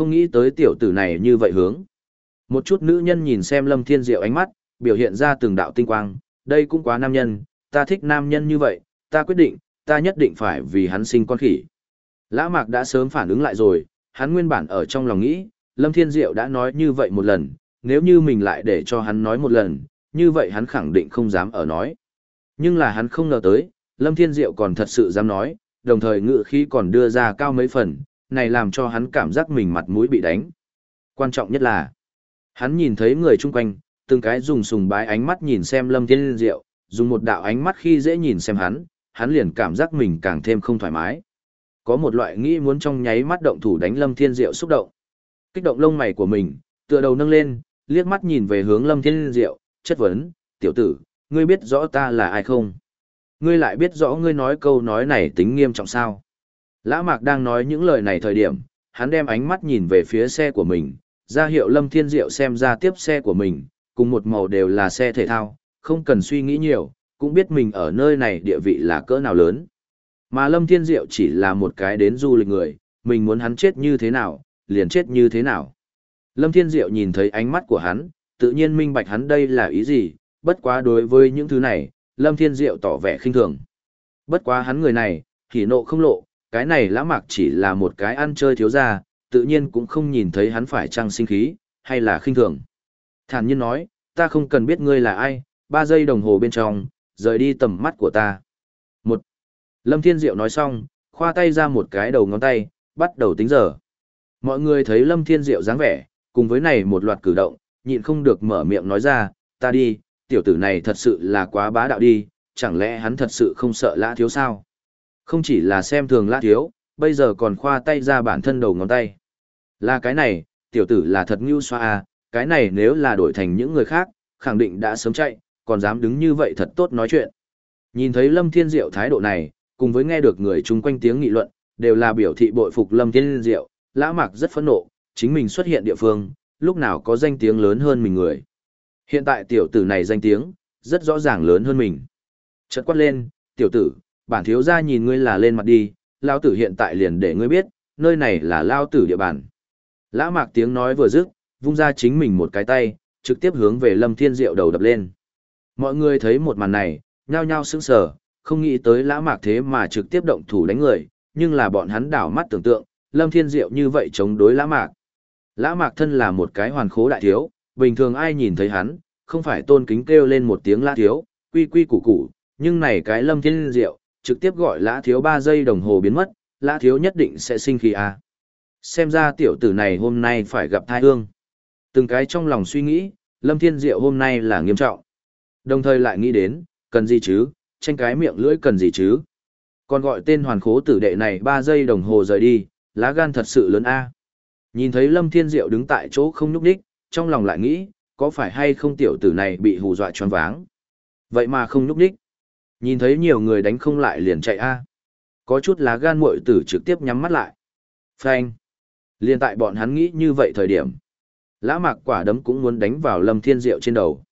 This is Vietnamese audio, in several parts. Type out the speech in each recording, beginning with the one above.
Không nghĩ tới tiểu tử này như vậy hướng. Một chút nữ nhân nhìn xem Lâm Thiên Diệu ánh mắt, biểu hiện ra từng đạo tinh quang, đây cũng quá nam nhân, ta thích nam nhân như vậy, ta quyết định, ta nhất định phải vì hắn sinh con khỉ. Lã Mạc đã sớm phản ứng lại rồi, hắn nguyên bản ở trong lòng nghĩ, Lâm Thiên Diệu đã nói như vậy một lần, nếu như mình lại để cho hắn nói một lần, như vậy hắn khẳng định không dám ở nói. Nhưng là hắn không ngờ tới, Lâm Thiên Diệu còn thật sự dám nói, đồng thời ngự khí còn đưa ra cao mấy phần, này làm cho hắn cảm giác mình mặt mũi bị đánh. Quan trọng nhất là, hắn nhìn thấy người chung quanh, từng cái dùng sùng bái ánh mắt nhìn xem Lâm Thiên Diệu, dùng một đạo ánh mắt khi dễ nhìn xem hắn, hắn liền cảm giác mình càng thêm không thoải mái. Có một loại nghĩ muốn trong nháy mắt động thủ đánh Lâm Thiên Diệu xúc động. Kích động lông mày của mình, tựa đầu nâng lên, liếc mắt nhìn về hướng Lâm Thiên Diệu, chất vấn, tiểu tử, ngươi biết rõ ta là ai không? Ngươi lại biết rõ ngươi nói câu nói này tính nghiêm trọng sao? Lã Mạc đang nói những lời này thời điểm, hắn đem ánh mắt nhìn về phía xe của mình, ra hiệu Lâm Thiên Diệu xem ra tiếp xe của mình, cùng một màu đều là xe thể thao, không cần suy nghĩ nhiều, cũng biết mình ở nơi này địa vị là cỡ nào lớn. Mà Lâm Thiên Diệu chỉ là một cái đến du lịch người, mình muốn hắn chết như thế nào, liền chết như thế nào. Lâm Thiên Diệu nhìn thấy ánh mắt của hắn, tự nhiên minh bạch hắn đây là ý gì, bất quá đối với những thứ này, Lâm Thiên Diệu tỏ vẻ khinh thường. Bất quá hắn người này, thì nộ không lộ, cái này lã mạc chỉ là một cái ăn chơi thiếu ra, tự nhiên cũng không nhìn thấy hắn phải trăng sinh khí, hay là khinh thường. Thản nhiên nói, ta không cần biết ngươi là ai, ba giây đồng hồ bên trong, rời đi tầm mắt của ta. Một. Lâm Thiên Diệu nói xong, khoa tay ra một cái đầu ngón tay, bắt đầu tính giờ. Mọi người thấy Lâm Thiên Diệu dáng vẻ, cùng với này một loạt cử động, nhịn không được mở miệng nói ra, ta đi, tiểu tử này thật sự là quá bá đạo đi, chẳng lẽ hắn thật sự không sợ lã thiếu sao? Không chỉ là xem thường lã thiếu, bây giờ còn khoa tay ra bản thân đầu ngón tay. Là cái này, tiểu tử là thật ngưu xoa à, cái này nếu là đổi thành những người khác, khẳng định đã sớm chạy, còn dám đứng như vậy thật tốt nói chuyện. Nhìn thấy Lâm Thiên Diệu thái độ này, cùng với nghe được người chung quanh tiếng nghị luận, đều là biểu thị bội phục Lâm Thiên Diệu, Lã Mạc rất phẫn nộ, chính mình xuất hiện địa phương, lúc nào có danh tiếng lớn hơn mình người. Hiện tại tiểu tử này danh tiếng, rất rõ ràng lớn hơn mình. Chợt quát lên, tiểu tử, bản thiếu gia nhìn ngươi là lên mặt đi, lao tử hiện tại liền để ngươi biết, nơi này là lao tử địa bàn. Lã mạc tiếng nói vừa dứt, vung ra chính mình một cái tay, trực tiếp hướng về lâm thiên diệu đầu đập lên. Mọi người thấy một màn này, nhao nhao sững sờ, không nghĩ tới lã mạc thế mà trực tiếp động thủ đánh người, nhưng là bọn hắn đảo mắt tưởng tượng, lâm thiên diệu như vậy chống đối lã mạc. Lã mạc thân là một cái hoàn khố đại thiếu, bình thường ai nhìn thấy hắn, không phải tôn kính kêu lên một tiếng lã thiếu, quy quy củ củ, nhưng này cái lâm thiên diệu, trực tiếp gọi lã thiếu ba giây đồng hồ biến mất, lã thiếu nhất định sẽ sinh khí à. Xem ra tiểu tử này hôm nay phải gặp thai hương. Từng cái trong lòng suy nghĩ, lâm thiên diệu hôm nay là nghiêm trọng. Đồng thời lại nghĩ đến, cần gì chứ, tranh cái miệng lưỡi cần gì chứ. Còn gọi tên hoàn khố tử đệ này 3 giây đồng hồ rời đi, lá gan thật sự lớn a. Nhìn thấy Lâm Thiên Diệu đứng tại chỗ không nhúc đích, trong lòng lại nghĩ, có phải hay không tiểu tử này bị hù dọa choáng váng. Vậy mà không nhúc đích. Nhìn thấy nhiều người đánh không lại liền chạy a. Có chút lá gan muội tử trực tiếp nhắm mắt lại. Phanh. Liên tại bọn hắn nghĩ như vậy thời điểm. Lã mạc quả đấm cũng muốn đánh vào Lâm Thiên Diệu trên đầu.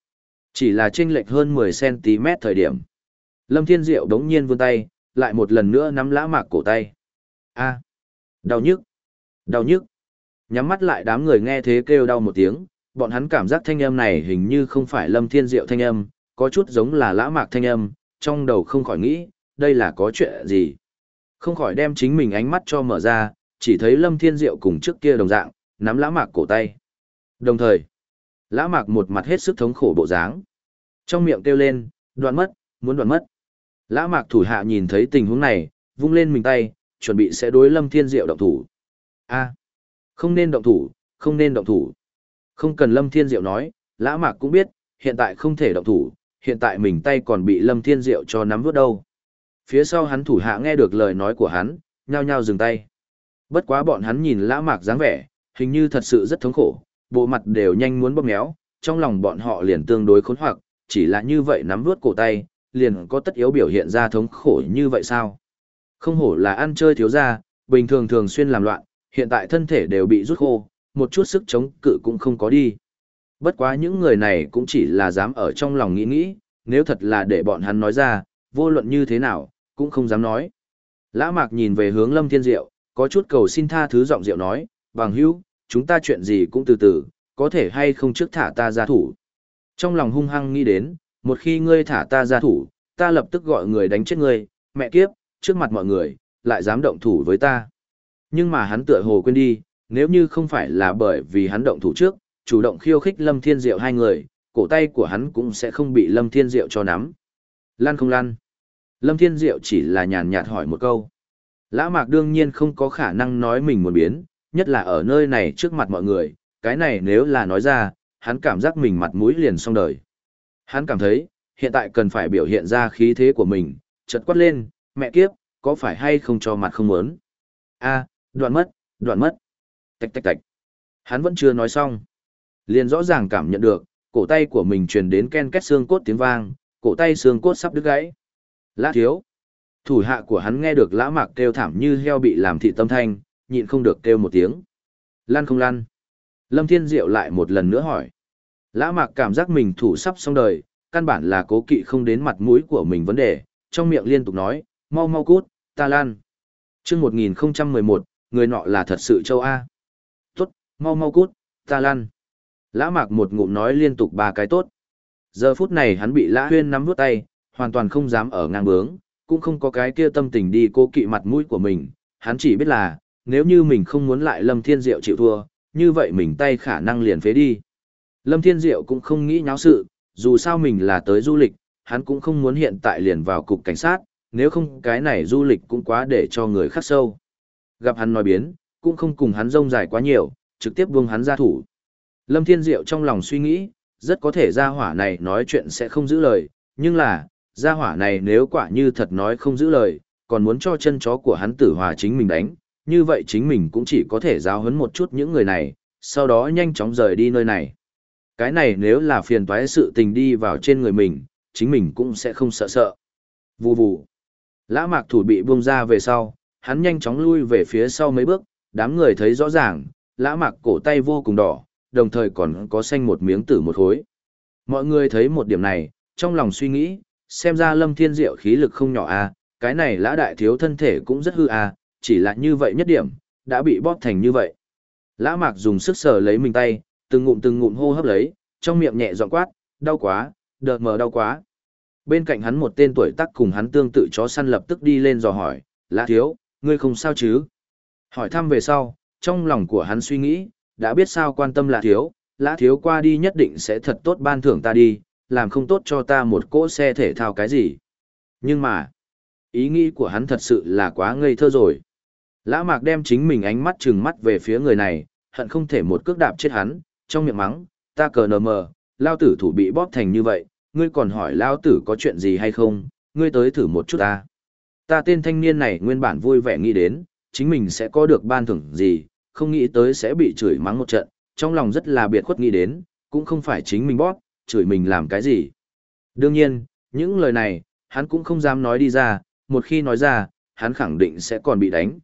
Chỉ là chênh lệch hơn 10cm thời điểm. Lâm Thiên Diệu đống nhiên vươn tay, lại một lần nữa nắm lã mạc cổ tay. A. Đau nhức. Đau nhức. Nhắm mắt lại đám người nghe thế kêu đau một tiếng, bọn hắn cảm giác thanh âm này hình như không phải lâm thiên diệu thanh âm, có chút giống là lã mạc thanh âm, trong đầu không khỏi nghĩ, đây là có chuyện gì. Không khỏi đem chính mình ánh mắt cho mở ra, chỉ thấy lâm thiên diệu cùng trước kia đồng dạng, nắm lã mạc cổ tay. Đồng thời, lã mạc một mặt hết sức thống khổ bộ dáng. Trong miệng kêu lên, đoạn mất, muốn đoạn mất. Lã mạc thủ hạ nhìn thấy tình huống này, vung lên mình tay, chuẩn bị sẽ đối lâm thiên diệu động thủ. a không nên động thủ, không nên động thủ. Không cần Lâm Thiên Diệu nói, Lã Mạc cũng biết, hiện tại không thể động thủ, hiện tại mình tay còn bị Lâm Thiên Diệu cho nắm vút đâu. Phía sau hắn thủ hạ nghe được lời nói của hắn, nhao nhao dừng tay. Bất quá bọn hắn nhìn Lã Mạc dáng vẻ, hình như thật sự rất thống khổ, bộ mặt đều nhanh muốn bóp méo, trong lòng bọn họ liền tương đối khốn hoặc, chỉ là như vậy nắm vuốt cổ tay, liền có tất yếu biểu hiện ra thống khổ như vậy sao? Không hổ là ăn chơi thiếu gia, bình thường thường xuyên làm loạn, hiện tại thân thể đều bị rút khô, một chút sức chống cự cũng không có đi. Bất quá những người này cũng chỉ là dám ở trong lòng nghĩ nghĩ, nếu thật là để bọn hắn nói ra, vô luận như thế nào, cũng không dám nói. Lã mạc nhìn về hướng Lâm Thiên Diệu, có chút cầu xin tha thứ giọng Diệu nói, bằng hữu, chúng ta chuyện gì cũng từ từ, có thể hay không trước thả ta ra thủ. Trong lòng hung hăng nghĩ đến, một khi ngươi thả ta ra thủ, ta lập tức gọi người đánh chết ngươi, mẹ kiếp, trước mặt mọi người, lại dám động thủ với ta. Nhưng mà hắn tựa hồ quên đi, nếu như không phải là bởi vì hắn động thủ trước, chủ động khiêu khích Lâm Thiên Diệu hai người, cổ tay của hắn cũng sẽ không bị Lâm Thiên Diệu cho nắm. Lăn không lăn. Lâm Thiên Diệu chỉ là nhàn nhạt hỏi một câu. Lã Mạc đương nhiên không có khả năng nói mình muốn biến, nhất là ở nơi này trước mặt mọi người, cái này nếu là nói ra, hắn cảm giác mình mặt mũi liền xong đời. Hắn cảm thấy, hiện tại cần phải biểu hiện ra khí thế của mình, chợt quát lên, mẹ kiếp, có phải hay không cho mặt không muốn? a đoạn mất, đoạn mất. Tạch tạch tạch. Hắn vẫn chưa nói xong. Liền rõ ràng cảm nhận được, cổ tay của mình truyền đến ken két xương cốt tiếng vang, cổ tay xương cốt sắp đứt gãy. Lã thiếu. Thủ hạ của hắn nghe được lã mạc kêu thảm như heo bị làm thị tâm thanh, nhịn không được kêu một tiếng. Lăn không lăn. Lâm Thiên Diệu lại một lần nữa hỏi. Lã mạc cảm giác mình thủ sắp xong đời, căn bản là cố kỵ không đến mặt mũi của mình vấn đề, trong miệng liên tục nói, mau mau cút, ta lan. Trước 1011, người nọ là thật sự châu A. Tốt, mau mau cút, ta lan. Lã mạc một ngụm nói liên tục ba cái tốt. Giờ phút này hắn bị lã huyên nắm vuốt tay, hoàn toàn không dám ở ngang bướng, cũng không có cái kia tâm tình đi cố kỵ mặt mũi của mình. Hắn chỉ biết là, nếu như mình không muốn lại Lâm Thiên Diệu chịu thua, như vậy mình tay khả năng liền phế đi. Lâm Thiên Diệu cũng không nghĩ nháo sự, dù sao mình là tới du lịch, hắn cũng không muốn hiện tại liền vào cục cảnh sát, nếu không cái này du lịch cũng quá để cho người khắc sâu. Gặp hắn nói biến, cũng không cùng hắn rông dài quá nhiều, trực tiếp buông hắn ra thủ. Lâm Thiên Diệu trong lòng suy nghĩ, rất có thể gia hỏa này nói chuyện sẽ không giữ lời, nhưng là, gia hỏa này nếu quả như thật nói không giữ lời, còn muốn cho chân chó của hắn tử hòa chính mình đánh, như vậy chính mình cũng chỉ có thể giáo huấn một chút những người này, sau đó nhanh chóng rời đi nơi này. Cái này nếu là phiền toái sự tình đi vào trên người mình, chính mình cũng sẽ không sợ sợ. Vù vù. Lã mạc thủ bị buông ra về sau, hắn nhanh chóng lui về phía sau mấy bước, đám người thấy rõ ràng, lã mạc cổ tay vô cùng đỏ, đồng thời còn có xanh một miếng tử một khối. Mọi người thấy một điểm này, trong lòng suy nghĩ, xem ra lâm thiên diệu khí lực không nhỏ a à, cái này lã đại thiếu thân thể cũng rất hư à, chỉ là như vậy nhất điểm, đã bị bóp thành như vậy. Lã mạc dùng sức sờ lấy mình tay, từng ngụm từng ngụm hô hấp lấy, trong miệng nhẹ giọng quát, đau quá, đợt mờ đau quá. Bên cạnh hắn một tên tuổi tác cùng hắn tương tự chó săn lập tức đi lên dò hỏi, lã thiếu, ngươi không sao chứ? Hỏi thăm về sau, trong lòng của hắn suy nghĩ, đã biết sao quan tâm lã thiếu, lã thiếu qua đi nhất định sẽ thật tốt ban thưởng ta đi, làm không tốt cho ta một cỗ xe thể thao cái gì. Nhưng mà, ý nghĩ của hắn thật sự là quá ngây thơ rồi. Lã mạc đem chính mình ánh mắt trừng mắt về phía người này, hận không thể một cước đạp chết hắn, trong miệng mắng, ta cờ nờ mờ, lao tử thủ bị bóp thành như vậy, ngươi còn hỏi lao tử có chuyện gì hay không, ngươi tới thử một chút ta. Ta tên thanh niên này nguyên bản vui vẻ nghĩ đến, chính mình sẽ có được ban thưởng gì, không nghĩ tới sẽ bị chửi mắng một trận, trong lòng rất là biệt khuất nghĩ đến, cũng không phải chính mình bóp, chửi mình làm cái gì. Đương nhiên, những lời này, hắn cũng không dám nói đi ra, một khi nói ra, hắn khẳng định sẽ còn bị đánh.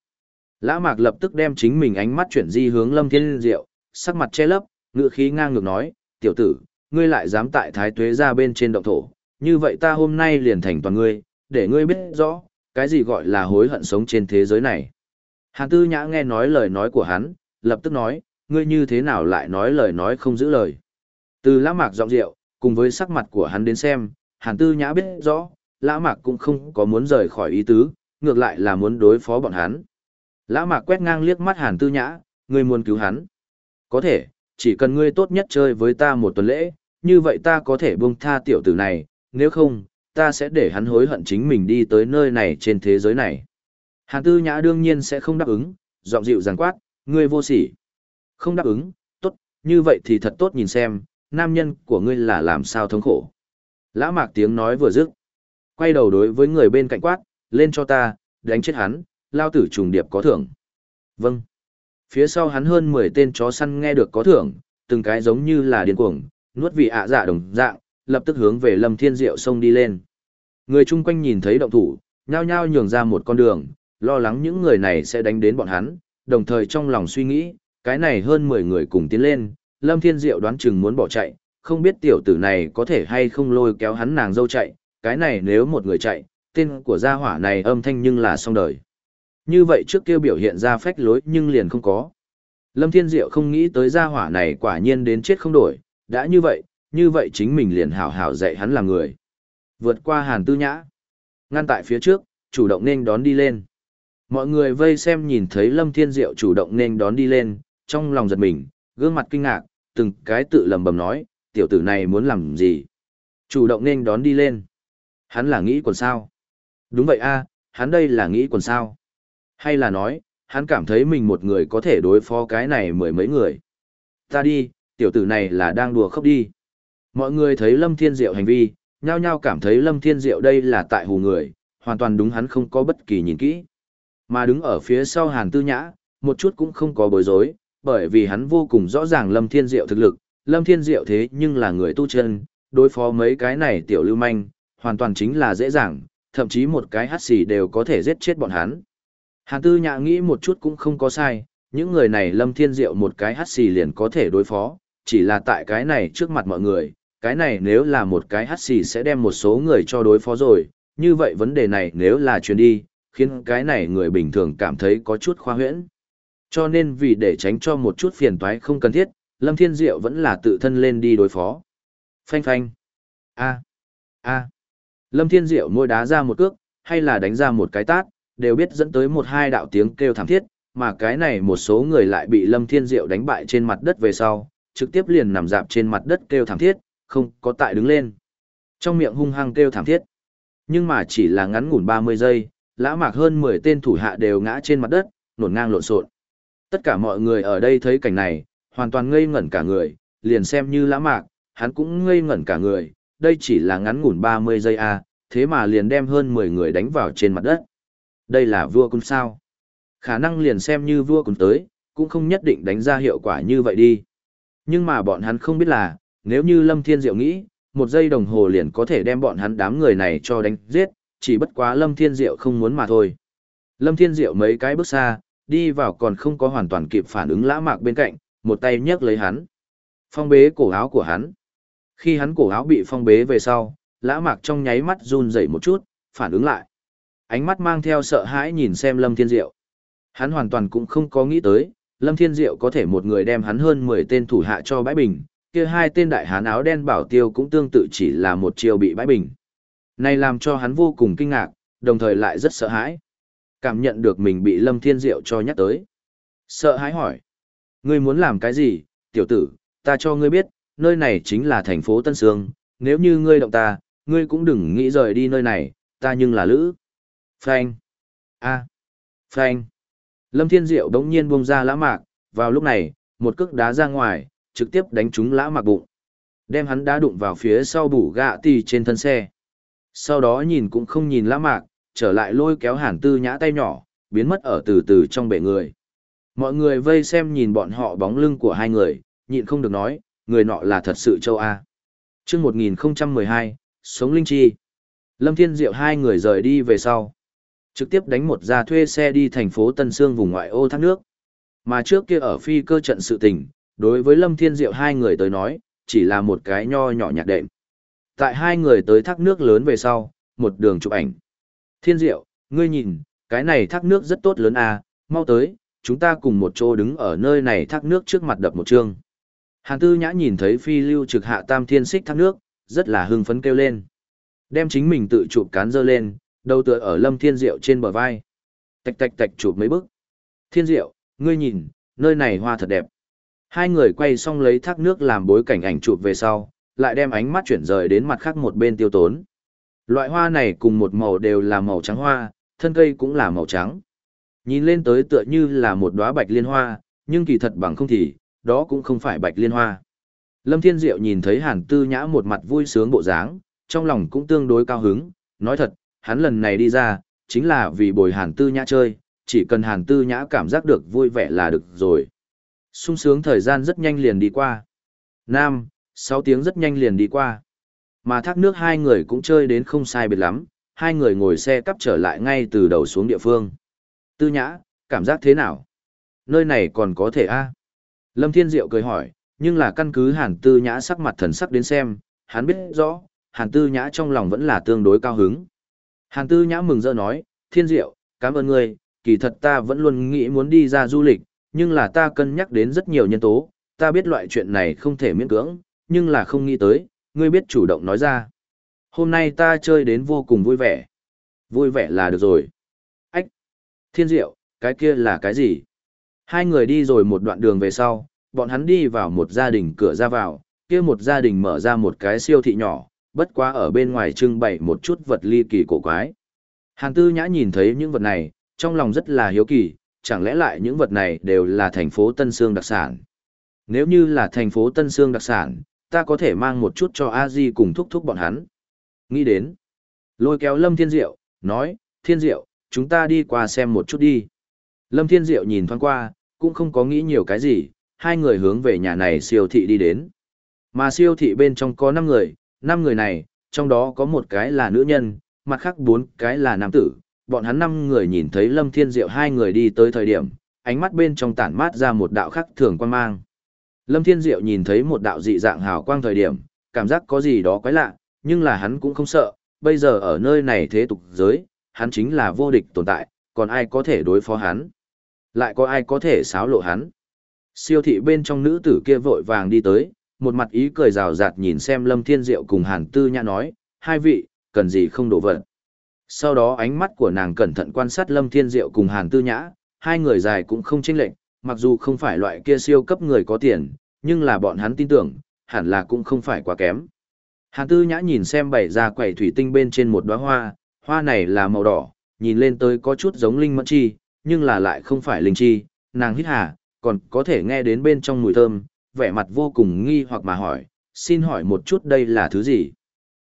Lã Mạc lập tức đem chính mình ánh mắt chuyển di hướng Lâm Thiên Diệu, sắc mặt che lấp, ngựa khí ngang ngược nói, tiểu tử, ngươi lại dám tại thái tuế ra bên trên động thổ, như vậy ta hôm nay liền thành toàn ngươi, để ngươi biết rõ, cái gì gọi là hối hận sống trên thế giới này. Hàn Tư Nhã nghe nói lời nói của hắn, lập tức nói, ngươi như thế nào lại nói lời nói không giữ lời. Từ lã mạc giọng rượu, cùng với sắc mặt của hắn đến xem, Hàn Tư Nhã biết rõ, lã mạc cũng không có muốn rời khỏi ý tứ, ngược lại là muốn đối phó bọn hắn. Lã mạc quét ngang liếc mắt Hàn Tư Nhã, ngươi muốn cứu hắn. Có thể, chỉ cần ngươi tốt nhất chơi với ta một tuần lễ, như vậy ta có thể buông tha tiểu tử này, nếu không, ta sẽ để hắn hối hận chính mình đi tới nơi này trên thế giới này. Hàn Tư Nhã đương nhiên sẽ không đáp ứng, giọng dịu dàng quát, ngươi vô sỉ. Không đáp ứng, tốt, như vậy thì thật tốt nhìn xem, nam nhân của ngươi là làm sao thống khổ. Lã mạc tiếng nói vừa dứt. Quay đầu đối với người bên cạnh quát, lên cho ta, đánh chết hắn, lao tử trùng điệp có thưởng. Vâng. Phía sau hắn hơn 10 tên chó săn nghe được có thưởng, từng cái giống như là điên cuồng, nuốt vị ạ dạ đồng dạng, lập tức hướng về Lâm Thiên Diệu sông đi lên. Người chung quanh nhìn thấy động thủ, nhao nhao nhường ra một con đường, lo lắng những người này sẽ đánh đến bọn hắn, đồng thời trong lòng suy nghĩ, cái này hơn 10 người cùng tiến lên, Lâm Thiên Diệu đoán chừng muốn bỏ chạy, không biết tiểu tử này có thể hay không lôi kéo hắn nàng dâu chạy, cái này nếu một người chạy, tên của gia hỏa này âm thanh nhưng là xong đời. Như vậy trước kia biểu hiện ra phách lối nhưng liền không có. Lâm Thiên Diệu không nghĩ tới gia hỏa này quả nhiên đến chết không đổi, đã như vậy, như vậy chính mình liền hảo hảo dạy hắn làm người. Vượt qua hàn tư nhã, ngăn tại phía trước, chủ động nên đón đi lên. Mọi người vây xem nhìn thấy Lâm Thiên Diệu chủ động nên đón đi lên, trong lòng giật mình, gương mặt kinh ngạc, từng cái tự lầm bầm nói, tiểu tử này muốn làm gì? Chủ động nên đón đi lên. Hắn là nghĩ quần sao? Đúng vậy a, hắn đây là nghĩ quần sao? Hay là nói, hắn cảm thấy mình một người có thể đối phó cái này mười mấy người. Ta đi, tiểu tử này là đang đùa khóc đi. Mọi người thấy Lâm Thiên Diệu hành vi, nhao nhao cảm thấy Lâm Thiên Diệu đây là tại hù người, hoàn toàn đúng hắn không có bất kỳ nhìn kỹ. Mà đứng ở phía sau Hàn Tư Nhã, một chút cũng không có bối rối, bởi vì hắn vô cùng rõ ràng Lâm Thiên Diệu thực lực, Lâm Thiên Diệu thế nhưng là người tu chân, đối phó mấy cái này tiểu lưu manh, hoàn toàn chính là dễ dàng, thậm chí một cái hắt xì đều có thể giết chết bọn hắn. Hàn Tư Nhã nghĩ một chút cũng không có sai, những người này Lâm Thiên Diệu một cái hắt xì liền có thể đối phó, chỉ là tại cái này trước mặt mọi người, cái này nếu là một cái hắt xì sẽ đem một số người cho đối phó rồi, như vậy vấn đề này nếu là truyền đi, khiến cái này người bình thường cảm thấy có chút khoa huyễn. Cho nên vì để tránh cho một chút phiền toái không cần thiết, Lâm Thiên Diệu vẫn là tự thân lên đi đối phó. Phanh phanh. A. A. Lâm Thiên Diệu môi đá ra một cước, hay là đánh ra một cái tát, đều biết dẫn tới một hai đạo tiếng kêu thảm thiết, mà cái này một số người lại bị Lâm Thiên Diệu đánh bại trên mặt đất về sau, trực tiếp liền nằm dạp trên mặt đất kêu thảm thiết, không có tại đứng lên. Trong miệng hung hăng kêu thảm thiết. Nhưng mà chỉ là ngắn ngủn 30 giây, lã mạc hơn 10 tên thủ hạ đều ngã trên mặt đất, nổn ngang lộn xộn. Tất cả mọi người ở đây thấy cảnh này, hoàn toàn ngây ngẩn cả người, liền xem như lã mạc, hắn cũng ngây ngẩn cả người, đây chỉ là ngắn ngủn 30 giây a, à, thế mà liền đem hơn 10 người đánh vào trên mặt đất. Đây là vua cung sao? Khả năng liền xem như vua cung tới, cũng không nhất định đánh ra hiệu quả như vậy đi. Nhưng mà bọn hắn không biết là, nếu như Lâm Thiên Diệu nghĩ, một giây đồng hồ liền có thể đem bọn hắn đám người này cho đánh giết, chỉ bất quá Lâm Thiên Diệu không muốn mà thôi. Lâm Thiên Diệu mấy cái bước xa, đi vào còn không có hoàn toàn kịp phản ứng lã mạc bên cạnh, một tay nhấc lấy hắn. Phong bế cổ áo của hắn. Khi hắn cổ áo bị phong bế về sau, lã mạc trong nháy mắt run rẩy một chút, phản ứng lại. Ánh mắt mang theo sợ hãi nhìn xem Lâm Thiên Diệu. Hắn hoàn toàn cũng không có nghĩ tới, Lâm Thiên Diệu có thể một người đem hắn hơn 10 tên thủ hạ cho bãi bình, kia hai tên đại hán áo đen bảo tiêu cũng tương tự chỉ là một chiều bị bãi bình. Này làm cho hắn vô cùng kinh ngạc, đồng thời lại rất sợ hãi. Cảm nhận được mình bị Lâm Thiên Diệu cho nhắc tới. Sợ hãi hỏi. Ngươi muốn làm cái gì, tiểu tử, ta cho ngươi biết, nơi này chính là thành phố Tân Sương, nếu như ngươi động ta, ngươi cũng đừng nghĩ rời đi nơi này, ta nhưng là lữ. Phanh. A. Phanh. Lâm Thiên Diệu đống nhiên buông ra lã mạc, vào lúc này, một cước đá ra ngoài, trực tiếp đánh trúng lã mạc bụng. Đem hắn đá đụng vào phía sau bủ gạ tì trên thân xe. Sau đó nhìn cũng không nhìn lã mạc, trở lại lôi kéo hàn tư nhã tay nhỏ, biến mất ở từ từ trong bể người. Mọi người vây xem nhìn bọn họ bóng lưng của hai người, nhịn không được nói, người nọ là thật sự châu A. chương 1012, Sống Linh Chi. Lâm Thiên Diệu hai người rời đi về sau. Trực tiếp đánh một gia thuê xe đi thành phố Tân Sương vùng ngoại ô thác nước. Mà trước kia ở phi cơ trận sự tình, đối với Lâm Thiên Diệu hai người tới nói, chỉ là một cái nho nhỏ nhạc đệm. Tại hai người tới thác nước lớn về sau, một đường chụp ảnh. Thiên Diệu, ngươi nhìn, cái này thác nước rất tốt lớn à, mau tới, chúng ta cùng một chỗ đứng ở nơi này thác nước trước mặt đập một chương. Hàn Tư Nhã nhìn thấy phi lưu trực hạ tam thiên xích thác nước, rất là hưng phấn kêu lên. Đem chính mình tự chụp cán dơ lên, đầu tựa ở Lâm Thiên Diệu trên bờ vai. Tạch tạch tạch chụp mấy bước. Thiên Diệu, ngươi nhìn, nơi này hoa thật đẹp. Hai người quay xong lấy thác nước làm bối cảnh ảnh chụp về sau, lại đem ánh mắt chuyển rời đến mặt khác một bên tiêu tốn. Loại hoa này cùng một màu đều là màu trắng hoa, thân cây cũng là màu trắng. Nhìn lên tới tựa như là một đóa bạch liên hoa, nhưng kỳ thật bằng không thì, đó cũng không phải bạch liên hoa. Lâm Thiên Diệu nhìn thấy Hàn Tư Nhã một mặt vui sướng bộ dáng, trong lòng cũng tương đối cao hứng, nói thật, hắn lần này đi ra, chính là vì bồi Hàn Tư Nhã chơi, chỉ cần Hàn Tư Nhã cảm giác được vui vẻ là được rồi. sung sướng thời gian rất nhanh liền đi qua. Nam, sáu tiếng rất nhanh liền đi qua. Mà thác nước hai người cũng chơi đến không sai biệt lắm, hai người ngồi xe cắp trở lại ngay từ đầu xuống địa phương. Tư nhã, cảm giác thế nào? Nơi này còn có thể a Lâm Thiên Diệu cười hỏi, nhưng là căn cứ hàn tư nhã sắc mặt thần sắc đến xem, hắn biết rõ, hàn tư nhã trong lòng vẫn là tương đối cao hứng. Hàn tư nhã mừng rỡ nói, Thiên Diệu, cảm ơn ngươi, kỳ thật ta vẫn luôn nghĩ muốn đi ra du lịch, nhưng là ta cân nhắc đến rất nhiều nhân tố, ta biết loại chuyện này không thể miễn cưỡng, nhưng là không nghĩ tới, ngươi biết chủ động nói ra. Hôm nay ta chơi đến vô cùng vui vẻ. Vui vẻ là được rồi. Ách! Thiên diệu, cái kia là cái gì? Hai người đi rồi một đoạn đường về sau, bọn hắn đi vào một gia đình cửa ra vào, kia một gia đình mở ra một cái siêu thị nhỏ, bất quá ở bên ngoài trưng bày một chút vật ly kỳ cổ quái. Hàn Tư Nhã nhìn thấy những vật này, trong lòng rất là hiếu kỳ, chẳng lẽ lại những vật này đều là thành phố Tân Sương đặc sản. Nếu như là thành phố Tân Sương đặc sản, ta có thể mang một chút cho a di cùng thúc thúc bọn hắn. Nghĩ đến, lôi kéo Lâm Thiên Diệu, nói, Thiên Diệu, chúng ta đi qua xem một chút đi. Lâm Thiên Diệu nhìn thoáng qua, cũng không có nghĩ nhiều cái gì, hai người hướng về nhà này siêu thị đi đến. Mà siêu thị bên trong có năm người, năm người này, trong đó có một cái là nữ nhân, mặt khác bốn cái là nam tử. Bọn hắn năm người nhìn thấy Lâm Thiên Diệu hai người đi tới thời điểm, ánh mắt bên trong tản mát ra một đạo khắc thường quan mang. Lâm Thiên Diệu nhìn thấy một đạo dị dạng hào quang thời điểm, cảm giác có gì đó quái lạ, nhưng là hắn cũng không sợ, bây giờ ở nơi này thế tục giới, hắn chính là vô địch tồn tại, còn ai có thể đối phó hắn? Lại có ai có thể xáo lộ hắn? Siêu thị bên trong nữ tử kia vội vàng đi tới, một mặt ý cười rào rạt nhìn xem Lâm Thiên Diệu cùng Hàn Tư Nhã nói, hai vị, cần gì không đổ vật. Sau đó ánh mắt của nàng cẩn thận quan sát Lâm Thiên Diệu cùng Hàn Tư Nhã, hai người dài cũng không chênh lệch, mặc dù không phải loại kia siêu cấp người có tiền, nhưng là bọn hắn tin tưởng, hẳn là cũng không phải quá kém. Hàn Tư Nhã nhìn xem bày ra quẩy thủy tinh bên trên một đóa hoa, hoa này là màu đỏ, nhìn lên tới có chút giống linh mẫn chi, nhưng là lại không phải linh chi, nàng hít hà, còn có thể nghe đến bên trong mùi thơm, vẻ mặt vô cùng nghi hoặc mà hỏi, xin hỏi một chút đây là thứ gì?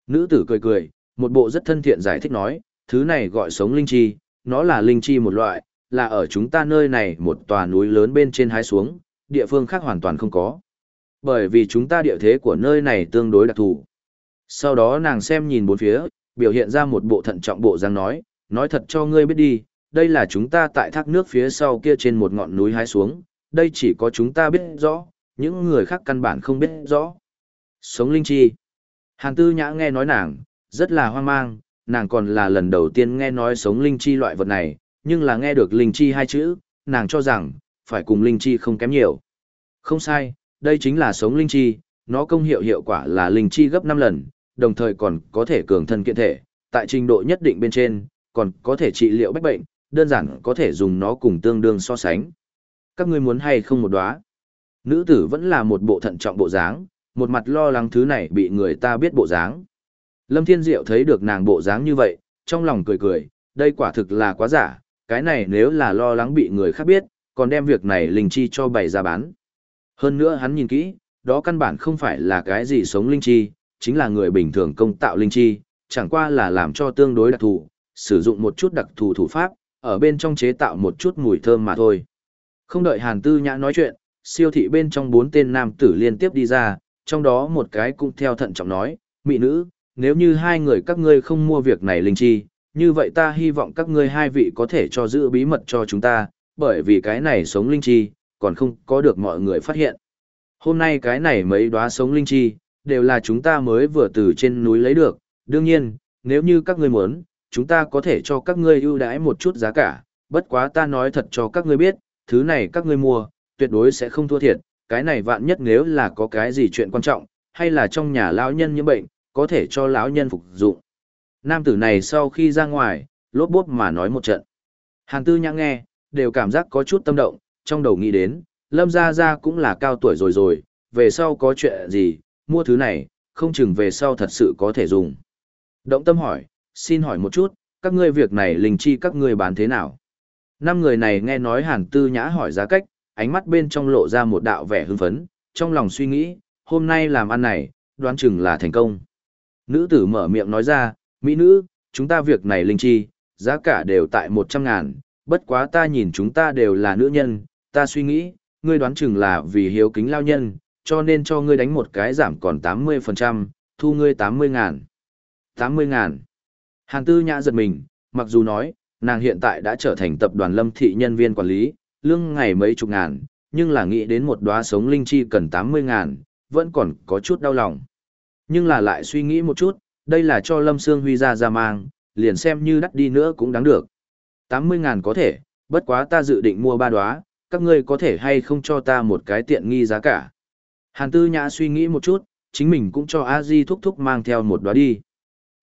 Nữ tử cười cười, một bộ rất thân thiện giải thích nói, thứ này gọi sống linh chi, nó là linh chi một loại, là ở chúng ta nơi này một tòa núi lớn bên trên hái xuống, địa phương khác hoàn toàn không có. Bởi vì chúng ta địa thế của nơi này tương đối đặc thù. Sau đó nàng xem nhìn bốn phía, biểu hiện ra một bộ thận trọng bộ dáng nói, nói thật cho ngươi biết đi, đây là chúng ta tại thác nước phía sau kia trên một ngọn núi hái xuống, đây chỉ có chúng ta biết rõ, những người khác căn bản không biết rõ. Sống linh chi. Hàn tư nhã nghe nói nàng, rất là hoang mang, nàng còn là lần đầu tiên nghe nói sống linh chi loại vật này, nhưng là nghe được linh chi hai chữ, nàng cho rằng, phải cùng linh chi không kém nhiều. Không sai, đây chính là sống linh chi, nó công hiệu hiệu quả là linh chi gấp 5 lần, đồng thời còn có thể cường thân kiện thể, tại trình độ nhất định bên trên, còn có thể trị liệu bách bệnh, đơn giản có thể dùng nó cùng tương đương so sánh. Các ngươi muốn hay không một đóa? Nữ tử vẫn là một bộ thận trọng bộ dáng, một mặt lo lắng thứ này bị người ta biết bộ dáng. Lâm Thiên Diệu thấy được nàng bộ dáng như vậy, trong lòng cười cười, đây quả thực là quá giả, cái này nếu là lo lắng bị người khác biết, còn đem việc này linh chi cho bày ra bán. Hơn nữa hắn nhìn kỹ, đó căn bản không phải là cái gì sống linh chi, chính là người bình thường công tạo linh chi, chẳng qua là làm cho tương đối đặc thù, sử dụng một chút đặc thù thủ pháp, ở bên trong chế tạo một chút mùi thơm mà thôi. Không đợi Hàn Tư Nhã nói chuyện, siêu thị bên trong bốn tên nam tử liên tiếp đi ra, trong đó một cái cũng theo thận trọng nói, mỹ nữ, nếu như hai người các ngươi không mua việc này linh chi, như vậy ta hy vọng các ngươi hai vị có thể cho giữ bí mật cho chúng ta, bởi vì cái này sống linh chi, còn không có được mọi người phát hiện. Hôm nay cái này mấy đóa sống linh chi, đều là chúng ta mới vừa từ trên núi lấy được, đương nhiên, nếu như các ngươi muốn, chúng ta có thể cho các ngươi ưu đãi một chút giá cả, bất quá ta nói thật cho các ngươi biết, thứ này các ngươi mua, tuyệt đối sẽ không thua thiệt, cái này vạn nhất nếu là có cái gì chuyện quan trọng, hay là trong nhà lão nhân nhiễm bệnh, có thể cho lão nhân phục dụng. Nam tử này sau khi ra ngoài, lốp bốp mà nói một trận. Hàn tư nhã nghe, đều cảm giác có chút tâm động, trong đầu nghĩ đến, Lâm Gia Gia cũng là cao tuổi rồi rồi, về sau có chuyện gì, mua thứ này, không chừng về sau thật sự có thể dùng. Động tâm hỏi, xin hỏi một chút, các ngươi việc này linh chi các ngươi bán thế nào? Năm người này nghe nói Hàn Tư Nhã hỏi giá cách, ánh mắt bên trong lộ ra một đạo vẻ hưng phấn, trong lòng suy nghĩ, hôm nay làm ăn này, đoán chừng là thành công. Nữ tử mở miệng nói ra, Mỹ nữ, chúng ta việc này linh chi, giá cả đều tại 100 ngàn, bất quá ta nhìn chúng ta đều là nữ nhân, ta suy nghĩ, ngươi đoán chừng là vì hiếu kính lao nhân, cho nên cho ngươi đánh một cái giảm còn 80%, thu ngươi 80 ngàn. 80 ngàn. Hàn tư nhã giật mình, mặc dù nói, nàng hiện tại đã trở thành tập đoàn lâm thị nhân viên quản lý, lương ngày mấy chục ngàn, nhưng là nghĩ đến một đóa sống linh chi cần 80 ngàn, vẫn còn có chút đau lòng. Nhưng là lại suy nghĩ một chút, đây là cho Lâm Sương Huy ra ra mang, liền xem như đắt đi nữa cũng đáng được. 80 ngàn có thể, bất quá ta dự định mua ba đóa, các ngươi có thể hay không cho ta một cái tiện nghi giá cả. Hàn tư nhã suy nghĩ một chút, chính mình cũng cho a di thúc thúc mang theo một đóa đi.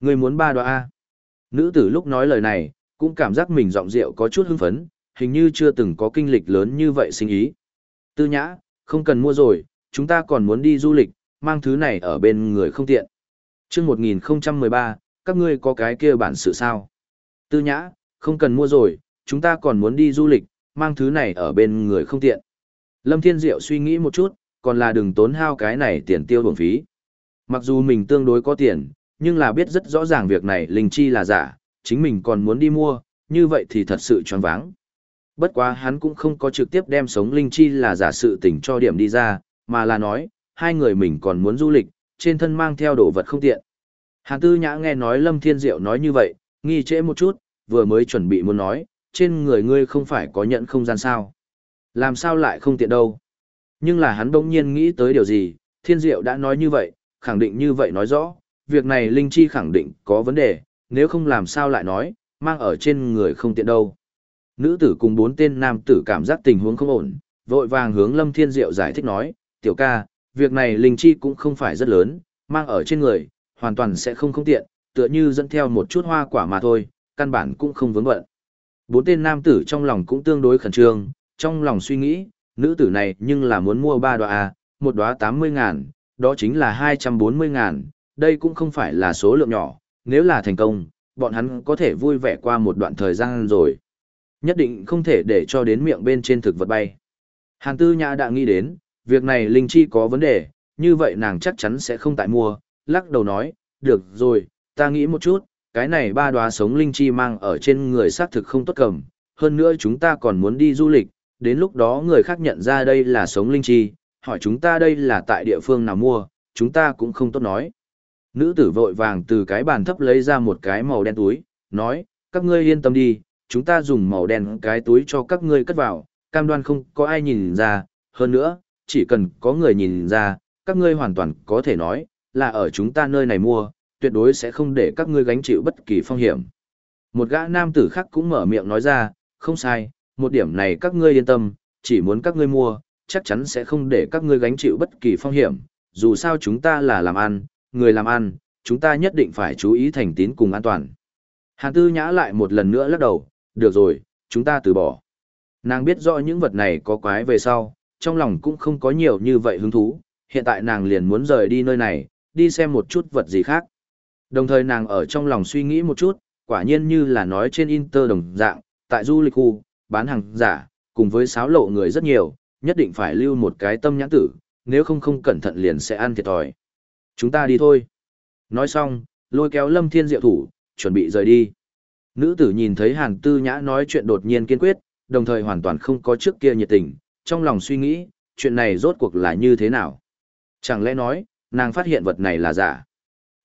Ngươi muốn ba đóa A. Nữ tử lúc nói lời này, cũng cảm giác mình giọng rượu có chút hưng phấn, hình như chưa từng có kinh lịch lớn như vậy sinh ý. Tư nhã, không cần mua rồi, chúng ta còn muốn đi du lịch, mang thứ này ở bên người không tiện chương 1013, các ngươi có cái kia bản sự sao? Tư nhã, không cần mua rồi, chúng ta còn muốn đi du lịch, mang thứ này ở bên người không tiện. Lâm Thiên Diệu suy nghĩ một chút, còn là đừng tốn hao cái này tiền tiêu bổng phí. Mặc dù mình tương đối có tiền, nhưng là biết rất rõ ràng việc này linh chi là giả, chính mình còn muốn đi mua, như vậy thì thật sự choáng váng. Bất quá hắn cũng không có trực tiếp đem sống linh chi là giả sự tình cho điểm đi ra, mà là nói, hai người mình còn muốn du lịch, trên thân mang theo đồ vật không tiện. Hàn Tư Nhã nghe nói Lâm Thiên Diệu nói như vậy, nghi trễ một chút, vừa mới chuẩn bị muốn nói, trên người ngươi không phải có nhận không gian sao. Làm sao lại không tiện đâu. Nhưng là hắn bỗng nhiên nghĩ tới điều gì, Thiên Diệu đã nói như vậy, khẳng định như vậy nói rõ, việc này Linh Chi khẳng định có vấn đề, nếu không làm sao lại nói, mang ở trên người không tiện đâu. Nữ tử cùng bốn tên nam tử cảm giác tình huống không ổn, vội vàng hướng Lâm Thiên Diệu giải thích nói, tiểu ca, việc này Linh Chi cũng không phải rất lớn, mang ở trên người, hoàn toàn sẽ không không tiện, tựa như dẫn theo một chút hoa quả mà thôi, căn bản cũng không vướng bận. Bốn tên nam tử trong lòng cũng tương đối khẩn trương, trong lòng suy nghĩ, nữ tử này nhưng là muốn mua ba đóa à, một đoá 80 ngàn, đó chính là 240 ngàn, đây cũng không phải là số lượng nhỏ, nếu là thành công, bọn hắn có thể vui vẻ qua một đoạn thời gian rồi. Nhất định không thể để cho đến miệng bên trên thực vật bay. Hàn tư nhã đã nghĩ đến, việc này linh chi có vấn đề, như vậy nàng chắc chắn sẽ không tại mua, lắc đầu nói, được rồi, ta nghĩ một chút, cái này ba đoá sống linh chi mang ở trên người xác thực không tốt cầm, hơn nữa chúng ta còn muốn đi du lịch, đến lúc đó người khác nhận ra đây là sống linh chi, hỏi chúng ta đây là tại địa phương nào mua, chúng ta cũng không tốt nói. Nữ tử vội vàng từ cái bàn thấp lấy ra một cái màu đen túi, nói, các ngươi yên tâm đi, chúng ta dùng màu đen cái túi cho các ngươi cất vào, cam đoan không có ai nhìn ra, hơn nữa, chỉ cần có người nhìn ra, các ngươi hoàn toàn có thể nói, là ở chúng ta nơi này mua, tuyệt đối sẽ không để các ngươi gánh chịu bất kỳ phong hiểm. Một gã nam tử khác cũng mở miệng nói ra, không sai, một điểm này các ngươi yên tâm, chỉ muốn các ngươi mua, chắc chắn sẽ không để các ngươi gánh chịu bất kỳ phong hiểm, dù sao chúng ta là làm ăn, người làm ăn, chúng ta nhất định phải chú ý thành tín cùng an toàn. Hàn tư nhã lại một lần nữa lắc đầu, được rồi, chúng ta từ bỏ. Nàng biết rõ những vật này có quái về sau, trong lòng cũng không có nhiều như vậy hứng thú, hiện tại nàng liền muốn rời đi nơi này, đi xem một chút vật gì khác. Đồng thời nàng ở trong lòng suy nghĩ một chút, quả nhiên như là nói trên Inter đồng dạng, tại du lịch khu, bán hàng giả, cùng với sáo lộ người rất nhiều, nhất định phải lưu một cái tâm nhãn tử, nếu không không cẩn thận liền sẽ ăn thiệt thòi. Chúng ta đi thôi. Nói xong, lôi kéo Lâm Thiên Diệu thủ, chuẩn bị rời đi. Nữ tử nhìn thấy Hàn Tư Nhã nói chuyện đột nhiên kiên quyết, đồng thời hoàn toàn không có trước kia nhiệt tình, trong lòng suy nghĩ, chuyện này rốt cuộc là như thế nào. Chẳng lẽ nói, nàng phát hiện vật này là giả.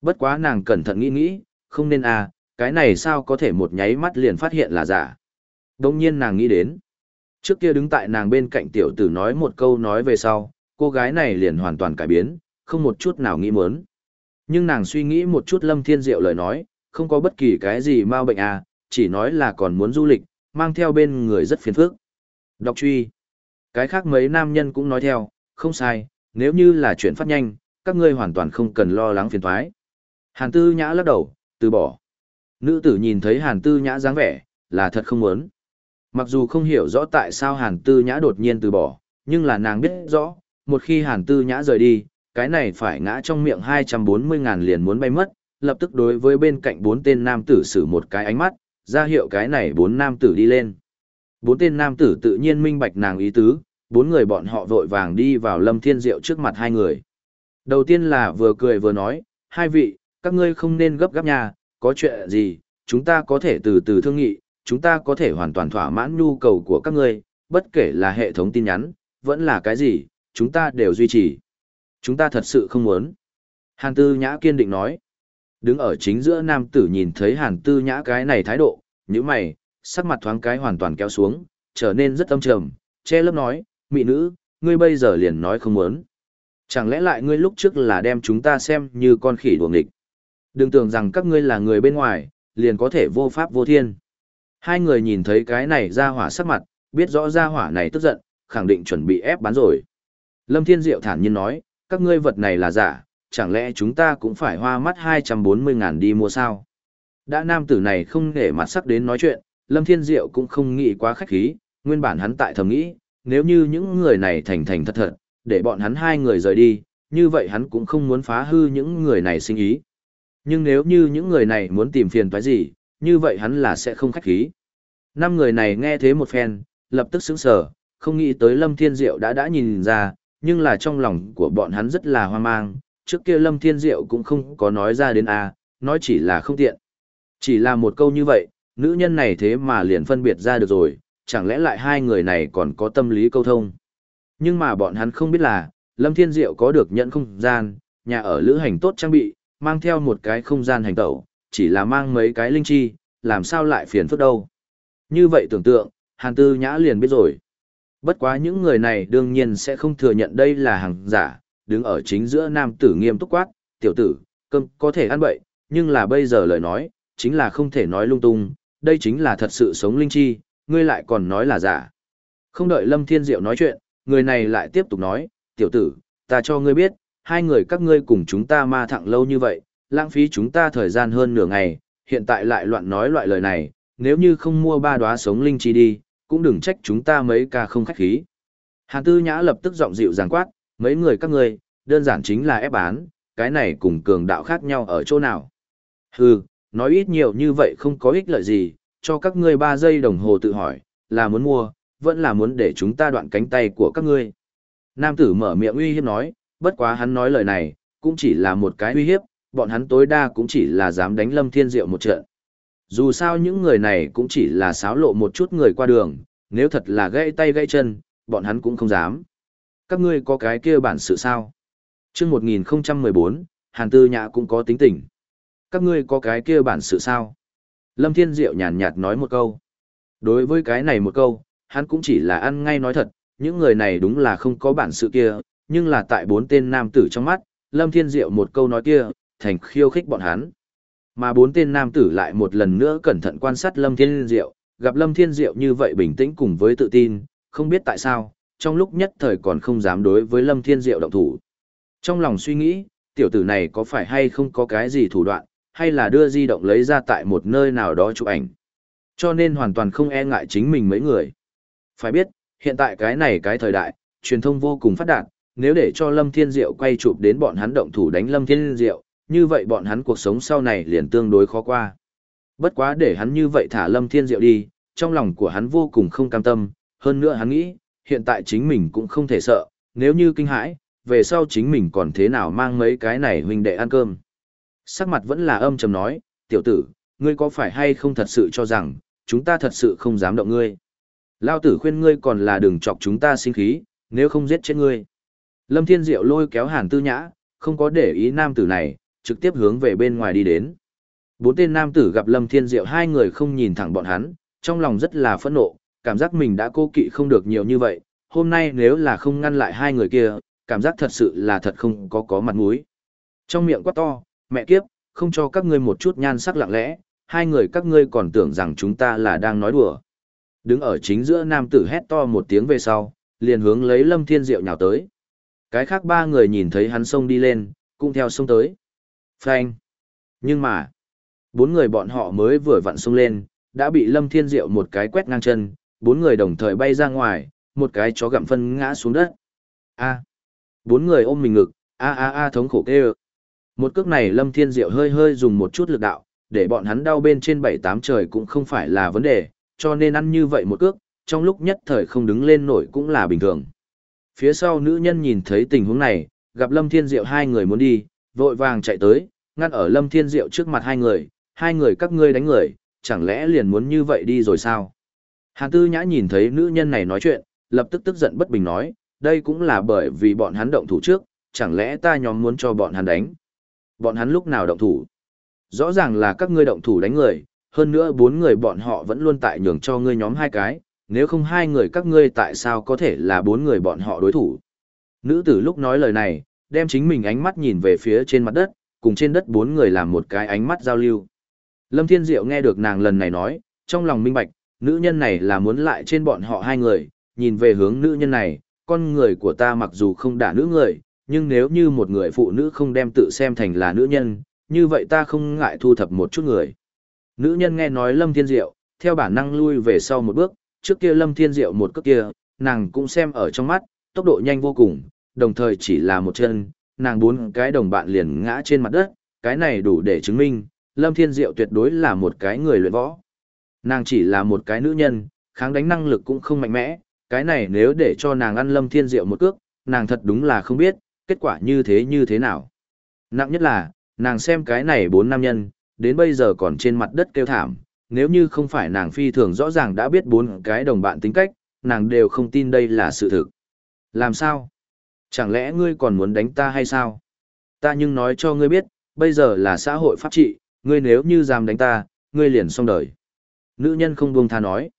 Bất quá nàng cẩn thận nghĩ nghĩ, không nên à, cái này sao có thể một nháy mắt liền phát hiện là giả. Đông nhiên nàng nghĩ đến. Trước kia đứng tại nàng bên cạnh tiểu tử nói một câu nói về sau, cô gái này liền hoàn toàn cải biến, không một chút nào nghĩ muốn. Nhưng nàng suy nghĩ một chút Lâm Thiên Diệu lời nói, không có bất kỳ cái gì mau bệnh à, chỉ nói là còn muốn du lịch, mang theo bên người rất phiền phức. Đọc truy. Cái khác mấy nam nhân cũng nói theo, không sai, nếu như là chuyện phát nhanh, các ngươi hoàn toàn không cần lo lắng phiền thoái. Hàn tư nhã lắc đầu, từ bỏ. Nữ tử nhìn thấy hàn tư nhã dáng vẻ, là thật không muốn. Mặc dù không hiểu rõ tại sao hàn tư nhã đột nhiên từ bỏ, nhưng là nàng biết rõ, một khi hàn tư nhã rời đi, cái này phải ngã trong miệng 240 ngàn liền muốn bay mất, lập tức đối với bên cạnh bốn tên nam tử sử một cái ánh mắt, ra hiệu cái này bốn nam tử đi lên. Bốn tên nam tử tự nhiên minh bạch nàng ý tứ, bốn người bọn họ vội vàng đi vào lâm thiên diệu trước mặt hai người. Đầu tiên là vừa cười vừa nói, hai vị, các ngươi không nên gấp gáp nhà, có chuyện gì, chúng ta có thể từ từ thương nghị, chúng ta có thể hoàn toàn thỏa mãn nhu cầu của các ngươi, bất kể là hệ thống tin nhắn, vẫn là cái gì, chúng ta đều duy trì. Chúng ta thật sự không muốn. Hàn Tư Nhã kiên định nói. Đứng ở chính giữa nam tử nhìn thấy Hàn Tư Nhã cái này thái độ, như mày, sắc mặt thoáng cái hoàn toàn kéo xuống, trở nên rất âm trầm, che lớp nói, mị nữ, ngươi bây giờ liền nói không muốn. Chẳng lẽ lại ngươi lúc trước là đem chúng ta xem như con khỉ đuồng địch? Đừng tưởng rằng các ngươi là người bên ngoài, liền có thể vô pháp vô thiên. Hai người nhìn thấy cái này ra hỏa sắc mặt, biết rõ ra hỏa này tức giận, khẳng định chuẩn bị ép bán rồi. Lâm Thiên Diệu thản nhiên nói, các ngươi vật này là giả, chẳng lẽ chúng ta cũng phải hoa mắt 240 ngàn đi mua sao? Đã nam tử này không để mặt sắc đến nói chuyện, Lâm Thiên Diệu cũng không nghĩ quá khách khí, nguyên bản hắn tại thầm nghĩ, nếu như những người này thành thành thật thật, để bọn hắn hai người rời đi, như vậy hắn cũng không muốn phá hư những người này sinh ý. Nhưng nếu như những người này muốn tìm phiền toái gì, như vậy hắn là sẽ không khách khí. Năm người này nghe thế một phen, lập tức sững sờ, không nghĩ tới Lâm Thiên Diệu đã đã nhìn ra, nhưng là trong lòng của bọn hắn rất là hoang mang, trước kia Lâm Thiên Diệu cũng không có nói ra đến a, nói chỉ là không tiện. Chỉ là một câu như vậy, nữ nhân này thế mà liền phân biệt ra được rồi, chẳng lẽ lại hai người này còn có tâm lý câu thông. Nhưng mà bọn hắn không biết là, Lâm Thiên Diệu có được nhận không gian, nhà ở lữ hành tốt trang bị, mang theo một cái không gian hành tẩu, chỉ là mang mấy cái linh chi, làm sao lại phiền phức đâu. Như vậy tưởng tượng, Hàn Tư Nhã liền biết rồi. Bất quá những người này đương nhiên sẽ không thừa nhận đây là hàng giả, đứng ở chính giữa nam tử nghiêm túc quát, tiểu tử, cơm có thể ăn bậy, nhưng là bây giờ lời nói, chính là không thể nói lung tung, đây chính là thật sự sống linh chi, ngươi lại còn nói là giả. Không đợi Lâm Thiên Diệu nói chuyện, người này lại tiếp tục nói, tiểu tử, ta cho ngươi biết, hai người các ngươi cùng chúng ta ma thẳng lâu như vậy, lãng phí chúng ta thời gian hơn nửa ngày, hiện tại lại loạn nói loại lời này, nếu như không mua ba đóa sống linh chi đi, cũng đừng trách chúng ta mấy ca không khách khí. Hàn Tư Nhã lập tức giọng dịu dàng quát, mấy người các ngươi, đơn giản chính là ép bán, cái này cùng cường đạo khác nhau ở chỗ nào. Hừ, nói ít nhiều như vậy không có ích lợi gì, cho các ngươi 3 giây đồng hồ tự hỏi, là muốn mua, vẫn là muốn để chúng ta đoạn cánh tay của các ngươi. Nam tử mở miệng uy hiếp nói, bất quá hắn nói lời này, cũng chỉ là một cái uy hiếp, bọn hắn tối đa cũng chỉ là dám đánh Lâm Thiên Diệu một trận. Dù sao những người này cũng chỉ là xáo lộ một chút người qua đường, nếu thật là gãy tay gãy chân, bọn hắn cũng không dám. Các ngươi có cái kia bản sự sao? trước 1014, Hàn Tư Nhã cũng có tính tình. Các ngươi có cái kia bản sự sao? Lâm Thiên Diệu nhàn nhạt nói một câu. Đối với cái này một câu, hắn cũng chỉ là ăn ngay nói thật, những người này đúng là không có bản sự kia, nhưng là tại bốn tên nam tử trong mắt, Lâm Thiên Diệu một câu nói kia, thành khiêu khích bọn hắn. Mà bốn tên nam tử lại một lần nữa cẩn thận quan sát Lâm Thiên Diệu, gặp Lâm Thiên Diệu như vậy bình tĩnh cùng với tự tin, không biết tại sao, trong lúc nhất thời còn không dám đối với Lâm Thiên Diệu động thủ. Trong lòng suy nghĩ, tiểu tử này có phải hay không có cái gì thủ đoạn, hay là đưa di động lấy ra tại một nơi nào đó chụp ảnh. Cho nên hoàn toàn không e ngại chính mình mấy người. Phải biết, hiện tại cái này cái thời đại, truyền thông vô cùng phát đạt, nếu để cho Lâm Thiên Diệu quay chụp đến bọn hắn động thủ đánh Lâm Thiên Diệu, như vậy bọn hắn cuộc sống sau này liền tương đối khó qua. Bất quá để hắn như vậy thả Lâm Thiên Diệu đi, trong lòng của hắn vô cùng không cam tâm, hơn nữa hắn nghĩ, hiện tại chính mình cũng không thể sợ, nếu như kinh hãi, về sau chính mình còn thế nào mang mấy cái này huynh đệ ăn cơm. Sắc mặt vẫn là âm trầm nói, tiểu tử, ngươi có phải hay không thật sự cho rằng, chúng ta thật sự không dám động ngươi. Lao tử khuyên ngươi còn là đừng chọc chúng ta sinh khí, nếu không giết chết ngươi. Lâm Thiên Diệu lôi kéo Hàn Tư Nhã, không có để ý nam tử này, trực tiếp hướng về bên ngoài đi đến. Bốn tên nam tử gặp Lâm Thiên Diệu hai người không nhìn thẳng bọn hắn, trong lòng rất là phẫn nộ, cảm giác mình đã cô kỵ không được nhiều như vậy, hôm nay nếu là không ngăn lại hai người kia, cảm giác thật sự là thật không có có mặt mũi. Trong miệng quá to, mẹ kiếp, không cho các ngươi một chút nhan sắc lặng lẽ, hai người các ngươi còn tưởng rằng chúng ta là đang nói đùa. Đứng ở chính giữa nam tử hét to một tiếng về sau, liền hướng lấy Lâm Thiên Diệu nhào tới. Cái khác ba người nhìn thấy hắn xông đi lên, cũng theo xông tới. Phanh. Nhưng mà, bốn người bọn họ mới vừa vặn xông lên, đã bị Lâm Thiên Diệu một cái quét ngang chân, bốn người đồng thời bay ra ngoài, một cái chó gặm phân ngã xuống đất. A. Bốn người ôm mình ngực, a a a thống khổ kêu. Một cước này Lâm Thiên Diệu hơi hơi dùng một chút lực đạo, để bọn hắn đau bên trên bảy tám trời cũng không phải là vấn đề, cho nên ăn như vậy một cước, trong lúc nhất thời không đứng lên nổi cũng là bình thường. Phía sau nữ nhân nhìn thấy tình huống này, gặp Lâm Thiên Diệu hai người muốn đi, vội vàng chạy tới, ngăn ở Lâm Thiên Diệu trước mặt hai người, hai người các ngươi đánh người, chẳng lẽ liền muốn như vậy đi rồi sao? Hàn Tư Nhã nhìn thấy nữ nhân này nói chuyện, lập tức tức giận bất bình nói, đây cũng là bởi vì bọn hắn động thủ trước, chẳng lẽ ta nhóm muốn cho bọn hắn đánh? Bọn hắn lúc nào động thủ? Rõ ràng là các ngươi động thủ đánh người, hơn nữa bốn người bọn họ vẫn luôn tại nhường cho ngươi nhóm hai cái, nếu không hai người các ngươi tại sao có thể là bốn người bọn họ đối thủ? Nữ tử lúc nói lời này, đem chính mình ánh mắt nhìn về phía trên mặt đất, cùng trên đất bốn người làm một cái ánh mắt giao lưu. Lâm Thiên Diệu nghe được nàng lần này nói, trong lòng minh bạch, nữ nhân này là muốn lại trên bọn họ hai người, nhìn về hướng nữ nhân này, con người của ta mặc dù không đả nữ người, nhưng nếu như một người phụ nữ không đem tự xem thành là nữ nhân, như vậy ta không ngại thu thập một chút người. Nữ nhân nghe nói Lâm Thiên Diệu, theo bản năng lui về sau một bước, trước kia Lâm Thiên Diệu một cước kia, nàng cũng xem ở trong mắt, tốc độ nhanh vô cùng, đồng thời chỉ là một chân, nàng bốn cái đồng bạn liền ngã trên mặt đất, cái này đủ để chứng minh, Lâm Thiên Diệu tuyệt đối là một cái người luyện võ. Nàng chỉ là một cái nữ nhân, kháng đánh năng lực cũng không mạnh mẽ, cái này nếu để cho nàng ăn Lâm Thiên Diệu một cước, nàng thật đúng là không biết, kết quả như thế như thế nào. Nặng nhất là, nàng xem cái này bốn nam nhân, đến bây giờ còn trên mặt đất kêu thảm, nếu như không phải nàng phi thường rõ ràng đã biết bốn cái đồng bạn tính cách, nàng đều không tin đây là sự thực. Làm sao? Chẳng lẽ ngươi còn muốn đánh ta hay sao? Ta nhưng nói cho ngươi biết, bây giờ là xã hội pháp trị, ngươi nếu như dám đánh ta, ngươi liền xong đời. Nữ nhân không buông tha nói.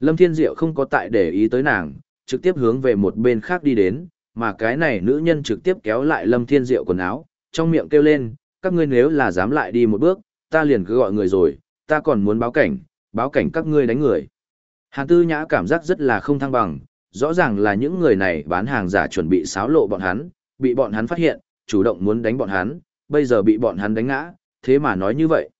Lâm Thiên Diệu không có tại để ý tới nàng, trực tiếp hướng về một bên khác đi đến, mà cái này nữ nhân trực tiếp kéo lại Lâm Thiên Diệu quần áo, trong miệng kêu lên, các ngươi nếu là dám lại đi một bước, ta liền cứ gọi người rồi, ta còn muốn báo cảnh, báo cảnh các ngươi đánh người. Hàn Tư Nhã cảm giác rất là không thăng bằng, rõ ràng là những người này bán hàng giả chuẩn bị xáo lộ bọn hắn, bị bọn hắn phát hiện, chủ động muốn đánh bọn hắn, bây giờ bị bọn hắn đánh ngã, thế mà nói như vậy.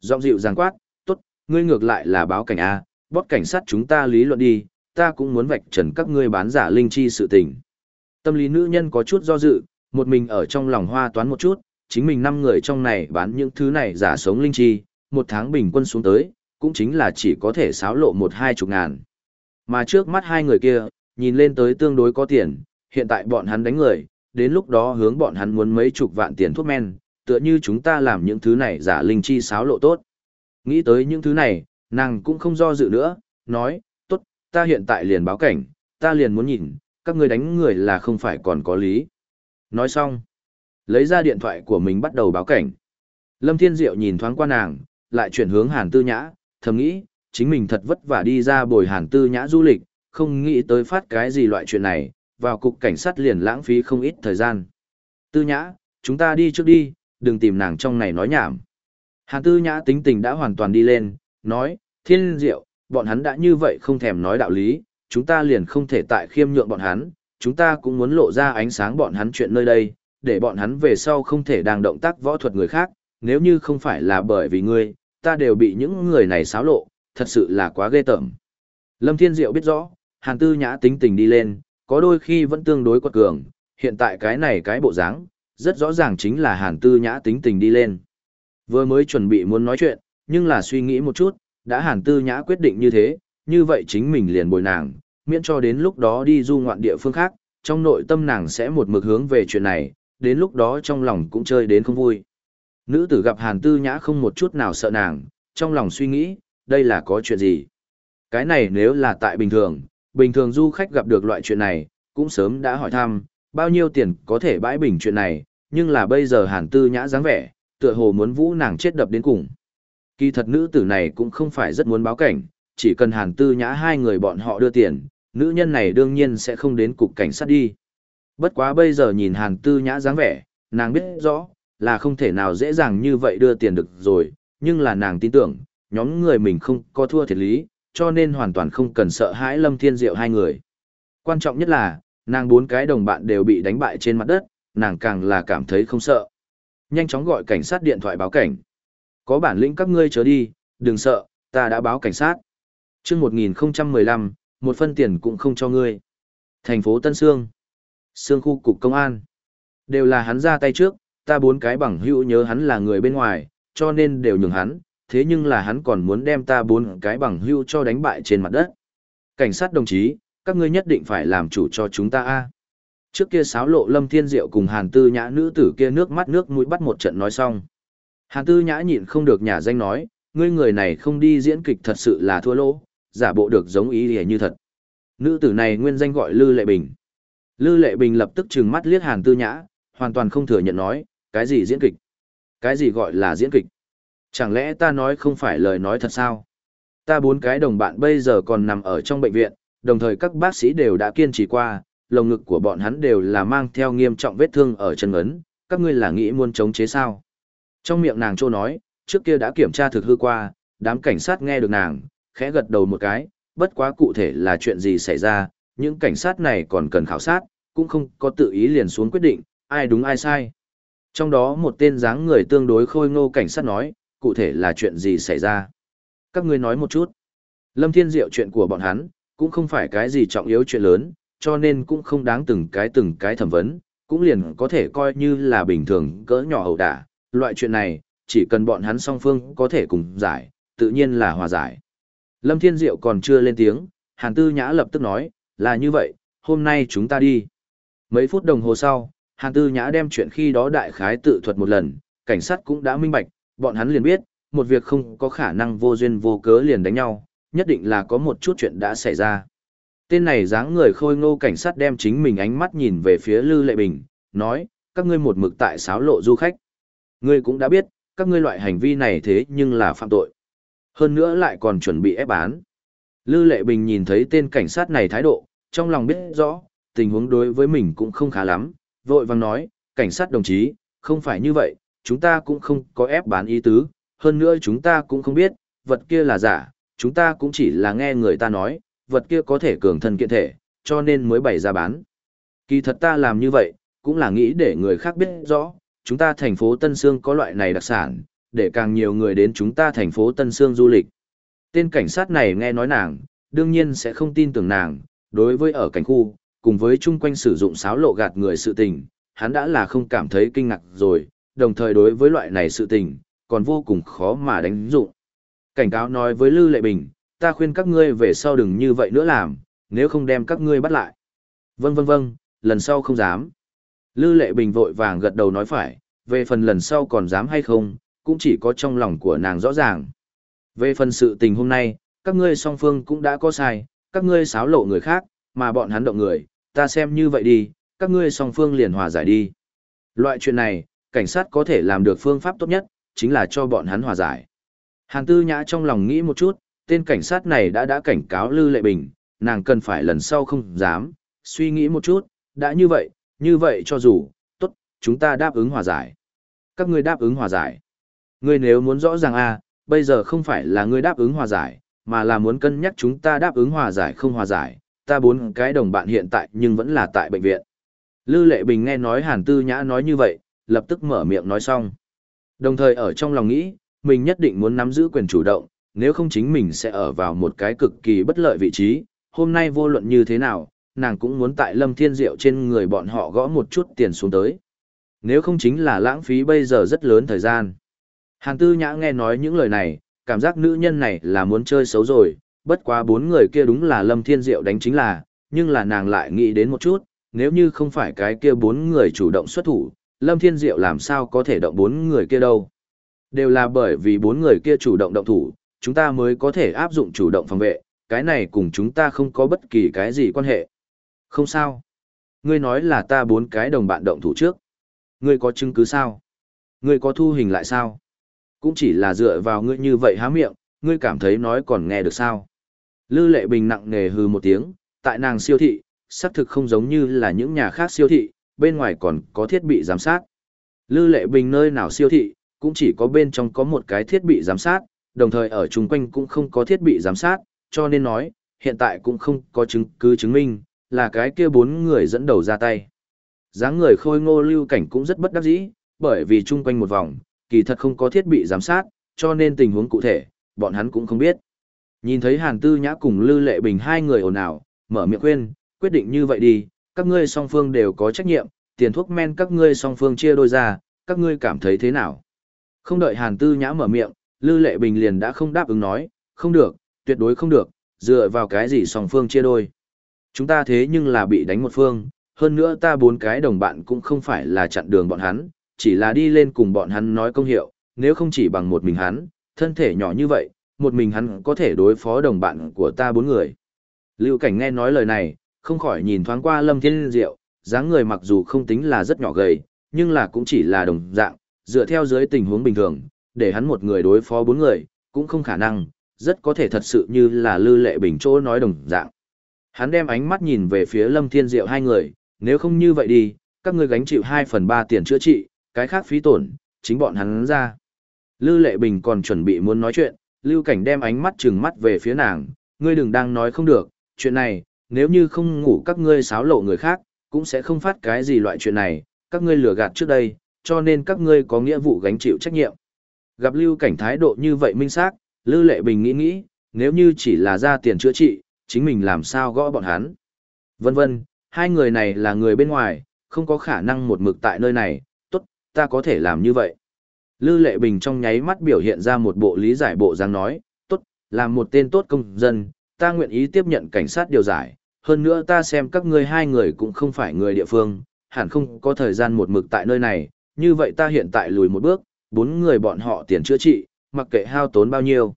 Giọng dịu dàng quát, tốt, ngươi ngược lại là báo cảnh A, bót cảnh sát chúng ta lý luận đi, ta cũng muốn vạch trần các ngươi bán giả linh chi sự tình. Tâm lý nữ nhân có chút do dự, một mình ở trong lòng hoa toán một chút, chính mình năm người trong này bán những thứ này giả sống linh chi, một tháng bình quân xuống tới, cũng chính là chỉ có thể xáo lộ một hai chục ngàn. Mà trước mắt hai người kia, nhìn lên tới tương đối có tiền, hiện tại bọn hắn đánh người, đến lúc đó hướng bọn hắn muốn mấy chục vạn tiền thuốc men, tựa như chúng ta làm những thứ này giả linh chi xáo lộ tốt. Nghĩ tới những thứ này, nàng cũng không do dự nữa, nói, tốt, ta hiện tại liền báo cảnh, ta liền muốn nhìn, các ngươi đánh người là không phải còn có lý. Nói xong, lấy ra điện thoại của mình bắt đầu báo cảnh. Lâm Thiên Diệu nhìn thoáng qua nàng, lại chuyển hướng Hàn Tư Nhã, thầm nghĩ, chính mình thật vất vả đi ra bồi Hàn Tư Nhã du lịch, không nghĩ tới phát cái gì loại chuyện này, vào cục cảnh sát liền lãng phí không ít thời gian. Tư Nhã, chúng ta đi trước đi, đừng tìm nàng trong này nói nhảm. Hàn Tư Nhã tính tình đã hoàn toàn đi lên, nói, Thiên Diệu, bọn hắn đã như vậy không thèm nói đạo lý, chúng ta liền không thể tại khiêm nhượng bọn hắn, chúng ta cũng muốn lộ ra ánh sáng bọn hắn chuyện nơi đây, để bọn hắn về sau không thể đang động tác võ thuật người khác, nếu như không phải là bởi vì ngươi, ta đều bị những người này xáo lộ, thật sự là quá ghê tởm. Lâm Thiên Diệu biết rõ, Hàn Tư Nhã tính tình đi lên, có đôi khi vẫn tương đối quật cường, hiện tại cái này cái bộ dáng, rất rõ ràng chính là Hàn Tư Nhã tính tình đi lên. Vừa mới chuẩn bị muốn nói chuyện, nhưng là suy nghĩ một chút, đã Hàn Tư Nhã quyết định như thế, như vậy chính mình liền bồi nàng, miễn cho đến lúc đó đi du ngoạn địa phương khác, trong nội tâm nàng sẽ một mực hướng về chuyện này, đến lúc đó trong lòng cũng chơi đến không vui. Nữ tử gặp Hàn Tư Nhã không một chút nào sợ nàng, trong lòng suy nghĩ, đây là có chuyện gì? Cái này nếu là tại bình thường, bình thường du khách gặp được loại chuyện này, cũng sớm đã hỏi thăm, bao nhiêu tiền có thể bãi bình chuyện này, nhưng là bây giờ Hàn Tư Nhã dáng vẻ, tựa hồ muốn vũ nàng chết đập đến cùng. Kỳ thật nữ tử này cũng không phải rất muốn báo cảnh, chỉ cần Hàn Tư Nhã hai người bọn họ đưa tiền, nữ nhân này đương nhiên sẽ không đến cục cảnh sát đi. Bất quá bây giờ nhìn Hàn Tư Nhã dáng vẻ, nàng biết rõ, là không thể nào dễ dàng như vậy đưa tiền được rồi, nhưng là nàng tin tưởng, nhóm người mình không có thua thiệt lý, cho nên hoàn toàn không cần sợ hãi Lâm Thiên Diệu hai người. Quan trọng nhất là, nàng bốn cái đồng bạn đều bị đánh bại trên mặt đất, nàng càng là cảm thấy không sợ. Nhanh chóng gọi cảnh sát điện thoại báo cảnh. Có bản lĩnh các ngươi chớ đi, đừng sợ, ta đã báo cảnh sát chương 1015, một phân tiền cũng không cho ngươi. Thành phố Tân Sương. Sương khu cục công an. Đều là hắn ra tay trước, ta bốn cái bằng hữu nhớ hắn là người bên ngoài, cho nên đều nhường hắn, thế nhưng là hắn còn muốn đem ta bốn cái bằng hữu cho đánh bại trên mặt đất. Cảnh sát đồng chí, các ngươi nhất định phải làm chủ cho chúng ta a. Trước kia sáo lộ Lâm Thiên Diệu cùng Hàn Tư Nhã nữ tử kia nước mắt nước mũi bắt một trận nói xong. Hàn Tư Nhã nhịn không được nhà danh nói, ngươi người này không đi diễn kịch thật sự là thua lỗ, giả bộ được giống ý ỉa như thật. Nữ tử này nguyên danh gọi Lư Lệ Bình. Lư Lệ Bình lập tức trừng mắt liếc Hàn Tư Nhã, hoàn toàn không thừa nhận nói, cái gì diễn kịch? Cái gì gọi là diễn kịch? Chẳng lẽ ta nói không phải lời nói thật sao? Ta bốn cái đồng bạn bây giờ còn nằm ở trong bệnh viện, đồng thời các bác sĩ đều đã kiên trì qua, lồng ngực của bọn hắn đều là mang theo nghiêm trọng vết thương ở chân ấn, các ngươi là nghĩ muốn chống chế sao? Trong miệng nàng châu nói, trước kia đã kiểm tra thực hư qua, đám cảnh sát nghe được nàng, khẽ gật đầu một cái, bất quá cụ thể là chuyện gì xảy ra, những cảnh sát này còn cần khảo sát, cũng không có tự ý liền xuống quyết định, ai đúng ai sai. Trong đó một tên dáng người tương đối khôi ngô cảnh sát nói, cụ thể là chuyện gì xảy ra. Các ngươi nói một chút. Lâm Thiên Diệu chuyện của bọn hắn, cũng không phải cái gì trọng yếu chuyện lớn, cho nên cũng không đáng từng cái từng cái thẩm vấn, cũng liền có thể coi như là bình thường cỡ nhỏ hậu đả. Loại chuyện này, chỉ cần bọn hắn song phương có thể cùng giải, tự nhiên là hòa giải. Lâm Thiên Diệu còn chưa lên tiếng, Hàn Tư Nhã lập tức nói, là như vậy, hôm nay chúng ta đi. Mấy phút đồng hồ sau, Hàn Tư Nhã đem chuyện khi đó đại khái tự thuật một lần, cảnh sát cũng đã minh bạch, bọn hắn liền biết, một việc không có khả năng vô duyên vô cớ liền đánh nhau, nhất định là có một chút chuyện đã xảy ra. Tên này dáng người khôi ngô cảnh sát đem chính mình ánh mắt nhìn về phía Lư Lệ Bình, nói, các ngươi một mực tại xáo lộ du khách. Ngươi cũng đã biết, các ngươi loại hành vi này thế nhưng là phạm tội. Hơn nữa lại còn chuẩn bị ép bán. Lư Lệ Bình nhìn thấy tên cảnh sát này thái độ, trong lòng biết rõ, tình huống đối với mình cũng không khá lắm, vội vàng nói, cảnh sát đồng chí, không phải như vậy, chúng ta cũng không có ép bán ý tứ, hơn nữa chúng ta cũng không biết, vật kia là giả, chúng ta cũng chỉ là nghe người ta nói, vật kia có thể cường thân kiện thể, cho nên mới bày ra bán. Kỳ thật ta làm như vậy, cũng là nghĩ để người khác biết rõ, chúng ta thành phố Tân Sương có loại này đặc sản, để càng nhiều người đến chúng ta thành phố Tân Sương du lịch. Tên cảnh sát này nghe nói nàng, đương nhiên sẽ không tin tưởng nàng, đối với ở cảnh khu, cùng với chung quanh sử dụng sáo lộ gạt người sự tình, hắn đã là không cảm thấy kinh ngạc rồi, đồng thời đối với loại này sự tình, còn vô cùng khó mà đánh dụng. Cảnh cáo nói với Lư Lệ Bình, ta khuyên các ngươi về sau đừng như vậy nữa làm, nếu không đem các ngươi bắt lại. Vâng vâng vâng, lần sau không dám. Lư Lệ Bình vội vàng gật đầu nói phải, về phần lần sau còn dám hay không, cũng chỉ có trong lòng của nàng rõ ràng. Về phần sự tình hôm nay, các ngươi song phương cũng đã có sai, các ngươi xáo lộ người khác, mà bọn hắn động người, ta xem như vậy đi, các ngươi song phương liền hòa giải đi. Loại chuyện này, cảnh sát có thể làm được phương pháp tốt nhất, chính là cho bọn hắn hòa giải. Hàn Tư Nhã trong lòng nghĩ một chút, tên cảnh sát này đã đã cảnh cáo Lư Lệ Bình, nàng cần phải lần sau không dám, suy nghĩ một chút, đã như vậy, như vậy cho dù, tốt, chúng ta đáp ứng hòa giải. Các ngươi đáp ứng hòa giải. Ngươi nếu muốn rõ ràng a, à, bây giờ không phải là ngươi đáp ứng hòa giải, mà là muốn cân nhắc chúng ta đáp ứng hòa giải không hòa giải, ta bốn cái đồng bạn hiện tại nhưng vẫn là tại bệnh viện. Lư Lệ Bình nghe nói Hàn Tư Nhã nói như vậy, lập tức mở miệng nói xong. Đồng thời ở trong lòng nghĩ, mình nhất định muốn nắm giữ quyền chủ động, nếu không chính mình sẽ ở vào một cái cực kỳ bất lợi vị trí. Hôm nay vô luận như thế nào, nàng cũng muốn tại Lâm Thiên Diệu trên người bọn họ gõ một chút tiền xuống tới. Nếu không chính là lãng phí bây giờ rất lớn thời gian. Hàn Tư Nhã nghe nói những lời này, cảm giác nữ nhân này là muốn chơi xấu rồi, bất quá bốn người kia đúng là Lâm Thiên Diệu đánh chính là, nhưng là nàng lại nghĩ đến một chút, nếu như không phải cái kia bốn người chủ động xuất thủ, Lâm Thiên Diệu làm sao có thể động bốn người kia đâu. Đều là bởi vì bốn người kia chủ động động thủ, chúng ta mới có thể áp dụng chủ động phòng vệ, cái này cùng chúng ta không có bất kỳ cái gì quan hệ. Không sao. Ngươi nói là ta bốn cái đồng bạn động thủ trước. Ngươi có chứng cứ sao? Ngươi có thu hình lại sao? Cũng chỉ là dựa vào ngươi như vậy há miệng, ngươi cảm thấy nói còn nghe được sao? Lư lệ bình nặng nề hừ một tiếng, tại nàng siêu thị, xác thực không giống như là những nhà khác siêu thị, bên ngoài còn có thiết bị giám sát. Lư lệ bình nơi nào siêu thị, cũng chỉ có bên trong có một cái thiết bị giám sát, đồng thời ở chung quanh cũng không có thiết bị giám sát, cho nên nói, hiện tại cũng không có chứng cứ chứng minh, là cái kia bốn người dẫn đầu ra tay. dáng người khôi ngô lưu cảnh cũng rất bất đắc dĩ, bởi vì chung quanh một vòng, kỳ thật không có thiết bị giám sát, cho nên tình huống cụ thể, bọn hắn cũng không biết. Nhìn thấy Hàn Tư Nhã cùng Lư Lệ Bình hai người ồn ào, mở miệng khuyên, quyết định như vậy đi, các ngươi song phương đều có trách nhiệm, tiền thuốc men các ngươi song phương chia đôi ra, các ngươi cảm thấy thế nào? Không đợi Hàn Tư Nhã mở miệng, Lư Lệ Bình liền đã không đáp ứng nói, không được, tuyệt đối không được, dựa vào cái gì song phương chia đôi. Chúng ta thế nhưng là bị đánh một phương, hơn nữa ta bốn cái đồng bạn cũng không phải là chặn đường bọn hắn, chỉ là đi lên cùng bọn hắn nói công hiệu, nếu không chỉ bằng một mình hắn, thân thể nhỏ như vậy, một mình hắn có thể đối phó đồng bạn của ta bốn người. Lưu Cảnh nghe nói lời này, không khỏi nhìn thoáng qua Lâm Thiên Diệu, dáng người mặc dù không tính là rất nhỏ gầy, nhưng là cũng chỉ là đồng dạng, dựa theo dưới tình huống bình thường, để hắn một người đối phó bốn người, cũng không khả năng, rất có thể thật sự như là Lư Lệ Bình chỗ nói đồng dạng. Hắn đem ánh mắt nhìn về phía Lâm Thiên Diệu hai người, nếu không như vậy đi, các ngươi gánh chịu 2 phần 3 tiền chữa trị, cái khác phí tổn, chính bọn hắn ra. Lư Lệ Bình còn chuẩn bị muốn nói chuyện, Lưu Cảnh đem ánh mắt trừng mắt về phía nàng, ngươi đừng đang nói không được, chuyện này, nếu như không ngủ các ngươi xáo lộ người khác, cũng sẽ không phát cái gì loại chuyện này, các ngươi lừa gạt trước đây, cho nên các ngươi có nghĩa vụ gánh chịu trách nhiệm. Gặp Lưu Cảnh thái độ như vậy minh xác, Lư Lệ Bình nghĩ nghĩ, nếu như chỉ là ra tiền chữa trị, chính mình làm sao gõ bọn hắn. Vân vân, hai người này là người bên ngoài, không có khả năng một mực tại nơi này, ta có thể làm như vậy. Lư Lệ Bình trong nháy mắt biểu hiện ra một bộ lý giải bộ dáng nói, tốt, làm một tên tốt công dân, ta nguyện ý tiếp nhận cảnh sát điều giải, hơn nữa ta xem các ngươi hai người cũng không phải người địa phương, hẳn không có thời gian một mực tại nơi này, như vậy ta hiện tại lùi một bước, bốn người bọn họ tiền chữa trị, mặc kệ hao tốn bao nhiêu.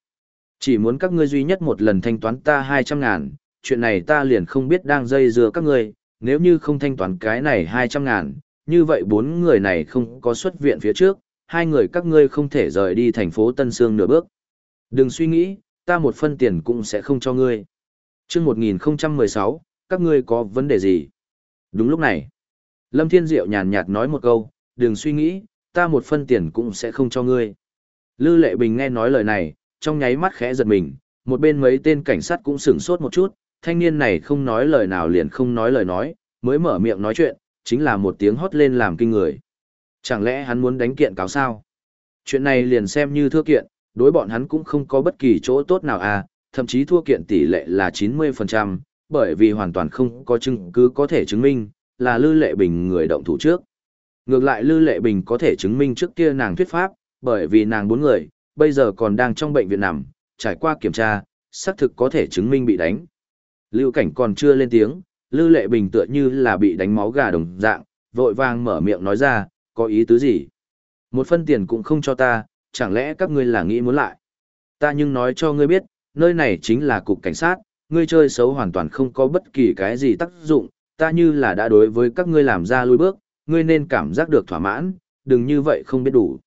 Chỉ muốn các ngươi duy nhất một lần thanh toán ta 200 ngàn, chuyện này ta liền không biết đang dây dưa các ngươi, nếu như không thanh toán cái này 200 ngàn, như vậy bốn người này không có xuất viện phía trước, hai người các ngươi không thể rời đi thành phố Tân Sương nửa bước. Đừng suy nghĩ, ta một phân tiền cũng sẽ không cho ngươi. chương 1016, các ngươi có vấn đề gì? Đúng lúc này, Lâm Thiên Diệu nhàn nhạt nói một câu, đừng suy nghĩ, ta một phân tiền cũng sẽ không cho ngươi. Lư Lệ Bình nghe nói lời này, trong nháy mắt khẽ giật mình, một bên mấy tên cảnh sát cũng sửng sốt một chút, thanh niên này không nói lời nào liền không nói lời nói, mới mở miệng nói chuyện, chính là một tiếng hót lên làm kinh người. Chẳng lẽ hắn muốn đánh kiện cáo sao? Chuyện này liền xem như thua kiện, đối bọn hắn cũng không có bất kỳ chỗ tốt nào à, thậm chí thua kiện tỷ lệ là 90%, bởi vì hoàn toàn không có chứng cứ có thể chứng minh, là Lư Lệ Bình người động thủ trước. Ngược lại Lư Lệ Bình có thể chứng minh trước kia nàng thuyết pháp, bởi vì nàng bốn người, bây giờ còn đang trong bệnh viện nằm, trải qua kiểm tra, xác thực có thể chứng minh bị đánh. Lưu Cảnh còn chưa lên tiếng, Lư Lệ Bình tựa như là bị đánh máu gà đồng dạng, vội vàng mở miệng nói ra, có ý tứ gì? Một phân tiền cũng không cho ta, chẳng lẽ các ngươi là nghĩ muốn lại? Ta nhưng nói cho ngươi biết, nơi này chính là cục cảnh sát, ngươi chơi xấu hoàn toàn không có bất kỳ cái gì tác dụng, ta như là đã đối với các ngươi làm ra lùi bước, ngươi nên cảm giác được thỏa mãn, đừng như vậy không biết đủ.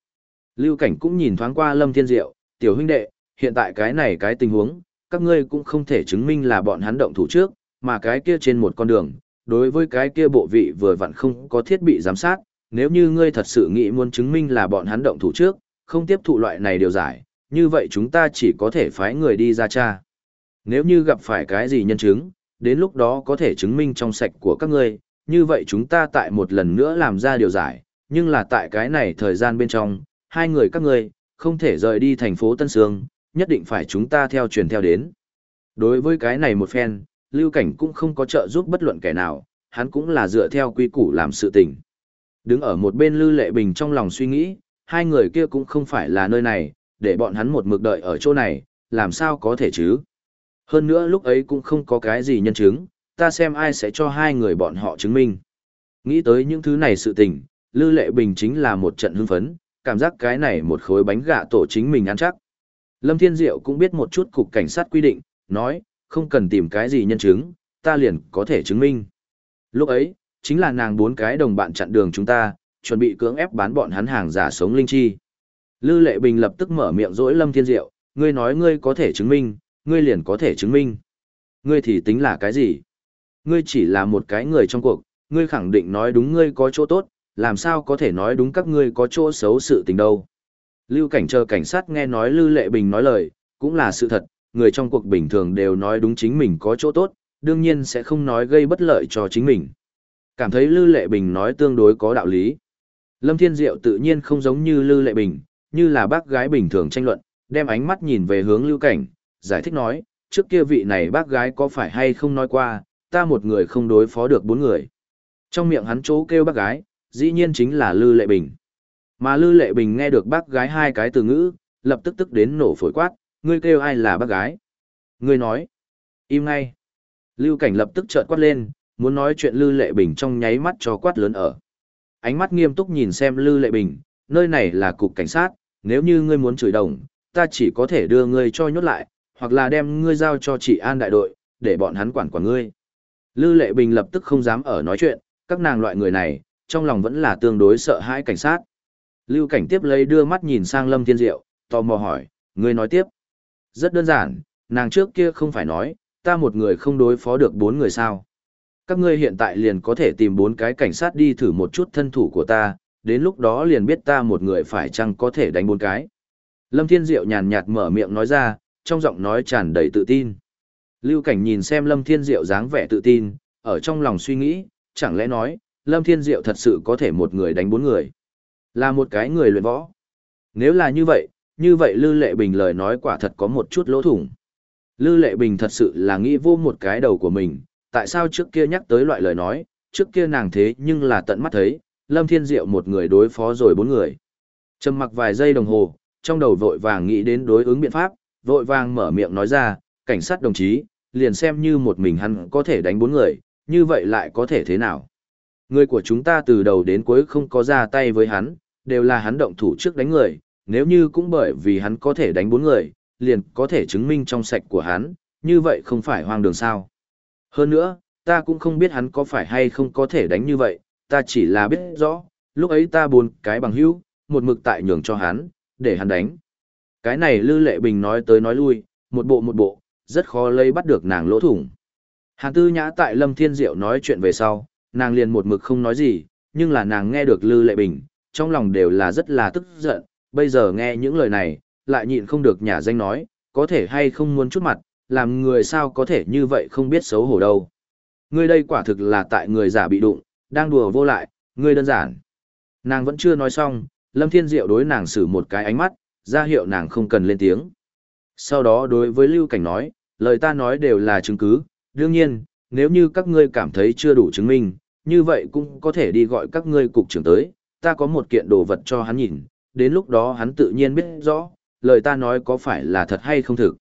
Lưu Cảnh cũng nhìn thoáng qua Lâm Thiên Diệu, tiểu huynh đệ, hiện tại cái này cái tình huống, các ngươi cũng không thể chứng minh là bọn hắn động thủ trước, mà cái kia trên một con đường, đối với cái kia bộ vị vừa vặn không có thiết bị giám sát, nếu như ngươi thật sự nghĩ muốn chứng minh là bọn hắn động thủ trước, không tiếp thụ loại này điều giải, như vậy chúng ta chỉ có thể phái người đi ra tra. Nếu như gặp phải cái gì nhân chứng, đến lúc đó có thể chứng minh trong sạch của các ngươi, như vậy chúng ta tại một lần nữa làm ra điều giải, nhưng là tại cái này thời gian bên trong, hai người các ngươi, không thể rời đi thành phố Tân Sương, nhất định phải chúng ta theo truyền theo đến. Đối với cái này một phen, Lưu Cảnh cũng không có trợ giúp bất luận kẻ nào, hắn cũng là dựa theo quy củ làm sự tình. Đứng ở một bên Lưu Lệ Bình trong lòng suy nghĩ, hai người kia cũng không phải là nơi này, để bọn hắn một mực đợi ở chỗ này, làm sao có thể chứ? Hơn nữa lúc ấy cũng không có cái gì nhân chứng, ta xem ai sẽ cho hai người bọn họ chứng minh. Nghĩ tới những thứ này sự tình, Lư Lệ Bình chính là một trận hưng phấn, cảm giác cái này một khối bánh gạ tổ chính mình ăn chắc. Lâm Thiên Diệu cũng biết một chút cục cảnh sát quy định, nói, không cần tìm cái gì nhân chứng, ta liền có thể chứng minh. Lúc ấy, chính là nàng bốn cái đồng bạn chặn đường chúng ta, chuẩn bị cưỡng ép bán bọn hắn hàng giả sống linh chi. Lư Lệ Bình lập tức mở miệng dỗi Lâm Thiên Diệu, ngươi nói ngươi có thể chứng minh, ngươi liền có thể chứng minh. Ngươi thì tính là cái gì? Ngươi chỉ là một cái người trong cuộc, ngươi khẳng định nói đúng ngươi có chỗ tốt, làm sao có thể nói đúng các ngươi có chỗ xấu sự tình đâu. Lưu cảnh chờ cảnh sát nghe nói Lư Lệ Bình nói lời, cũng là sự thật, người trong cuộc bình thường đều nói đúng chính mình có chỗ tốt, đương nhiên sẽ không nói gây bất lợi cho chính mình. Cảm thấy Lư Lệ Bình nói tương đối có đạo lý. Lâm Thiên Diệu tự nhiên không giống như Lư Lệ Bình, như là bác gái bình thường tranh luận, đem ánh mắt nhìn về hướng Lưu Cảnh, giải thích nói, trước kia vị này bác gái có phải hay không nói qua, ta một người không đối phó được bốn người. Trong miệng hắn chỗ kêu bác gái, dĩ nhiên chính là Lư Lệ Bình. Mà Lư Lệ Bình nghe được bác gái hai cái từ ngữ, lập tức tức đến nổ phổi quát, ngươi kêu ai là bác gái? Ngươi nói, im ngay. Lưu Cảnh lập tức trợn quát lên, muốn nói chuyện Lư Lệ Bình trong nháy mắt cho quát lớn ở. Ánh mắt nghiêm túc nhìn xem Lư Lệ Bình, nơi này là cục cảnh sát, nếu như ngươi muốn chửi đồng, ta chỉ có thể đưa ngươi cho nhốt lại, hoặc là đem ngươi giao cho chị an đại đội, để bọn hắn quản quản ngươi. Lư Lệ Bình lập tức không dám ở nói chuyện, các nàng loại người này, trong lòng vẫn là tương đối sợ hãi cảnh sát. Lưu Cảnh tiếp lấy đưa mắt nhìn sang Lâm Thiên Diệu, tò mò hỏi, ngươi nói tiếp. Rất đơn giản, nàng trước kia không phải nói, ta một người không đối phó được bốn người sao. Các ngươi hiện tại liền có thể tìm bốn cái cảnh sát đi thử một chút thân thủ của ta, đến lúc đó liền biết ta một người phải chăng có thể đánh bốn cái. Lâm Thiên Diệu nhàn nhạt mở miệng nói ra, trong giọng nói tràn đầy tự tin. Lưu Cảnh nhìn xem Lâm Thiên Diệu dáng vẻ tự tin, ở trong lòng suy nghĩ, chẳng lẽ nói, Lâm Thiên Diệu thật sự có thể một người đánh bốn người. Là một cái người luyện võ. Nếu là như vậy, như vậy Lư Lệ Bình lời nói quả thật có một chút lỗ thủng. Lư Lệ Bình thật sự là nghĩ vô một cái đầu của mình, tại sao trước kia nhắc tới loại lời nói, trước kia nàng thế nhưng là tận mắt thấy, Lâm Thiên Diệu một người đối phó rồi bốn người. Trầm mặc vài giây đồng hồ, trong đầu vội vàng nghĩ đến đối ứng biện pháp, vội vàng mở miệng nói ra, cảnh sát đồng chí, liền xem như một mình hắn có thể đánh bốn người, như vậy lại có thể thế nào? Người của chúng ta từ đầu đến cuối không có ra tay với hắn, đều là hắn động thủ trước đánh người, nếu như cũng bởi vì hắn có thể đánh bốn người, liền có thể chứng minh trong sạch của hắn, như vậy không phải hoang đường sao. Hơn nữa, ta cũng không biết hắn có phải hay không có thể đánh như vậy, ta chỉ là biết rõ, lúc ấy ta buồn cái bằng hữu, một mực tại nhường cho hắn, để hắn đánh. Cái này Lư Lệ Bình nói tới nói lui, một bộ một bộ, rất khó lấy bắt được nàng lỗ thủng. Hàn Tư Nhã tại Lâm Thiên Diệu nói chuyện về sau, nàng liền một mực không nói gì, nhưng là nàng nghe được Lư Lệ Bình, trong lòng đều là rất là tức giận, bây giờ nghe những lời này, lại nhịn không được nhà danh nói, có thể hay không muốn chút mặt, làm người sao có thể như vậy không biết xấu hổ đâu. Ngươi đây quả thực là tại người giả bị đụng, đang đùa vô lại, ngươi đơn giản. Nàng vẫn chưa nói xong, Lâm Thiên Diệu đối nàng xử một cái ánh mắt, ra hiệu nàng không cần lên tiếng. Sau đó đối với Lưu Cảnh nói, lời ta nói đều là chứng cứ, đương nhiên, nếu như các ngươi cảm thấy chưa đủ chứng minh, như vậy cũng có thể đi gọi các ngươi cục trưởng tới, ta có một kiện đồ vật cho hắn nhìn, đến lúc đó hắn tự nhiên biết rõ, lời ta nói có phải là thật hay không thực.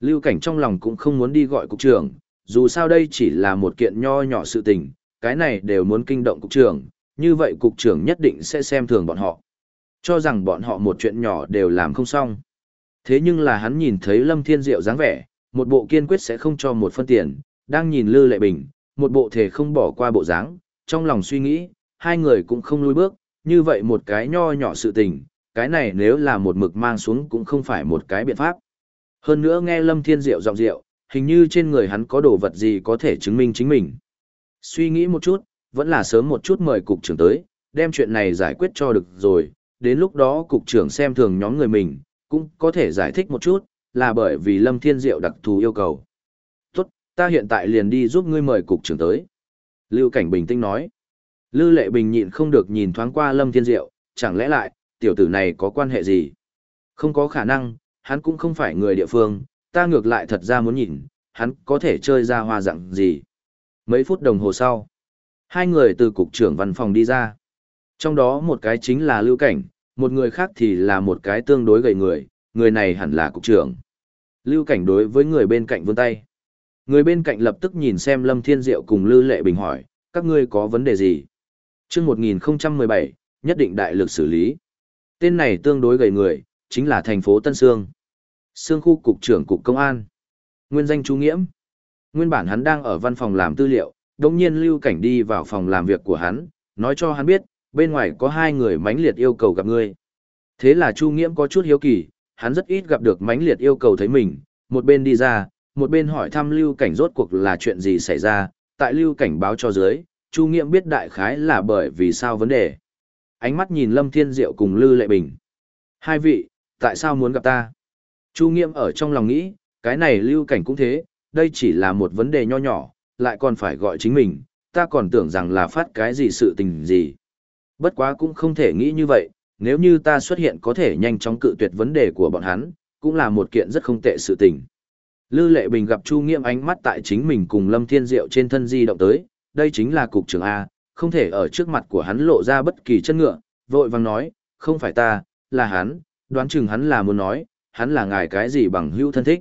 Lưu Cảnh trong lòng cũng không muốn đi gọi cục trưởng, dù sao đây chỉ là một kiện nho nhỏ sự tình, cái này đều muốn kinh động cục trưởng, như vậy cục trưởng nhất định sẽ xem thường bọn họ. Cho rằng bọn họ một chuyện nhỏ đều làm không xong. Thế nhưng là hắn nhìn thấy Lâm Thiên Diệu dáng vẻ, một bộ kiên quyết sẽ không cho một phân tiền, đang nhìn Lư Lệ Bình, một bộ thể không bỏ qua bộ dáng, trong lòng suy nghĩ, hai người cũng không lùi bước, như vậy một cái nho nhỏ sự tình, cái này nếu là một mực mang xuống cũng không phải một cái biện pháp. Hơn nữa nghe Lâm Thiên Diệu giọng rượu, hình như trên người hắn có đồ vật gì có thể chứng minh chính mình. Suy nghĩ một chút, vẫn là sớm một chút mời cục trưởng tới, đem chuyện này giải quyết cho được rồi, đến lúc đó cục trưởng xem thường nhóm người mình, cũng có thể giải thích một chút, là bởi vì Lâm Thiên Diệu đặc thù yêu cầu. Tốt, ta hiện tại liền đi giúp ngươi mời cục trưởng tới. Lưu Cảnh bình tĩnh nói. Lưu Lệ Bình nhịn không được nhìn thoáng qua Lâm Thiên Diệu, chẳng lẽ lại, tiểu tử này có quan hệ gì? Không có khả năng, hắn cũng không phải người địa phương, ta ngược lại thật ra muốn nhìn, hắn có thể chơi ra hoa dạng gì. Mấy phút đồng hồ sau, hai người từ cục trưởng văn phòng đi ra. Trong đó một cái chính là Lưu Cảnh, một người khác thì là một cái tương đối gầy người, người này hẳn là cục trưởng. Lưu Cảnh đối với người bên cạnh vươn tay. Người bên cạnh lập tức nhìn xem Lâm Thiên Diệu cùng Lư Lệ Bình hỏi, các ngươi có vấn đề gì? Chương 1017, nhất định đại lực xử lý. Tên này tương đối gầy người, chính là thành phố Tân Sương. Sương khu cục trưởng cục công an. Nguyên danh Chu Nghiễm. Nguyên bản hắn đang ở văn phòng làm tư liệu, đồng nhiên Lưu Cảnh đi vào phòng làm việc của hắn, nói cho hắn biết, bên ngoài có hai người mãnh liệt yêu cầu gặp ngươi. Thế là Chu Nghiễm có chút hiếu kỳ, hắn rất ít gặp được mãnh liệt yêu cầu thấy mình, một bên đi ra, một bên hỏi thăm Lưu Cảnh rốt cuộc là chuyện gì xảy ra, tại Lưu Cảnh báo cho dưới, Chu Nghiệm biết đại khái là bởi vì sao vấn đề. Ánh mắt nhìn Lâm Thiên Diệu cùng Lư Lệ Bình. Hai vị, tại sao muốn gặp ta? Chu Nghiệm ở trong lòng nghĩ, cái này Lưu Cảnh cũng thế, đây chỉ là một vấn đề nho nhỏ, lại còn phải gọi chính mình, ta còn tưởng rằng là phát cái gì sự tình gì. Bất quá cũng không thể nghĩ như vậy, nếu như ta xuất hiện có thể nhanh chóng cự tuyệt vấn đề của bọn hắn, cũng là một kiện rất không tệ sự tình. Lư Lệ Bình gặp Chu Nghiêm ánh mắt tại chính mình cùng Lâm Thiên Diệu trên thân di động tới, đây chính là cục trưởng A, không thể ở trước mặt của hắn lộ ra bất kỳ chân ngựa, vội vàng nói, không phải ta, là hắn, đoán chừng hắn là muốn nói, hắn là ngài cái gì bằng hữu thân thích.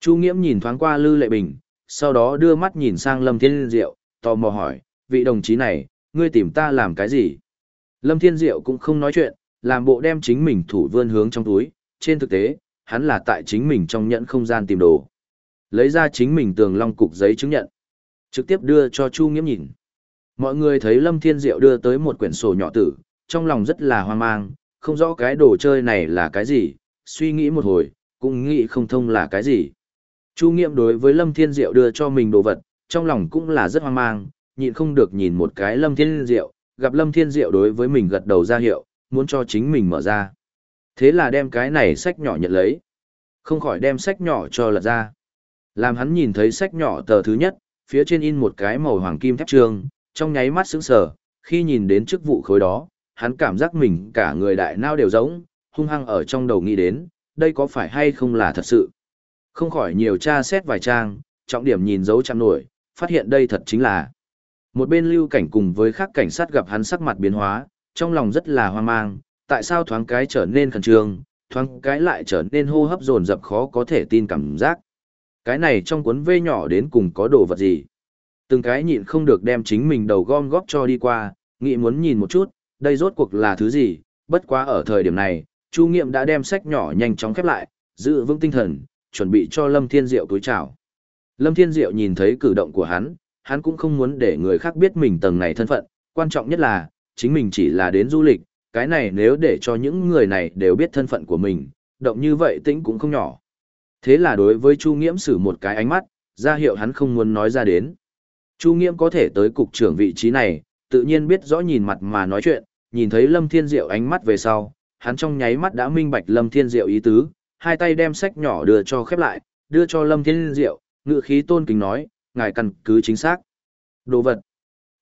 Chu Nghiễm nhìn thoáng qua Lư Lệ Bình, sau đó đưa mắt nhìn sang Lâm Thiên Diệu, tò mò hỏi, vị đồng chí này, ngươi tìm ta làm cái gì? Lâm Thiên Diệu cũng không nói chuyện, làm bộ đem chính mình thủ vươn hướng trong túi, trên thực tế, hắn là tại chính mình trong nhẫn không gian tìm đồ. Lấy ra chính mình tường long cục giấy chứng nhận, trực tiếp đưa cho Chu Nghiễm nhìn. Mọi người thấy Lâm Thiên Diệu đưa tới một quyển sổ nhỏ tử, trong lòng rất là hoang mang, không rõ cái đồ chơi này là cái gì, suy nghĩ một hồi, cũng nghĩ không thông là cái gì. Chu Nghiễm đối với Lâm Thiên Diệu đưa cho mình đồ vật, trong lòng cũng là rất hoang mang, nhịn không được nhìn một cái Lâm Thiên Diệu, gặp Lâm Thiên Diệu đối với mình gật đầu ra hiệu, muốn cho chính mình mở ra. Thế là đem cái này sách nhỏ nhận lấy. Không khỏi đem sách nhỏ cho lật ra. Làm hắn nhìn thấy sách nhỏ tờ thứ nhất, phía trên in một cái màu hoàng kim thép trường, trong nháy mắt sững sờ, khi nhìn đến chức vụ khối đó, hắn cảm giác mình cả người đại nao đều giống, hung hăng ở trong đầu nghĩ đến, đây có phải hay không là thật sự. Không khỏi nhiều tra xét vài trang, trọng điểm nhìn dấu chạm nổi, phát hiện đây thật chính là. Một bên lưu cảnh cùng với khác cảnh sát gặp hắn sắc mặt biến hóa, trong lòng rất là hoang mang, tại sao thoáng cái trở nên khẩn trương, thoáng cái lại trở nên hô hấp dồn dập khó có thể tin cảm giác. Cái này trong cuốn vê nhỏ đến cùng có đồ vật gì? Từng cái nhịn không được đem chính mình đầu gom góp cho đi qua, nghĩ muốn nhìn một chút, đây rốt cuộc là thứ gì, bất quá ở thời điểm này, Chu Nghiệm đã đem sách nhỏ nhanh chóng khép lại, giữ vững tinh thần, chuẩn bị cho Lâm Thiên Diệu túi chào. Lâm Thiên Diệu nhìn thấy cử động của hắn, hắn cũng không muốn để người khác biết mình tầng này thân phận, quan trọng nhất là, chính mình chỉ là đến du lịch, cái này nếu để cho những người này đều biết thân phận của mình, động như vậy tĩnh cũng không nhỏ. Thế là đối với Chu Nghiễm sử một cái ánh mắt, ra hiệu hắn không muốn nói ra đến. Chu Nghiễm có thể tới cục trưởng vị trí này, tự nhiên biết rõ nhìn mặt mà nói chuyện, nhìn thấy Lâm Thiên Diệu ánh mắt về sau, hắn trong nháy mắt đã minh bạch Lâm Thiên Diệu ý tứ, hai tay đem sách nhỏ đưa cho khép lại, đưa cho Lâm Thiên Diệu, ngự khí tôn kính nói, ngài căn cứ chính xác. Đồ vật.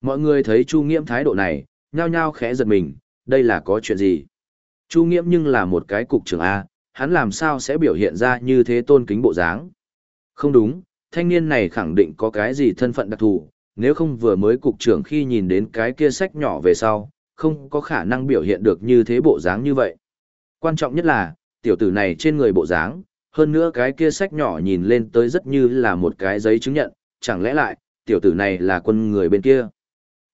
Mọi người thấy Chu Nghiễm thái độ này, nhao nhao khẽ giật mình, đây là có chuyện gì? Chu Nghiễm nhưng là một cái cục trưởng A, hắn làm sao sẽ biểu hiện ra như thế tôn kính bộ dáng? Không đúng, thanh niên này khẳng định có cái gì thân phận đặc thù, nếu không vừa mới cục trưởng khi nhìn đến cái kia sách nhỏ về sau, không có khả năng biểu hiện được như thế bộ dáng như vậy. Quan trọng nhất là, tiểu tử này trên người bộ dáng, hơn nữa cái kia sách nhỏ nhìn lên tới rất như là một cái giấy chứng nhận, chẳng lẽ lại, tiểu tử này là quân người bên kia.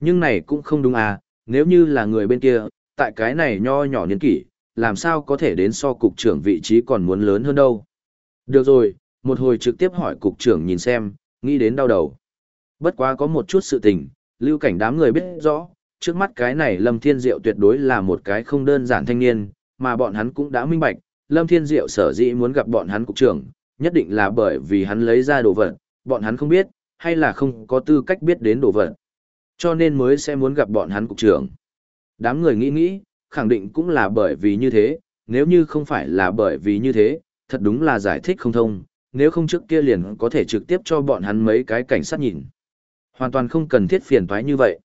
Nhưng này cũng không đúng à, nếu như là người bên kia, tại cái này nho nhỏ niên kỷ, làm sao có thể đến so cục trưởng vị trí còn muốn lớn hơn đâu. Được rồi, một hồi trực tiếp hỏi cục trưởng nhìn xem, nghĩ đến đau đầu. Bất quá có một chút sự tình, lưu cảnh đám người biết rõ, trước mắt cái này Lâm Thiên Diệu tuyệt đối là một cái không đơn giản thanh niên, mà bọn hắn cũng đã minh bạch, Lâm Thiên Diệu sở dĩ muốn gặp bọn hắn cục trưởng, nhất định là bởi vì hắn lấy ra đồ vật, bọn hắn không biết, hay là không có tư cách biết đến đồ vật. Cho nên mới sẽ muốn gặp bọn hắn cục trưởng. Đám người nghĩ nghĩ, khẳng định cũng là bởi vì như thế, nếu như không phải là bởi vì như thế, thật đúng là giải thích không thông, nếu không trước kia liền có thể trực tiếp cho bọn hắn mấy cái cảnh sát nhìn. Hoàn toàn không cần thiết phiền toái như vậy.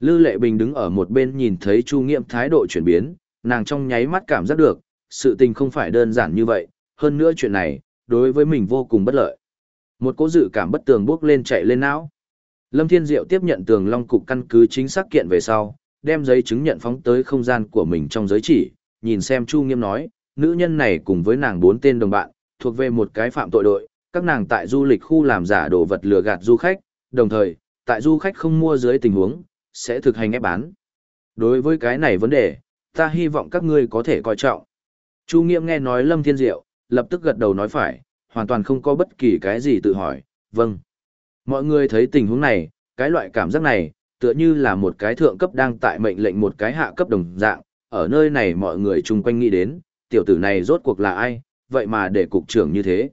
Lư Lệ Bình đứng ở một bên nhìn thấy Chu Nghiệm thái độ chuyển biến, nàng trong nháy mắt cảm giác được, sự tình không phải đơn giản như vậy, hơn nữa chuyện này, đối với mình vô cùng bất lợi. Một cố dự cảm bất tường bước lên chạy lên não. Lâm Thiên Diệu tiếp nhận tường long cục căn cứ chính xác kiện về sau, đem giấy chứng nhận phóng tới không gian của mình trong giới chỉ, nhìn xem Chu Nghiêm nói, nữ nhân này cùng với nàng bốn tên đồng bạn, thuộc về một cái phạm tội đội, các nàng tại du lịch khu làm giả đồ vật lừa gạt du khách, đồng thời, tại du khách không mua dưới tình huống, sẽ thực hành ép bán. Đối với cái này vấn đề, ta hy vọng các ngươi có thể coi trọng. Chu Nghiêm nghe nói Lâm Thiên Diệu, lập tức gật đầu nói phải, hoàn toàn không có bất kỳ cái gì tự hỏi, vâng. Mọi người thấy tình huống này, cái loại cảm giác này, tựa như là một cái thượng cấp đang tại mệnh lệnh một cái hạ cấp đồng dạng, ở nơi này mọi người chung quanh nghĩ đến, tiểu tử này rốt cuộc là ai, vậy mà để cục trưởng như thế.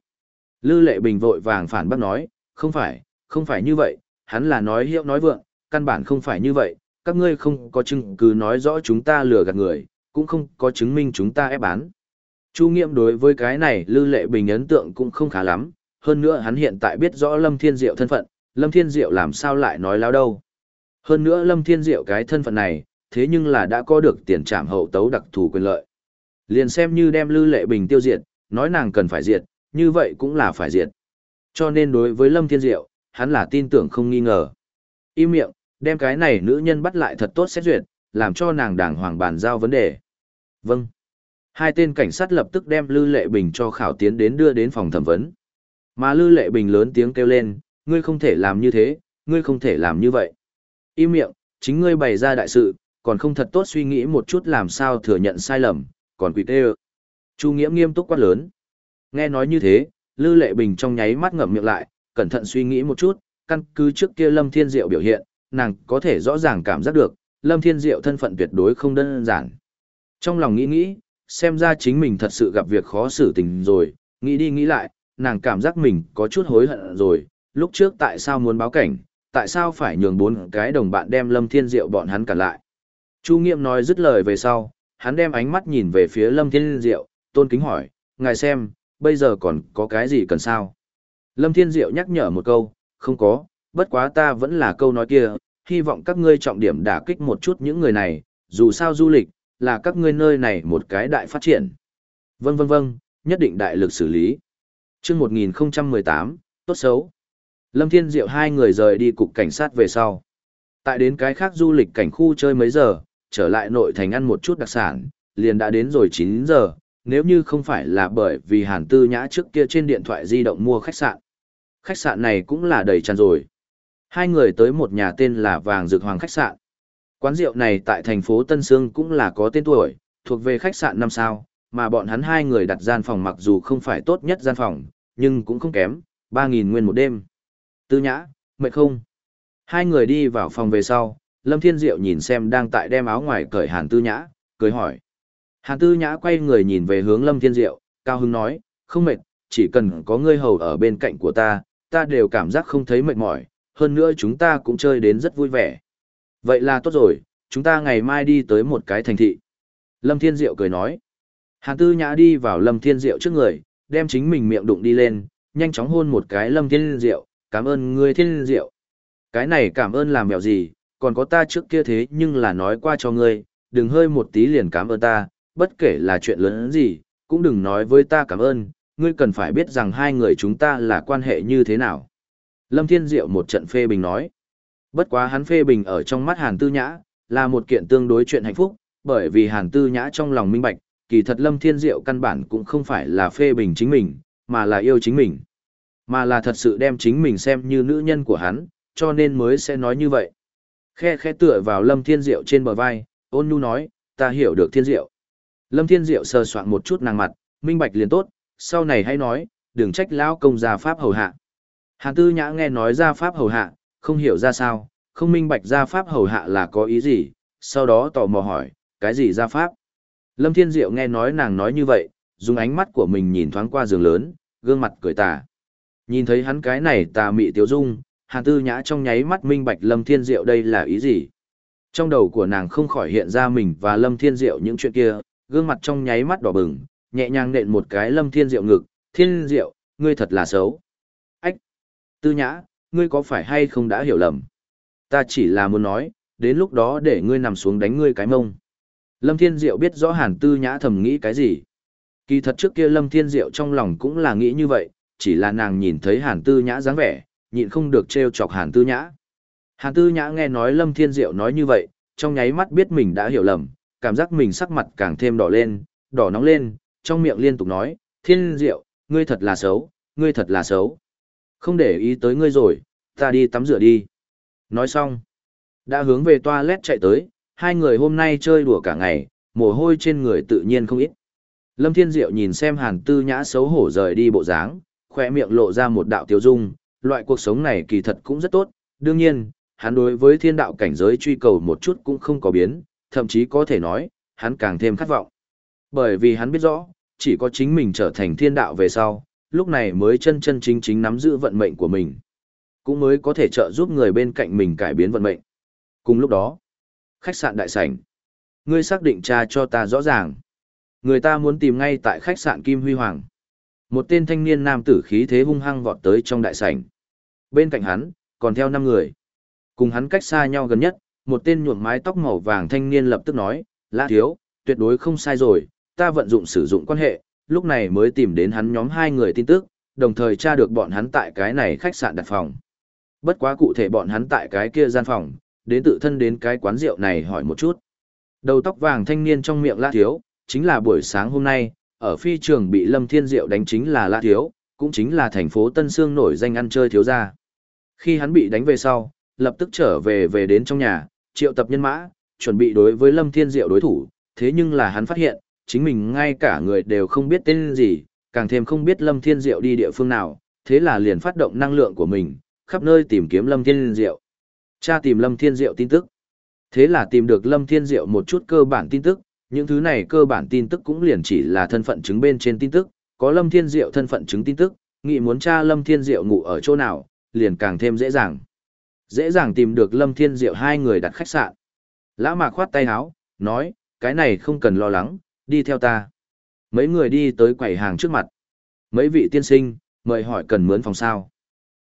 Lư lệ bình vội vàng phản bác nói, không phải, không phải như vậy, hắn là nói hiệu nói vượng, căn bản không phải như vậy, các ngươi không có chứng cứ nói rõ chúng ta lừa gạt người, cũng không có chứng minh chúng ta ép bán. Chu Nghiệm đối với cái này Lư Lệ Bình ấn tượng cũng không khá lắm, hơn nữa hắn hiện tại biết rõ Lâm Thiên Diệu thân phận, Lâm Thiên Diệu làm sao lại nói láo đâu. Hơn nữa Lâm Thiên Diệu cái thân phận này, thế nhưng là đã có được tiền trảm hậu tấu đặc thù quyền lợi. Liền xem như đem Lư Lệ Bình tiêu diệt, nói nàng cần phải diệt, như vậy cũng là phải diệt. Cho nên đối với Lâm Thiên Diệu, hắn là tin tưởng không nghi ngờ. Im miệng, đem cái này nữ nhân bắt lại thật tốt xét duyệt, làm cho nàng đàng hoàng bàn giao vấn đề. Vâng. Hai tên cảnh sát lập tức đem Lư Lệ Bình cho khảo tiến đến đưa đến phòng thẩm vấn. Mà Lư Lệ Bình lớn tiếng kêu lên, ngươi không thể làm như thế, ngươi không thể làm như vậy. Im miệng, chính ngươi bày ra đại sự, còn không thật tốt suy nghĩ một chút làm sao thừa nhận sai lầm, còn quỷ tê Chu Nghĩa nghiêm túc quát lớn. Nghe nói như thế, Lư Lệ Bình trong nháy mắt ngậm miệng lại, cẩn thận suy nghĩ một chút, căn cứ trước kia Lâm Thiên Diệu biểu hiện, nàng có thể rõ ràng cảm giác được, Lâm Thiên Diệu thân phận tuyệt đối không đơn giản. Trong lòng nghĩ nghĩ, xem ra chính mình thật sự gặp việc khó xử tình rồi, nghĩ đi nghĩ lại, nàng cảm giác mình có chút hối hận rồi, lúc trước tại sao muốn báo cảnh, tại sao phải nhường bốn cái đồng bạn đem Lâm Thiên Diệu bọn hắn cản lại. Chu Nghiệm nói dứt lời về sau, hắn đem ánh mắt nhìn về phía Lâm Thiên Diệu, tôn kính hỏi, ngài xem, bây giờ còn có cái gì cần sao? Lâm Thiên Diệu nhắc nhở một câu, không có, bất quá ta vẫn là câu nói kia, hy vọng các ngươi trọng điểm đả kích một chút những người này, dù sao du lịch, là các ngươi nơi này một cái đại phát triển. Vâng vâng vâng, nhất định đại lực xử lý. chương 1018, tốt xấu. Lâm Thiên Diệu hai người rời đi cục cảnh sát về sau. Tại đến cái khác du lịch cảnh khu chơi mấy giờ, trở lại nội thành ăn một chút đặc sản, liền đã đến rồi 9 giờ, nếu như không phải là bởi vì Hàn Tư Nhã trước kia trên điện thoại di động mua khách sạn. Khách sạn này cũng là đầy tràn rồi. Hai người tới một nhà tên là Vàng Dược Hoàng khách sạn. Quán rượu này tại thành phố Tân Sương cũng là có tên tuổi, thuộc về khách sạn 5 sao, mà bọn hắn hai người đặt gian phòng mặc dù không phải tốt nhất gian phòng, nhưng cũng không kém, 3.000 nguyên một đêm. Tư nhã, mệt không? Hai người đi vào phòng về sau, Lâm Thiên Diệu nhìn xem đang tại đem áo ngoài cởi Hàn Tư Nhã, cười hỏi. Hàn Tư Nhã quay người nhìn về hướng Lâm Thiên Diệu, cao hứng nói, không mệt, chỉ cần có ngươi hầu ở bên cạnh của ta, ta đều cảm giác không thấy mệt mỏi, hơn nữa chúng ta cũng chơi đến rất vui vẻ. Vậy là tốt rồi, chúng ta ngày mai đi tới một cái thành thị. Lâm Thiên Diệu cười nói. Hàn Tư Nhã đi vào Lâm Thiên Diệu trước người, đem chính mình miệng đụng đi lên, nhanh chóng hôn một cái Lâm Thiên Diệu, cảm ơn ngươi Thiên Diệu. Cái này cảm ơn làm mèo gì, còn có ta trước kia thế nhưng là nói qua cho ngươi, đừng hơi một tí liền cảm ơn ta, bất kể là chuyện lớn gì, cũng đừng nói với ta cảm ơn, ngươi cần phải biết rằng hai người chúng ta là quan hệ như thế nào. Lâm Thiên Diệu một trận phê bình nói. Bất quá hắn phê bình ở trong mắt Hàn Tư Nhã, là một kiện tương đối chuyện hạnh phúc, bởi vì Hàn Tư Nhã trong lòng minh bạch, kỳ thật Lâm Thiên Diệu căn bản cũng không phải là phê bình chính mình, mà là yêu chính mình. Mà là thật sự đem chính mình xem như nữ nhân của hắn, cho nên mới sẽ nói như vậy. Khe khe tựa vào Lâm Thiên Diệu trên bờ vai, ôn nhu nói, ta hiểu được Thiên Diệu. Lâm Thiên Diệu sờ soạn một chút nàng mặt, minh bạch liền tốt, sau này hãy nói, đừng trách lão công gia pháp hầu hạ. Hàn Tư Nhã nghe nói gia pháp hầu hạ, không hiểu ra sao, không minh bạch gia pháp hầu hạ là có ý gì, sau đó tò mò hỏi, cái gì gia pháp? Lâm Thiên Diệu nghe nói nàng nói như vậy, dùng ánh mắt của mình nhìn thoáng qua giường lớn, gương mặt cười tà. Nhìn thấy hắn cái này tà mị tiểu dung, Hàn Tư Nhã trong nháy mắt minh bạch Lâm Thiên Diệu đây là ý gì. Trong đầu của nàng không khỏi hiện ra mình và Lâm Thiên Diệu những chuyện kia, gương mặt trong nháy mắt đỏ bừng, nhẹ nhàng nện một cái Lâm Thiên Diệu ngực, Thiên Diệu, ngươi thật là xấu. Ách! Tư Nhã, ngươi có phải hay không đã hiểu lầm? Ta chỉ là muốn nói, đến lúc đó để ngươi nằm xuống đánh ngươi cái mông. Lâm Thiên Diệu biết rõ Hàn Tư Nhã thầm nghĩ cái gì. Kỳ thật trước kia Lâm Thiên Diệu trong lòng cũng là nghĩ như vậy, chỉ là nàng nhìn thấy Hàn Tư Nhã dáng vẻ, nhịn không được trêu chọc Hàn Tư Nhã. Hàn Tư Nhã nghe nói Lâm Thiên Diệu nói như vậy, trong nháy mắt biết mình đã hiểu lầm, cảm giác mình sắc mặt càng thêm đỏ lên, đỏ nóng lên, trong miệng liên tục nói, Thiên Diệu, ngươi thật là xấu, ngươi thật là xấu. Không để ý tới ngươi rồi, ta đi tắm rửa đi. Nói xong, đã hướng về toilet chạy tới, hai người hôm nay chơi đùa cả ngày, mồ hôi trên người tự nhiên không ít. Lâm Thiên Diệu nhìn xem Hàn Tư Nhã xấu hổ rời đi bộ dáng, khoe miệng lộ ra một đạo tiêu dung, loại cuộc sống này kỳ thật cũng rất tốt, đương nhiên, hắn đối với thiên đạo cảnh giới truy cầu một chút cũng không có biến, thậm chí có thể nói, hắn càng thêm khát vọng. Bởi vì hắn biết rõ, chỉ có chính mình trở thành thiên đạo về sau, lúc này mới chân chân chính chính nắm giữ vận mệnh của mình. Cũng mới có thể trợ giúp người bên cạnh mình cải biến vận mệnh. Cùng lúc đó, khách sạn đại sảnh. Ngươi xác định tra cho ta rõ ràng. Người ta muốn tìm ngay tại khách sạn Kim Huy Hoàng. Một tên thanh niên nam tử khí thế hung hăng vọt tới trong đại sảnh. Bên cạnh hắn, còn theo năm người. Cùng hắn cách xa nhau gần nhất, một tên nhuộm mái tóc màu vàng thanh niên lập tức nói, Lã thiếu, tuyệt đối không sai rồi, ta vận dụng sử dụng quan hệ, lúc này mới tìm đến hắn nhóm hai người tin tức, đồng thời tra được bọn hắn tại cái này khách sạn đặt phòng. Bất quá cụ thể bọn hắn tại cái kia gian phòng, đến tự thân đến cái quán rượu này hỏi một chút. Đầu tóc vàng thanh niên trong miệng Lã thiếu, chính là buổi sáng hôm nay, ở phi trường bị Lâm Thiên Diệu đánh chính là Lã thiếu, cũng chính là thành phố Tân Sương nổi danh ăn chơi thiếu gia. Khi hắn bị đánh về sau, lập tức trở về về đến trong nhà, triệu tập nhân mã, chuẩn bị đối với Lâm Thiên Diệu đối thủ, thế nhưng là hắn phát hiện, chính mình ngay cả người đều không biết tên gì, càng thêm không biết Lâm Thiên Diệu đi địa phương nào, thế là liền phát động năng lượng của mình, khắp nơi tìm kiếm Lâm Thiên Diệu. Cha tìm Lâm Thiên Diệu tin tức. Thế là tìm được Lâm Thiên Diệu một chút cơ bản tin tức, những thứ này cơ bản tin tức cũng liền chỉ là thân phận chứng bên trên tin tức, có Lâm Thiên Diệu thân phận chứng tin tức, nghĩ muốn tra Lâm Thiên Diệu ngủ ở chỗ nào, liền càng thêm dễ dàng. Dễ dàng tìm được Lâm Thiên Diệu hai người đặt khách sạn. Lã Mạc khoát tay áo, nói, cái này không cần lo lắng, đi theo ta. Mấy người đi tới quầy hàng trước mặt. Mấy vị tiên sinh, Mời hỏi cần mướn phòng sao.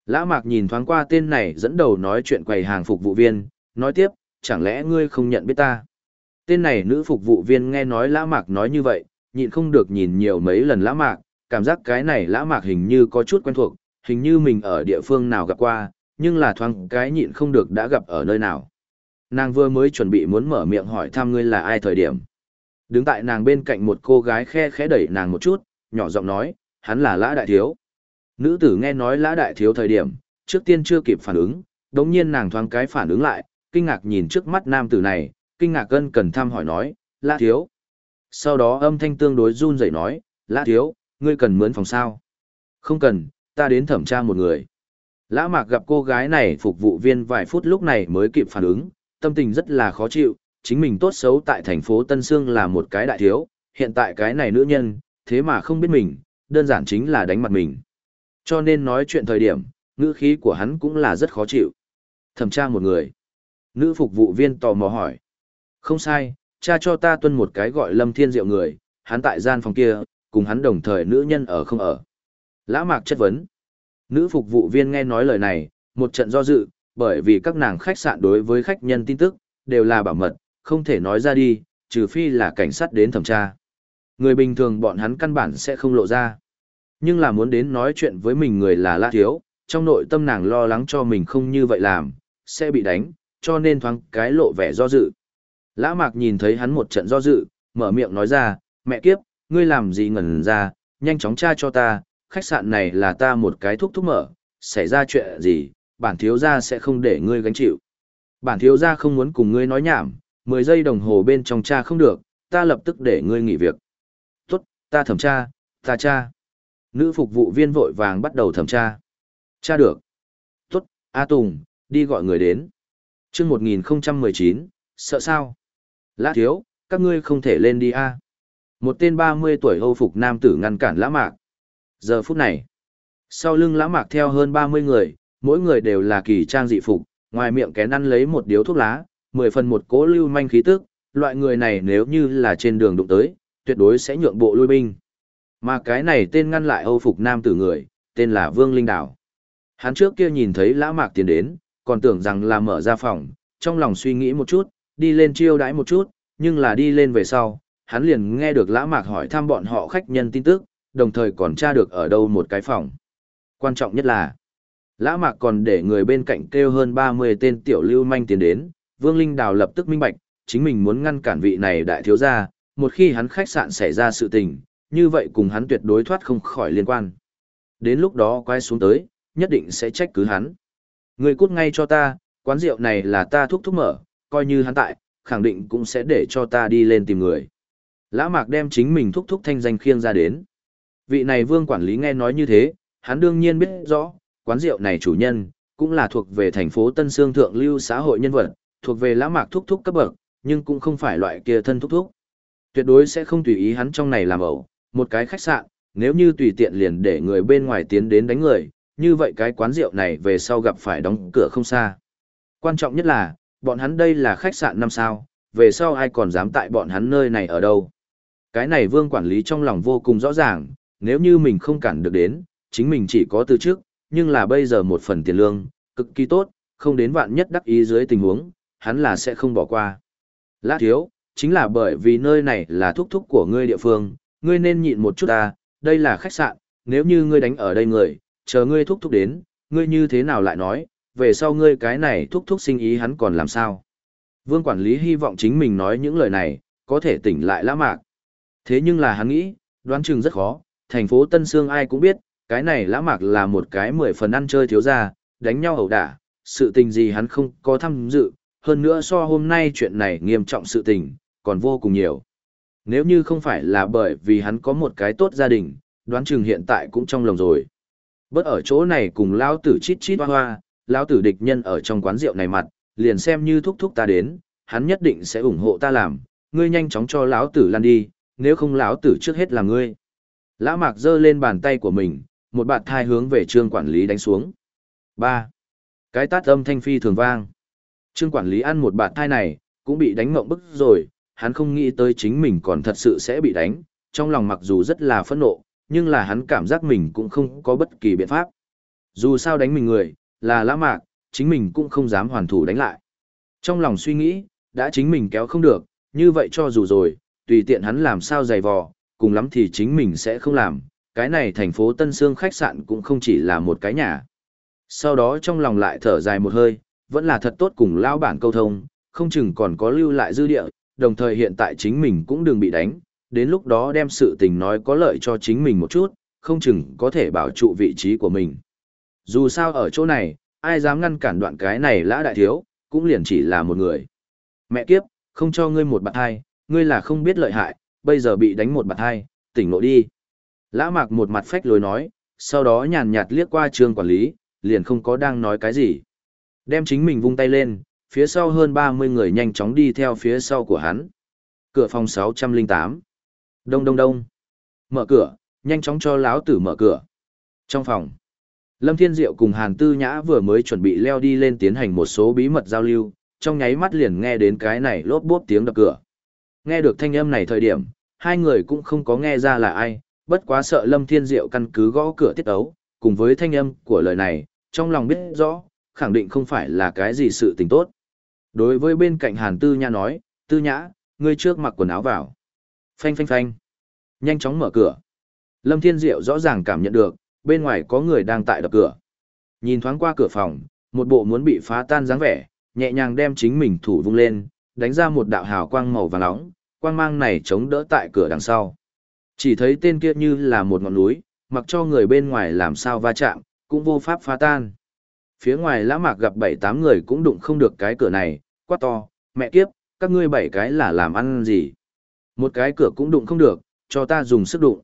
Lã mạc nhìn thoáng qua tên này dẫn đầu nói chuyện quầy hàng phục vụ viên, nói tiếp, chẳng lẽ ngươi không nhận biết ta. Tên này nữ phục vụ viên nghe nói lã mạc nói như vậy, nhịn không được nhìn nhiều mấy lần lã mạc, cảm giác cái này lã mạc hình như có chút quen thuộc, hình như mình ở địa phương nào gặp qua, nhưng là thoáng cái nhịn không được đã gặp ở nơi nào. Nàng vừa mới chuẩn bị muốn mở miệng hỏi thăm ngươi là ai thời điểm. Đứng tại nàng bên cạnh một cô gái khe khẽ đẩy nàng một chút, nhỏ giọng nói, hắn là lã đại thiếu. Nữ tử nghe nói lã đại thiếu thời điểm, trước tiên chưa kịp phản ứng, đống nhiên nàng thoáng cái phản ứng lại, kinh ngạc nhìn trước mắt nam tử này, kinh ngạc gân cần thăm hỏi nói, lã thiếu. Sau đó âm thanh tương đối run rẩy nói, lã thiếu, ngươi cần mướn phòng sao? Không cần, ta đến thẩm tra một người. Lã mạc gặp cô gái này phục vụ viên vài phút lúc này mới kịp phản ứng, tâm tình rất là khó chịu, chính mình tốt xấu tại thành phố Tân Sương là một cái đại thiếu, hiện tại cái này nữ nhân, thế mà không biết mình, đơn giản chính là đánh mặt mình. Cho nên nói chuyện thời điểm, ngữ khí của hắn cũng là rất khó chịu. Thẩm tra một người. Nữ phục vụ viên tò mò hỏi. Không sai, cha cho ta tuân một cái gọi Lâm Thiên Diệu người, hắn tại gian phòng kia, cùng hắn đồng thời nữ nhân ở không ở. Lã mạc chất vấn. Nữ phục vụ viên nghe nói lời này, một trận do dự, bởi vì các nàng khách sạn đối với khách nhân tin tức, đều là bảo mật, không thể nói ra đi, trừ phi là cảnh sát đến thẩm tra. Người bình thường bọn hắn căn bản sẽ không lộ ra. Nhưng là muốn đến nói chuyện với mình người là lạ thiếu, trong nội tâm nàng lo lắng cho mình không như vậy làm, sẽ bị đánh, cho nên thoáng cái lộ vẻ do dự. Lã mạc nhìn thấy hắn một trận do dự, mở miệng nói ra, mẹ kiếp, ngươi làm gì ngẩn ra, nhanh chóng tra cho ta, khách sạn này là ta một cái thuốc thúc mở, xảy ra chuyện gì, bản thiếu gia sẽ không để ngươi gánh chịu. Bản thiếu gia không muốn cùng ngươi nói nhảm, 10 giây đồng hồ bên trong cha không được, ta lập tức để ngươi nghỉ việc. Tốt, ta thẩm tra, ta tra. Nữ phục vụ viên vội vàng bắt đầu thẩm tra. Tra được. Tốt, A Tùng, đi gọi người đến. chương 1019, sợ sao? Lã thiếu, các ngươi không thể lên đi A. Một tên 30 tuổi hâu phục nam tử ngăn cản lã mạc. Giờ phút này, sau lưng lã mạc theo hơn 30 người, mỗi người đều là kỳ trang dị phục, ngoài miệng kén ăn lấy một điếu thuốc lá, mười phần một cố lưu manh khí tức, loại người này nếu như là trên đường đụng tới, tuyệt đối sẽ nhượng bộ lui binh. Mà cái này tên ngăn lại Âu phục nam tử người, tên là Vương Linh Đảo. Hắn trước kia nhìn thấy lã mạc tiến đến, còn tưởng rằng là mở ra phòng, trong lòng suy nghĩ một chút, đi lên chiêu đãi một chút, nhưng là đi lên về sau, hắn liền nghe được lã mạc hỏi thăm bọn họ khách nhân tin tức, đồng thời còn tra được ở đâu một cái phòng. Quan trọng nhất là, lã mạc còn để người bên cạnh kêu hơn 30 tên tiểu lưu manh tiến đến, Vương Linh Đào lập tức minh bạch, chính mình muốn ngăn cản vị này đại thiếu gia, một khi hắn khách sạn xảy ra sự tình, như vậy cùng hắn tuyệt đối thoát không khỏi liên quan. Đến lúc đó quay xuống tới, nhất định sẽ trách cứ hắn. Người cút ngay cho ta, quán rượu này là ta thúc thúc mở, coi như hắn tại, khẳng định cũng sẽ để cho ta đi lên tìm người. Lã mạc đem chính mình thúc thúc thanh danh khiêng ra đến. Vị này vương quản lý nghe nói như thế, hắn đương nhiên biết rõ, quán rượu này chủ nhân, cũng là thuộc về thành phố Tân Sương Thượng Lưu xã hội nhân vật, thuộc về lã mạc thúc thúc cấp bậc, nhưng cũng không phải loại kia thân thúc thúc. Tuyệt đối sẽ không tùy ý hắn trong này làm ẩu, một cái khách sạn, nếu như tùy tiện liền để người bên ngoài tiến đến đánh người, như vậy cái quán rượu này về sau gặp phải đóng cửa không xa. Quan trọng nhất là, bọn hắn đây là khách sạn năm sao, về sau ai còn dám tại bọn hắn nơi này ở đâu. Cái này vương quản lý trong lòng vô cùng rõ ràng, nếu như mình không cản được đến, chính mình chỉ có từ trước, nhưng là bây giờ một phần tiền lương, cực kỳ tốt, không đến vạn nhất đắc ý dưới tình huống, hắn là sẽ không bỏ qua. Lát thiếu, chính là bởi vì nơi này là thúc thúc của ngươi địa phương, ngươi nên nhịn một chút ta, đây là khách sạn, nếu như ngươi đánh ở đây người, chờ ngươi thúc thúc đến, ngươi như thế nào lại nói, về sau ngươi cái này thúc thúc sinh ý hắn còn làm sao. Vương quản lý hy vọng chính mình nói những lời này, có thể tỉnh lại lã mạc. Thế nhưng là hắn nghĩ, đoán chừng rất khó, thành phố Tân Sương ai cũng biết, cái này lã mạc là một cái mười phần ăn chơi thiếu gia đánh nhau ẩu đả, sự tình gì hắn không có tham dự, hơn nữa so hôm nay chuyện này nghiêm trọng sự tình, còn vô cùng nhiều. Nếu như không phải là bởi vì hắn có một cái tốt gia đình, đoán chừng hiện tại cũng trong lòng rồi. Bất ở chỗ này cùng lao tử chít chít hoa hoa, lão tử địch nhân ở trong quán rượu này mặt, liền xem như thúc thúc ta đến, hắn nhất định sẽ ủng hộ ta làm, ngươi nhanh chóng cho lão tử lăn đi, nếu không lão tử trước hết là ngươi. Lã mạc giơ lên bàn tay của mình, một bạt thai hướng về trương quản lý đánh xuống. 3. Cái tát âm thanh phi thường vang. Trương quản lý ăn một bạt thai này, cũng bị đánh mộng bức rồi, hắn không nghĩ tới chính mình còn thật sự sẽ bị đánh, trong lòng mặc dù rất là phẫn nộ, nhưng là hắn cảm giác mình cũng không có bất kỳ biện pháp. Dù sao đánh mình người, là lã mạc, chính mình cũng không dám hoàn thủ đánh lại. Trong lòng suy nghĩ, đã chính mình kéo không được, như vậy cho dù rồi, tùy tiện hắn làm sao dày vò, cùng lắm thì chính mình sẽ không làm, cái này thành phố Tân Sương khách sạn cũng không chỉ là một cái nhà. Sau đó trong lòng lại thở dài một hơi, vẫn là thật tốt cùng lao bản câu thông, không chừng còn có lưu lại dư địa, đồng thời hiện tại chính mình cũng đừng bị đánh, đến lúc đó đem sự tình nói có lợi cho chính mình một chút, không chừng có thể bảo trụ vị trí của mình. Dù sao ở chỗ này, ai dám ngăn cản đoạn cái này lã đại thiếu, cũng liền chỉ là một người. Mẹ kiếp, không cho ngươi một bạn hai, ngươi là không biết lợi hại, bây giờ bị đánh một bạn hai, tỉnh lộ đi. Lã mạc một mặt phách lối nói, sau đó nhàn nhạt liếc qua trường quản lý, liền không có đang nói cái gì. Đem chính mình vung tay lên, phía sau hơn 30 người nhanh chóng đi theo phía sau của hắn. Cửa phòng 608. Đông đông đông. Mở cửa, nhanh chóng cho lão tử mở cửa. Trong phòng, Lâm Thiên Diệu cùng Hàn Tư Nhã vừa mới chuẩn bị leo đi lên tiến hành một số bí mật giao lưu, trong nháy mắt liền nghe đến cái này lốp bốp tiếng đập cửa. Nghe được thanh âm này thời điểm, hai người cũng không có nghe ra là ai, bất quá sợ Lâm Thiên Diệu căn cứ gõ cửa tiết ấu, cùng với thanh âm của lời này, trong lòng biết rõ, khẳng định không phải là cái gì sự tình tốt. Đối với bên cạnh Hàn Tư Nhã nói, Tư Nhã, ngươi trước mặc quần áo vào. Phanh phanh phanh. Nhanh chóng mở cửa. Lâm Thiên Diệu rõ ràng cảm nhận được, bên ngoài có người đang tại đập cửa. Nhìn thoáng qua cửa phòng, một bộ muốn bị phá tan dáng vẻ, nhẹ nhàng đem chính mình thủ vung lên, đánh ra một đạo hào quang màu vàng nóng, quang mang này chống đỡ tại cửa đằng sau. Chỉ thấy tên kia như là một ngọn núi, mặc cho người bên ngoài làm sao va chạm, cũng vô pháp phá tan. Phía ngoài lã mạc gặp bảy tám người cũng đụng không được cái cửa này, quá to, mẹ kiếp, các ngươi bảy cái là làm ăn gì? Một cái cửa cũng đụng không được, cho ta dùng sức đụng.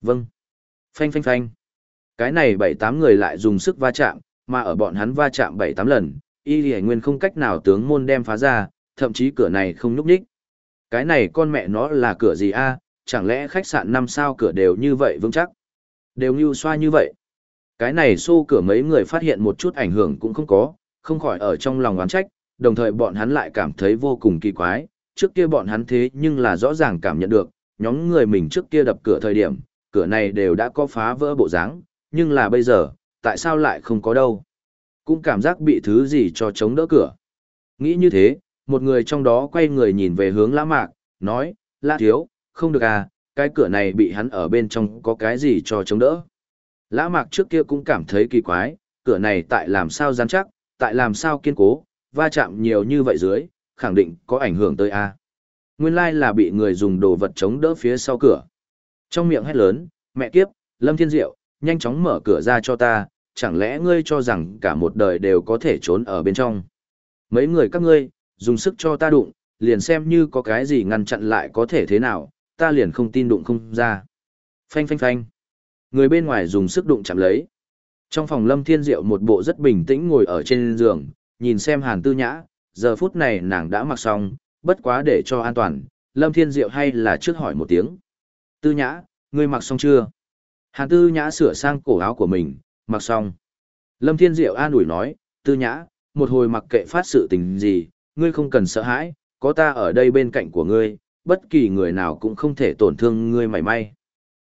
Vâng. Phanh phanh phanh. Cái này bảy tám người lại dùng sức va chạm, mà ở bọn hắn va chạm bảy tám lần, y lì nguyên không cách nào tướng môn đem phá ra, thậm chí cửa này không nhúc nhích. Cái này con mẹ nó là cửa gì a? chẳng lẽ khách sạn năm sao cửa đều như vậy vững chắc? Đều như xoa như vậy. Cái này xô cửa mấy người phát hiện một chút ảnh hưởng cũng không có, không khỏi ở trong lòng oán trách, đồng thời bọn hắn lại cảm thấy vô cùng kỳ quái, trước kia bọn hắn thế nhưng là rõ ràng cảm nhận được, nhóm người mình trước kia đập cửa thời điểm, cửa này đều đã có phá vỡ bộ dáng, nhưng là bây giờ, tại sao lại không có đâu? Cũng cảm giác bị thứ gì cho chống đỡ cửa. Nghĩ như thế, một người trong đó quay người nhìn về hướng lã mạc, nói, lã thiếu, không được à, cái cửa này bị hắn ở bên trong có cái gì cho chống đỡ. Lã mạc trước kia cũng cảm thấy kỳ quái, cửa này tại làm sao rắn chắc, tại làm sao kiên cố, va chạm nhiều như vậy dưới, khẳng định có ảnh hưởng tới A. Nguyên lai là bị người dùng đồ vật chống đỡ phía sau cửa. Trong miệng hét lớn, mẹ kiếp, Lâm Thiên Diệu, nhanh chóng mở cửa ra cho ta, chẳng lẽ ngươi cho rằng cả một đời đều có thể trốn ở bên trong. Mấy người các ngươi, dùng sức cho ta đụng, liền xem như có cái gì ngăn chặn lại có thể thế nào, ta liền không tin đụng không ra. Phanh phanh phanh. Người bên ngoài dùng sức đụng chạm lấy. Trong phòng Lâm Thiên Diệu một bộ rất bình tĩnh ngồi ở trên giường, nhìn xem Hàn Tư Nhã, giờ phút này nàng đã mặc xong, bất quá để cho an toàn, Lâm Thiên Diệu hay là trước hỏi một tiếng. Tư Nhã, ngươi mặc xong chưa? Hàn Tư Nhã sửa sang cổ áo của mình, mặc xong. Lâm Thiên Diệu an ủi nói, Tư Nhã, một hồi mặc kệ phát sự tình gì, ngươi không cần sợ hãi, có ta ở đây bên cạnh của ngươi, bất kỳ người nào cũng không thể tổn thương ngươi mảy may.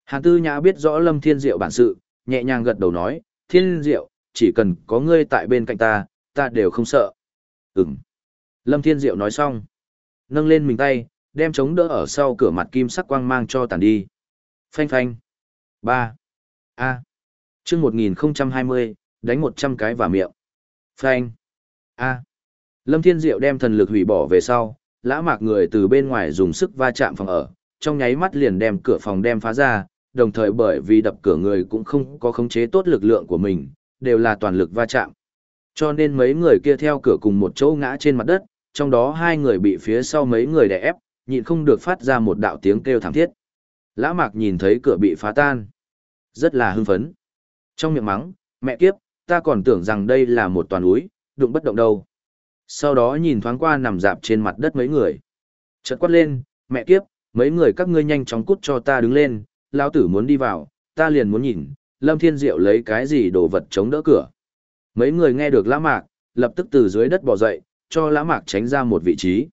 Hàn Tư Nhã biết rõ Lâm Thiên Diệu bản sự, nhẹ nhàng gật đầu nói, Thiên Diệu, chỉ cần có ngươi tại bên cạnh ta, ta đều không sợ. Ừm. Lâm Thiên Diệu nói xong. Nâng lên mình tay, đem chống đỡ ở sau cửa mặt kim sắc quang mang cho tàn đi. Phanh phanh ba A. À. chương 1020, đánh 100 cái vào miệng. Phanh. A. Lâm Thiên Diệu đem thần lực hủy bỏ về sau, lã mạc người từ bên ngoài dùng sức va chạm phòng ở, trong nháy mắt liền đem cửa phòng đem phá ra, đồng thời bởi vì đập cửa người cũng không có khống chế tốt lực lượng của mình, đều là toàn lực va chạm. Cho nên mấy người kia theo cửa cùng một chỗ ngã trên mặt đất, trong đó hai người bị phía sau mấy người đè ép, nhịn không được phát ra một đạo tiếng kêu thảm thiết. Lã mạc nhìn thấy cửa bị phá tan. Rất là hưng phấn. Trong miệng mắng, mẹ kiếp, ta còn tưởng rằng đây là một toàn núi, đụng bất động đâu. Sau đó nhìn thoáng qua nằm dạp trên mặt đất mấy người. Chợt quát lên, mẹ kiếp, mấy người các ngươi nhanh chóng cút cho ta đứng lên, lão tử muốn đi vào, ta liền muốn nhìn, Lâm Thiên Diệu lấy cái gì đồ vật chống đỡ cửa. Mấy người nghe được lã mạc, lập tức từ dưới đất bò dậy, cho lã mạc tránh ra một vị trí.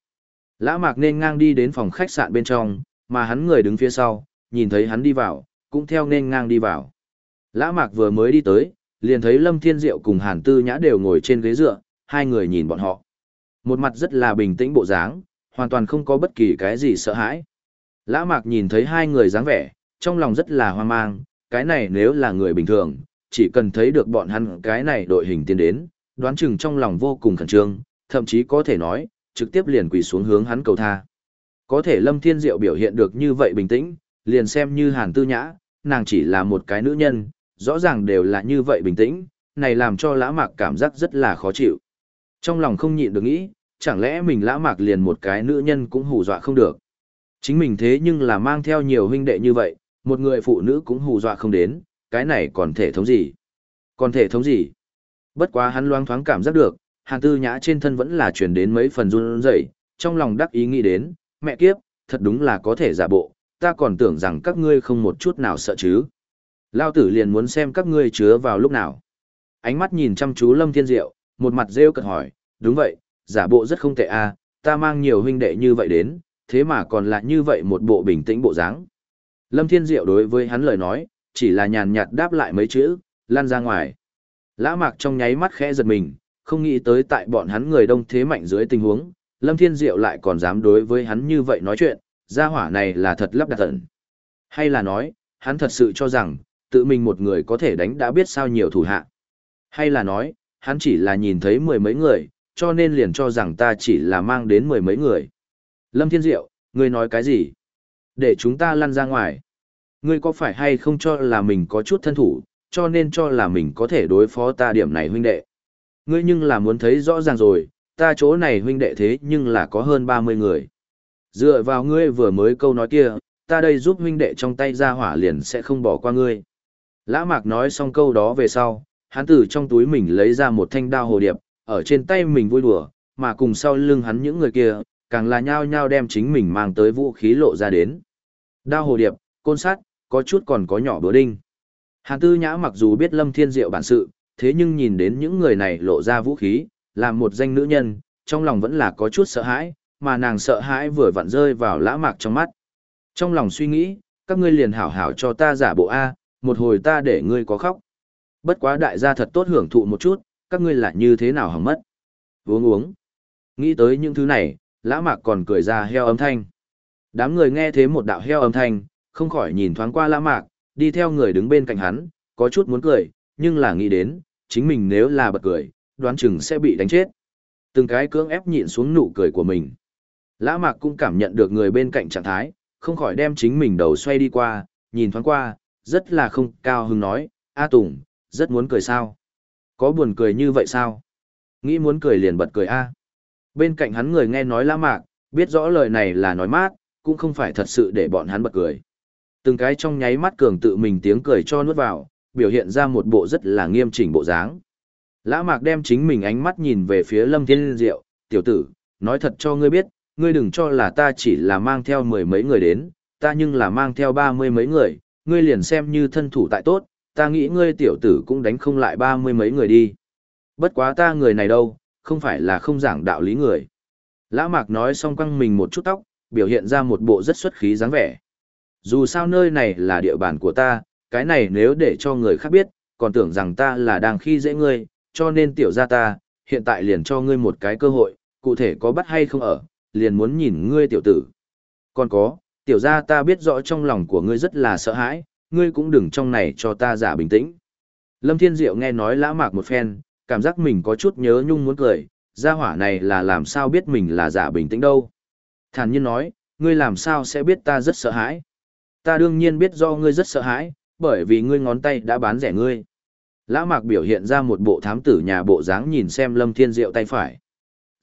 Lã mạc nên ngang đi đến phòng khách sạn bên trong, mà hắn người đứng phía sau, nhìn thấy hắn đi vào, cũng theo nên ngang đi vào. Lã Mạc vừa mới đi tới, liền thấy Lâm Thiên Diệu cùng Hàn Tư Nhã đều ngồi trên ghế dựa, hai người nhìn bọn họ. Một mặt rất là bình tĩnh bộ dáng, hoàn toàn không có bất kỳ cái gì sợ hãi. Lã Mạc nhìn thấy hai người dáng vẻ, trong lòng rất là hoang mang, cái này nếu là người bình thường, chỉ cần thấy được bọn hắn cái này đội hình tiến đến, đoán chừng trong lòng vô cùng khẩn trương, thậm chí có thể nói, trực tiếp liền quỳ xuống hướng hắn cầu tha. Có thể Lâm Thiên Diệu biểu hiện được như vậy bình tĩnh, liền xem như Hàn Tư Nhã, nàng chỉ là một cái nữ nhân, rõ ràng đều là như vậy bình tĩnh, này làm cho lã mạc cảm giác rất là khó chịu. Trong lòng không nhịn được nghĩ, chẳng lẽ mình lã mạc liền một cái nữ nhân cũng hù dọa không được. Chính mình thế nhưng là mang theo nhiều huynh đệ như vậy, một người phụ nữ cũng hù dọa không đến, cái này còn thể thống gì? Còn thể thống gì? Bất quá hắn loáng thoáng cảm giác được, Hàn Tư Nhã trên thân vẫn là truyền đến mấy phần run rẩy, trong lòng đắc ý nghĩ đến, mẹ kiếp, thật đúng là có thể giả bộ, ta còn tưởng rằng các ngươi không một chút nào sợ chứ. Lao tử liền muốn xem các ngươi chứa vào lúc nào. Ánh mắt nhìn chăm chú Lâm Thiên Diệu, một mặt rêu cợt hỏi, đúng vậy, giả bộ rất không tệ a, à, ta mang nhiều huynh đệ như vậy đến, thế mà còn lại như vậy một bộ bình tĩnh bộ dáng. Lâm Thiên Diệu đối với hắn lời nói, chỉ là nhàn nhạt đáp lại mấy chữ, lan ra ngoài. Lã mạc trong nháy mắt khẽ giật mình, không nghĩ tới tại bọn hắn người đông thế mạnh dưới tình huống, Lâm Thiên Diệu lại còn dám đối với hắn như vậy nói chuyện, gia hỏa này là thật lắp đặt tận. Hay là nói, hắn thật sự cho rằng, tự mình một người có thể đánh đã biết sao nhiều thủ hạ. Hay là nói, hắn chỉ là nhìn thấy mười mấy người, cho nên liền cho rằng ta chỉ là mang đến mười mấy người. Lâm Thiên Diệu, ngươi nói cái gì? Để chúng ta lăn ra ngoài. Ngươi có phải hay không cho là mình có chút thân thủ, cho nên cho là mình có thể đối phó ta điểm này huynh đệ. Ngươi nhưng là muốn thấy rõ ràng rồi, ta chỗ này huynh đệ thế nhưng là có hơn 30 người. Dựa vào ngươi vừa mới câu nói kia, ta đây giúp huynh đệ trong tay ra hỏa liền sẽ không bỏ qua ngươi. Lã mạc nói xong câu đó về sau, hắn từ trong túi mình lấy ra một thanh đao hồ điệp, ở trên tay mình vui đùa, mà cùng sau lưng hắn những người kia, càng là nhao nhao đem chính mình mang tới vũ khí lộ ra đến. Đao hồ điệp, côn sắt, có chút còn có nhỏ búa đinh. Hàn tư nhã mặc dù biết lâm thiên diệu bản sự, thế nhưng nhìn đến những người này lộ ra vũ khí, làm một danh nữ nhân, trong lòng vẫn là có chút sợ hãi, mà nàng sợ hãi vừa vặn rơi vào lã mạc trong mắt. Trong lòng suy nghĩ, các ngươi liền hảo hảo cho ta giả bộ A, một hồi ta để ngươi có khóc. Bất quá đại gia thật tốt hưởng thụ một chút, các ngươi lại như thế nào hỏng mất. Uống uống. Nghĩ tới những thứ này, lã mạc còn cười ra heo âm thanh. Đám người nghe thế một đạo heo âm thanh, không khỏi nhìn thoáng qua lã mạc, đi theo người đứng bên cạnh hắn, có chút muốn cười, nhưng là nghĩ đến, chính mình nếu là bật cười, đoán chừng sẽ bị đánh chết. Từng cái cưỡng ép nhịn xuống nụ cười của mình. Lã mạc cũng cảm nhận được người bên cạnh trạng thái, không khỏi đem chính mình đầu xoay đi qua, nhìn thoáng qua, rất là không cao hứng nói, A Tùng, rất muốn cười sao? Có buồn cười như vậy sao? Nghĩ muốn cười liền bật cười A. Bên cạnh hắn người nghe nói lã mạc, biết rõ lời này là nói mát, cũng không phải thật sự để bọn hắn bật cười. Từng cái trong nháy mắt cường tự mình tiếng cười cho nuốt vào, biểu hiện ra một bộ rất là nghiêm chỉnh bộ dáng. Lã mạc đem chính mình ánh mắt nhìn về phía lâm thiên diệu, tiểu tử, nói thật cho ngươi biết, ngươi đừng cho là ta chỉ là mang theo mười mấy người đến, ta nhưng là mang theo ba mươi mấy người, ngươi liền xem như thân thủ tại tốt, ta nghĩ ngươi tiểu tử cũng đánh không lại ba mươi mấy người đi. Bất quá ta người này đâu, không phải là không giảng đạo lý người. Lã mạc nói xong quăng mình một chút tóc, biểu hiện ra một bộ rất xuất khí dáng vẻ. Dù sao nơi này là địa bàn của ta, cái này nếu để cho người khác biết, còn tưởng rằng ta là đang khi dễ ngươi, cho nên tiểu ra ta, hiện tại liền cho ngươi một cái cơ hội, cụ thể có bắt hay không ở, liền muốn nhìn ngươi tiểu tử. Còn có, tiểu gia ta biết rõ trong lòng của ngươi rất là sợ hãi, ngươi cũng đừng trong này cho ta giả bình tĩnh. Lâm Thiên Diệu nghe nói lã mạc một phen, cảm giác mình có chút nhớ nhung muốn cười, gia hỏa này là làm sao biết mình là giả bình tĩnh đâu. Thản nhiên nói, ngươi làm sao sẽ biết ta rất sợ hãi. Ta đương nhiên biết do ngươi rất sợ hãi, bởi vì ngươi ngón tay đã bán rẻ ngươi. Lã mạc biểu hiện ra một bộ thám tử nhà bộ dáng nhìn xem Lâm Thiên Diệu tay phải.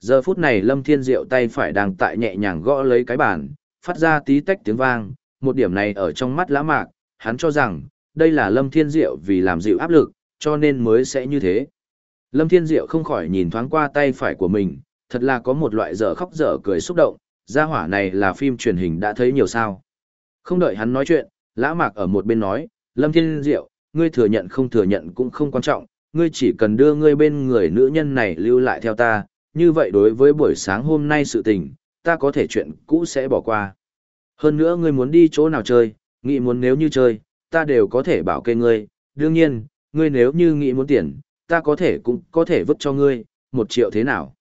Giờ phút này Lâm Thiên Diệu tay phải đang tại nhẹ nhàng gõ lấy cái bàn, phát ra tí tách tiếng vang, một điểm này ở trong mắt lã mạc, hắn cho rằng, đây là Lâm Thiên Diệu vì làm dịu áp lực, cho nên mới sẽ như thế. Lâm Thiên Diệu không khỏi nhìn thoáng qua tay phải của mình, thật là có một loại dở khóc dở cười xúc động, gia hỏa này là phim truyền hình đã thấy nhiều sao. Không đợi hắn nói chuyện, lã mạc ở một bên nói, Lâm Thiên Diệu, ngươi thừa nhận không thừa nhận cũng không quan trọng, ngươi chỉ cần đưa ngươi bên người nữ nhân này lưu lại theo ta, như vậy đối với buổi sáng hôm nay sự tình, ta có thể chuyện cũ sẽ bỏ qua. Hơn nữa ngươi muốn đi chỗ nào chơi, nghĩ muốn nếu như chơi, ta đều có thể bảo kê ngươi, đương nhiên, ngươi nếu như nghĩ muốn tiền, ta có thể cũng có thể vứt cho ngươi, một triệu thế nào.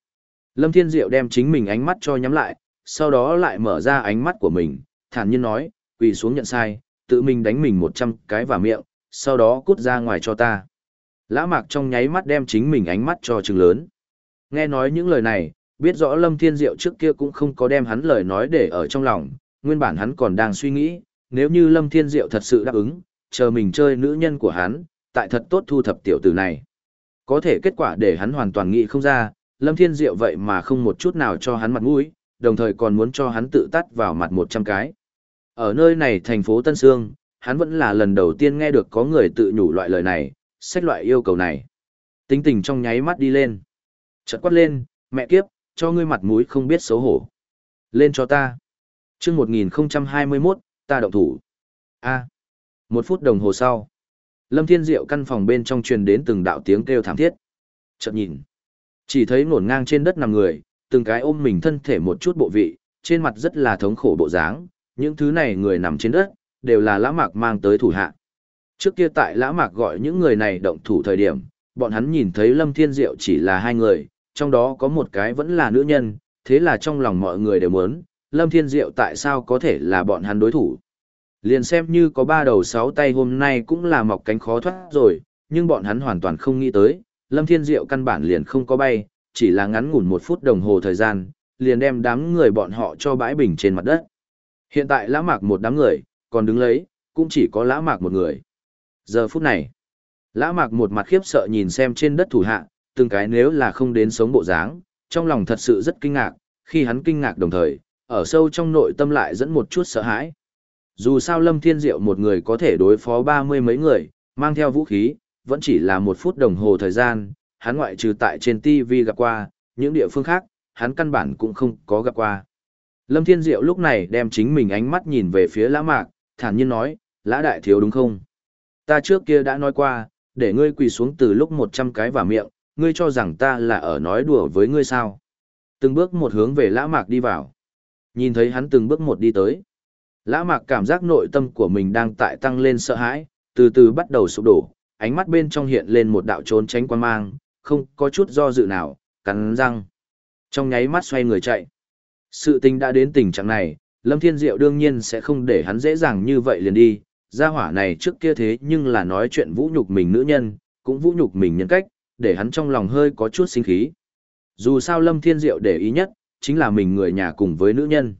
Lâm Thiên Diệu đem chính mình ánh mắt cho nhắm lại, sau đó lại mở ra ánh mắt của mình, thản nhiên nói, quỳ xuống nhận sai, tự mình đánh mình một trăm cái vào miệng, sau đó cút ra ngoài cho ta. Lã mạc trong nháy mắt đem chính mình ánh mắt cho trừng lớn. Nghe nói những lời này, biết rõ Lâm Thiên Diệu trước kia cũng không có đem hắn lời nói để ở trong lòng, nguyên bản hắn còn đang suy nghĩ, nếu như Lâm Thiên Diệu thật sự đáp ứng, chờ mình chơi nữ nhân của hắn, tại thật tốt thu thập tiểu tử này. Có thể kết quả để hắn hoàn toàn nghĩ không ra, Lâm Thiên Diệu vậy mà không một chút nào cho hắn mặt mũi, đồng thời còn muốn cho hắn tự tắt vào mặt một trăm cái. Ở nơi này thành phố Tân Sương, hắn vẫn là lần đầu tiên nghe được có người tự nhủ loại lời này, xét loại yêu cầu này. Tính tình trong nháy mắt đi lên. Chợt quát lên, mẹ kiếp, cho ngươi mặt mũi không biết xấu hổ. Lên cho ta. chương 1021, ta động thủ. a một phút đồng hồ sau. Lâm Thiên Diệu căn phòng bên trong truyền đến từng đạo tiếng kêu thảm thiết. Chợt nhìn. Chỉ thấy ngổn ngang trên đất nằm người, từng cái ôm mình thân thể một chút bộ vị, trên mặt rất là thống khổ bộ dáng. Những thứ này người nằm trên đất, đều là lã mạc mang tới thủ hạ. Trước kia tại lã mạc gọi những người này động thủ thời điểm, bọn hắn nhìn thấy Lâm Thiên Diệu chỉ là hai người, trong đó có một cái vẫn là nữ nhân, thế là trong lòng mọi người đều muốn, Lâm Thiên Diệu tại sao có thể là bọn hắn đối thủ. Liền xem như có ba đầu sáu tay hôm nay cũng là mọc cánh khó thoát rồi, nhưng bọn hắn hoàn toàn không nghĩ tới, Lâm Thiên Diệu căn bản liền không có bay, chỉ là ngắn ngủn một phút đồng hồ thời gian, liền đem đám người bọn họ cho bãi bình trên mặt đất. Hiện tại lã mạc một đám người, còn đứng lấy, cũng chỉ có lã mạc một người. Giờ phút này, lã mạc một mặt khiếp sợ nhìn xem trên đất thủ hạ, từng cái nếu là không đến sống bộ dáng, trong lòng thật sự rất kinh ngạc, khi hắn kinh ngạc đồng thời, ở sâu trong nội tâm lại dẫn một chút sợ hãi. Dù sao Lâm Thiên Diệu một người có thể đối phó ba mươi mấy người, mang theo vũ khí, vẫn chỉ là một phút đồng hồ thời gian, hắn ngoại trừ tại trên TV gặp qua, những địa phương khác, hắn căn bản cũng không có gặp qua. Lâm Thiên Diệu lúc này đem chính mình ánh mắt nhìn về phía Lã Mạc, thản nhiên nói, Lã Đại Thiếu đúng không? Ta trước kia đã nói qua, để ngươi quỳ xuống từ lúc một trăm cái và miệng, ngươi cho rằng ta là ở nói đùa với ngươi sao? Từng bước một hướng về Lã Mạc đi vào. Nhìn thấy hắn từng bước một đi tới. Lã Mạc cảm giác nội tâm của mình đang tại tăng lên sợ hãi, từ từ bắt đầu sụp đổ, ánh mắt bên trong hiện lên một đạo trốn tránh quan mang, không có chút do dự nào, cắn răng. Trong nháy mắt xoay người chạy. Sự tình đã đến tình trạng này, Lâm Thiên Diệu đương nhiên sẽ không để hắn dễ dàng như vậy liền đi, gia hỏa này trước kia thế nhưng là nói chuyện vũ nhục mình nữ nhân, cũng vũ nhục mình nhân cách, để hắn trong lòng hơi có chút sinh khí. Dù sao Lâm Thiên Diệu để ý nhất, chính là mình người nhà cùng với nữ nhân.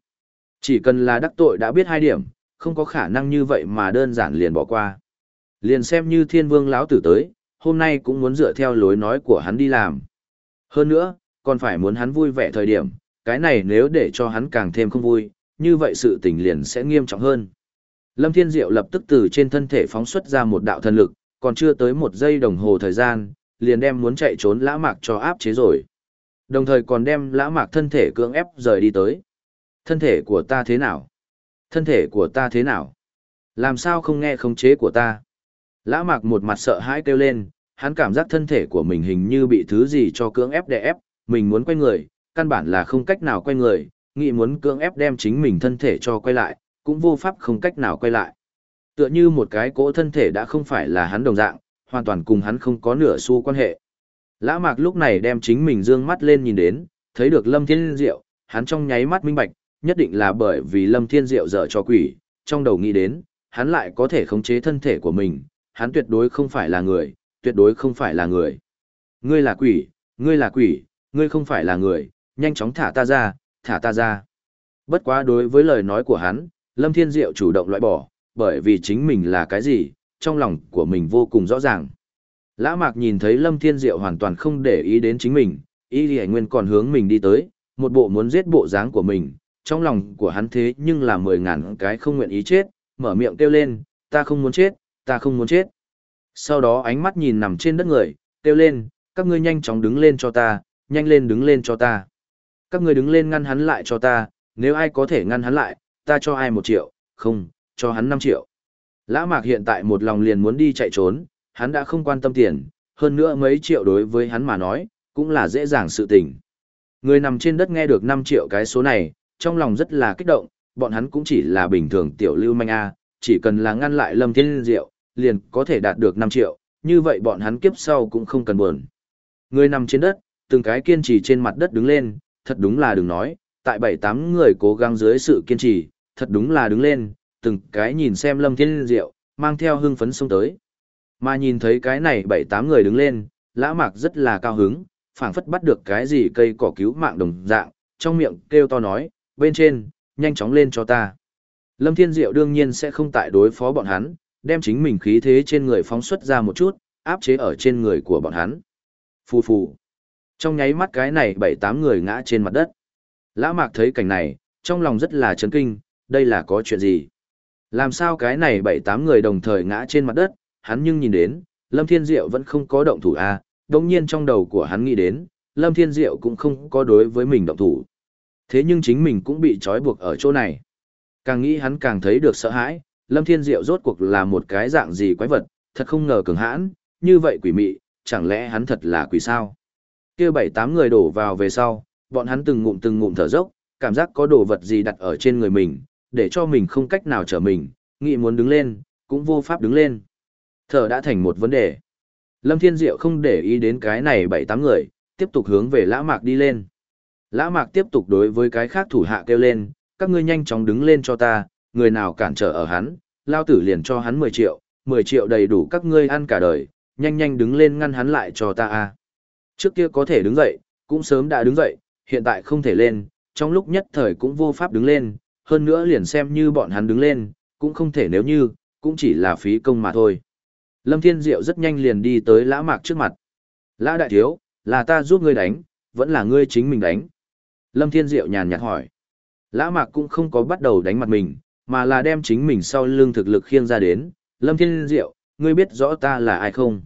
Chỉ cần là đắc tội đã biết hai điểm, không có khả năng như vậy mà đơn giản liền bỏ qua. Liền xem như thiên vương lão tử tới, hôm nay cũng muốn dựa theo lối nói của hắn đi làm. Hơn nữa, còn phải muốn hắn vui vẻ thời điểm, cái này nếu để cho hắn càng thêm không vui, như vậy sự tình liền sẽ nghiêm trọng hơn. Lâm Thiên Diệu lập tức từ trên thân thể phóng xuất ra một đạo thần lực, còn chưa tới một giây đồng hồ thời gian, liền đem muốn chạy trốn lã mạc cho áp chế rồi. Đồng thời còn đem lã mạc thân thể cưỡng ép rời đi tới. Thân thể của ta thế nào? Thân thể của ta thế nào? Làm sao không nghe khống chế của ta? Lã mạc một mặt sợ hãi kêu lên, hắn cảm giác thân thể của mình hình như bị thứ gì cho cưỡng ép đè ép, mình muốn quay người, căn bản là không cách nào quay người, nghĩ muốn cưỡng ép đem chính mình thân thể cho quay lại, cũng vô pháp không cách nào quay lại. Tựa như một cái cỗ thân thể đã không phải là hắn đồng dạng, hoàn toàn cùng hắn không có nửa xu quan hệ. Lã mạc lúc này đem chính mình dương mắt lên nhìn đến, thấy được Lâm Thiên Diệu, hắn trong nháy mắt minh bạch, nhất định là bởi vì Lâm Thiên Diệu dở cho quỷ, trong đầu nghĩ đến, hắn lại có thể khống chế thân thể của mình, hắn tuyệt đối không phải là người, tuyệt đối không phải là người. Ngươi là quỷ, ngươi là quỷ, ngươi không phải là người, nhanh chóng thả ta ra, thả ta ra. Bất quá đối với lời nói của hắn, Lâm Thiên Diệu chủ động loại bỏ, bởi vì chính mình là cái gì, trong lòng của mình vô cùng rõ ràng. Lã Mạc nhìn thấy Lâm Thiên Diệu hoàn toàn không để ý đến chính mình, ý thì nguyên còn hướng mình đi tới, một bộ muốn giết bộ dáng của mình, trong lòng của hắn thế nhưng là mười ngàn cái không nguyện ý chết, mở miệng kêu lên, ta không muốn chết, ta không muốn chết. Sau đó ánh mắt nhìn nằm trên đất người, kêu lên, các ngươi nhanh chóng đứng lên cho ta, nhanh lên đứng lên cho ta. Các ngươi đứng lên ngăn hắn lại cho ta, nếu ai có thể ngăn hắn lại, ta cho ai một triệu, không, cho hắn năm triệu. Lã mạc hiện tại một lòng liền muốn đi chạy trốn, hắn đã không quan tâm tiền, hơn nữa mấy triệu đối với hắn mà nói, cũng là dễ dàng sự tình. Người nằm trên đất nghe được 5 triệu cái số này, trong lòng rất là kích động, bọn hắn cũng chỉ là bình thường tiểu lưu manh A, chỉ cần là ngăn lại Lâm Thiên Diệu, liền có thể đạt được 5 triệu, như vậy bọn hắn kiếp sau cũng không cần buồn. Người nằm trên đất, từng cái kiên trì trên mặt đất đứng lên, thật đúng là đừng nói, tại 7-8 người cố gắng dưới sự kiên trì, thật đúng là đứng lên, từng cái nhìn xem Lâm Thiên Diệu, mang theo hưng phấn xông tới. Mà nhìn thấy cái này 7-8 người đứng lên, lã mạc rất là cao hứng, phảng phất bắt được cái gì cây cỏ cứu mạng đồng dạng, trong miệng kêu to nói, bên trên, nhanh chóng lên cho ta. Lâm Thiên Diệu đương nhiên sẽ không tại đối phó bọn hắn, đem chính mình khí thế trên người phóng xuất ra một chút, áp chế ở trên người của bọn hắn. Phù phù. Trong nháy mắt cái này bảy tám người ngã trên mặt đất. Lã Mạc thấy cảnh này, trong lòng rất là chấn kinh, đây là có chuyện gì? Làm sao cái này bảy tám người đồng thời ngã trên mặt đất, hắn nhưng nhìn đến, Lâm Thiên Diệu vẫn không có động thủ a, à, đồng nhiên trong đầu của hắn nghĩ đến, Lâm Thiên Diệu cũng không có đối với mình động thủ. Thế nhưng chính mình cũng bị trói buộc ở chỗ này. Càng nghĩ hắn càng thấy được sợ hãi, Lâm Thiên Diệu rốt cuộc là một cái dạng gì quái vật, thật không ngờ cường hãn, như vậy quỷ mị, chẳng lẽ hắn thật là quỷ sao? Kia bảy tám người đổ vào về sau, bọn hắn từng ngụm từng ngụm thở dốc, cảm giác có đồ vật gì đặt ở trên người mình, để cho mình không cách nào trở mình, nghĩ muốn đứng lên, cũng vô pháp đứng lên. Thở đã thành một vấn đề. Lâm Thiên Diệu không để ý đến cái này bảy tám người, tiếp tục hướng về Lã Mạc đi lên. Lã Mạc tiếp tục đối với cái khác thủ hạ kêu lên, các ngươi nhanh chóng đứng lên cho ta, người nào cản trở ở hắn, lao tử liền cho hắn 10 triệu, 10 triệu đầy đủ các ngươi ăn cả đời, nhanh nhanh đứng lên ngăn hắn lại cho ta a. Trước kia có thể đứng dậy, cũng sớm đã đứng dậy, hiện tại không thể lên, trong lúc nhất thời cũng vô pháp đứng lên, hơn nữa liền xem như bọn hắn đứng lên, cũng không thể nếu như, cũng chỉ là phí công mà thôi. Lâm Thiên Diệu rất nhanh liền đi tới lã mạc trước mặt. Lã đại thiếu, là ta giúp ngươi đánh, vẫn là ngươi chính mình đánh. Lâm Thiên Diệu nhàn nhạt hỏi. Lã mạc cũng không có bắt đầu đánh mặt mình, mà là đem chính mình sau lưng thực lực khiêng ra đến. Lâm Thiên Diệu, ngươi biết rõ ta là ai không?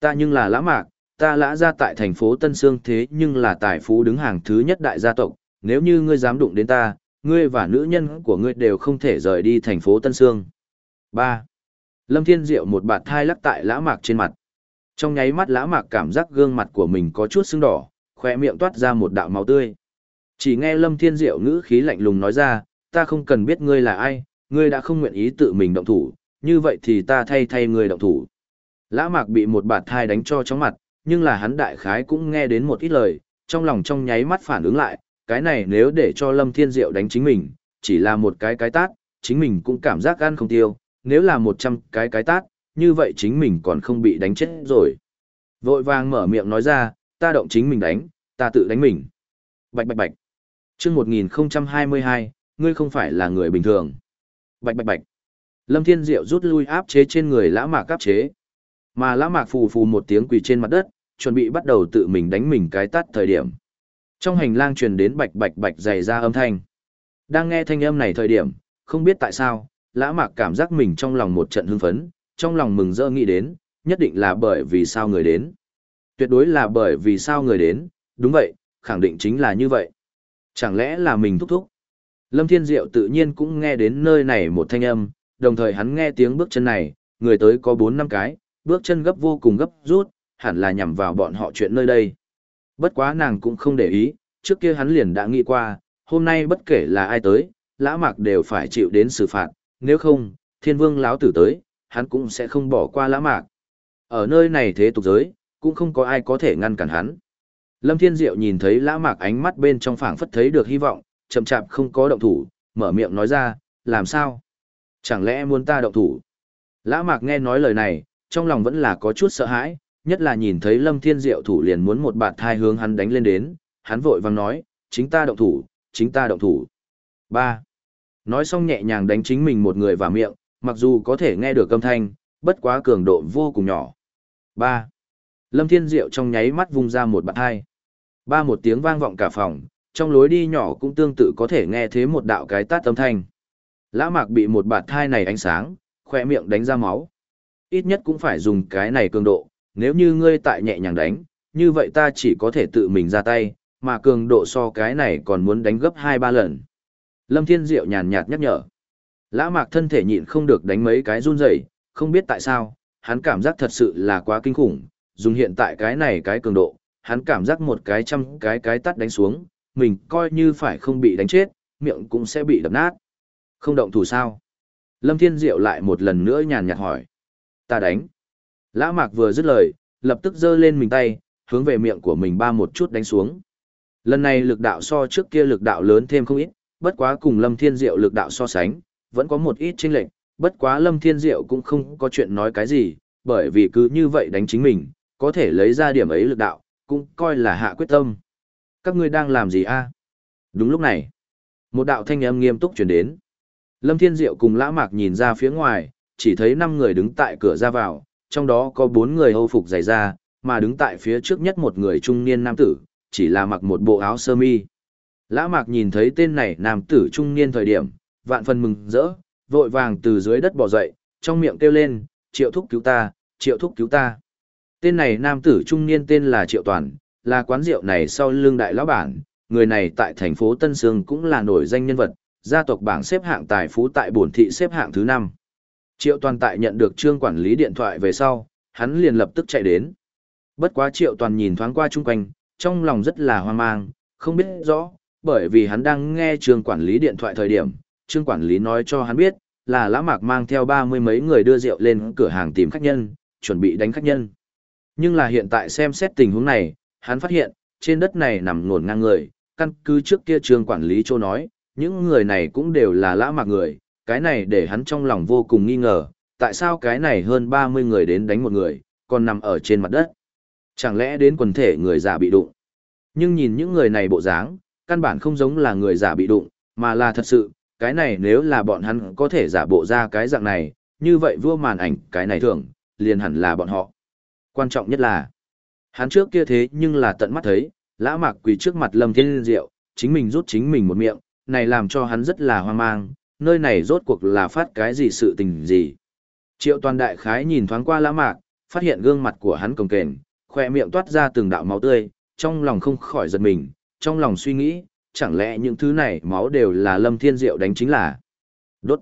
Ta nhưng là lã mạc, ta lã ra tại thành phố Tân Sương thế nhưng là tài phú đứng hàng thứ nhất đại gia tộc. Nếu như ngươi dám đụng đến ta, ngươi và nữ nhân của ngươi đều không thể rời đi thành phố Tân Sương. 3. Lâm Thiên Diệu một bạt thai lắc tại lã mạc trên mặt. Trong nháy mắt lã mạc cảm giác gương mặt của mình có chút sưng đỏ, khỏe miệng toát ra một đạo máu tươi. Chỉ nghe Lâm Thiên Diệu ngữ khí lạnh lùng nói ra, ta không cần biết ngươi là ai, ngươi đã không nguyện ý tự mình động thủ, như vậy thì ta thay thay ngươi động thủ. Lã mạc bị một bạt thai đánh cho chóng mặt, nhưng là hắn đại khái cũng nghe đến một ít lời, trong lòng trong nháy mắt phản ứng lại, cái này nếu để cho Lâm Thiên Diệu đánh chính mình, chỉ là một cái cái tát, chính mình cũng cảm giác gan không tiêu, nếu là một trăm cái cái tát, như vậy chính mình còn không bị đánh chết rồi. Vội vàng mở miệng nói ra, ta động chính mình đánh, ta tự đánh mình. Bạch bạch bạch. chương 1022, ngươi không phải là người bình thường. Bạch bạch bạch. Lâm Thiên Diệu rút lui áp chế trên người lã mạc áp chế. Mà lã mạc phù phù một tiếng quỳ trên mặt đất, chuẩn bị bắt đầu tự mình đánh mình cái tắt thời điểm. Trong hành lang truyền đến bạch bạch bạch dày ra âm thanh. Đang nghe thanh âm này thời điểm, không biết tại sao, lã mạc cảm giác mình trong lòng một trận hưng phấn, trong lòng mừng rỡ nghĩ đến, nhất định là bởi vì sao người đến. Tuyệt đối là bởi vì sao người đến, đúng vậy, khẳng định chính là như vậy. Chẳng lẽ là mình thúc thúc? Lâm Thiên Diệu tự nhiên cũng nghe đến nơi này một thanh âm, đồng thời hắn nghe tiếng bước chân này, người tới có 4 năm cái, bước chân gấp vô cùng gấp rút, hẳn là nhằm vào bọn họ chuyện nơi đây. Bất quá nàng cũng không để ý, trước kia hắn liền đã nghĩ qua, hôm nay bất kể là ai tới, lã mạc đều phải chịu đến xử phạt, nếu không, thiên vương lão tử tới, hắn cũng sẽ không bỏ qua lã mạc. Ở nơi này thế tục giới, cũng không có ai có thể ngăn cản hắn. Lâm Thiên Diệu nhìn thấy lã mạc ánh mắt bên trong phảng phất thấy được hy vọng, chậm chạp không có động thủ, mở miệng nói ra, làm sao? Chẳng lẽ muốn ta động thủ? Lã mạc nghe nói lời này, trong lòng vẫn là có chút sợ hãi, nhất là nhìn thấy Lâm Thiên Diệu thủ liền muốn một bạt thai hướng hắn đánh lên đến, hắn vội vàng nói, chính ta động thủ, chính ta động thủ. 3. Nói xong nhẹ nhàng đánh chính mình một người vào miệng, mặc dù có thể nghe được âm thanh, bất quá cường độ vô cùng nhỏ. 3. Lâm Thiên Diệu trong nháy mắt vung ra một bạt hai. Ba một tiếng vang vọng cả phòng, trong lối đi nhỏ cũng tương tự có thể nghe thấy một đạo cái tát âm thanh. Lã mạc bị một bạt thai này ánh sáng, khỏe miệng đánh ra máu. Ít nhất cũng phải dùng cái này cường độ, nếu như ngươi tại nhẹ nhàng đánh, như vậy ta chỉ có thể tự mình ra tay, mà cường độ so cái này còn muốn đánh gấp 2-3 lần. Lâm Thiên Diệu nhàn nhạt nhắc nhở. Lã mạc thân thể nhịn không được đánh mấy cái run rẩy, không biết tại sao, hắn cảm giác thật sự là quá kinh khủng, dùng hiện tại cái này cái cường độ, hắn cảm giác một cái trăm cái cái tắt đánh xuống, mình coi như phải không bị đánh chết, miệng cũng sẽ bị đập nát. Không động thủ sao? Lâm Thiên Diệu lại một lần nữa nhàn nhạt hỏi. Ta đánh. Lã mạc vừa dứt lời, lập tức giơ lên mình tay, hướng về miệng của mình ba một chút đánh xuống. Lần này lực đạo so trước kia lực đạo lớn thêm không ít, bất quá cùng Lâm Thiên Diệu lực đạo so sánh, vẫn có một ít chênh lệch, bất quá Lâm Thiên Diệu cũng không có chuyện nói cái gì, bởi vì cứ như vậy đánh chính mình, có thể lấy ra điểm ấy lực đạo, cũng coi là hạ quyết tâm. Các ngươi đang làm gì a? Đúng lúc này, một đạo thanh âm nghiêm túc truyền đến. Lâm Thiên Diệu cùng Lã Mạc nhìn ra phía ngoài, chỉ thấy năm người đứng tại cửa ra vào, trong đó có bốn người hâu phục dày da, mà đứng tại phía trước nhất một người trung niên nam tử, chỉ là mặc một bộ áo sơ mi. Lã Mạc nhìn thấy tên này nam tử trung niên thời điểm, vạn phần mừng rỡ, vội vàng từ dưới đất bò dậy, trong miệng kêu lên, triệu thúc cứu ta, triệu thúc cứu ta. Tên này nam tử trung niên tên là Triệu Toàn, là quán rượu này sau lương đại lão bản, người này tại thành phố Tân Sương cũng là nổi danh nhân vật, gia tộc bảng xếp hạng tài phú tại bổn thị xếp hạng thứ 5. Triệu Toàn tại nhận được trương quản lý điện thoại về sau, hắn liền lập tức chạy đến. Bất quá Triệu Toàn nhìn thoáng qua chung quanh, trong lòng rất là hoang mang, không biết rõ, bởi vì hắn đang nghe trương quản lý điện thoại thời điểm, trương quản lý nói cho hắn biết, là lã mạc mang theo ba mươi mấy người đưa rượu lên cửa hàng tìm khách nhân, chuẩn bị đánh khách nhân. Nhưng là hiện tại xem xét tình huống này, hắn phát hiện, trên đất này nằm ngổn ngang người, căn cứ trước kia trương quản lý châu nói, những người này cũng đều là lã mạc người, cái này để hắn trong lòng vô cùng nghi ngờ, tại sao cái này hơn 30 người đến đánh một người, còn nằm ở trên mặt đất. Chẳng lẽ đến quần thể người già bị đụng. Nhưng nhìn những người này bộ dáng, căn bản không giống là người giả bị đụng, mà là thật sự, cái này nếu là bọn hắn có thể giả bộ ra cái dạng này, như vậy vua màn ảnh cái này thường, liền hẳn là bọn họ. Quan trọng nhất là, hắn trước kia thế nhưng là tận mắt thấy, lã mạc quỳ trước mặt lâm thiên diệu, chính mình rút chính mình một miệng, này làm cho hắn rất là hoang mang, nơi này rốt cuộc là phát cái gì sự tình gì. Triệu toàn đại khái nhìn thoáng qua lã mạc, phát hiện gương mặt của hắn cồng kềnh, khỏe miệng toát ra từng đạo máu tươi, trong lòng không khỏi giật mình, trong lòng suy nghĩ, chẳng lẽ những thứ này máu đều là lâm thiên diệu đánh chính là đốt.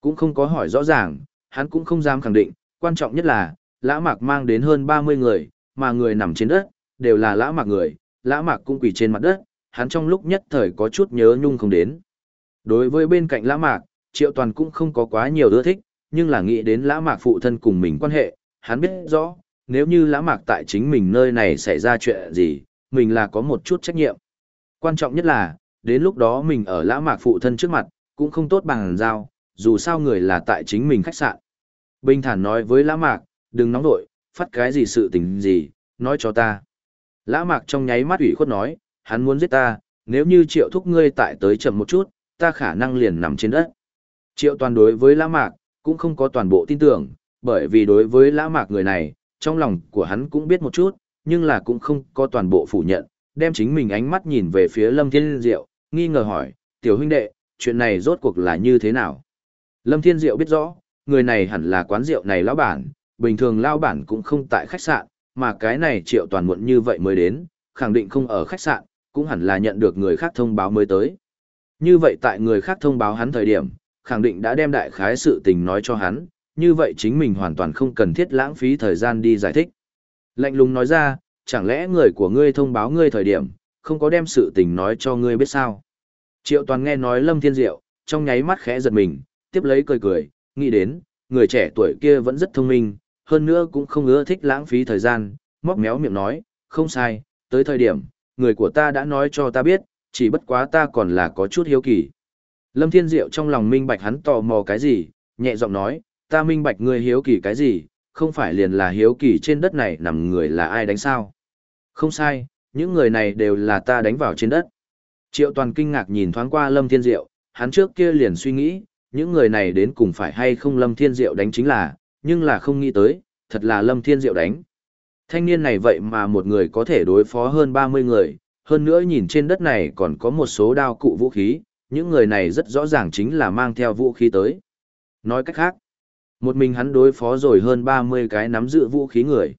Cũng không có hỏi rõ ràng, hắn cũng không dám khẳng định, quan trọng nhất là, lã mạc mang đến hơn 30 người, mà người nằm trên đất, đều là lã mạc người, lã mạc cũng quỳ trên mặt đất, hắn trong lúc nhất thời có chút nhớ nhung không đến. Đối với bên cạnh lã mạc, triệu toàn cũng không có quá nhiều ưa thích, nhưng là nghĩ đến lã mạc phụ thân cùng mình quan hệ, hắn biết rõ, nếu như lã mạc tại chính mình nơi này xảy ra chuyện gì, mình là có một chút trách nhiệm. Quan trọng nhất là, đến lúc đó mình ở lã mạc phụ thân trước mặt, cũng không tốt bằng giao, dù sao người là tại chính mình khách sạn. Bình thản nói với lã mạc, đừng nóng vội, phát cái gì sự tình gì, nói cho ta. Lã mạc trong nháy mắt ủy khuất nói, hắn muốn giết ta, nếu như triệu thúc ngươi tại tới chậm một chút, ta khả năng liền nằm trên đất. Triệu toàn đối với lã mạc, cũng không có toàn bộ tin tưởng, bởi vì đối với lã mạc người này, trong lòng của hắn cũng biết một chút, nhưng là cũng không có toàn bộ phủ nhận, đem chính mình ánh mắt nhìn về phía Lâm Thiên Diệu, nghi ngờ hỏi, tiểu huynh đệ, chuyện này rốt cuộc là như thế nào? Lâm Thiên Diệu biết rõ, người này hẳn là quán rượu này lão bản, bình thường lão bản cũng không tại khách sạn, mà cái này triệu toàn muộn như vậy mới đến, khẳng định không ở khách sạn, cũng hẳn là nhận được người khác thông báo mới tới. Như vậy tại người khác thông báo hắn thời điểm, khẳng định đã đem đại khái sự tình nói cho hắn, như vậy chính mình hoàn toàn không cần thiết lãng phí thời gian đi giải thích. Lạnh lùng nói ra, chẳng lẽ người của ngươi thông báo ngươi thời điểm, không có đem sự tình nói cho ngươi biết sao. Triệu toàn nghe nói Lâm Thiên Diệu, trong nháy mắt khẽ giật mình, tiếp lấy cười cười, nghĩ đến, người trẻ tuổi kia vẫn rất thông minh, hơn nữa cũng không ưa thích lãng phí thời gian, móc méo miệng nói, không sai, tới thời điểm, người của ta đã nói cho ta biết, chỉ bất quá ta còn là có chút hiếu kỳ. Lâm Thiên Diệu trong lòng minh bạch hắn tò mò cái gì, nhẹ giọng nói, ta minh bạch ngươi hiếu kỳ cái gì, không phải liền là hiếu kỳ trên đất này nằm người là ai đánh sao. Không sai, những người này đều là ta đánh vào trên đất. Triệu toàn kinh ngạc nhìn thoáng qua Lâm Thiên Diệu, hắn trước kia liền suy nghĩ, những người này đến cùng phải hay không Lâm Thiên Diệu đánh chính là, nhưng là không nghĩ tới, thật là Lâm Thiên Diệu đánh. Thanh niên này vậy mà một người có thể đối phó hơn 30 người, hơn nữa nhìn trên đất này còn có một số đao cụ vũ khí, những người này rất rõ ràng chính là mang theo vũ khí tới. Nói cách khác, một mình hắn đối phó rồi hơn 30 cái nắm giữ vũ khí người.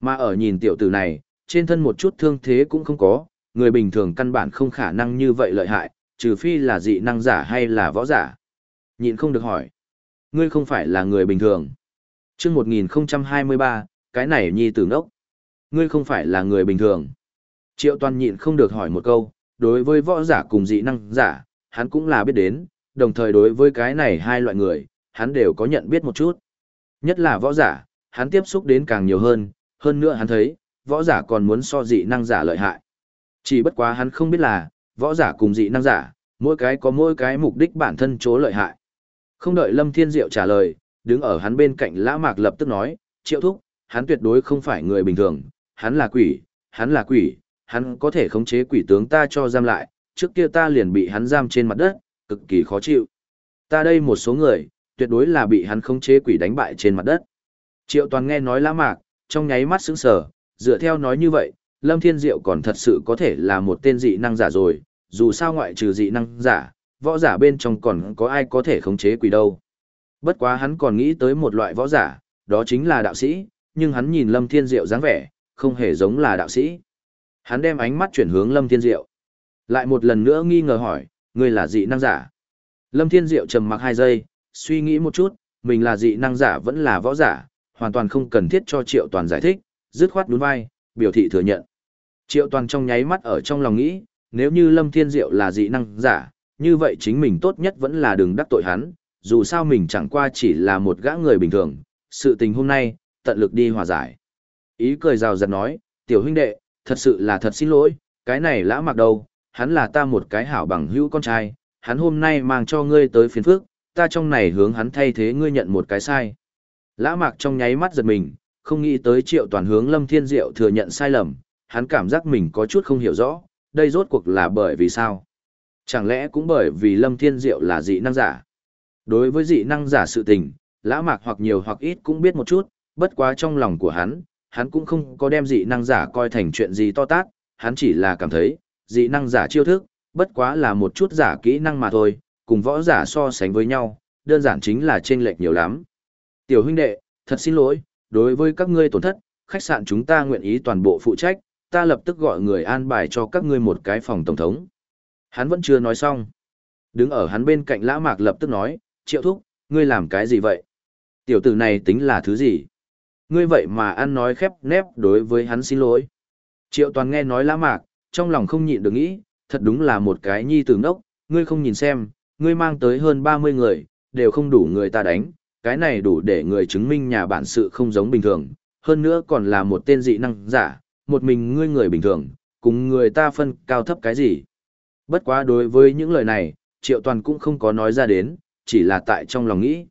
Mà ở nhìn tiểu tử này, trên thân một chút thương thế cũng không có, người bình thường căn bản không khả năng như vậy lợi hại, trừ phi là dị năng giả hay là võ giả. Nhịn không được hỏi. Ngươi không phải là người bình thường. Trước 1023, cái này nhi tử ngốc. Ngươi không phải là người bình thường. Triệu toàn nhịn không được hỏi một câu, đối với võ giả cùng dị năng giả, hắn cũng là biết đến, đồng thời đối với cái này hai loại người, hắn đều có nhận biết một chút. Nhất là võ giả, hắn tiếp xúc đến càng nhiều hơn, hơn nữa hắn thấy, võ giả còn muốn so dị năng giả lợi hại. Chỉ bất quá hắn không biết là, võ giả cùng dị năng giả, mỗi cái có mỗi cái mục đích bản thân chỗ lợi hại. Không đợi Lâm Thiên Diệu trả lời, đứng ở hắn bên cạnh Lã Mạc lập tức nói, triệu thúc, hắn tuyệt đối không phải người bình thường, hắn là quỷ, hắn là quỷ, hắn có thể khống chế quỷ tướng ta cho giam lại, trước kia ta liền bị hắn giam trên mặt đất, cực kỳ khó chịu. Ta đây một số người, tuyệt đối là bị hắn khống chế quỷ đánh bại trên mặt đất. Triệu toàn nghe nói lã mạc, trong nháy mắt sững sờ, dựa theo nói như vậy, Lâm Thiên Diệu còn thật sự có thể là một tên dị năng giả rồi, dù sao ngoại trừ dị năng giả, võ giả bên trong còn có ai có thể khống chế quỷ đâu. Bất quá hắn còn nghĩ tới một loại võ giả, đó chính là đạo sĩ, nhưng hắn nhìn Lâm Thiên Diệu dáng vẻ, không hề giống là đạo sĩ. Hắn đem ánh mắt chuyển hướng Lâm Thiên Diệu. Lại một lần nữa nghi ngờ hỏi, ngươi là dị năng giả. Lâm Thiên Diệu trầm mặc hai giây, suy nghĩ một chút, mình là dị năng giả vẫn là võ giả, hoàn toàn không cần thiết cho Triệu Toàn giải thích, dứt khoát đúng vai, biểu thị thừa nhận. Triệu Toàn trong nháy mắt ở trong lòng nghĩ, nếu như Lâm Thiên Diệu là dị năng giả, như vậy chính mình tốt nhất vẫn là đừng đắc tội hắn, dù sao mình chẳng qua chỉ là một gã người bình thường, sự tình hôm nay, tận lực đi hòa giải. Ý cười rào rạt nói, tiểu huynh đệ, thật sự là thật xin lỗi, cái này lã mặc đâu, hắn là ta một cái hảo bằng hữu con trai, hắn hôm nay mang cho ngươi tới phiền phước, ta trong này hướng hắn thay thế ngươi nhận một cái sai. Lã mạc trong nháy mắt giật mình, không nghĩ tới triệu toàn hướng Lâm Thiên Diệu thừa nhận sai lầm, hắn cảm giác mình có chút không hiểu rõ, đây rốt cuộc là bởi vì sao? Chẳng lẽ cũng bởi vì Lâm Thiên Diệu là dị năng giả? Đối với dị năng giả sự tình, lã mạc hoặc nhiều hoặc ít cũng biết một chút, bất quá trong lòng của hắn, hắn cũng không có đem dị năng giả coi thành chuyện gì to tát, hắn chỉ là cảm thấy, dị năng giả chiêu thức, bất quá là một chút giả kỹ năng mà thôi, cùng võ giả so sánh với nhau, đơn giản chính là chênh lệch nhiều lắm. Tiểu huynh đệ, thật xin lỗi, đối với các ngươi tổn thất, khách sạn chúng ta nguyện ý toàn bộ phụ trách, ta lập tức gọi người an bài cho các ngươi một cái phòng tổng thống. Hắn vẫn chưa nói xong. Đứng ở hắn bên cạnh lã mạc lập tức nói, triệu thúc, ngươi làm cái gì vậy? Tiểu tử này tính là thứ gì? Ngươi vậy mà ăn nói khép nép đối với hắn xin lỗi. Triệu toàn nghe nói lã mạc, trong lòng không nhịn được nghĩ, thật đúng là một cái nhi tử ngốc, ngươi không nhìn xem, ngươi mang tới hơn 30 người, đều không đủ người ta đánh, cái này đủ để người chứng minh nhà bản sự không giống bình thường, hơn nữa còn là một tên dị năng giả, một mình ngươi người bình thường, cùng người ta phân cao thấp cái gì. Bất quá đối với những lời này, Triệu Toàn cũng không có nói ra đến, chỉ là tại trong lòng nghĩ.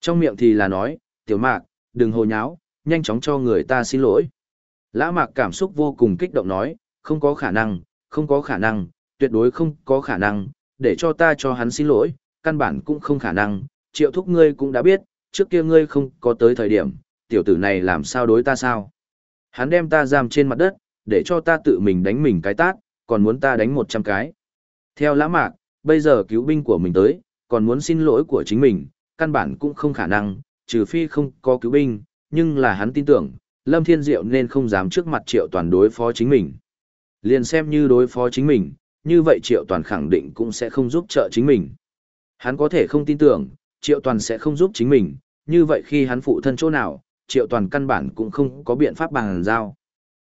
Trong miệng thì là nói, tiểu mạc, đừng hồ nháo, nhanh chóng cho người ta xin lỗi. Lã mạc cảm xúc vô cùng kích động nói, không có khả năng, không có khả năng, tuyệt đối không có khả năng, để cho ta cho hắn xin lỗi, căn bản cũng không khả năng, triệu thúc ngươi cũng đã biết, trước kia ngươi không có tới thời điểm, tiểu tử này làm sao đối ta sao. Hắn đem ta giam trên mặt đất, để cho ta tự mình đánh mình cái tát, còn muốn ta đánh một trăm cái. Theo lã mạc, bây giờ cứu binh của mình tới, còn muốn xin lỗi của chính mình, căn bản cũng không khả năng, trừ phi không có cứu binh, nhưng là hắn tin tưởng, Lâm Thiên Diệu nên không dám trước mặt triệu toàn đối phó chính mình. Liền xem như đối phó chính mình, như vậy triệu toàn khẳng định cũng sẽ không giúp trợ chính mình. Hắn có thể không tin tưởng, triệu toàn sẽ không giúp chính mình, như vậy khi hắn phụ thân chỗ nào, triệu toàn căn bản cũng không có biện pháp bằng giao.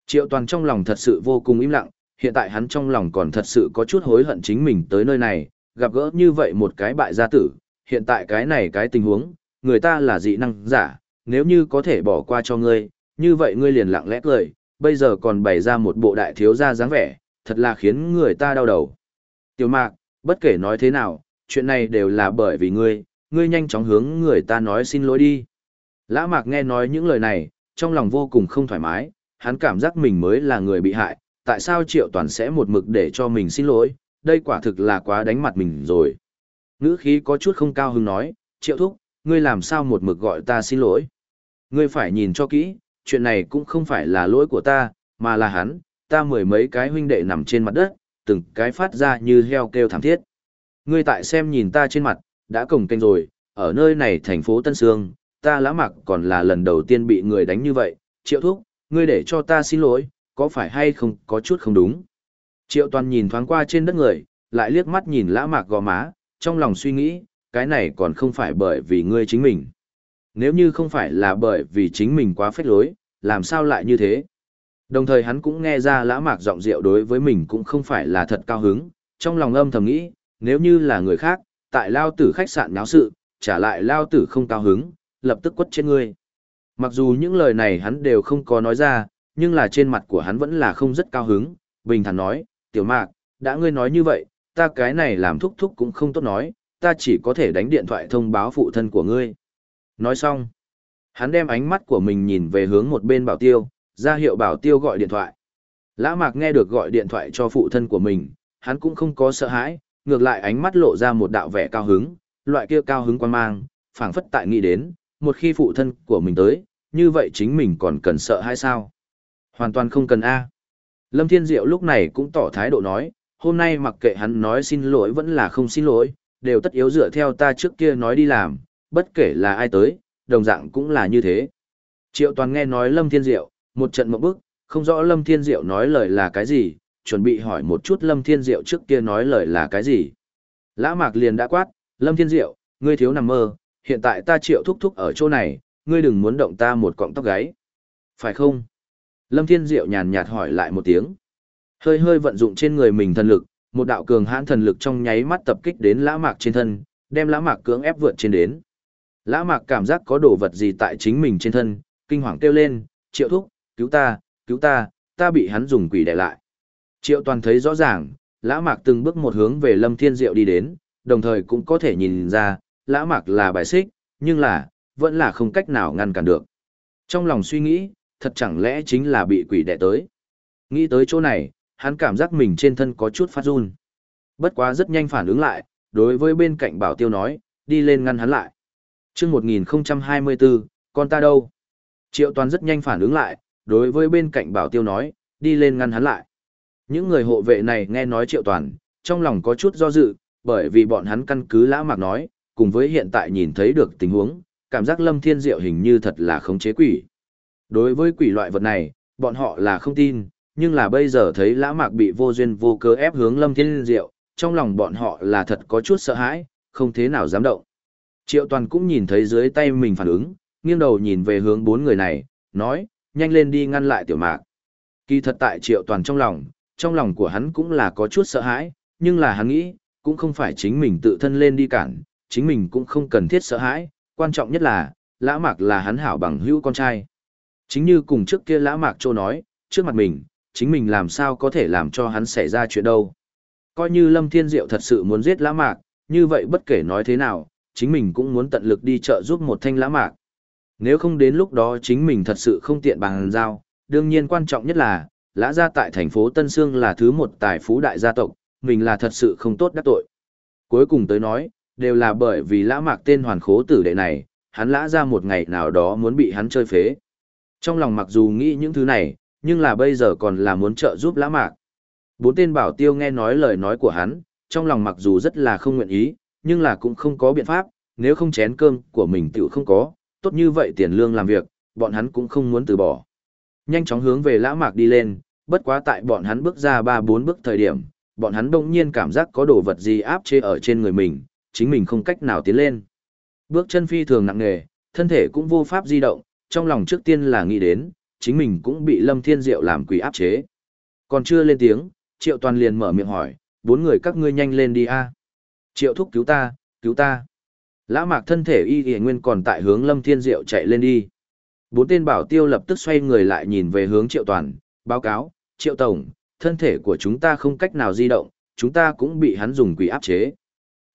Triệu toàn trong lòng thật sự vô cùng im lặng, hiện tại hắn trong lòng còn thật sự có chút hối hận chính mình tới nơi này, gặp gỡ như vậy một cái bại gia tử, hiện tại cái này cái tình huống, người ta là dị năng giả, nếu như có thể bỏ qua cho ngươi, như vậy ngươi liền lặng lẽ cười, bây giờ còn bày ra một bộ đại thiếu gia dáng vẻ, thật là khiến người ta đau đầu. Tiểu mạc, bất kể nói thế nào, chuyện này đều là bởi vì ngươi, ngươi nhanh chóng hướng người ta nói xin lỗi đi. Lã mạc nghe nói những lời này, trong lòng vô cùng không thoải mái, hắn cảm giác mình mới là người bị hại, tại sao triệu toàn sẽ một mực để cho mình xin lỗi, đây quả thực là quá đánh mặt mình rồi. Ngữ khí có chút không cao hứng nói, triệu thúc, ngươi làm sao một mực gọi ta xin lỗi. Ngươi phải nhìn cho kỹ, chuyện này cũng không phải là lỗi của ta, mà là hắn, ta mười mấy cái huynh đệ nằm trên mặt đất, từng cái phát ra như heo kêu thảm thiết. Ngươi tại xem nhìn ta trên mặt, đã cổng kênh rồi, ở nơi này thành phố Tân Sương, ta lã mặc còn là lần đầu tiên bị người đánh như vậy, triệu thúc, ngươi để cho ta xin lỗi, có phải hay không có chút không đúng. Triệu toàn nhìn thoáng qua trên đất người, lại liếc mắt nhìn lã mạc gò má, trong lòng suy nghĩ, cái này còn không phải bởi vì ngươi chính mình. Nếu như không phải là bởi vì chính mình quá phách lối, làm sao lại như thế? Đồng thời hắn cũng nghe ra lã mạc giọng rượu đối với mình cũng không phải là thật cao hứng, trong lòng âm thầm nghĩ, nếu như là người khác, tại lao tử khách sạn náo sự, trả lại lao tử không cao hứng, lập tức quất trên ngươi. Mặc dù những lời này hắn đều không có nói ra, nhưng là trên mặt của hắn vẫn là không rất cao hứng, bình thản nói, tiểu mạc, đã ngươi nói như vậy, ta cái này làm thúc thúc cũng không tốt nói, ta chỉ có thể đánh điện thoại thông báo phụ thân của ngươi. Nói xong, hắn đem ánh mắt của mình nhìn về hướng một bên bảo tiêu, ra hiệu bảo tiêu gọi điện thoại. Lã mạc nghe được gọi điện thoại cho phụ thân của mình, hắn cũng không có sợ hãi, ngược lại ánh mắt lộ ra một đạo vẻ cao hứng, loại kia cao hứng quan mang, phảng phất tại nghĩ đến, một khi phụ thân của mình tới, như vậy chính mình còn cần sợ hay sao? Hoàn toàn không cần A. Lâm Thiên Diệu lúc này cũng tỏ thái độ nói, hôm nay mặc kệ hắn nói xin lỗi vẫn là không xin lỗi, đều tất yếu dựa theo ta trước kia nói đi làm, bất kể là ai tới, đồng dạng cũng là như thế. Triệu Toàn nghe nói Lâm Thiên Diệu, một trận mộng bức, không rõ Lâm Thiên Diệu nói lời là cái gì, chuẩn bị hỏi một chút Lâm Thiên Diệu trước kia nói lời là cái gì. Lã Mạc liền đã quát, Lâm Thiên Diệu, ngươi thiếu nằm mơ, hiện tại ta triệu thúc thúc ở chỗ này, ngươi đừng muốn động ta một cọng tóc gáy. Phải không? Lâm Thiên Diệu nhàn nhạt hỏi lại một tiếng. Hơi hơi vận dụng trên người mình thần lực, một đạo cường hãn thần lực trong nháy mắt tập kích đến lã mạc trên thân, đem lã mạc cưỡng ép vượt trên đến. Lã mạc cảm giác có đồ vật gì tại chính mình trên thân, kinh hoàng kêu lên, triệu thúc, cứu ta, cứu ta, ta bị hắn dùng quỷ đè lại. Triệu toàn thấy rõ ràng, lã mạc từng bước một hướng về lâm thiên diệu đi đến, đồng thời cũng có thể nhìn ra, lã mạc là bài xích, nhưng là, vẫn là không cách nào ngăn cản được. Trong lòng suy nghĩ, thật chẳng lẽ chính là bị quỷ đè tới. Nghĩ tới chỗ này, hắn cảm giác mình trên thân có chút phát run. Bất quá rất nhanh phản ứng lại, đối với bên cạnh bảo tiêu nói, đi lên ngăn hắn lại chương 1024, con ta đâu? Triệu toàn rất nhanh phản ứng lại, đối với bên cạnh bảo tiêu nói, đi lên ngăn hắn lại. Những người hộ vệ này nghe nói triệu toàn, trong lòng có chút do dự, bởi vì bọn hắn căn cứ lã mạc nói, cùng với hiện tại nhìn thấy được tình huống, cảm giác lâm thiên diệu hình như thật là khống chế quỷ. Đối với quỷ loại vật này, bọn họ là không tin, nhưng là bây giờ thấy lã mạc bị vô duyên vô cớ ép hướng lâm thiên diệu, trong lòng bọn họ là thật có chút sợ hãi, không thế nào dám động. Triệu toàn cũng nhìn thấy dưới tay mình phản ứng, nghiêng đầu nhìn về hướng bốn người này, nói, nhanh lên đi ngăn lại tiểu mạc. Kỳ thật tại triệu toàn trong lòng, trong lòng của hắn cũng là có chút sợ hãi, nhưng là hắn nghĩ, cũng không phải chính mình tự thân lên đi cản, chính mình cũng không cần thiết sợ hãi, quan trọng nhất là, lã mạc là hắn hảo bằng hữu con trai. Chính như cùng trước kia lã mạc trô nói, trước mặt mình, chính mình làm sao có thể làm cho hắn xảy ra chuyện đâu. Coi như Lâm Thiên Diệu thật sự muốn giết lã mạc, như vậy bất kể nói thế nào, chính mình cũng muốn tận lực đi chợ giúp một thanh lã mạc. Nếu không đến lúc đó chính mình thật sự không tiện bằng giao, đương nhiên quan trọng nhất là, lã gia tại thành phố Tân Sương là thứ một tài phú đại gia tộc, mình là thật sự không tốt đắc tội. Cuối cùng tới nói, đều là bởi vì lã mạc tên hoàn khố tử đệ này, hắn lã ra một ngày nào đó muốn bị hắn chơi phế. Trong lòng mặc dù nghĩ những thứ này, nhưng là bây giờ còn là muốn trợ giúp lã mạc. Bốn tên bảo tiêu nghe nói lời nói của hắn, trong lòng mặc dù rất là không nguyện ý, nhưng là cũng không có biện pháp, nếu không chén cơm của mình tự không có, tốt như vậy tiền lương làm việc, bọn hắn cũng không muốn từ bỏ. Nhanh chóng hướng về lã mạc đi lên, bất quá tại bọn hắn bước ra ba bốn bước thời điểm, bọn hắn đông nhiên cảm giác có đồ vật gì áp chế ở trên người mình, chính mình không cách nào tiến lên. Bước chân phi thường nặng nề, thân thể cũng vô pháp di động, trong lòng trước tiên là nghĩ đến, chính mình cũng bị Lâm Thiên Diệu làm quỷ áp chế. Còn chưa lên tiếng, Triệu Toàn liền mở miệng hỏi, bốn người các ngươi nhanh lên đi a. Triệu thúc cứu ta, cứu ta. Lã mạc thân thể y y nguyên còn tại hướng Lâm Thiên Diệu chạy lên đi. Bốn tên bảo tiêu lập tức xoay người lại nhìn về hướng Triệu Toàn, báo cáo, Triệu Tổng, thân thể của chúng ta không cách nào di động, chúng ta cũng bị hắn dùng quỷ áp chế.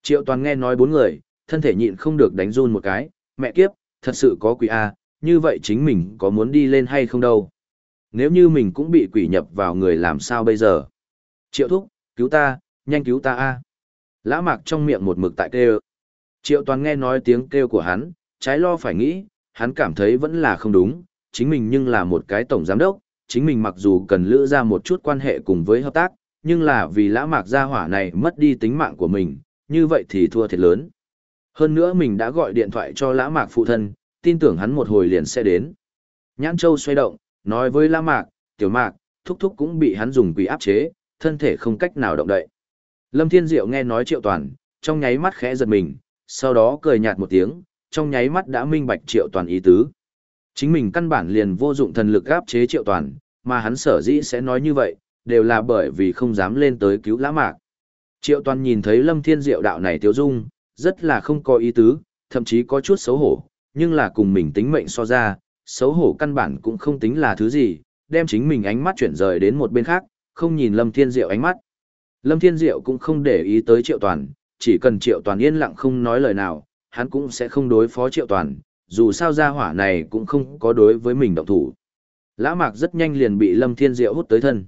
Triệu Toàn nghe nói bốn người, thân thể nhịn không được đánh run một cái, mẹ kiếp, thật sự có quỷ A, như vậy chính mình có muốn đi lên hay không đâu. Nếu như mình cũng bị quỷ nhập vào người làm sao bây giờ? Triệu thúc, cứu ta, nhanh cứu ta a. Lã mạc trong miệng một mực tại kêu. Triệu toàn nghe nói tiếng kêu của hắn, trái lo phải nghĩ, hắn cảm thấy vẫn là không đúng, chính mình nhưng là một cái tổng giám đốc, chính mình mặc dù cần lữ ra một chút quan hệ cùng với hợp tác, nhưng là vì lã mạc gia hỏa này mất đi tính mạng của mình, như vậy thì thua thiệt lớn. Hơn nữa mình đã gọi điện thoại cho lã mạc phụ thân, tin tưởng hắn một hồi liền sẽ đến. Nhãn Châu xoay động, nói với Lã Mạc, Tiểu Mạc, Thúc Thúc cũng bị hắn dùng quỷ áp chế, thân thể không cách nào động đậy. Lâm Thiên Diệu nghe nói Triệu Toàn, trong nháy mắt khẽ giật mình, sau đó cười nhạt một tiếng, trong nháy mắt đã minh bạch Triệu Toàn ý tứ. Chính mình căn bản liền vô dụng thần lực áp chế Triệu Toàn, mà hắn sở dĩ sẽ nói như vậy, đều là bởi vì không dám lên tới cứu Lã Mạc. Triệu Toàn nhìn thấy Lâm Thiên Diệu đạo này tiêu dung, rất là không có ý tứ, thậm chí có chút xấu hổ, nhưng là cùng mình tính mệnh so ra, xấu hổ căn bản cũng không tính là thứ gì, đem chính mình ánh mắt chuyển rời đến một bên khác, không nhìn Lâm Thiên Diệu ánh mắt. Lâm Thiên Diệu cũng không để ý tới Triệu Toàn, chỉ cần Triệu Toàn yên lặng không nói lời nào, hắn cũng sẽ không đối phó Triệu Toàn, dù sao gia hỏa này cũng không có đối với mình động thủ. Lã Mạc rất nhanh liền bị Lâm Thiên Diệu hút tới thân.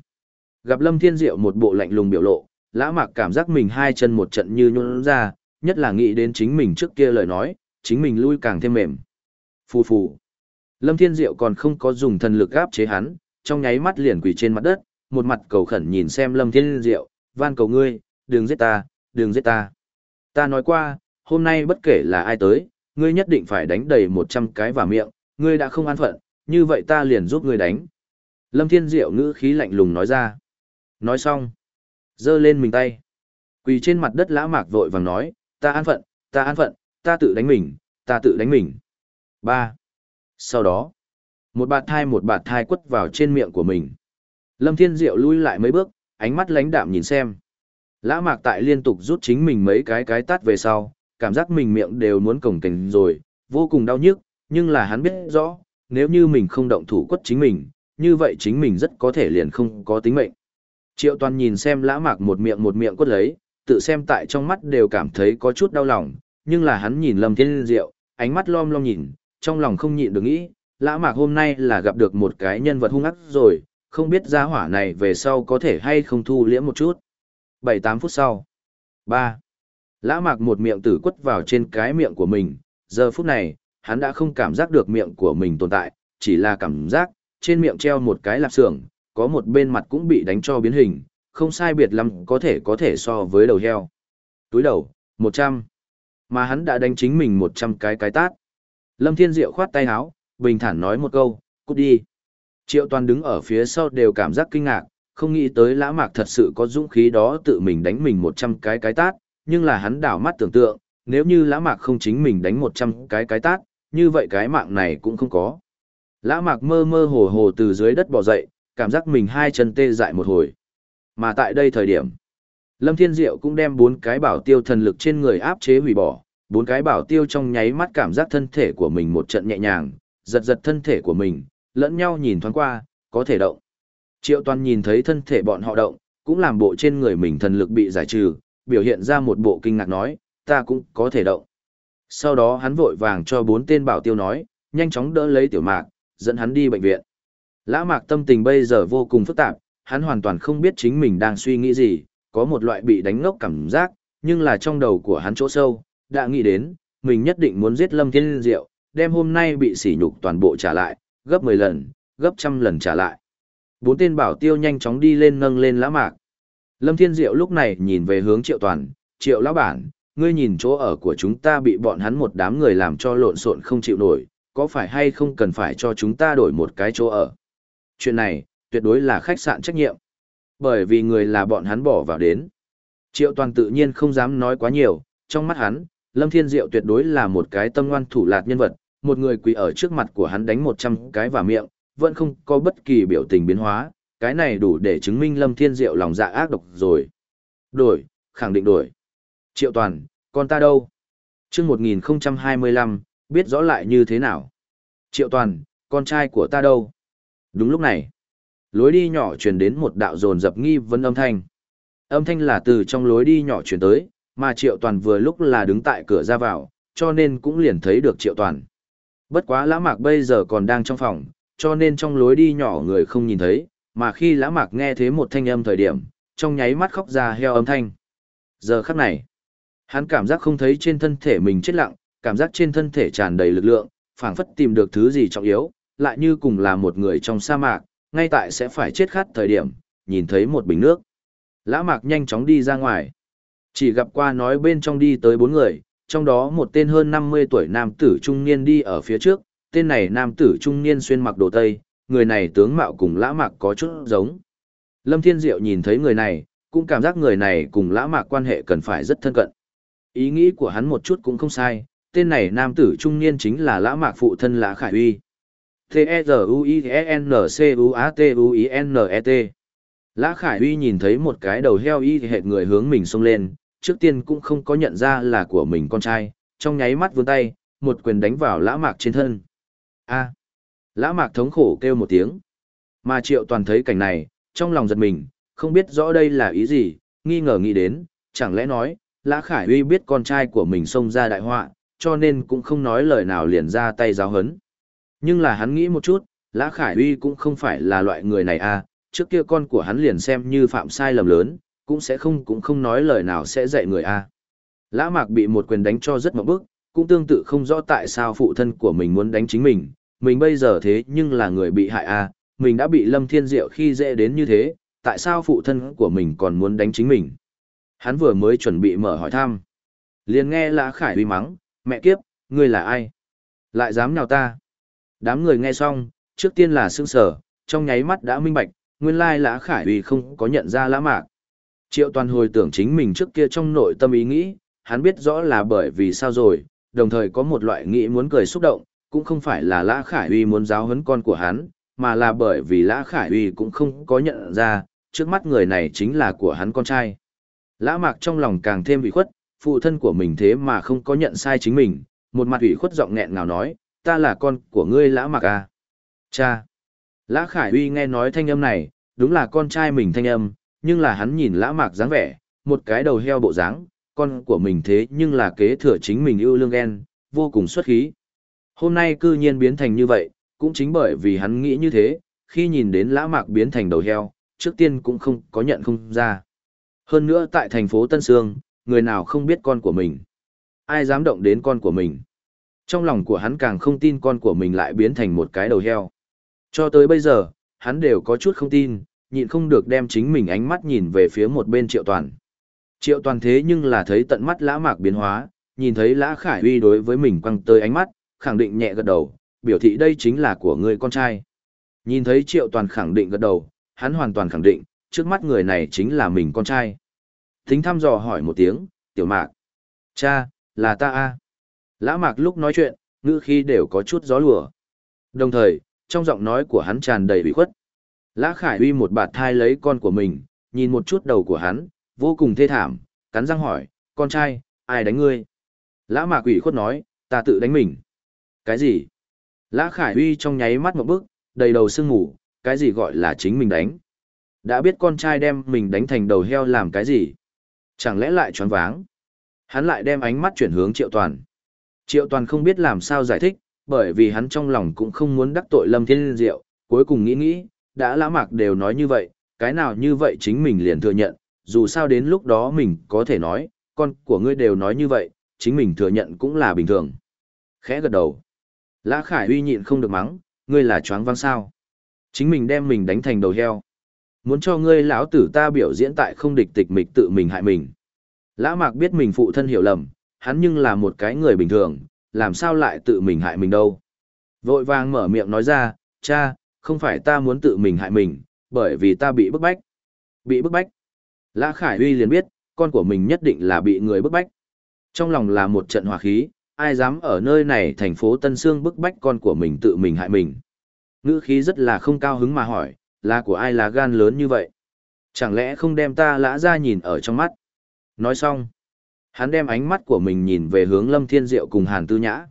Gặp Lâm Thiên Diệu một bộ lạnh lùng biểu lộ, Lã Mạc cảm giác mình hai chân một trận như nhũn ra, nhất là nghĩ đến chính mình trước kia lời nói, chính mình lui càng thêm mềm. Phù phù. Lâm Thiên Diệu còn không có dùng thần lực áp chế hắn, trong nháy mắt liền quỳ trên mặt đất, một mặt cầu khẩn nhìn xem Lâm Thiên Diệu, van cầu ngươi, đừng giết ta, đừng giết ta. Ta nói qua, hôm nay bất kể là ai tới, ngươi nhất định phải đánh đầy 100 cái vào miệng, ngươi đã không an phận, như vậy ta liền giúp ngươi đánh. Lâm Thiên Diệu ngữ khí lạnh lùng nói ra. Nói xong, giơ lên mình tay. Quỳ trên mặt đất lã mạc vội vàng nói, ta an phận, ta an phận, ta tự đánh mình, ta tự đánh mình. 3. Sau đó, một bạt thai một bạt thai quất vào trên miệng của mình. Lâm Thiên Diệu lui lại mấy bước, ánh mắt lãnh đạm nhìn xem. Lã mạc tại liên tục rút chính mình mấy cái cái tát về sau, cảm giác mình miệng đều muốn cổng cảnh rồi, vô cùng đau nhức, nhưng là hắn biết rõ, nếu như mình không động thủ quất chính mình, như vậy chính mình rất có thể liền không có tính mệnh. Triệu toàn nhìn xem lã mạc một miệng một miệng quất lấy, tự xem tại trong mắt đều cảm thấy có chút đau lòng, nhưng là hắn nhìn Lâm Thiên Diệu, ánh mắt lom lom nhìn, trong lòng không nhịn được nghĩ, lã mạc hôm nay là gặp được một cái nhân vật hung ác rồi, không biết gia hỏa này về sau có thể hay không thu liễm một chút. 7-8 phút sau. 3. Lã mạc một miệng tử quất vào trên cái miệng của mình, giờ phút này, hắn đã không cảm giác được miệng của mình tồn tại, chỉ là cảm giác, trên miệng treo một cái lạp xưởng, có một bên mặt cũng bị đánh cho biến hình, không sai biệt lắm có thể có thể so với đầu heo. Túi đầu, 100. Mà hắn đã đánh chính mình 100 cái cái tát. Lâm Thiên Diệu khoát tay áo, bình thản nói một câu, cút đi. Triệu toàn đứng ở phía sau đều cảm giác kinh ngạc, không nghĩ tới lã mạc thật sự có dũng khí đó tự mình đánh mình 100 cái cái tát, nhưng là hắn đảo mắt tưởng tượng, nếu như lã mạc không chính mình đánh 100 cái cái tát, như vậy cái mạng này cũng không có. Lã mạc mơ mơ hồ hồ từ dưới đất bò dậy, cảm giác mình hai chân tê dại một hồi. Mà tại đây thời điểm, Lâm Thiên Diệu cũng đem bốn cái bảo tiêu thần lực trên người áp chế hủy bỏ, bốn cái bảo tiêu trong nháy mắt cảm giác thân thể của mình một trận nhẹ nhàng, giật giật thân thể của mình, lẫn nhau nhìn thoáng qua, có thể động. Triệu toàn nhìn thấy thân thể bọn họ động, cũng làm bộ trên người mình thần lực bị giải trừ, biểu hiện ra một bộ kinh ngạc nói, ta cũng có thể động. Sau đó hắn vội vàng cho bốn tên bảo tiêu nói, nhanh chóng đỡ lấy tiểu mạc, dẫn hắn đi bệnh viện. Lã mạc tâm tình bây giờ vô cùng phức tạp, hắn hoàn toàn không biết chính mình đang suy nghĩ gì, có một loại bị đánh ngốc cảm giác, nhưng là trong đầu của hắn chỗ sâu, đã nghĩ đến, mình nhất định muốn giết Lâm Thiên Diệu, đem hôm nay bị sỉ nhục toàn bộ trả lại, gấp 10 lần, gấp trăm lần trả lại. Bốn tên bảo tiêu nhanh chóng đi lên nâng lên lã mạc. Lâm Thiên Diệu lúc này nhìn về hướng Triệu Toàn, Triệu lão bản, ngươi nhìn chỗ ở của chúng ta bị bọn hắn một đám người làm cho lộn xộn không chịu nổi, có phải hay không cần phải cho chúng ta đổi một cái chỗ ở? Chuyện này, tuyệt đối là khách sạn trách nhiệm. Bởi vì người là bọn hắn bỏ vào đến. Triệu Toàn tự nhiên không dám nói quá nhiều, trong mắt hắn, Lâm Thiên Diệu tuyệt đối là một cái tâm ngoan thủ lạt nhân vật, một người quỳ ở trước mặt của hắn đánh 100 cái vào miệng, vẫn không có bất kỳ biểu tình biến hóa, cái này đủ để chứng minh Lâm Thiên Diệu lòng dạ ác độc rồi. Đổi, khẳng định đổi. Triệu Toàn, con ta đâu? chương 1025, biết rõ lại như thế nào? Triệu Toàn, con trai của ta đâu? Đúng lúc này, lối đi nhỏ truyền đến một đạo dồn dập nghi vấn âm thanh. Âm thanh là từ trong lối đi nhỏ truyền tới, mà Triệu Toàn vừa lúc là đứng tại cửa ra vào, cho nên cũng liền thấy được Triệu Toàn. Bất quá lã mạc bây giờ còn đang trong phòng, cho nên trong lối đi nhỏ người không nhìn thấy, mà khi lã mạc nghe thấy một thanh âm thời điểm, trong nháy mắt khóc ra heo âm thanh. Giờ khắc này, hắn cảm giác không thấy trên thân thể mình chết lặng, cảm giác trên thân thể tràn đầy lực lượng, phảng phất tìm được thứ gì trọng yếu, lại như cùng là một người trong sa mạc, ngay tại sẽ phải chết khát thời điểm, nhìn thấy một bình nước. Lã mạc nhanh chóng đi ra ngoài. Chỉ gặp qua nói bên trong đi tới bốn người, trong đó một tên hơn 50 tuổi nam tử trung niên đi ở phía trước, tên này nam tử trung niên xuyên mặc đồ tây, người này tướng mạo cùng lã mạc có chút giống. Lâm Thiên Diệu nhìn thấy người này, cũng cảm giác người này cùng lã mạc quan hệ cần phải rất thân cận. Ý nghĩ của hắn một chút cũng không sai, tên này nam tử trung niên chính là lã mạc phụ thân lã khải uy. T-E-Z-U-I-N-C-U-A-T-U-I-N-E-T Lã Khải Uy nhìn thấy một cái đầu heo y hệt người hướng mình xông lên, trước tiên cũng không có nhận ra là của mình con trai, trong nháy mắt vươn tay, một quyền đánh vào lã mạc trên thân. A. Lã mạc thống khổ kêu một tiếng. Mà triệu toàn thấy cảnh này, trong lòng giật mình, không biết rõ đây là ý gì, nghi ngờ nghĩ đến, chẳng lẽ nói, lã khải uy biết con trai của mình xông ra đại họa, cho nên cũng không nói lời nào liền ra tay giáo hấn. Nhưng là hắn nghĩ một chút, lã khải uy cũng không phải là loại người này à, trước kia con của hắn liền xem như phạm sai lầm lớn, cũng sẽ không cũng không nói lời nào sẽ dạy người a. Lã Mạc bị một quyền đánh cho rất mậu bức, cũng tương tự không rõ tại sao phụ thân của mình muốn đánh chính mình, mình bây giờ thế nhưng là người bị hại a, mình đã bị Lâm Thiên Diệu khi dễ đến như thế, tại sao phụ thân của mình còn muốn đánh chính mình? Hắn vừa mới chuẩn bị mở hỏi thăm. liền nghe Lã Khải uy mắng, mẹ kiếp, ngươi là ai? Lại dám nào ta? Đám người nghe xong, trước tiên là sương sở, trong nháy mắt đã minh bạch, nguyên lai Lã Khải uy không có nhận ra Lã Mạc. Triệu toàn hồi tưởng chính mình trước kia trong nội tâm ý nghĩ, hắn biết rõ là bởi vì sao rồi, đồng thời có một loại nghĩ muốn cười xúc động, cũng không phải là Lã Khải Uy muốn giáo huấn con của hắn, mà là bởi vì Lã Khải Uy cũng không có nhận ra, trước mắt người này chính là của hắn con trai. Lã Mạc trong lòng càng thêm ủy khuất, phụ thân của mình thế mà không có nhận sai chính mình, một mặt ủy khuất giọng nghẹn ngào nói, ta là con của ngươi Lã Mạc à. Cha! Lã Khải Uy nghe nói thanh âm này, đúng là con trai mình thanh âm, nhưng là hắn nhìn lã mạc dáng vẻ, một cái đầu heo bộ dáng, con của mình thế nhưng là kế thừa chính mình ưu lương ghen, vô cùng xuất khí. Hôm nay cư nhiên biến thành như vậy, cũng chính bởi vì hắn nghĩ như thế, khi nhìn đến lã mạc biến thành đầu heo, trước tiên cũng không có nhận không ra. Hơn nữa tại thành phố Tân Sương, người nào không biết con của mình. Ai dám động đến con của mình. Trong lòng của hắn càng không tin con của mình lại biến thành một cái đầu heo. Cho tới bây giờ, hắn đều có chút không tin, nhịn không được đem chính mình ánh mắt nhìn về phía một bên triệu toàn. Triệu toàn thế nhưng là thấy tận mắt lã mạc biến hóa, nhìn thấy lã khải uy đối với mình quăng tới ánh mắt, khẳng định nhẹ gật đầu, biểu thị đây chính là của người con trai. Nhìn thấy triệu toàn khẳng định gật đầu, hắn hoàn toàn khẳng định, trước mắt người này chính là mình con trai. Thính thăm dò hỏi một tiếng, tiểu mạc. Cha, là ta a Lã mạc lúc nói chuyện, ngữ khi đều có chút gió lùa. Đồng thời, trong giọng nói của hắn tràn đầy bị khuất. Lã Khải Uy một bạt thai lấy con của mình, nhìn một chút đầu của hắn, vô cùng thê thảm, cắn răng hỏi, con trai, ai đánh ngươi? Lã Mạc Quỷ khuất nói, ta tự đánh mình. Cái gì? Lã Khải Uy trong nháy mắt một bước, đầy đầu sương ngủ, cái gì gọi là chính mình đánh? Đã biết con trai đem mình đánh thành đầu heo làm cái gì? Chẳng lẽ lại choáng váng? Hắn lại đem ánh mắt chuyển hướng Triệu Toàn. Triệu Toàn không biết làm sao giải thích, bởi vì hắn trong lòng cũng không muốn đắc tội Lâm Thiên Diệu, cuối cùng nghĩ nghĩ, đã lã mạc đều nói như vậy, cái nào như vậy chính mình liền thừa nhận, dù sao đến lúc đó mình có thể nói, con của ngươi đều nói như vậy, chính mình thừa nhận cũng là bình thường. Khẽ gật đầu. Lã Khải uy nhịn không được mắng, ngươi là choáng văng sao. Chính mình đem mình đánh thành đầu heo. Muốn cho ngươi lão tử ta biểu diễn tại không địch tịch mịch tự mình hại mình. Lã Mạc biết mình phụ thân hiểu lầm, hắn nhưng là một cái người bình thường, làm sao lại tự mình hại mình đâu. Vội vàng mở miệng nói ra, cha, không phải ta muốn tự mình hại mình, bởi vì ta bị bức bách. Bị bức bách. Lã Khải Huy liền biết, con của mình nhất định là bị người bức bách. Trong lòng là một trận hỏa khí, ai dám ở nơi này thành phố Tân Sương bức bách con của mình tự mình hại mình. Ngữ khí rất là không cao hứng mà hỏi, là của ai là gan lớn như vậy? Chẳng lẽ không đem ta lã ra nhìn ở trong mắt? Nói xong, hắn đem ánh mắt của mình nhìn về hướng Lâm Thiên Diệu cùng Hàn Tư Nhã.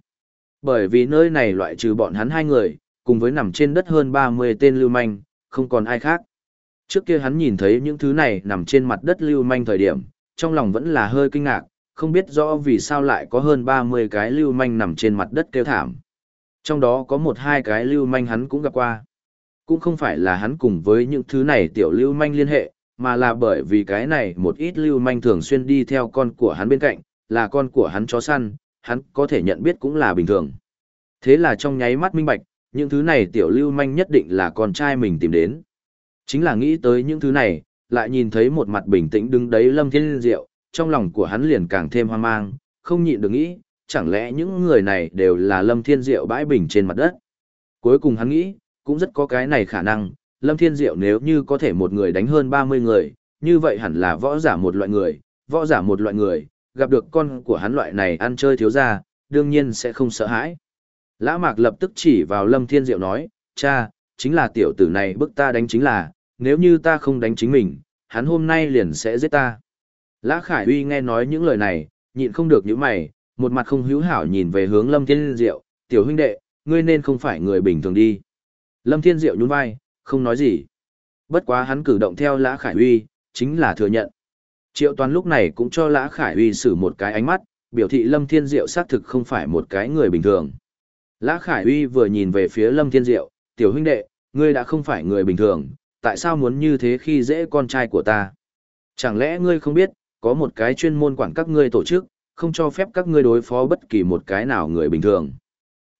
Bởi vì nơi này loại trừ bọn hắn hai người, cùng với nằm trên đất hơn 30 tên lưu manh, không còn ai khác. Trước kia hắn nhìn thấy những thứ này nằm trên mặt đất lưu manh thời điểm, trong lòng vẫn là hơi kinh ngạc, không biết rõ vì sao lại có hơn 30 cái lưu manh nằm trên mặt đất kêu thảm. Trong đó có một hai cái lưu manh hắn cũng gặp qua. Cũng không phải là hắn cùng với những thứ này tiểu lưu manh liên hệ, mà là bởi vì cái này một ít lưu manh thường xuyên đi theo con của hắn bên cạnh, là con của hắn chó săn, hắn có thể nhận biết cũng là bình thường. Thế là trong nháy mắt minh bạch, những thứ này tiểu lưu manh nhất định là con trai mình tìm đến. Chính là nghĩ tới những thứ này, lại nhìn thấy một mặt bình tĩnh đứng đấy Lâm Thiên Diệu, trong lòng của hắn liền càng thêm hoang mang, không nhịn được nghĩ, chẳng lẽ những người này đều là Lâm Thiên Diệu bãi bình trên mặt đất. Cuối cùng hắn nghĩ, cũng rất có cái này khả năng, Lâm Thiên Diệu nếu như có thể một người đánh hơn 30 người, như vậy hẳn là võ giả một loại người, võ giả một loại người, gặp được con của hắn loại này ăn chơi thiếu gia đương nhiên sẽ không sợ hãi. Lã Mạc lập tức chỉ vào Lâm Thiên Diệu nói, cha, chính là tiểu tử này bức ta đánh chính là, nếu như ta không đánh chính mình, hắn hôm nay liền sẽ giết ta. Lã Khải Uy nghe nói những lời này, nhịn không được những mày, một mặt không hữu hảo nhìn về hướng Lâm Thiên Diệu, tiểu huynh đệ, ngươi nên không phải người bình thường đi. Lâm Thiên Diệu nhún vai, không nói gì. Bất quá hắn cử động theo Lã Khải Uy, chính là thừa nhận. Triệu Toàn lúc này cũng cho Lã Khải Uy xử một cái ánh mắt, biểu thị Lâm Thiên Diệu xác thực không phải một cái người bình thường. Lã Khải Uy vừa nhìn về phía Lâm Thiên Diệu, tiểu huynh đệ, ngươi đã không phải người bình thường, tại sao muốn như thế khi dễ con trai của ta? Chẳng lẽ ngươi không biết, có một cái chuyên môn quản các ngươi tổ chức, không cho phép các ngươi đối phó bất kỳ một cái nào người bình thường.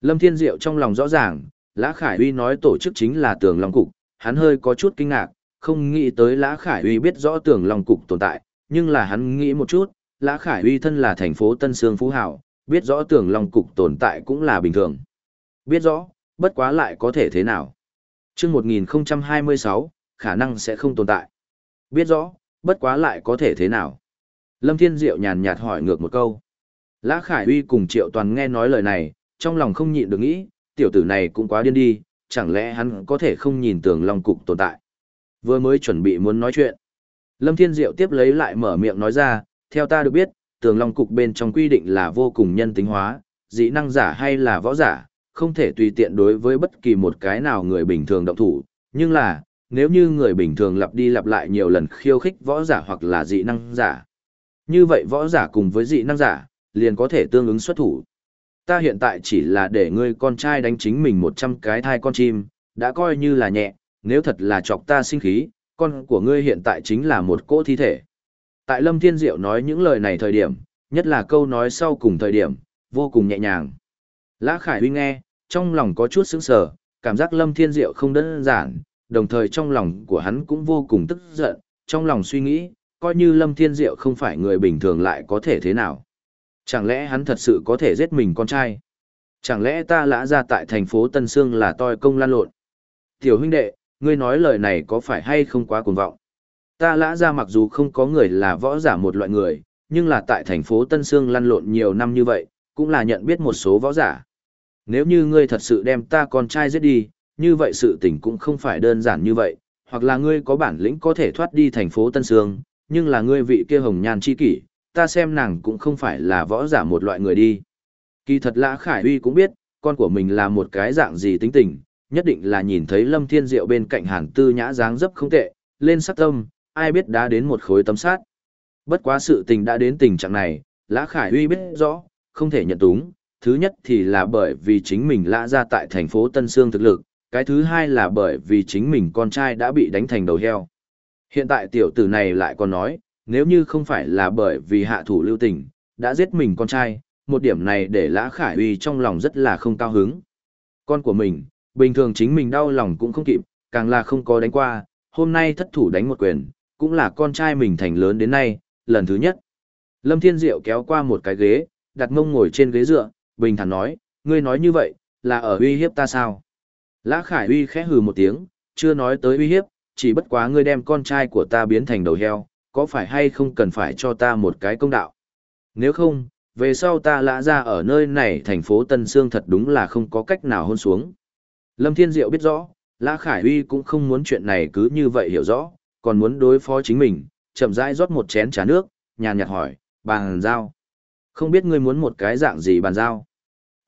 Lâm Thiên Diệu trong lòng rõ ràng, Lã Khải Uy nói tổ chức chính là tường Long Cục, hắn hơi có chút kinh ngạc, không nghĩ tới Lã Khải Uy biết rõ tường Long Cục tồn tại, nhưng là hắn nghĩ một chút, Lã Khải Uy thân là thành phố Tân Sương Phú Hảo, biết rõ tường Long Cục tồn tại cũng là bình thường. Biết rõ, bất quá lại có thể thế nào. Trước 1026, khả năng sẽ không tồn tại. Biết rõ, bất quá lại có thể thế nào. Lâm Thiên Diệu nhàn nhạt hỏi ngược một câu. Lã Khải Uy cùng Triệu Toàn nghe nói lời này, trong lòng không nhịn được nghĩ, tiểu tử này cũng quá điên đi, chẳng lẽ hắn có thể không nhìn tường Long Cục tồn tại. Vừa mới chuẩn bị muốn nói chuyện. Lâm Thiên Diệu tiếp lấy lại mở miệng nói ra, theo ta được biết, tường Long Cục bên trong quy định là vô cùng nhân tính hóa, dĩ năng giả hay là võ giả, không thể tùy tiện đối với bất kỳ một cái nào người bình thường động thủ, nhưng là, nếu như người bình thường lặp đi lặp lại nhiều lần khiêu khích võ giả hoặc là dị năng giả. Như vậy võ giả cùng với dị năng giả, liền có thể tương ứng xuất thủ. Ta hiện tại chỉ là để ngươi con trai đánh chính mình 100 cái thai con chim, đã coi như là nhẹ, nếu thật là chọc ta sinh khí, con của ngươi hiện tại chính là một cỗ thi thể. Tại Lâm Thiên Diệu nói những lời này thời điểm, nhất là câu nói sau cùng thời điểm, vô cùng nhẹ nhàng. Lã Khải Huy nghe, trong lòng có chút sững sờ, cảm giác Lâm Thiên Diệu không đơn giản, đồng thời trong lòng của hắn cũng vô cùng tức giận, trong lòng suy nghĩ, coi như Lâm Thiên Diệu không phải người bình thường lại có thể thế nào. Chẳng lẽ hắn thật sự có thể giết mình con trai? Chẳng lẽ ta lã ra tại thành phố Tân Sương là toi công lan lộn? Tiểu huynh đệ, ngươi nói lời này có phải hay không quá cuồng vọng? Ta lã ra mặc dù không có người là võ giả một loại người, nhưng là tại thành phố Tân Sương lăn lộn nhiều năm như vậy, cũng là nhận biết một số võ giả. Nếu như ngươi thật sự đem ta con trai giết đi, như vậy sự tình cũng không phải đơn giản như vậy, hoặc là ngươi có bản lĩnh có thể thoát đi thành phố Tân Sương, nhưng là ngươi vị kia hồng nhan chi kỷ, ta xem nàng cũng không phải là võ giả một loại người đi. Kỳ thật Lã Khải Uy cũng biết, con của mình là một cái dạng gì tính tình, nhất định là nhìn thấy Lâm Thiên Diệu bên cạnh Hàn Tư Nhã dáng dấp không tệ, lên sát tâm, ai biết đã đến một khối tấm sát. Bất quá sự tình đã đến tình trạng này, Lã Khải Uy biết rõ, không thể nhận túng, thứ nhất thì là bởi vì chính mình lã ra tại thành phố Tân Sương thực lực, cái thứ hai là bởi vì chính mình con trai đã bị đánh thành đầu heo. Hiện tại tiểu tử này lại còn nói, nếu như không phải là bởi vì hạ thủ lưu tình, đã giết mình con trai, một điểm này để Lã Khải Uy trong lòng rất là không cao hứng. Con của mình, bình thường chính mình đau lòng cũng không kịp, càng là không có đánh qua, hôm nay thất thủ đánh một quyền, cũng là con trai mình thành lớn đến nay, lần thứ nhất. Lâm Thiên Diệu kéo qua một cái ghế, đặt mông ngồi trên ghế dựa, bình thản nói, ngươi nói như vậy, là ở uy hiếp ta sao? Lã Khải Uy khẽ hừ một tiếng, chưa nói tới uy hiếp, chỉ bất quá ngươi đem con trai của ta biến thành đầu heo, có phải hay không cần phải cho ta một cái công đạo? Nếu không, về sau ta lã ra ở nơi này thành phố Tân Sương thật đúng là không có cách nào hôn xuống. Lâm Thiên Diệu biết rõ, Lã Khải Uy cũng không muốn chuyện này cứ như vậy hiểu rõ, còn muốn đối phó chính mình, chậm rãi rót một chén trà nước, nhàn nhạt hỏi, bàn giao. Không biết ngươi muốn một cái dạng gì bàn giao?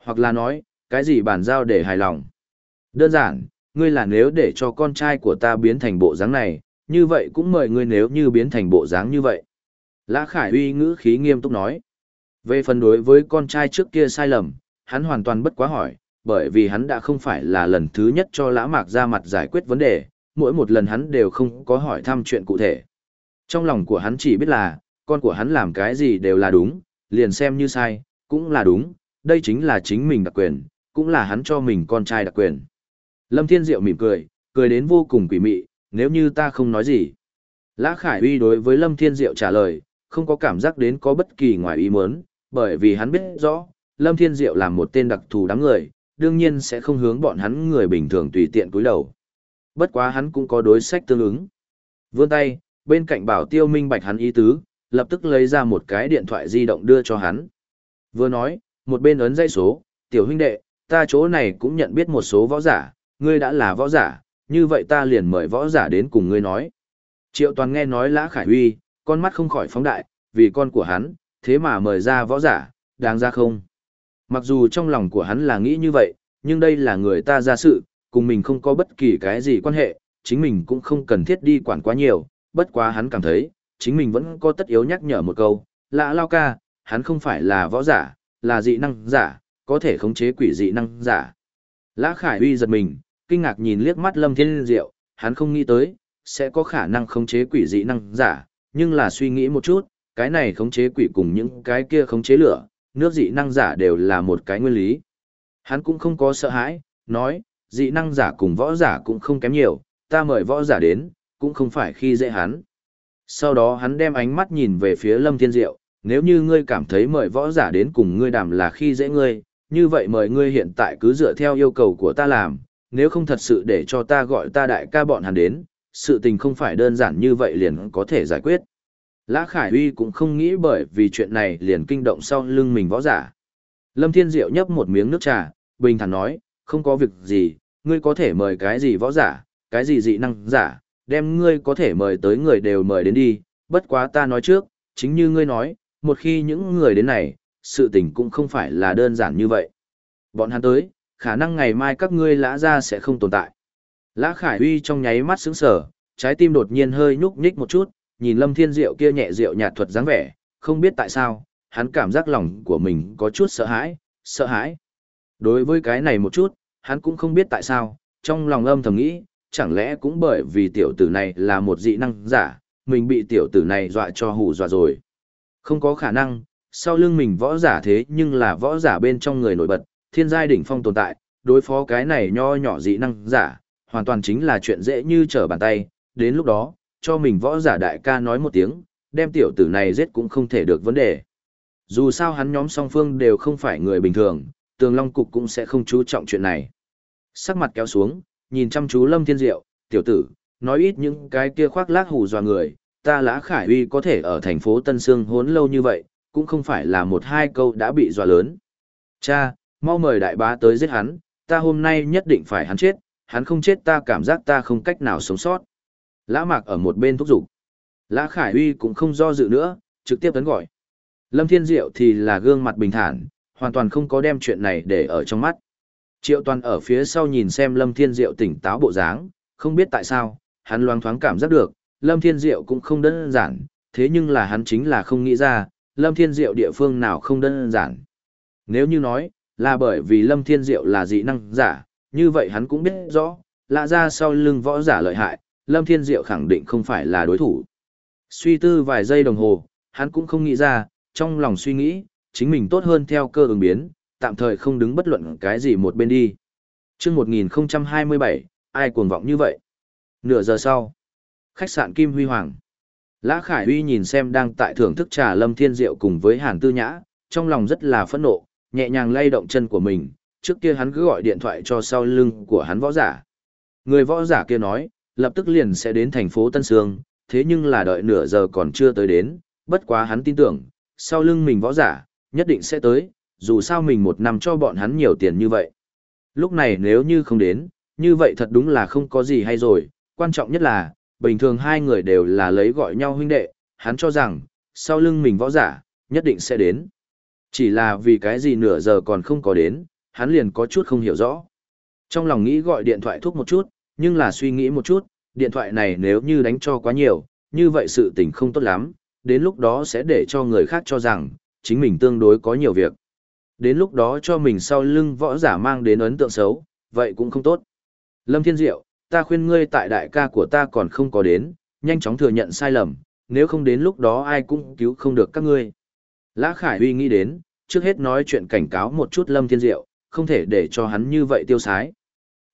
Hoặc là nói, cái gì bàn giao để hài lòng? Đơn giản, ngươi là nếu để cho con trai của ta biến thành bộ dáng này, như vậy cũng mời ngươi nếu như biến thành bộ dáng như vậy. Lã Khải uy ngữ khí nghiêm túc nói. Về phần đối với con trai trước kia sai lầm, hắn hoàn toàn bất quá hỏi, bởi vì hắn đã không phải là lần thứ nhất cho Lã Mạc ra mặt giải quyết vấn đề, mỗi một lần hắn đều không có hỏi thăm chuyện cụ thể. Trong lòng của hắn chỉ biết là, con của hắn làm cái gì đều là đúng, liền xem như sai, cũng là đúng, đây chính là chính mình đặc quyền, cũng là hắn cho mình con trai đặc quyền. Lâm Thiên Diệu mỉm cười, cười đến vô cùng quỷ mị, nếu như ta không nói gì. Lã Khải Uy đối với Lâm Thiên Diệu trả lời, không có cảm giác đến có bất kỳ ngoài ý muốn, bởi vì hắn biết rõ, Lâm Thiên Diệu là một tên đặc thù đáng người, đương nhiên sẽ không hướng bọn hắn người bình thường tùy tiện cúi đầu. Bất quá hắn cũng có đối sách tương ứng. Vươn tay, bên cạnh bảo tiêu minh bạch hắn ý tứ, lập tức lấy ra một cái điện thoại di động đưa cho hắn. Vừa nói, một bên ấn dây số, tiểu huynh đệ, ta chỗ này cũng nhận biết một số võ giả, ngươi đã là võ giả, như vậy ta liền mời võ giả đến cùng ngươi nói. Triệu toàn nghe nói lã khải huy, con mắt không khỏi phóng đại, vì con của hắn, thế mà mời ra võ giả, đáng ra không? Mặc dù trong lòng của hắn là nghĩ như vậy, nhưng đây là người ta ra sự, cùng mình không có bất kỳ cái gì quan hệ, chính mình cũng không cần thiết đi quản quá nhiều, bất quá hắn cảm thấy, chính mình vẫn có tất yếu nhắc nhở một câu, lạ lao ca, hắn không phải là võ giả, là dị năng giả, có thể khống chế quỷ dị năng giả. Lã Khải Uy giật mình, kinh ngạc nhìn liếc mắt Lâm Thiên Diệu, hắn không nghĩ tới, sẽ có khả năng khống chế quỷ dị năng giả, nhưng là suy nghĩ một chút, cái này khống chế quỷ cùng những cái kia khống chế lửa, nước dị năng giả đều là một cái nguyên lý. Hắn cũng không có sợ hãi, nói, dị năng giả cùng võ giả cũng không kém nhiều, ta mời võ giả đến, cũng không phải khi dễ hắn. Sau đó hắn đem ánh mắt nhìn về phía Lâm Thiên Diệu, nếu như ngươi cảm thấy mời võ giả đến cùng ngươi đàm là khi dễ ngươi, như vậy mời ngươi hiện tại cứ dựa theo yêu cầu của ta làm, nếu không thật sự để cho ta gọi ta đại ca bọn hắn đến, sự tình không phải đơn giản như vậy liền có thể giải quyết. Lã Khải Uy cũng không nghĩ bởi vì chuyện này liền kinh động sau lưng mình võ giả. Lâm Thiên Diệu nhấp một miếng nước trà, bình thản nói, không có việc gì, ngươi có thể mời cái gì võ giả, cái gì dị năng giả, đem ngươi có thể mời tới người đều mời đến đi, bất quá ta nói trước, chính như ngươi nói, một khi những người đến này, sự tình cũng không phải là đơn giản như vậy. Bọn hắn tới, khả năng ngày mai các ngươi lã ra sẽ không tồn tại. Lã Khải Uy trong nháy mắt sững sờ, trái tim đột nhiên hơi nhúc nhích một chút, nhìn Lâm Thiên Diệu kia nhẹ diệu nhạt thuật dáng vẻ, không biết tại sao, hắn cảm giác lòng của mình có chút sợ hãi, sợ hãi. Đối với cái này một chút, hắn cũng không biết tại sao, trong lòng âm thầm nghĩ, chẳng lẽ cũng bởi vì tiểu tử này là một dị năng giả, mình bị tiểu tử này dọa cho hù dọa rồi. Không có khả năng, sau lưng mình võ giả thế nhưng là võ giả bên trong người nổi bật, thiên giai đỉnh phong tồn tại, đối phó cái này nho nhỏ dị năng giả, hoàn toàn chính là chuyện dễ như trở bàn tay, đến lúc đó, cho mình võ giả đại ca nói một tiếng, đem tiểu tử này giết cũng không thể được vấn đề. Dù sao hắn nhóm song phương đều không phải người bình thường, tường long cục cũng sẽ không chú trọng chuyện này. Sắc mặt kéo xuống, nhìn chăm chú lâm thiên diệu, tiểu tử, nói ít những cái kia khoác lác hù dọa người, ta lã khải uy có thể ở thành phố Tân Sương hốn lâu như vậy, cũng không phải là một hai câu đã bị dọa lớn. Cha, mau mời đại bá tới giết hắn, ta hôm nay nhất định phải hắn chết, hắn không chết ta cảm giác ta không cách nào sống sót. Lã mạc ở một bên thúc giục. Lã Khải Uy cũng không do dự nữa, trực tiếp tấn gọi. Lâm Thiên Diệu thì là gương mặt bình thản, hoàn toàn không có đem chuyện này để ở trong mắt. Triệu toàn ở phía sau nhìn xem Lâm Thiên Diệu tỉnh táo bộ dáng, không biết tại sao, hắn loáng thoáng cảm giác được, Lâm Thiên Diệu cũng không đơn giản, thế nhưng là hắn chính là không nghĩ ra, Lâm Thiên Diệu địa phương nào không đơn giản. Nếu như nói, là bởi vì Lâm Thiên Diệu là dị năng giả, như vậy hắn cũng biết rõ, lạ ra sau lưng võ giả lợi hại, Lâm Thiên Diệu khẳng định không phải là đối thủ. Suy tư vài giây đồng hồ, hắn cũng không nghĩ ra, trong lòng suy nghĩ, chính mình tốt hơn theo cơ ứng biến, tạm thời không đứng bất luận cái gì một bên đi. Trước 1027, ai cuồng vọng như vậy? Nửa giờ sau, khách sạn Kim Huy Hoàng. Lã Khải Huy nhìn xem đang tại thưởng thức trà Lâm Thiên Diệu cùng với Hàn Tư Nhã, trong lòng rất là phẫn nộ, nhẹ nhàng lay động chân của mình, trước kia hắn cứ gọi điện thoại cho sau lưng của hắn võ giả. Người võ giả kia nói, lập tức liền sẽ đến thành phố Tân Sương, thế nhưng là đợi nửa giờ còn chưa tới đến, bất quá hắn tin tưởng, sau lưng mình võ giả, nhất định sẽ tới, dù sao mình một năm cho bọn hắn nhiều tiền như vậy. Lúc này nếu như không đến, như vậy thật đúng là không có gì hay rồi, quan trọng nhất là, bình thường hai người đều là lấy gọi nhau huynh đệ, hắn cho rằng, sau lưng mình võ giả, nhất định sẽ đến. Chỉ là vì cái gì nửa giờ còn không có đến, hắn liền có chút không hiểu rõ. Trong lòng nghĩ gọi điện thoại thuốc một chút, nhưng là suy nghĩ một chút, điện thoại này nếu như đánh cho quá nhiều, như vậy sự tình không tốt lắm, đến lúc đó sẽ để cho người khác cho rằng, chính mình tương đối có nhiều việc. Đến lúc đó cho mình sau lưng võ giả mang đến ấn tượng xấu, vậy cũng không tốt. Lâm Thiên Diệu, ta khuyên ngươi tại đại ca của ta còn không có đến, nhanh chóng thừa nhận sai lầm, nếu không đến lúc đó ai cũng cứu không được các ngươi. Lã Khải Huy nghĩ đến, trước hết nói chuyện cảnh cáo một chút Lâm Thiên Diệu, không thể để cho hắn như vậy tiêu sái.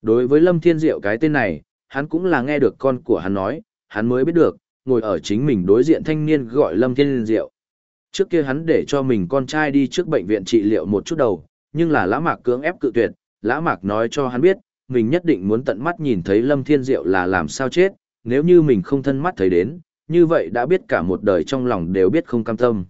Đối với Lâm Thiên Diệu cái tên này, hắn cũng là nghe được con của hắn nói, hắn mới biết được, ngồi ở chính mình đối diện thanh niên gọi Lâm Thiên Diệu. Trước kia hắn để cho mình con trai đi trước bệnh viện trị liệu một chút đầu, nhưng là lã mạc cưỡng ép cự tuyệt, lã mạc nói cho hắn biết, mình nhất định muốn tận mắt nhìn thấy Lâm Thiên Diệu là làm sao chết, nếu như mình không thân mắt thấy đến, như vậy đã biết cả một đời trong lòng đều biết không cam tâm.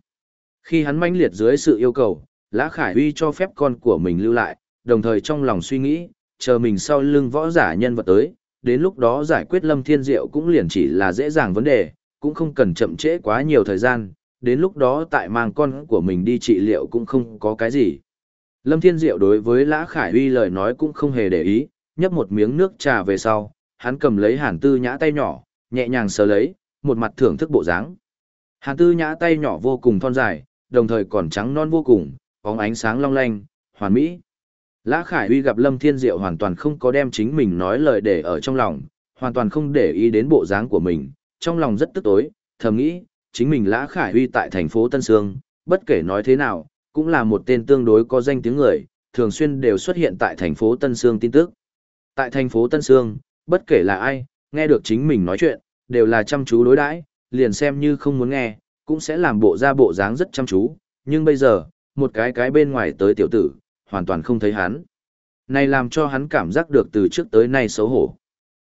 Khi hắn mãnh liệt dưới sự yêu cầu, Lã Khải Uy cho phép con của mình lưu lại, đồng thời trong lòng suy nghĩ, chờ mình sau lưng võ giả nhân vật tới, đến lúc đó giải quyết Lâm Thiên Diệu cũng liền chỉ là dễ dàng vấn đề, cũng không cần chậm trễ quá nhiều thời gian, đến lúc đó tại mang con của mình đi trị liệu cũng không có cái gì. Lâm Thiên Diệu đối với Lã Khải Uy lời nói cũng không hề để ý, nhấp một miếng nước trà về sau, hắn cầm lấy hàn tư nhã tay nhỏ, nhẹ nhàng sờ lấy, một mặt thưởng thức bộ dáng. Hàn tư nhã tay nhỏ vô cùng thon dài, đồng thời còn trắng non vô cùng, bóng ánh sáng long lanh, hoàn mỹ. Lã Khải Uy gặp Lâm Thiên Diệu hoàn toàn không có đem chính mình nói lời để ở trong lòng, hoàn toàn không để ý đến bộ dáng của mình, trong lòng rất tức tối, thầm nghĩ, chính mình Lã Khải huy tại thành phố Tân Sương, bất kể nói thế nào, cũng là một tên tương đối có danh tiếng người, thường xuyên đều xuất hiện tại thành phố Tân Sương tin tức. Tại thành phố Tân Sương, bất kể là ai, nghe được chính mình nói chuyện, đều là chăm chú đối đãi, liền xem như không muốn nghe, cũng sẽ làm bộ ra bộ dáng rất chăm chú, nhưng bây giờ, một cái cái bên ngoài tới tiểu tử, hoàn toàn không thấy hắn. Này làm cho hắn cảm giác được từ trước tới nay xấu hổ.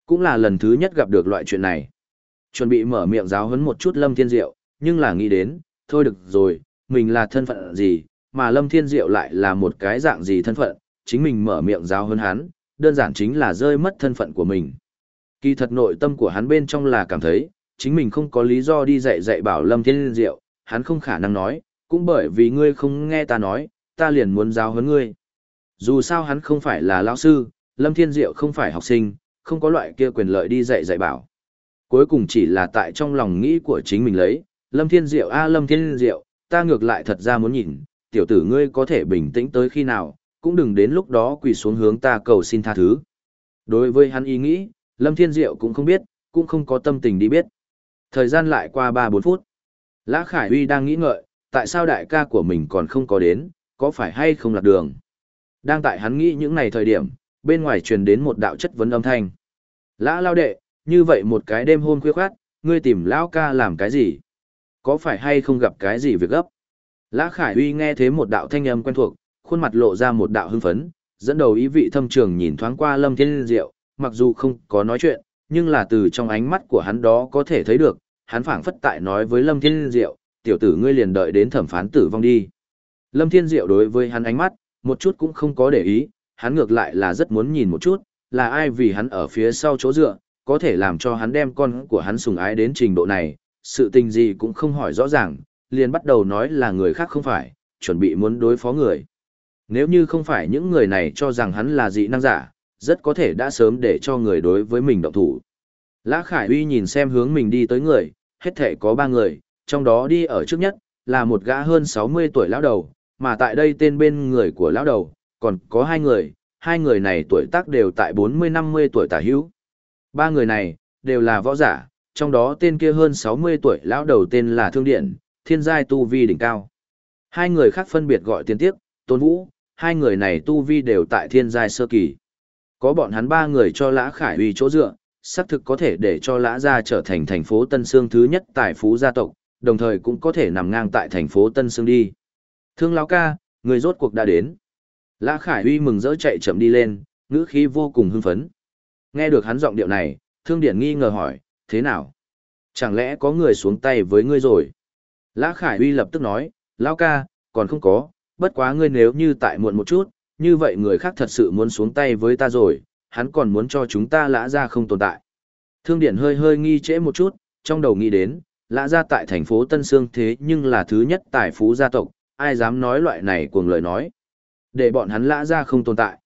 Cũng là lần thứ nhất gặp được loại chuyện này. Chuẩn bị mở miệng giáo huấn một chút Lâm Thiên Diệu, nhưng là nghĩ đến, thôi được rồi, mình là thân phận gì, mà Lâm Thiên Diệu lại là một cái dạng gì thân phận, chính mình mở miệng giáo huấn hắn, đơn giản chính là rơi mất thân phận của mình. Kỳ thật nội tâm của hắn bên trong là cảm thấy, chính mình không có lý do đi dạy dạy bảo Lâm Thiên Diệu, hắn không khả năng nói, cũng bởi vì ngươi không nghe ta nói, ta liền muốn giáo huấn ngươi. Dù sao hắn không phải là lão sư, Lâm Thiên Diệu không phải học sinh, không có loại kia quyền lợi đi dạy dạy bảo. Cuối cùng chỉ là tại trong lòng nghĩ của chính mình lấy, Lâm Thiên Diệu a Lâm Thiên Diệu, ta ngược lại thật ra muốn nhìn, tiểu tử ngươi có thể bình tĩnh tới khi nào, cũng đừng đến lúc đó quỳ xuống hướng ta cầu xin tha thứ. Đối với hắn ý nghĩ, Lâm Thiên Diệu cũng không biết, cũng không có tâm tình đi biết. Thời gian lại qua 3-4 phút. Lã Khải Uy đang nghĩ ngợi, tại sao đại ca của mình còn không có đến, có phải hay không lạc đường. Đang tại hắn nghĩ những ngày thời điểm, bên ngoài truyền đến một đạo chất vấn âm thanh. Lã lao đệ, như vậy một cái đêm hôn khuya khoát, ngươi tìm lão ca làm cái gì? Có phải hay không gặp cái gì việc gấp? Lã Khải Uy nghe thế một đạo thanh âm quen thuộc, khuôn mặt lộ ra một đạo hưng phấn, dẫn đầu ý vị thâm trường nhìn thoáng qua Lâm Thiên Diệu, mặc dù không có nói chuyện, nhưng là từ trong ánh mắt của hắn đó có thể thấy được, hắn phảng phất tại nói với Lâm Thiên Diệu, tiểu tử ngươi liền đợi đến thẩm phán tử vong đi. Lâm Thiên Diệu đối với hắn ánh mắt, một chút cũng không có để ý, hắn ngược lại là rất muốn nhìn một chút, là ai vì hắn ở phía sau chỗ dựa, có thể làm cho hắn đem con của hắn sùng ái đến trình độ này, sự tình gì cũng không hỏi rõ ràng, liền bắt đầu nói là người khác không phải, chuẩn bị muốn đối phó người. Nếu như không phải những người này cho rằng hắn là dị năng giả, rất có thể đã sớm để cho người đối với mình động thủ. Lã Khải Uy nhìn xem hướng mình đi tới người, hết thể có ba người, trong đó đi ở trước nhất, là một gã hơn 60 tuổi lão đầu, mà tại đây tên bên người của lão đầu, còn có hai người, hai người này tuổi tác đều tại 40-50 tuổi tả hữu. Ba người này, đều là võ giả, trong đó tên kia hơn 60 tuổi lão đầu tên là Thương Điện, thiên giai tu vi đỉnh cao. Hai người khác phân biệt gọi tiên tiếp, tôn vũ, hai người này tu vi đều tại thiên giai sơ kỳ. Có bọn hắn ba người cho lã khải uy chỗ dựa, xác thực có thể để cho lã gia trở thành thành phố Tân Sương thứ nhất tại phú gia tộc, đồng thời cũng có thể nằm ngang tại thành phố Tân Sương đi. Thương lão ca, người rốt cuộc đã đến. Lã Khải Uy mừng rỡ chạy chậm đi lên, ngữ khí vô cùng hưng phấn. Nghe được hắn giọng điệu này, Thương Điển nghi ngờ hỏi, thế nào? Chẳng lẽ có người xuống tay với ngươi rồi? Lã Khải Uy lập tức nói, lão ca, còn không có, bất quá ngươi nếu như tại muộn một chút, như vậy người khác thật sự muốn xuống tay với ta rồi, hắn còn muốn cho chúng ta lã ra không tồn tại. Thương Điển hơi hơi nghi trễ một chút, trong đầu nghĩ đến, lã ra tại thành phố Tân Sương thế nhưng là thứ nhất tài phú gia tộc, ai dám nói loại này cuồng lời nói. Để bọn hắn lã ra không tồn tại.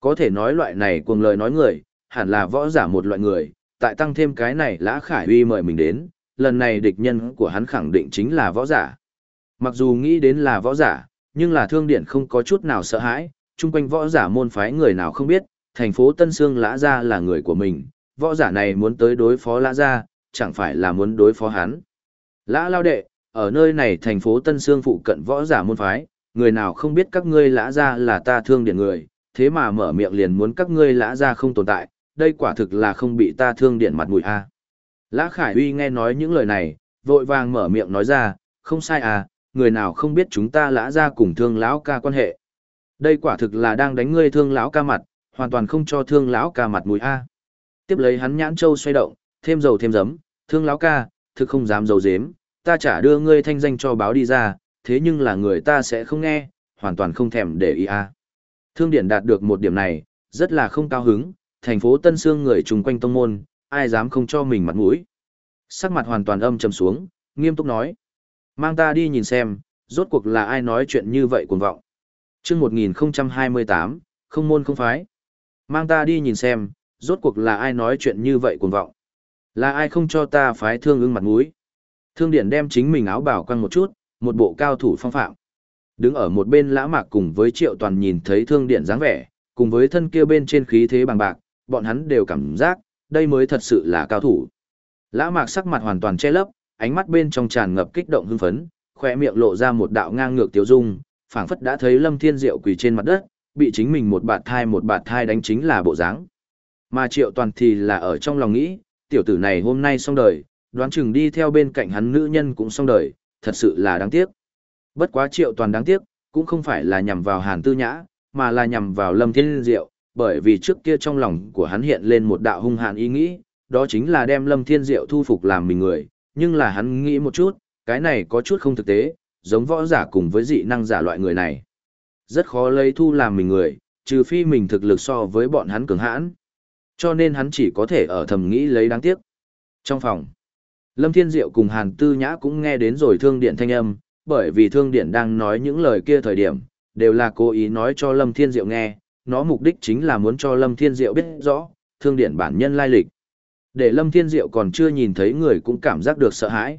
Có thể nói loại này cuồng lời nói người, hẳn là võ giả một loại người, tại tăng thêm cái này lã khải uy mời mình đến, lần này địch nhân của hắn khẳng định chính là võ giả. Mặc dù nghĩ đến là võ giả, nhưng là thương điện không có chút nào sợ hãi, chung quanh võ giả môn phái người nào không biết, thành phố Tân Sương Lã Gia là người của mình, võ giả này muốn tới đối phó Lã Gia, chẳng phải là muốn đối phó hắn. Lã Lao Đệ, ở nơi này thành phố Tân Sương phụ cận võ giả môn phái, người nào không biết các ngươi Lã Gia là ta thương điện người, thế mà mở miệng liền muốn các ngươi Lã Gia không tồn tại, đây quả thực là không bị ta thương điện mặt mũi a. Lã Khải Uy nghe nói những lời này, vội vàng mở miệng nói ra, không sai à, người nào không biết chúng ta lã ra cùng thương lão ca quan hệ. Đây quả thực là đang đánh ngươi thương lão ca mặt, hoàn toàn không cho thương lão ca mặt mũi a. Tiếp lấy hắn nhãn châu xoay động, thêm dầu thêm giấm, thương lão ca, thực không dám dầu dếm, ta chả đưa ngươi thanh danh cho báo đi ra, thế nhưng là người ta sẽ không nghe, hoàn toàn không thèm để ý a. Thương điển đạt được một điểm này, rất là không cao hứng, thành phố Tân Sương người chung quanh tông môn, ai dám không cho mình mặt mũi. Sắc mặt hoàn toàn âm trầm xuống, nghiêm túc nói. Mang ta đi nhìn xem, rốt cuộc là ai nói chuyện như vậy cuồng vọng. chương 1028, không môn không phái. Mang ta đi nhìn xem, rốt cuộc là ai nói chuyện như vậy cuồng vọng. Là ai không cho ta phái thương ưng mặt mũi. Thương điện đem chính mình áo bảo quăng một chút, một bộ cao thủ phong phạm. Đứng ở một bên lã mạc cùng với triệu toàn nhìn thấy thương điện dáng vẻ, cùng với thân kia bên trên khí thế bằng bạc, bọn hắn đều cảm giác, đây mới thật sự là cao thủ. Lã mạc sắc mặt hoàn toàn che lấp, ánh mắt bên trong tràn ngập kích động hưng phấn, khoe miệng lộ ra một đạo ngang ngược tiêu dung, phảng phất đã thấy Lâm Thiên Diệu quỳ trên mặt đất, bị chính mình một bạt thai một bạt thai đánh chính là bộ dáng. Mà Triệu Toàn thì là ở trong lòng nghĩ, tiểu tử này hôm nay xong đời, đoán chừng đi theo bên cạnh hắn nữ nhân cũng xong đời, thật sự là đáng tiếc. Bất quá Triệu Toàn đáng tiếc, cũng không phải là nhằm vào Hàn Tư Nhã, mà là nhằm vào Lâm Thiên Diệu, bởi vì trước kia trong lòng của hắn hiện lên một đạo hung hàn ý nghĩ, đó chính là đem Lâm Thiên Diệu thu phục làm mình người, nhưng là hắn nghĩ một chút, cái này có chút không thực tế, giống võ giả cùng với dị năng giả loại người này. Rất khó lấy thu làm mình người, trừ phi mình thực lực so với bọn hắn cường hãn. Cho nên hắn chỉ có thể ở thầm nghĩ lấy đáng tiếc. Trong phòng, Lâm Thiên Diệu cùng Hàn Tư Nhã cũng nghe đến rồi thương điện thanh âm, bởi vì thương điện đang nói những lời kia thời điểm, đều là cố ý nói cho Lâm Thiên Diệu nghe, nó mục đích chính là muốn cho Lâm Thiên Diệu biết rõ, thương điện bản nhân lai lịch. Để Lâm Thiên Diệu còn chưa nhìn thấy người cũng cảm giác được sợ hãi.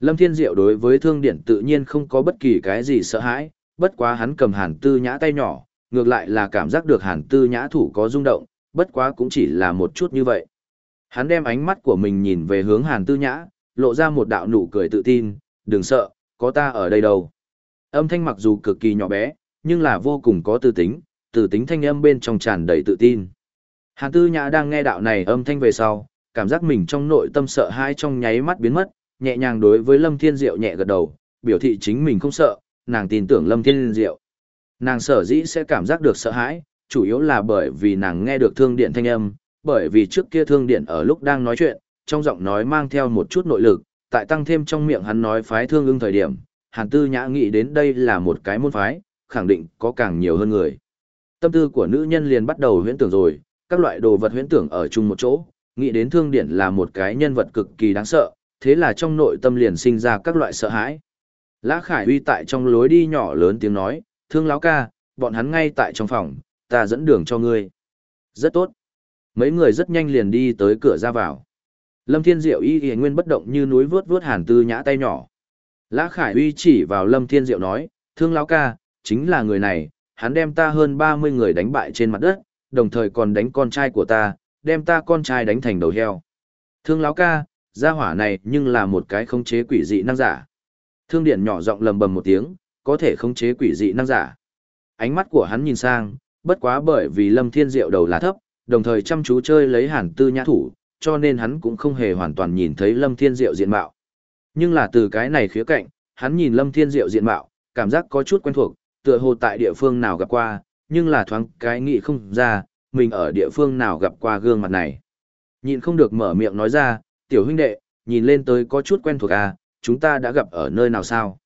Lâm Thiên Diệu đối với thương điện tự nhiên không có bất kỳ cái gì sợ hãi, bất quá hắn cầm hàn tư nhã tay nhỏ, ngược lại là cảm giác được hàn tư nhã thủ có rung động, bất quá cũng chỉ là một chút như vậy. Hắn đem ánh mắt của mình nhìn về hướng hàn tư nhã, lộ ra một đạo nụ cười tự tin, đừng sợ, có ta ở đây đâu. Âm thanh mặc dù cực kỳ nhỏ bé, nhưng là vô cùng có tư tính, từ tính thanh âm bên trong tràn đầy tự tin. Hàn tư nhã đang nghe đạo này âm thanh về sau, cảm giác mình trong nội tâm sợ hãi trong nháy mắt biến mất, nhẹ nhàng đối với Lâm Thiên Diệu nhẹ gật đầu, biểu thị chính mình không sợ, nàng tin tưởng Lâm Thiên Diệu. Nàng sở dĩ sẽ cảm giác được sợ hãi, chủ yếu là bởi vì nàng nghe được thương điện thanh âm, bởi vì trước kia thương điện ở lúc đang nói chuyện, trong giọng nói mang theo một chút nội lực, tại tăng thêm trong miệng hắn nói phái thương ưng thời điểm, Hàn Tư Nhã nghĩ đến đây là một cái môn phái, khẳng định có càng nhiều hơn người. Tâm tư của nữ nhân liền bắt đầu huyễn tưởng rồi, các loại đồ vật huyễn tưởng ở chung một chỗ, nghĩ đến thương điển là một cái nhân vật cực kỳ đáng sợ, thế là trong nội tâm liền sinh ra các loại sợ hãi. Lã Khải Uy tại trong lối đi nhỏ lớn tiếng nói, thương lão ca, bọn hắn ngay tại trong phòng, ta dẫn đường cho ngươi. Rất tốt. Mấy người rất nhanh liền đi tới cửa ra vào. Lâm Thiên Diệu y y nguyên bất động như núi vướt vướt hàn tư nhã tay nhỏ. Lã Khải Uy chỉ vào Lâm Thiên Diệu nói, thương lão ca, chính là người này, hắn đem ta hơn 30 người đánh bại trên mặt đất, đồng thời còn đánh con trai của ta, đem ta con trai đánh thành đầu heo. Thương lão ca, gia hỏa này nhưng là một cái khống chế quỷ dị năng giả. Thương điện nhỏ giọng lầm bầm một tiếng, có thể khống chế quỷ dị năng giả. Ánh mắt của hắn nhìn sang, bất quá bởi vì Lâm Thiên Diệu đầu là thấp, đồng thời chăm chú chơi lấy hàn tư nhã thủ, cho nên hắn cũng không hề hoàn toàn nhìn thấy Lâm Thiên Diệu diện mạo. Nhưng là từ cái này khía cạnh, hắn nhìn Lâm Thiên Diệu diện mạo, cảm giác có chút quen thuộc, tựa hồ tại địa phương nào gặp qua, nhưng là thoáng cái nghĩ không ra, mình ở địa phương nào gặp qua gương mặt này. Nhìn không được mở miệng nói ra, tiểu huynh đệ, nhìn lên tới có chút quen thuộc à, chúng ta đã gặp ở nơi nào sao?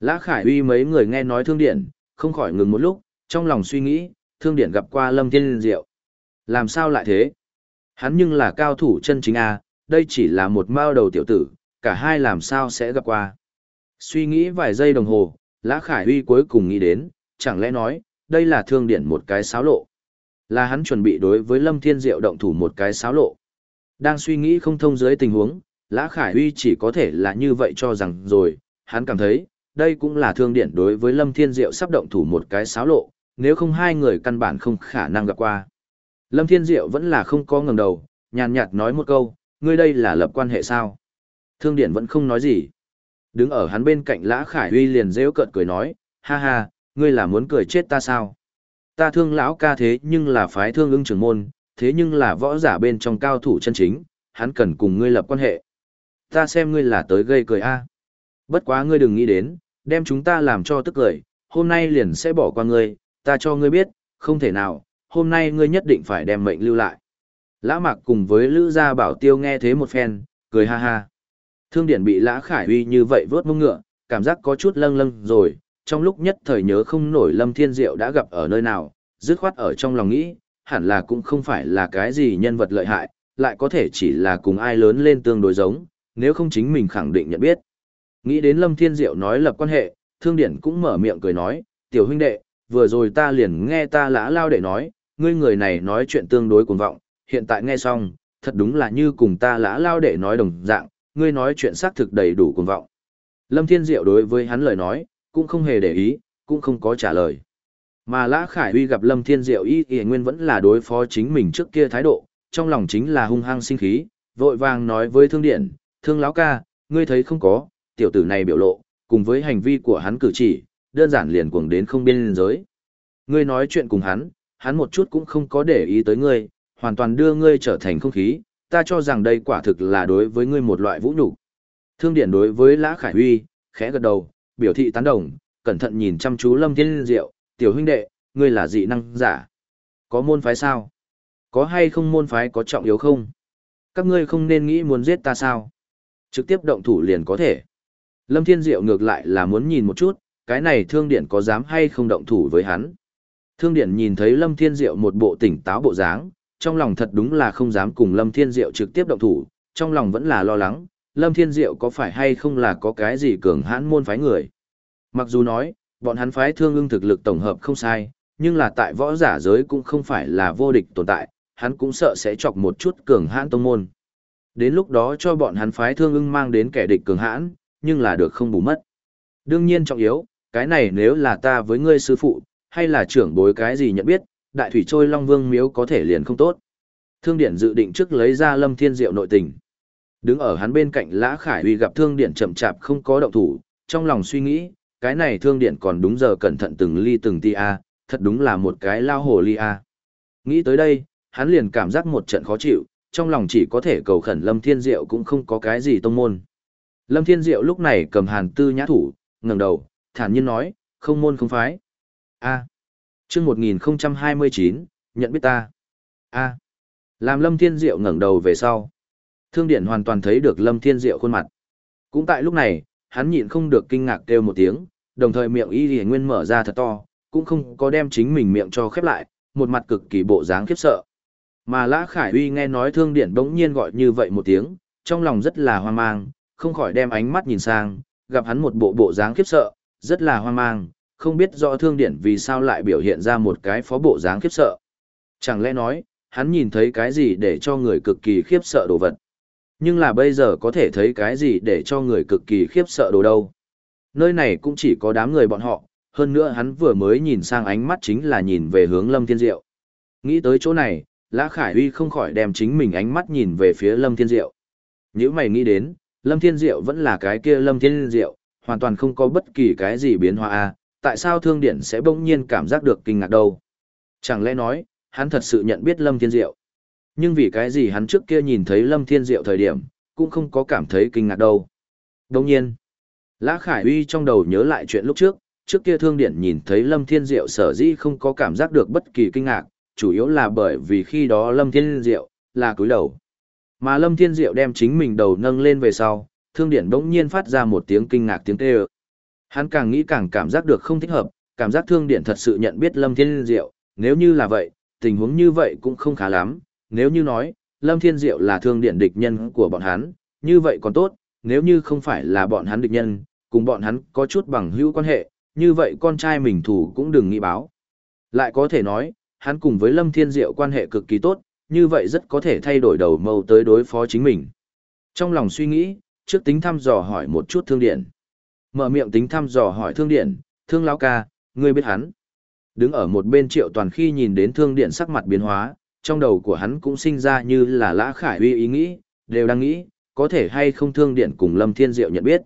Lã Khải Uy mấy người nghe nói thương điện, không khỏi ngừng một lúc, trong lòng suy nghĩ, thương điện gặp qua Lâm Thiên Diệu. Làm sao lại thế? Hắn nhưng là cao thủ chân chính à, đây chỉ là một mao đầu tiểu tử, cả hai làm sao sẽ gặp qua. Suy nghĩ vài giây đồng hồ, Lã Khải Huy cuối cùng nghĩ đến, chẳng lẽ nói, đây là thương điện một cái xáo lộ. Là hắn chuẩn bị đối với Lâm Thiên Diệu động thủ một cái xáo lộ. Đang suy nghĩ không thông dưới tình huống, Lã Khải Huy chỉ có thể là như vậy cho rằng rồi, hắn cảm thấy, đây cũng là thương điển đối với Lâm Thiên Diệu sắp động thủ một cái xáo lộ, nếu không hai người căn bản không khả năng gặp qua. Lâm Thiên Diệu vẫn là không có ngẩng đầu, nhàn nhạt nói một câu, ngươi đây là lập quan hệ sao? Thương điển vẫn không nói gì. Đứng ở hắn bên cạnh Lã Khải Huy liền rêu cợt cười nói, ha ha, ngươi là muốn cười chết ta sao? Ta thương lão ca thế nhưng là phái thương ưng trưởng môn, thế nhưng là võ giả bên trong cao thủ chân chính, hắn cần cùng ngươi lập quan hệ. Ta xem ngươi là tới gây cười a. Bất quá ngươi đừng nghĩ đến, đem chúng ta làm cho tức cười, hôm nay liền sẽ bỏ qua ngươi, ta cho ngươi biết, không thể nào, hôm nay ngươi nhất định phải đem mệnh lưu lại. Lã Mạc cùng với Lữ Gia Bảo Tiêu nghe thế một phen, cười ha ha. Thương điển bị Lã Khải Uy như vậy vớt mông ngựa, cảm giác có chút lâng lâng rồi, trong lúc nhất thời nhớ không nổi Lâm Thiên Diệu đã gặp ở nơi nào, dứt khoát ở trong lòng nghĩ, hẳn là cũng không phải là cái gì nhân vật lợi hại, lại có thể chỉ là cùng ai lớn lên tương đối giống, nếu không chính mình khẳng định nhận biết. Nghĩ đến Lâm Thiên Diệu nói lập quan hệ, Thương Điển cũng mở miệng cười nói, tiểu huynh đệ, vừa rồi ta liền nghe ta lã lao để nói, ngươi người này nói chuyện tương đối cuồng vọng, hiện tại nghe xong, thật đúng là như cùng ta lã lao để nói đồng dạng, ngươi nói chuyện xác thực đầy đủ cuồng vọng. Lâm Thiên Diệu đối với hắn lời nói, cũng không hề để ý, cũng không có trả lời. Mà Lã Khải Huy gặp Lâm Thiên Diệu y y nguyên vẫn là đối phó chính mình trước kia thái độ, trong lòng chính là hung hăng sinh khí, vội vàng nói với Thương Điện, Thương Lão ca, ngươi thấy không có, tiểu tử này biểu lộ, cùng với hành vi của hắn cử chỉ, đơn giản liền cuồng đến không biên giới. Ngươi nói chuyện cùng hắn, hắn một chút cũng không có để ý tới ngươi, hoàn toàn đưa ngươi trở thành không khí, ta cho rằng đây quả thực là đối với ngươi một loại vũ nhục. Thương điển đối với Lã Khải Huy, khẽ gật đầu, biểu thị tán đồng, cẩn thận nhìn chăm chú Lâm Thiên Diệu, tiểu huynh đệ, ngươi là dị năng giả. Có môn phái sao? Có hay không môn phái có trọng yếu không? Các ngươi không nên nghĩ muốn giết ta sao? Trực tiếp động thủ liền có thể. Lâm Thiên Diệu ngược lại là muốn nhìn một chút, cái này thương điển có dám hay không động thủ với hắn. Thương điển nhìn thấy Lâm Thiên Diệu một bộ tỉnh táo bộ dáng, trong lòng thật đúng là không dám cùng Lâm Thiên Diệu trực tiếp động thủ, trong lòng vẫn là lo lắng, Lâm Thiên Diệu có phải hay không là có cái gì cường hãn môn phái người. Mặc dù nói, bọn hắn phái thương ưng thực lực tổng hợp không sai, nhưng là tại võ giả giới cũng không phải là vô địch tồn tại, hắn cũng sợ sẽ chọc một chút cường hãn tông môn. Đến lúc đó cho bọn hắn phái thương ưng mang đến kẻ địch cường hãn, nhưng là được không bù mất. Đương nhiên trọng yếu, cái này nếu là ta với ngươi sư phụ, hay là trưởng bối cái gì nhận biết, đại thủy trôi long vương miếu có thể liền không tốt. Thương Điển dự định trước lấy ra lâm thiên diệu nội tình. Đứng ở hắn bên cạnh lã khải uy gặp thương Điển chậm chạp không có động thủ, trong lòng suy nghĩ, cái này thương Điển còn đúng giờ cẩn thận từng ly từng ti a, thật đúng là một cái lao hồ ly a. Nghĩ tới đây, hắn liền cảm giác một trận khó chịu, trong lòng chỉ có thể cầu khẩn Lâm Thiên Diệu cũng không có cái gì tông môn. Lâm Thiên Diệu lúc này cầm hàn tư nhã thủ, ngẩng đầu, thản nhiên nói, không môn không phái. A. Chương 1029, nhận biết ta. A. Làm Lâm Thiên Diệu ngẩng đầu về sau. Thương Điển hoàn toàn thấy được Lâm Thiên Diệu khuôn mặt. Cũng tại lúc này, hắn nhịn không được kinh ngạc kêu một tiếng, đồng thời miệng y lìa nguyên mở ra thật to, cũng không có đem chính mình miệng cho khép lại, một mặt cực kỳ bộ dáng khiếp sợ. Mà Lã Khải Uy nghe nói Thương Điển bỗng nhiên gọi như vậy một tiếng, trong lòng rất là hoang mang, không khỏi đem ánh mắt nhìn sang, gặp hắn một bộ bộ dáng khiếp sợ, rất là hoang mang, không biết rõ Thương Điển vì sao lại biểu hiện ra một cái phó bộ dáng khiếp sợ. Chẳng lẽ nói, hắn nhìn thấy cái gì để cho người cực kỳ khiếp sợ đồ vật. Nhưng là bây giờ có thể thấy cái gì để cho người cực kỳ khiếp sợ đồ đâu. Nơi này cũng chỉ có đám người bọn họ, hơn nữa hắn vừa mới nhìn sang ánh mắt chính là nhìn về hướng Lâm Thiên Diệu. Nghĩ tới chỗ này, Lã Khải Uy không khỏi đem chính mình ánh mắt nhìn về phía Lâm Thiên Diệu. Nếu mày nghĩ đến, Lâm Thiên Diệu vẫn là cái kia Lâm Thiên Diệu, hoàn toàn không có bất kỳ cái gì biến hóa a, tại sao Thương Điển sẽ bỗng nhiên cảm giác được kinh ngạc đâu? Chẳng lẽ nói, hắn thật sự nhận biết Lâm Thiên Diệu? Nhưng vì cái gì hắn trước kia nhìn thấy Lâm Thiên Diệu thời điểm, cũng không có cảm thấy kinh ngạc đâu. Đồng nhiên, Lã Khải Uy trong đầu nhớ lại chuyện lúc trước, trước kia Thương Điển nhìn thấy Lâm Thiên Diệu sở dĩ không có cảm giác được bất kỳ kinh ngạc, chủ yếu là bởi vì khi đó Lâm Thiên Diệu là cúi đầu. Mà Lâm Thiên Diệu đem chính mình đầu nâng lên về sau, Thương Điển bỗng nhiên phát ra một tiếng kinh ngạc tiếng kêu. Hắn càng nghĩ càng cảm giác được không thích hợp, cảm giác Thương Điện thật sự nhận biết Lâm Thiên Diệu, nếu như là vậy, tình huống như vậy cũng không khá lắm, nếu như nói, Lâm Thiên Diệu là Thương Điện địch nhân của bọn hắn, như vậy còn tốt, nếu như không phải là bọn hắn địch nhân, cùng bọn hắn có chút bằng hữu quan hệ, như vậy con trai mình thủ cũng đừng nghĩ báo. Lại có thể nói, hắn cùng với Lâm Thiên Diệu quan hệ cực kỳ tốt, như vậy rất có thể thay đổi đầu mâu tới đối phó chính mình. Trong lòng suy nghĩ, trước tính thăm dò hỏi một chút thương điện. Mở miệng tính thăm dò hỏi thương điện, thương lão ca, ngươi biết hắn. Đứng ở một bên triệu toàn khi nhìn đến thương điện sắc mặt biến hóa, trong đầu của hắn cũng sinh ra như là lã khải uy ý nghĩ, đều đang nghĩ, có thể hay không thương điện cùng Lâm Thiên Diệu nhận biết.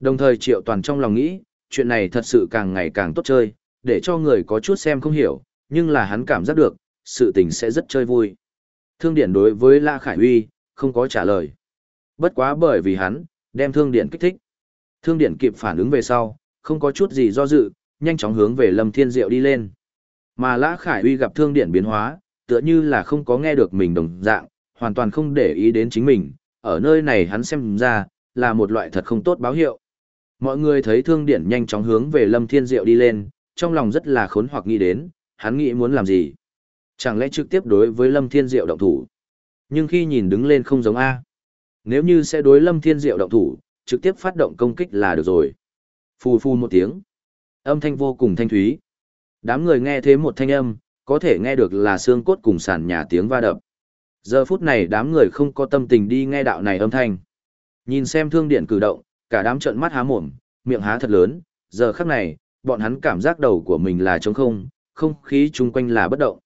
Đồng thời triệu toàn trong lòng nghĩ, chuyện này thật sự càng ngày càng tốt chơi, để cho người có chút xem không hiểu, nhưng là hắn cảm giác được, sự tình sẽ rất chơi vui. Thương Điển đối với lã Khải Huy, không có trả lời. Bất quá bởi vì hắn, đem Thương Điển kích thích. Thương Điển kịp phản ứng về sau, không có chút gì do dự, nhanh chóng hướng về Lâm Thiên Diệu đi lên. Mà Lã Khải uy gặp Thương Điển biến hóa, tựa như là không có nghe được mình đồng dạng, hoàn toàn không để ý đến chính mình, ở nơi này hắn xem ra, là một loại thật không tốt báo hiệu. Mọi người thấy Thương Điển nhanh chóng hướng về Lâm Thiên Diệu đi lên, trong lòng rất là khốn hoặc nghĩ đến, hắn nghĩ muốn làm gì. Chẳng lẽ trực tiếp đối với Lâm Thiên Diệu động thủ? Nhưng khi nhìn đứng lên không giống A. Nếu như sẽ đối Lâm Thiên Diệu động thủ, trực tiếp phát động công kích là được rồi. Phù phù một tiếng. Âm thanh vô cùng thanh thúy. Đám người nghe thế một thanh âm, có thể nghe được là xương cốt cùng sàn nhà tiếng va đập. Giờ phút này đám người không có tâm tình đi nghe đạo này âm thanh. Nhìn xem thương điện cử động, cả đám trợn mắt há mồm, miệng há thật lớn, giờ khắc này, bọn hắn cảm giác đầu của mình là trống không, không khí chung quanh là bất động.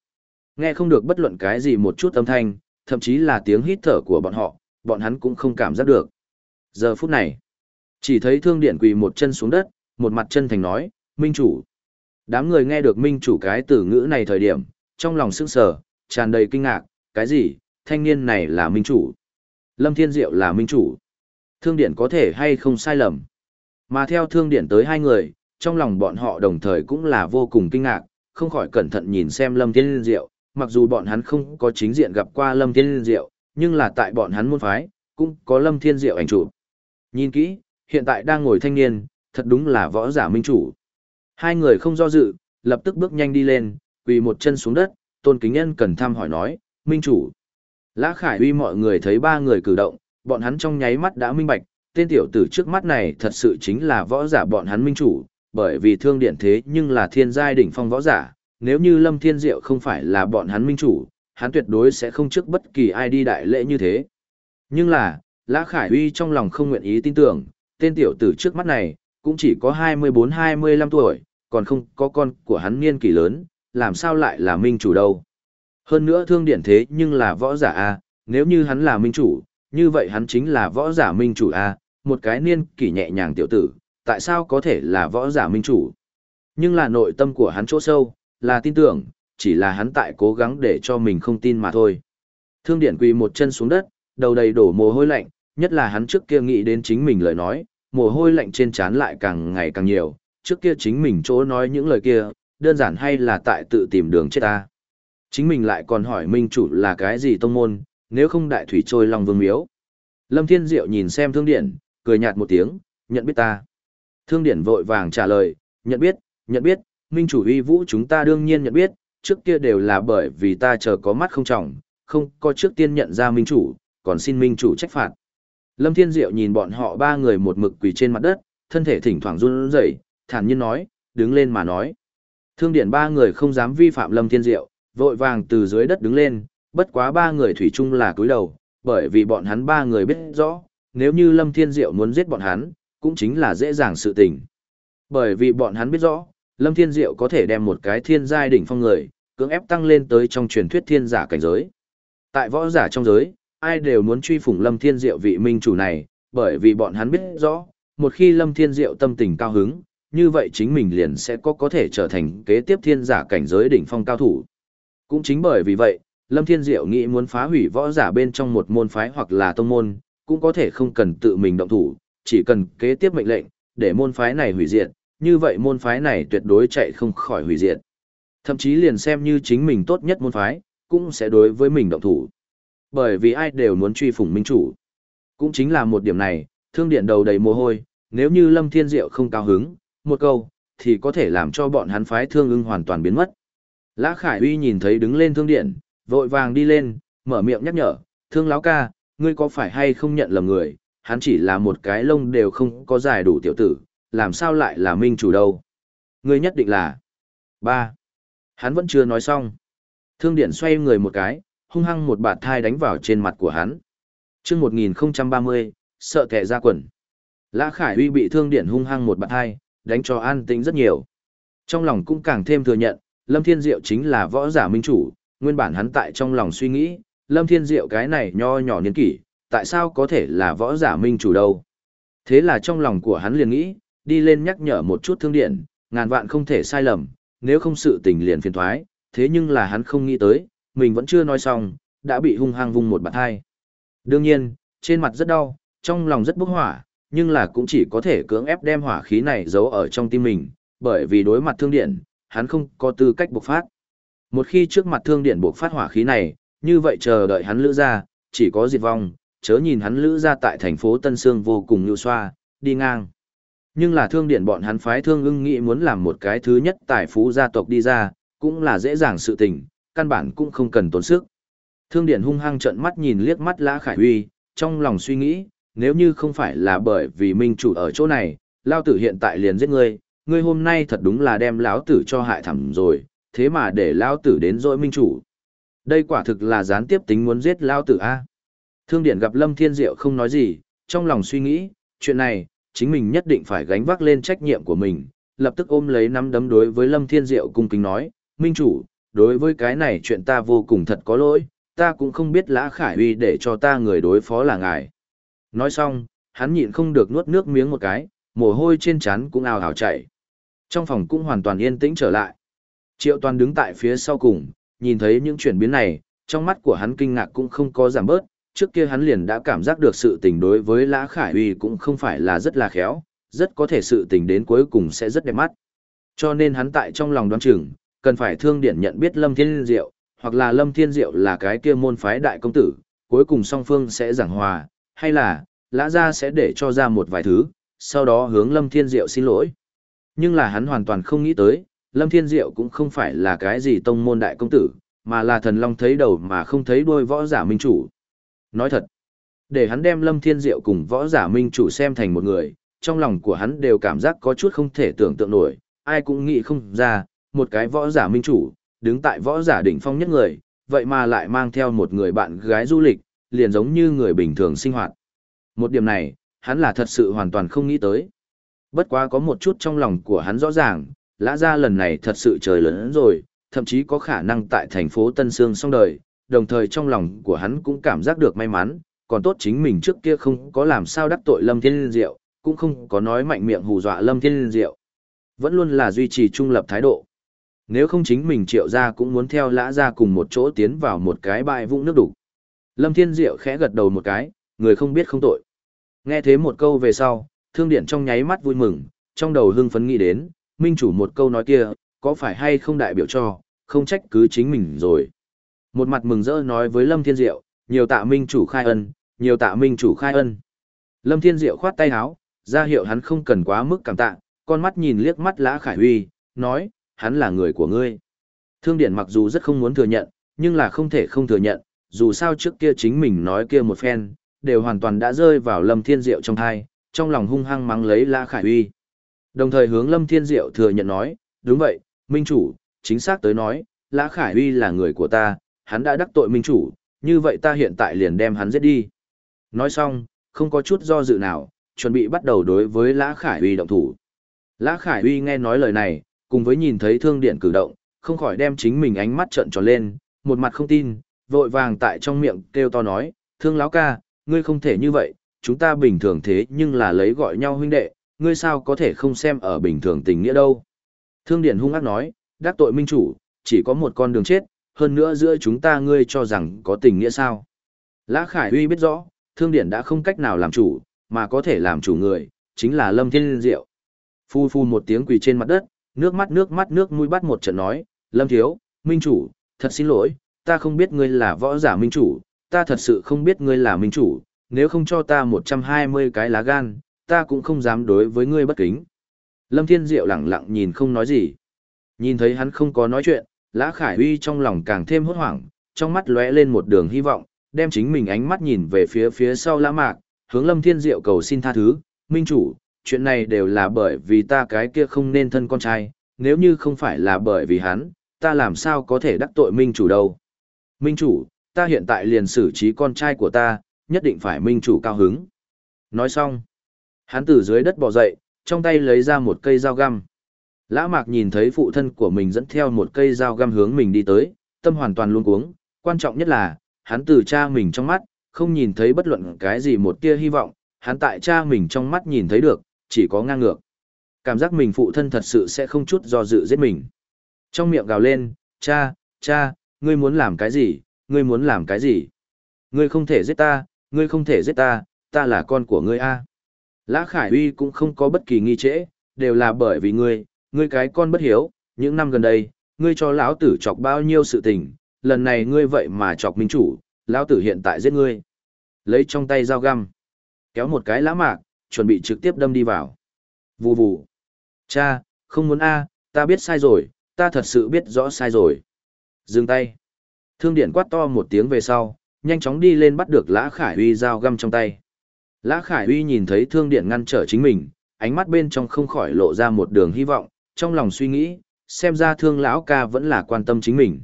Nghe không được bất luận cái gì một chút âm thanh, thậm chí là tiếng hít thở của bọn họ, bọn hắn cũng không cảm giác được. Giờ phút này, chỉ thấy thương điện quỳ một chân xuống đất, một mặt chân thành nói, Minh chủ. Đám người nghe được Minh chủ cái từ ngữ này thời điểm, trong lòng sững sờ, tràn đầy kinh ngạc, cái gì, thanh niên này là Minh chủ. Lâm Thiên Diệu là Minh chủ. Thương điện có thể hay không sai lầm. Mà theo thương điện tới hai người, trong lòng bọn họ đồng thời cũng là vô cùng kinh ngạc, không khỏi cẩn thận nhìn xem Lâm Thiên Diệu, mặc dù bọn hắn không có chính diện gặp qua Lâm Thiên Diệu, nhưng là tại bọn hắn môn phái, cũng có Lâm Thiên Diệu ảnh chụp. Nhìn kỹ, hiện tại đang ngồi thanh niên, thật đúng là võ giả minh chủ. Hai người không do dự, lập tức bước nhanh đi lên, quỳ một chân xuống đất, Tôn Kính Nhân cần thăm hỏi nói, minh chủ. Lã Khải Uy mọi người thấy ba người cử động, bọn hắn trong nháy mắt đã minh bạch, tên tiểu tử trước mắt này thật sự chính là võ giả bọn hắn minh chủ, bởi vì thương điện thế nhưng là thiên giai đỉnh phong võ giả, nếu như Lâm Thiên Diệu không phải là bọn hắn minh chủ, hắn tuyệt đối sẽ không trước bất kỳ ai đi đại lễ như thế. Nhưng là, Lã Khải Uy trong lòng không nguyện ý tin tưởng, tên tiểu tử trước mắt này, cũng chỉ có 24-25 tuổi, còn không có con của hắn niên kỷ lớn, làm sao lại là minh chủ đâu. Hơn nữa thương điển thế nhưng là võ giả A, nếu như hắn là minh chủ, như vậy hắn chính là võ giả minh chủ A, một cái niên kỷ nhẹ nhàng tiểu tử, tại sao có thể là võ giả minh chủ. Nhưng là nội tâm của hắn chỗ sâu, là tin tưởng, chỉ là hắn tại cố gắng để cho mình không tin mà thôi. Thương điển quỳ một chân xuống đất, đầu đầy đổ mồ hôi lạnh, nhất là hắn trước kia nghĩ đến chính mình lời nói, mồ hôi lạnh trên trán lại càng ngày càng nhiều, trước kia chính mình chỗ nói những lời kia, đơn giản hay là tại tự tìm đường chết ta. Chính mình lại còn hỏi minh chủ là cái gì tông môn, nếu không đại thủy trôi lòng vương miếu. Lâm Thiên Diệu nhìn xem thương điện, cười nhạt một tiếng, nhận biết ta. Thương điện vội vàng trả lời, nhận biết, nhận biết, minh chủ uy vũ chúng ta đương nhiên nhận biết, trước kia đều là bởi vì ta chờ có mắt không trọng, không có trước tiên nhận ra minh chủ, còn xin minh chủ trách phạt. Lâm Thiên Diệu nhìn bọn họ ba người một mực quỳ trên mặt đất, thân thể thỉnh thoảng run rẩy, thản nhiên nói, đứng lên mà nói. Thương điển ba người không dám vi phạm Lâm Thiên Diệu, vội vàng từ dưới đất đứng lên, bất quá ba người thủy chung là cúi đầu, bởi vì bọn hắn ba người biết rõ, nếu như Lâm Thiên Diệu muốn giết bọn hắn, cũng chính là dễ dàng sự tình. Bởi vì bọn hắn biết rõ, Lâm Thiên Diệu có thể đem một cái thiên giai đỉnh phong người, cưỡng ép tăng lên tới trong truyền thuyết thiên giả cảnh giới. Tại võ giả trong giới, ai đều muốn truy phủng Lâm Thiên Diệu vị minh chủ này, bởi vì bọn hắn biết rõ, một khi Lâm Thiên Diệu tâm tình cao hứng, như vậy chính mình liền sẽ có có thể trở thành kế tiếp thiên giả cảnh giới đỉnh phong cao thủ. Cũng chính bởi vì vậy, Lâm Thiên Diệu nghĩ muốn phá hủy võ giả bên trong một môn phái hoặc là tông môn, cũng có thể không cần tự mình động thủ, chỉ cần kế tiếp mệnh lệnh, để môn phái này hủy diệt, như vậy môn phái này tuyệt đối chạy không khỏi hủy diệt. Thậm chí liền xem như chính mình tốt nhất môn phái, cũng sẽ đối với mình động thủ. Bởi vì ai đều muốn truy phủng minh chủ. Cũng chính là một điểm này, thương điện đầu đầy mồ hôi, nếu như Lâm Thiên Diệu không cao hứng, một câu, thì có thể làm cho bọn hắn phái thương ưng hoàn toàn biến mất. Lã Khải Uy nhìn thấy đứng lên thương điện, vội vàng đi lên, mở miệng nhắc nhở, thương láo ca, ngươi có phải hay không nhận lầm người, hắn chỉ là một cái lông đều không có dài đủ tiểu tử, làm sao lại là minh chủ đâu. Ngươi nhất định là... ba Hắn vẫn chưa nói xong. Thương điện xoay người một cái, hung hăng một bạt thai đánh vào trên mặt của hắn. Trước 1030, sợ kẻ ra quần. Lã Khải Uy bị thương điện hung hăng một bạt thai, đánh cho an tĩnh rất nhiều. Trong lòng cũng càng thêm thừa nhận, Lâm Thiên Diệu chính là võ giả minh chủ, nguyên bản hắn tại trong lòng suy nghĩ, Lâm Thiên Diệu cái này nho nhỏ niên kỷ, tại sao có thể là võ giả minh chủ đâu. Thế là trong lòng của hắn liền nghĩ, đi lên nhắc nhở một chút thương điện, ngàn vạn không thể sai lầm, nếu không sự tình liền phiền thoái, thế nhưng là hắn không nghĩ tới, mình vẫn chưa nói xong, đã bị hung hăng vung một bạt hai. Đương nhiên, trên mặt rất đau, trong lòng rất bốc hỏa, nhưng là cũng chỉ có thể cưỡng ép đem hỏa khí này giấu ở trong tim mình, bởi vì đối mặt thương điện, hắn không có tư cách bộc phát. Một khi trước mặt thương điện bộc phát hỏa khí này, như vậy chờ đợi hắn lữ ra, chỉ có diệt vong, chớ nhìn hắn lữ ra tại thành phố Tân Sương vô cùng nhu xoa, đi ngang. Nhưng là thương điện bọn hắn phái thương ưng nghĩ muốn làm một cái thứ nhất tài phú gia tộc đi ra, cũng là dễ dàng sự tình, căn bản cũng không cần tốn sức. Thương điển hung hăng trợn mắt nhìn liếc mắt Lã Khải Huy, trong lòng suy nghĩ, nếu như không phải là bởi vì minh chủ ở chỗ này, lao tử hiện tại liền giết ngươi, ngươi hôm nay thật đúng là đem lão tử cho hại thầm rồi, thế mà để lão tử đến dỗi minh chủ. Đây quả thực là gián tiếp tính muốn giết lão tử a. Thương Điển gặp Lâm Thiên Diệu không nói gì, trong lòng suy nghĩ, chuyện này, chính mình nhất định phải gánh vác lên trách nhiệm của mình, lập tức ôm lấy nắm đấm đối với Lâm Thiên Diệu cung kính nói, Minh chủ, đối với cái này chuyện ta vô cùng thật có lỗi, ta cũng không biết Lã Khải Huy để cho ta người đối phó là ngài. Nói xong, hắn nhịn không được nuốt nước miếng một cái, mồ hôi trên trán cũng ào ào chảy. Trong phòng cũng hoàn toàn yên tĩnh trở lại. Triệu Toàn đứng tại phía sau cùng, nhìn thấy những chuyển biến này, trong mắt của hắn kinh ngạc cũng không có giảm bớt, trước kia hắn liền đã cảm giác được sự tình đối với Lã Khải Uy cũng không phải là rất là khéo, rất có thể sự tình đến cuối cùng sẽ rất đẹp mắt. Cho nên hắn tại trong lòng đoán chừng, cần phải thương điển nhận biết Lâm Thiên Diệu, hoặc là Lâm Thiên Diệu là cái kia môn phái đại công tử, cuối cùng song phương sẽ giảng hòa, hay là, Lã Gia sẽ để cho ra một vài thứ, sau đó hướng Lâm Thiên Diệu xin lỗi. Nhưng là hắn hoàn toàn không nghĩ tới, Lâm Thiên Diệu cũng không phải là cái gì tông môn đại công tử, mà là thần long thấy đầu mà không thấy đuôi võ giả minh chủ. Nói thật, để hắn đem Lâm Thiên Diệu cùng võ giả minh chủ xem thành một người, trong lòng của hắn đều cảm giác có chút không thể tưởng tượng nổi, ai cũng nghĩ không ra, một cái võ giả minh chủ, đứng tại võ giả đỉnh phong nhất người, vậy mà lại mang theo một người bạn gái du lịch, liền giống như người bình thường sinh hoạt. Một điểm này, hắn là thật sự hoàn toàn không nghĩ tới. Bất quá có một chút trong lòng của hắn rõ ràng, lã ra lần này thật sự trời lớn rồi, thậm chí có khả năng tại thành phố Tân Sương xong đời, đồng thời trong lòng của hắn cũng cảm giác được may mắn, còn tốt chính mình trước kia không có làm sao đắc tội Lâm Thiên Diệu, cũng không có nói mạnh miệng hù dọa Lâm Thiên Diệu. Vẫn luôn là duy trì trung lập thái độ. Nếu không chính mình triệu ra cũng muốn theo lã ra cùng một chỗ tiến vào một cái bãi vũng nước đủ. Lâm Thiên Diệu khẽ gật đầu một cái, người không biết không tội. Nghe thế một câu về sau, thương điện trong nháy mắt vui mừng, trong đầu hưng phấn nghĩ đến, minh chủ một câu nói kia, có phải hay không đại biểu cho, không trách cứ chính mình rồi. Một mặt mừng rỡ nói với Lâm Thiên Diệu, nhiều tạ minh chủ khai ân, nhiều tạ minh chủ khai ân. Lâm Thiên Diệu khoát tay áo, ra hiệu hắn không cần quá mức cảm tạ, con mắt nhìn liếc mắt Lã Khải Huy, nói, hắn là người của ngươi. Thương Điển mặc dù rất không muốn thừa nhận, nhưng là không thể không thừa nhận, dù sao trước kia chính mình nói kia một phen, đều hoàn toàn đã rơi vào Lâm Thiên Diệu trong thai, trong lòng hung hăng mắng lấy Lã Khải Huy. Đồng thời hướng Lâm Thiên Diệu thừa nhận nói, đúng vậy, Minh Chủ, chính xác tới nói, Lã Khải Huy là người của ta, hắn đã đắc tội Minh Chủ, như vậy ta hiện tại liền đem hắn giết đi. Nói xong, không có chút do dự nào, chuẩn bị bắt đầu đối với Lã Khải Huy động thủ. Lã Khải Huy nghe nói lời này, cùng với nhìn thấy thương điện cử động, không khỏi đem chính mình ánh mắt trợn tròn lên, một mặt không tin, vội vàng tại trong miệng kêu to nói, thương lão ca, ngươi không thể như vậy, chúng ta bình thường thế nhưng là lấy gọi nhau huynh đệ, ngươi sao có thể không xem ở bình thường tình nghĩa đâu. Thương điện hung ác nói, đắc tội minh chủ, chỉ có một con đường chết, hơn nữa giữa chúng ta ngươi cho rằng có tình nghĩa sao. Lã Khải Huy biết rõ, thương điện đã không cách nào làm chủ, mà có thể làm chủ người, chính là Lâm Thiên Diệu. Phu phu một tiếng quỳ trên mặt đất, nước mắt nước mắt nước mũi bắt một trận nói, Lâm Thiếu, Minh Chủ, thật xin lỗi, ta không biết ngươi là võ giả Minh Chủ, ta thật sự không biết ngươi là Minh Chủ, nếu không cho ta 120 cái lá gan, ta cũng không dám đối với ngươi bất kính. Lâm Thiên Diệu lặng lặng nhìn không nói gì. Nhìn thấy hắn không có nói chuyện, Lã Khải Huy trong lòng càng thêm hốt hoảng, trong mắt lóe lên một đường hy vọng, đem chính mình ánh mắt nhìn về phía phía sau Lã Mạc, hướng Lâm Thiên Diệu cầu xin tha thứ, Minh Chủ, chuyện này đều là bởi vì ta cái kia không nên thân con trai, nếu như không phải là bởi vì hắn, ta làm sao có thể đắc tội Minh Chủ đâu. Minh Chủ, ta hiện tại liền xử trí con trai của ta, nhất định phải Minh Chủ cao hứng. Nói xong, hắn từ dưới đất bò dậy, trong tay lấy ra một cây dao găm. Lã Mạc nhìn thấy phụ thân của mình dẫn theo một cây dao găm hướng mình đi tới, tâm hoàn toàn luôn cuống, quan trọng nhất là, hắn từ cha mình trong mắt, không nhìn thấy bất luận cái gì một tia hy vọng, hắn tại cha mình trong mắt nhìn thấy được, chỉ có ngang ngược. Cảm giác mình phụ thân thật sự sẽ không chút do dự giết mình. Trong miệng gào lên, cha, cha, ngươi muốn làm cái gì, ngươi muốn làm cái gì? Ngươi không thể giết ta, ngươi không thể giết ta, ta là con của ngươi a. Lã Khải Uy cũng không có bất kỳ nghi trễ, đều là bởi vì ngươi, ngươi cái con bất hiếu, những năm gần đây, ngươi cho lão tử chọc bao nhiêu sự tình, lần này ngươi vậy mà chọc minh chủ, lão tử hiện tại giết ngươi. Lấy trong tay dao găm, kéo một cái lã mạc, chuẩn bị trực tiếp đâm đi vào. Vù vù. Cha, không muốn a, ta biết sai rồi, ta thật sự biết rõ sai rồi. Dừng tay. Thương điện quát to một tiếng về sau, nhanh chóng đi lên bắt được lã khải uy dao găm trong tay. Lã Khải Uy nhìn thấy thương điện ngăn trở chính mình, ánh mắt bên trong không khỏi lộ ra một đường hy vọng, trong lòng suy nghĩ, xem ra thương lão ca vẫn là quan tâm chính mình.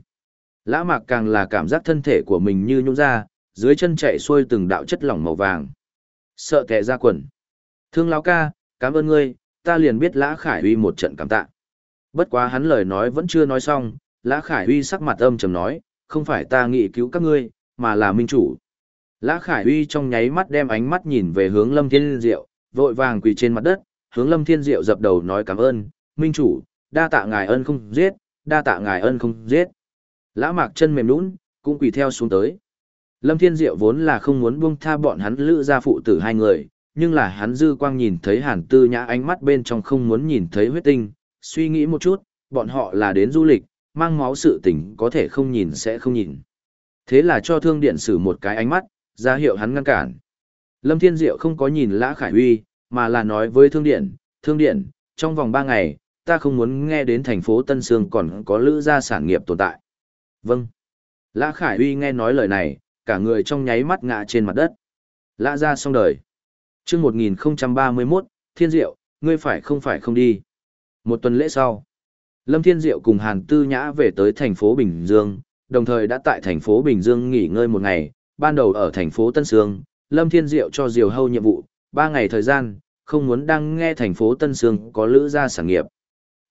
Lã mạc càng là cảm giác thân thể của mình như nhũ ra, dưới chân chạy xuôi từng đạo chất lỏng màu vàng. Sợ kẻ ra quần. Thương lão ca, cảm ơn ngươi, ta liền biết Lã Khải huy một trận cảm tạ. Bất quá hắn lời nói vẫn chưa nói xong, Lã Khải huy sắc mặt âm trầm nói, không phải ta nghĩ cứu các ngươi, mà là minh chủ. Lã Khải huy trong nháy mắt đem ánh mắt nhìn về hướng Lâm Thiên Diệu, vội vàng quỳ trên mặt đất, hướng Lâm Thiên Diệu dập đầu nói cảm ơn, minh chủ, đa tạ ngài ân không giết, đa tạ ngài ân không giết. Lã Mạc chân mềm nhũn, cũng quỳ theo xuống tới. Lâm Thiên Diệu vốn là không muốn buông tha bọn hắn lữ gia phụ tử hai người, nhưng là hắn dư quang nhìn thấy Hàn Tư Nhã ánh mắt bên trong không muốn nhìn thấy huyết tinh, suy nghĩ một chút, bọn họ là đến du lịch, mang máu sự tình có thể không nhìn sẽ không nhìn. Thế là cho thương điện sử một cái ánh mắt, ra hiệu hắn ngăn cản. Lâm Thiên Diệu không có nhìn Lã Khải Huy, mà là nói với thương điện, thương điện, trong vòng ba ngày, ta không muốn nghe đến thành phố Tân Sương còn có lữ gia sản nghiệp tồn tại. Vâng. Lã Khải Huy nghe nói lời này, cả người trong nháy mắt ngã trên mặt đất. Lã ra xong đời chương 1031, Thiên Diệu, ngươi phải không phải không đi. Một tuần lễ sau, Lâm Thiên Diệu cùng Hàn Tư Nhã về tới thành phố Bình Dương, đồng thời đã tại thành phố Bình Dương nghỉ ngơi một ngày, ban đầu ở thành phố Tân Sương, Lâm Thiên Diệu cho Diều Hâu nhiệm vụ, ba ngày thời gian, không muốn đang nghe thành phố Tân Sương có lữ gia sản nghiệp.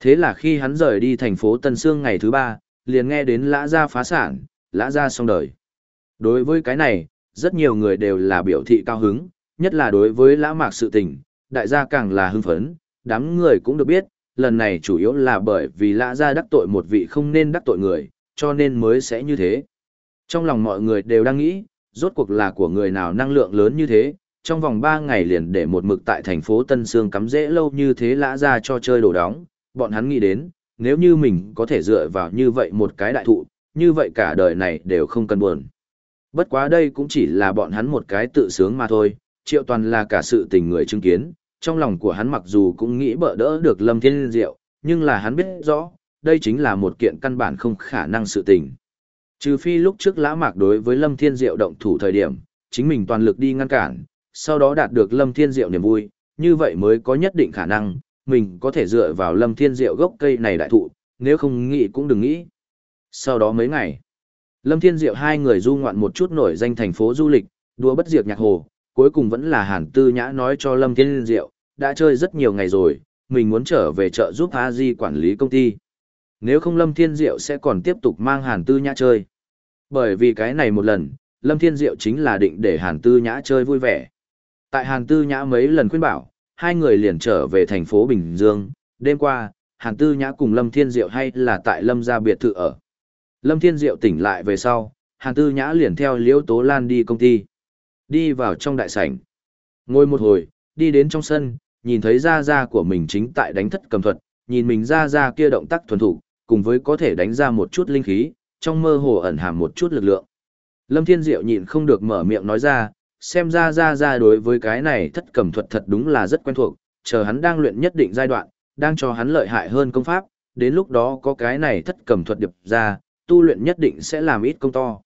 Thế là khi hắn rời đi thành phố Tân Sương ngày thứ ba, liền nghe đến lã gia phá sản, lã gia xong đời. Đối với cái này, rất nhiều người đều là biểu thị cao hứng, nhất là đối với lã mạc sự tình, đại gia càng là hưng phấn, đám người cũng được biết, lần này chủ yếu là bởi vì lã gia đắc tội một vị không nên đắc tội người, cho nên mới sẽ như thế. Trong lòng mọi người đều đang nghĩ, rốt cuộc là của người nào năng lượng lớn như thế, trong vòng 3 ngày liền để một mực tại thành phố Tân Sương cắm dễ lâu như thế lã ra cho chơi đồ đóng, bọn hắn nghĩ đến, nếu như mình có thể dựa vào như vậy một cái đại thụ, như vậy cả đời này đều không cần buồn. Bất quá đây cũng chỉ là bọn hắn một cái tự sướng mà thôi, triệu toàn là cả sự tình người chứng kiến, trong lòng của hắn mặc dù cũng nghĩ bỡ đỡ được Lâm Thiên Diệu, nhưng là hắn biết rõ, đây chính là một kiện căn bản không khả năng sự tình. Trừ phi lúc trước lã mạc đối với Lâm Thiên Diệu động thủ thời điểm, chính mình toàn lực đi ngăn cản, sau đó đạt được Lâm Thiên Diệu niềm vui, như vậy mới có nhất định khả năng, mình có thể dựa vào Lâm Thiên Diệu gốc cây này đại thụ, nếu không nghĩ cũng đừng nghĩ. Sau đó mấy ngày, Lâm Thiên Diệu hai người du ngoạn một chút nổi danh thành phố du lịch, đua bất diệt nhạc hồ, cuối cùng vẫn là Hàn Tư Nhã nói cho Lâm Thiên Diệu, đã chơi rất nhiều ngày rồi, mình muốn trở về chợ giúp A Di quản lý công ty. Nếu không Lâm Thiên Diệu sẽ còn tiếp tục mang Hàn Tư Nhã chơi. Bởi vì cái này một lần, Lâm Thiên Diệu chính là định để Hàn Tư Nhã chơi vui vẻ. Tại Hàn Tư Nhã mấy lần khuyên bảo, hai người liền trở về thành phố Bình Dương. Đêm qua, Hàn Tư Nhã cùng Lâm Thiên Diệu hay là tại Lâm gia biệt thự ở. Lâm Thiên Diệu tỉnh lại về sau, Hàn Tư Nhã liền theo Liễu Tố Lan đi công ty. Đi vào trong đại sảnh. Ngồi một hồi, đi đến trong sân, nhìn thấy Gia Gia của mình chính tại đánh thất cầm thuật, nhìn mình Gia Gia kia động tác thuần thủ, cùng với có thể đánh ra một chút linh khí, trong mơ hồ ẩn hàm một chút lực lượng. Lâm Thiên Diệu nhịn không được mở miệng nói ra, xem ra ra ra đối với cái này thất cầm thuật thật đúng là rất quen thuộc, chờ hắn đang luyện nhất định giai đoạn, đang cho hắn lợi hại hơn công pháp, đến lúc đó có cái này thất cầm thuật điệp ra, tu luyện nhất định sẽ làm ít công to.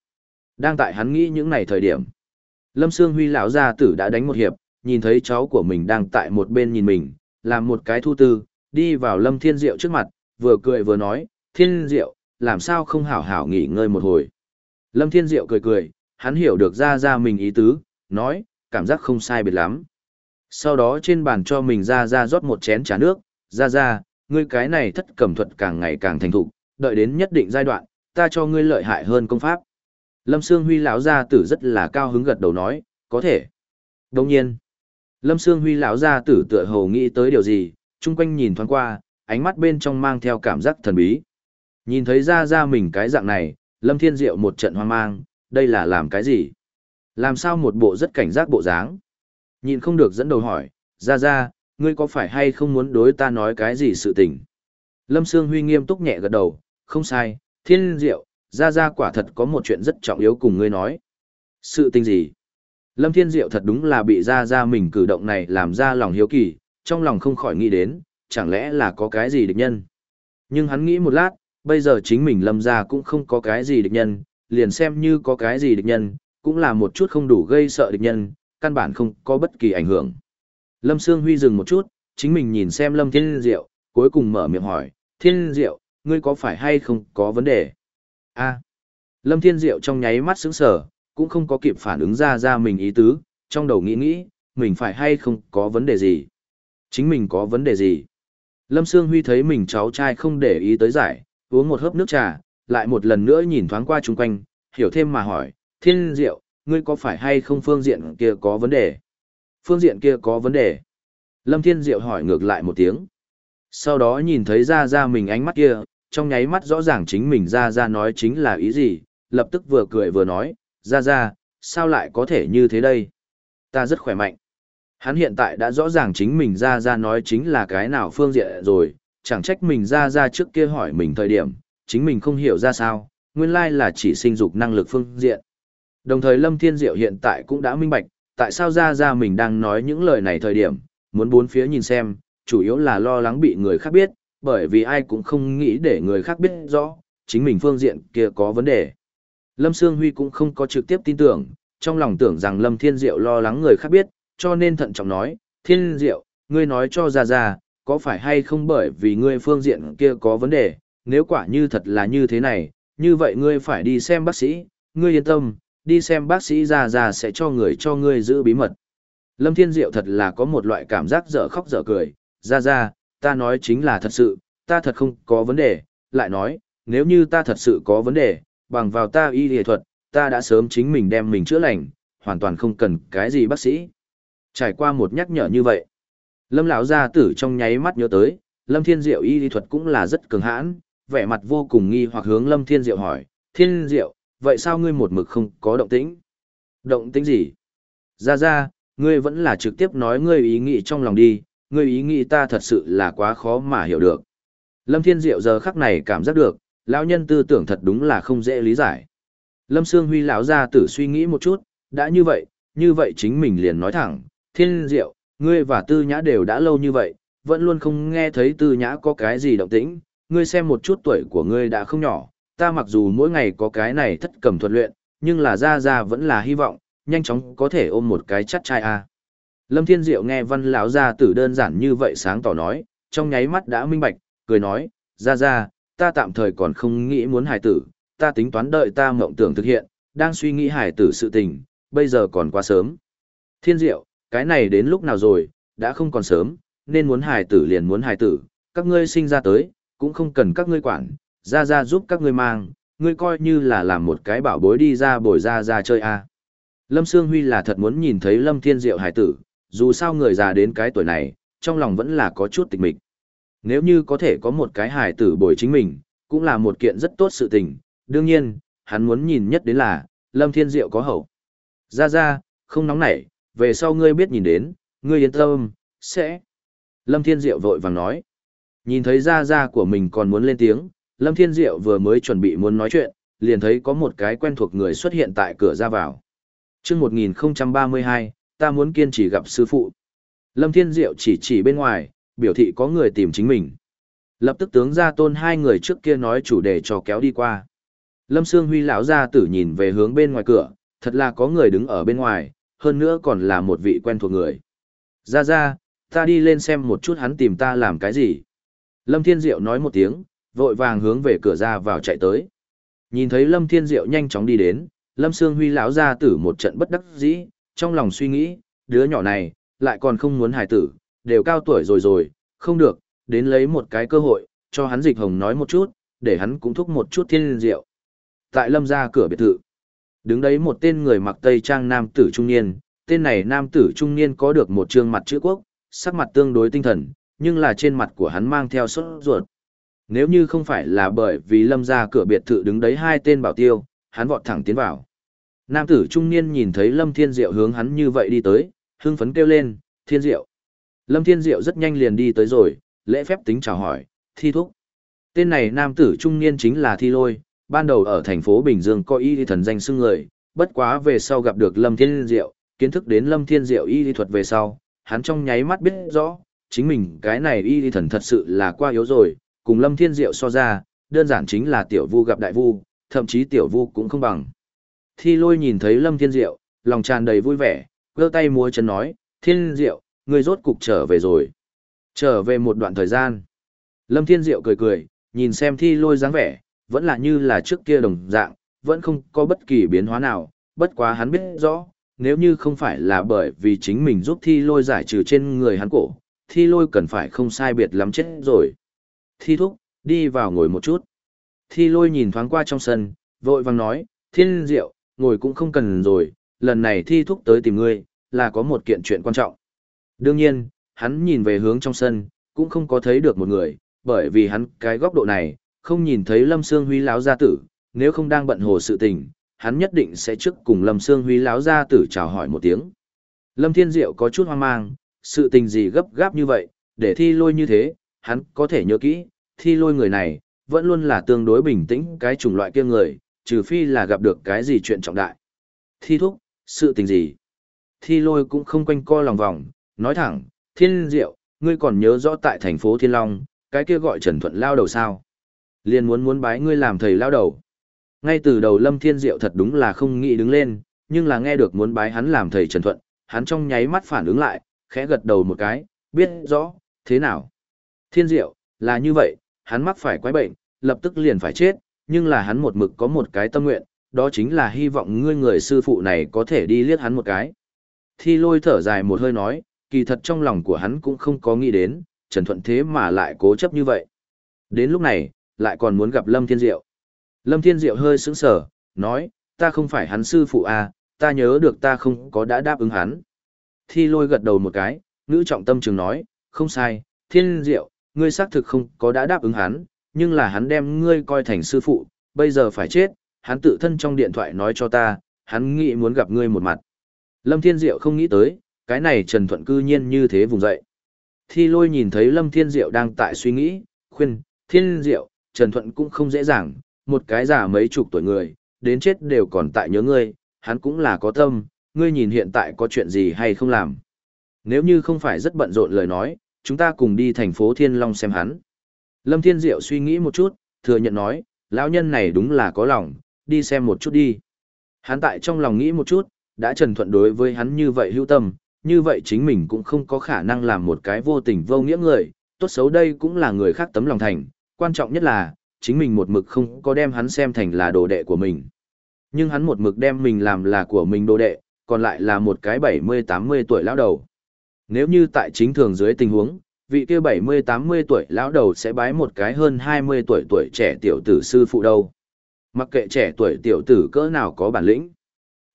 Đang tại hắn nghĩ những này thời điểm. Lâm Sương Huy lão gia tử đã đánh một hiệp, nhìn thấy cháu của mình đang tại một bên nhìn mình, làm một cái thu tư, đi vào Lâm Thiên Diệu trước mặt, vừa cười vừa nói, Thiên Diệu, làm sao không hảo hảo nghỉ ngơi một hồi. Lâm Thiên Diệu cười cười, hắn hiểu được ra ra mình ý tứ, nói, cảm giác không sai biệt lắm. Sau đó trên bàn cho mình ra ra rót một chén trà nước, ra ra, ngươi cái này thất cẩm thuật càng ngày càng thành thục, đợi đến nhất định giai đoạn, ta cho ngươi lợi hại hơn công pháp. Lâm Sương Huy lão gia tử rất là cao hứng gật đầu nói, có thể. đông nhiên, Lâm Sương Huy lão gia tử tựa hồ nghĩ tới điều gì, chung quanh nhìn thoáng qua, ánh mắt bên trong mang theo cảm giác thần bí. Nhìn thấy ra ra mình cái dạng này, Lâm Thiên Diệu một trận hoang mang, đây là làm cái gì? Làm sao một bộ rất cảnh giác bộ dáng? Nhìn không được dẫn đầu hỏi, ra ra, ngươi có phải hay không muốn đối ta nói cái gì sự tình? Lâm Sương Huy nghiêm túc nhẹ gật đầu, không sai, Thiên Diệu, ra ra quả thật có một chuyện rất trọng yếu cùng ngươi nói. Sự tình gì? Lâm Thiên Diệu thật đúng là bị ra ra mình cử động này làm ra lòng hiếu kỳ, trong lòng không khỏi nghĩ đến, chẳng lẽ là có cái gì địch nhân. Nhưng hắn nghĩ một lát, bây giờ chính mình lâm ra cũng không có cái gì địch nhân, liền xem như có cái gì địch nhân, cũng là một chút không đủ gây sợ địch nhân, căn bản không có bất kỳ ảnh hưởng. Lâm Sương Huy dừng một chút, chính mình nhìn xem Lâm Thiên Diệu, cuối cùng mở miệng hỏi, Thiên Diệu, ngươi có phải hay không có vấn đề? A Lâm Thiên Diệu trong nháy mắt sững sờ, cũng không có kịp phản ứng ra ra mình ý tứ, trong đầu nghĩ nghĩ, mình phải hay không có vấn đề gì? Chính mình có vấn đề gì? Lâm Sương Huy thấy mình cháu trai không để ý tới giải, uống một hớp nước trà, lại một lần nữa nhìn thoáng qua chung quanh, hiểu thêm mà hỏi, Thiên Diệu, ngươi có phải hay không phương diện kia có vấn đề? Phương diện kia có vấn đề? Lâm Thiên Diệu hỏi ngược lại một tiếng. Sau đó nhìn thấy ra ra mình ánh mắt kia, trong nháy mắt rõ ràng chính mình ra ra nói chính là ý gì, lập tức vừa cười vừa nói, ra ra, sao lại có thể như thế đây? Ta rất khỏe mạnh. Hắn hiện tại đã rõ ràng chính mình ra ra nói chính là cái nào phương diện rồi, chẳng trách mình ra ra trước kia hỏi mình thời điểm, chính mình không hiểu ra sao, nguyên lai là chỉ sinh dục năng lực phương diện. Đồng thời Lâm Thiên Diệu hiện tại cũng đã minh bạch, tại sao ra ra mình đang nói những lời này thời điểm, muốn bốn phía nhìn xem, chủ yếu là lo lắng bị người khác biết, bởi vì ai cũng không nghĩ để người khác biết rõ, chính mình phương diện kia có vấn đề. Lâm Sương Huy cũng không có trực tiếp tin tưởng, trong lòng tưởng rằng Lâm Thiên Diệu lo lắng người khác biết, cho nên thận trọng nói, Thiên Diệu, ngươi nói cho ra ra, có phải hay không bởi vì ngươi phương diện kia có vấn đề, nếu quả như thật là như thế này, như vậy ngươi phải đi xem bác sĩ, ngươi yên tâm, đi xem bác sĩ ra ra sẽ cho người cho ngươi giữ bí mật. Lâm Thiên Diệu thật là có một loại cảm giác dở khóc dở cười, ra ra, ta nói chính là thật sự, ta thật không có vấn đề, lại nói, nếu như ta thật sự có vấn đề, bằng vào ta y y thuật, ta đã sớm chính mình đem mình chữa lành, hoàn toàn không cần cái gì bác sĩ. Trải qua một nhắc nhở như vậy, Lâm lão gia tử trong nháy mắt nhớ tới, Lâm Thiên Diệu y y thuật cũng là rất cường hãn, vẻ mặt vô cùng nghi hoặc hướng Lâm Thiên Diệu hỏi, Thiên Diệu, vậy sao ngươi một mực không có động tĩnh? Động tĩnh gì? gia gia ngươi vẫn là trực tiếp nói ngươi ý nghĩ trong lòng đi, ngươi ý nghĩ ta thật sự là quá khó mà hiểu được. Lâm Thiên Diệu giờ khắc này cảm giác được, lão nhân tư tưởng thật đúng là không dễ lý giải. Lâm Sương Huy lão gia tử suy nghĩ một chút, đã như vậy, như vậy chính mình liền nói thẳng, Thiên Diệu, ngươi và Tư Nhã đều đã lâu như vậy, vẫn luôn không nghe thấy Tư Nhã có cái gì động tĩnh, ngươi xem một chút tuổi của ngươi đã không nhỏ, ta mặc dù mỗi ngày có cái này thất cầm thuật luyện, nhưng là ra ra vẫn là hy vọng, nhanh chóng có thể ôm một cái chắt trai a. Lâm Thiên Diệu nghe văn lão gia tử đơn giản như vậy sáng tỏ nói, trong nháy mắt đã minh bạch, cười nói, ra ra, ta tạm thời còn không nghĩ muốn hài tử, ta tính toán đợi ta mộng tưởng thực hiện, đang suy nghĩ hài tử sự tình, bây giờ còn quá sớm. Thiên Diệu, cái này đến lúc nào rồi, đã không còn sớm, nên muốn hài tử liền muốn hài tử, các ngươi sinh ra tới, cũng không cần các ngươi quản, ra ra giúp các ngươi mang, ngươi coi như là làm một cái bảo bối đi ra bồi ra ra chơi a. Lâm Sương Huy là thật muốn nhìn thấy Lâm Thiên Diệu hài tử, dù sao người già đến cái tuổi này, trong lòng vẫn là có chút tịch mịch. Nếu như có thể có một cái hài tử bồi chính mình, cũng là một kiện rất tốt sự tình, đương nhiên, hắn muốn nhìn nhất đến là, Lâm Thiên Diệu có hậu. Ra ra, không nóng nảy, về sau ngươi biết nhìn đến, ngươi yên tâm, sẽ. Lâm Thiên Diệu vội vàng nói. Nhìn thấy ra ra của mình còn muốn lên tiếng, Lâm Thiên Diệu vừa mới chuẩn bị muốn nói chuyện, liền thấy có một cái quen thuộc người xuất hiện tại cửa ra vào. Trước 1032, ta muốn kiên trì gặp sư phụ. Lâm Thiên Diệu chỉ chỉ bên ngoài, biểu thị có người tìm chính mình. Lập tức tướng ra tôn hai người trước kia nói chủ đề cho kéo đi qua. Lâm Sương Huy lão ra tử nhìn về hướng bên ngoài cửa, thật là có người đứng ở bên ngoài, hơn nữa còn là một vị quen thuộc người. Ra ra, ta đi lên xem một chút hắn tìm ta làm cái gì. Lâm Thiên Diệu nói một tiếng, vội vàng hướng về cửa ra vào chạy tới. Nhìn thấy Lâm Thiên Diệu nhanh chóng đi đến, Lâm Sương Huy lão ra tử một trận bất đắc dĩ, trong lòng suy nghĩ, đứa nhỏ này, lại còn không muốn hài tử, đều cao tuổi rồi rồi, không được, đến lấy một cái cơ hội, cho hắn dịch hồng nói một chút, để hắn cũng thúc một chút thiên rượu. Tại lâm ra cửa biệt thự, đứng đấy một tên người mặc tây trang nam tử trung niên, tên này nam tử trung niên có được một trương mặt chữ quốc, sắc mặt tương đối tinh thần, nhưng là trên mặt của hắn mang theo sốt ruột. Nếu như không phải là bởi vì lâm ra cửa biệt thự đứng đấy hai tên bảo tiêu, hắn vọt thẳng tiến vào. Nam tử trung niên nhìn thấy Lâm Thiên Diệu hướng hắn như vậy đi tới, hưng phấn kêu lên, Thiên Diệu. Lâm Thiên Diệu rất nhanh liền đi tới rồi, lễ phép tính chào hỏi, thi thúc. Tên này nam tử trung niên chính là Thi Lôi, ban đầu ở thành phố Bình Dương coi y thần danh xưng người, bất quá về sau gặp được Lâm Thiên Diệu, kiến thức đến Lâm Thiên Diệu y thuật về sau, hắn trong nháy mắt biết rõ, chính mình cái này y thần thật sự là quá yếu rồi, cùng Lâm Thiên Diệu so ra, đơn giản chính là tiểu vu gặp đại vu, thậm chí tiểu vu cũng không bằng. Thi lôi nhìn thấy Lâm Thiên Diệu, lòng tràn đầy vui vẻ, gơ tay múa chân nói, thiên diệu, ngươi rốt cục trở về rồi. Trở về một đoạn thời gian. Lâm Thiên Diệu cười cười, nhìn xem thi lôi dáng vẻ, vẫn là như là trước kia đồng dạng, vẫn không có bất kỳ biến hóa nào, bất quá hắn biết rõ, nếu như không phải là bởi vì chính mình giúp thi lôi giải trừ trên người hắn cổ, thi lôi cần phải không sai biệt lắm chết rồi. Thi thúc, đi vào ngồi một chút. Thi lôi nhìn thoáng qua trong sân, vội vàng nói, thiên diệu, ngồi cũng không cần rồi, lần này thi thúc tới tìm ngươi, là có một kiện chuyện quan trọng. Đương nhiên, hắn nhìn về hướng trong sân, cũng không có thấy được một người, bởi vì hắn cái góc độ này, không nhìn thấy Lâm Sương Huy lão gia tử, nếu không đang bận hồ sự tình, hắn nhất định sẽ trước cùng Lâm Sương Huy lão gia tử chào hỏi một tiếng. Lâm Thiên Diệu có chút hoang mang, sự tình gì gấp gáp như vậy, để thi lôi như thế, hắn có thể nhớ kỹ, thi lôi người này, vẫn luôn là tương đối bình tĩnh cái chủng loại kia người, trừ phi là gặp được cái gì chuyện trọng đại. Thi thúc, sự tình gì? Thi lôi cũng không quanh co lòng vòng, nói thẳng, thiên diệu, ngươi còn nhớ rõ tại thành phố Thiên Long, cái kia gọi Trần Thuận lao đầu sao? Liên muốn muốn bái ngươi làm thầy lao đầu. Ngay từ đầu Lâm Thiên Diệu thật đúng là không nghĩ đứng lên, nhưng là nghe được muốn bái hắn làm thầy Trần Thuận, hắn trong nháy mắt phản ứng lại, khẽ gật đầu một cái, biết rõ, thế nào? Thiên Diệu, là như vậy, hắn mắc phải quái bệnh, lập tức liền phải chết, nhưng là hắn một mực có một cái tâm nguyện, đó chính là hy vọng ngươi người sư phụ này có thể đi liếc hắn một cái. Thi lôi thở dài một hơi nói, kỳ thật trong lòng của hắn cũng không có nghĩ đến, Trần Thuận thế mà lại cố chấp như vậy. Đến lúc này, lại còn muốn gặp Lâm Thiên Diệu. Lâm Thiên Diệu hơi sững sờ, nói, ta không phải hắn sư phụ à, ta nhớ được ta không có đã đáp ứng hắn. Thi lôi gật đầu một cái, ngữ trọng tâm trường nói, không sai, Thiên Diệu, ngươi xác thực không có đã đáp ứng hắn, nhưng là hắn đem ngươi coi thành sư phụ, bây giờ phải chết, hắn tự thân trong điện thoại nói cho ta, hắn nghĩ muốn gặp ngươi một mặt. Lâm Thiên Diệu không nghĩ tới, cái này Trần Thuận cư nhiên như thế vùng dậy. Thi lôi nhìn thấy Lâm Thiên Diệu đang tại suy nghĩ, khuyên, Thiên Diệu, Trần Thuận cũng không dễ dàng, một cái già mấy chục tuổi người, đến chết đều còn tại nhớ ngươi, hắn cũng là có tâm, ngươi nhìn hiện tại có chuyện gì hay không làm. Nếu như không phải rất bận rộn lời nói, chúng ta cùng đi thành phố Thiên Long xem hắn. Lâm Thiên Diệu suy nghĩ một chút, thừa nhận nói, lão nhân này đúng là có lòng, đi xem một chút đi. Hắn tại trong lòng nghĩ một chút, đã trần thuận đối với hắn như vậy hữu tâm, như vậy chính mình cũng không có khả năng làm một cái vô tình vô nghĩa người, tốt xấu đây cũng là người khác tấm lòng thành, quan trọng nhất là, chính mình một mực không có đem hắn xem thành là đồ đệ của mình. Nhưng hắn một mực đem mình làm là của mình đồ đệ, còn lại là một cái 70-80 tuổi lão đầu. Nếu như tại chính thường dưới tình huống, vị kia 70-80 tuổi lão đầu sẽ bái một cái hơn 20 tuổi tuổi trẻ tiểu tử sư phụ đâu. Mặc kệ trẻ tuổi tiểu tử cỡ nào có bản lĩnh.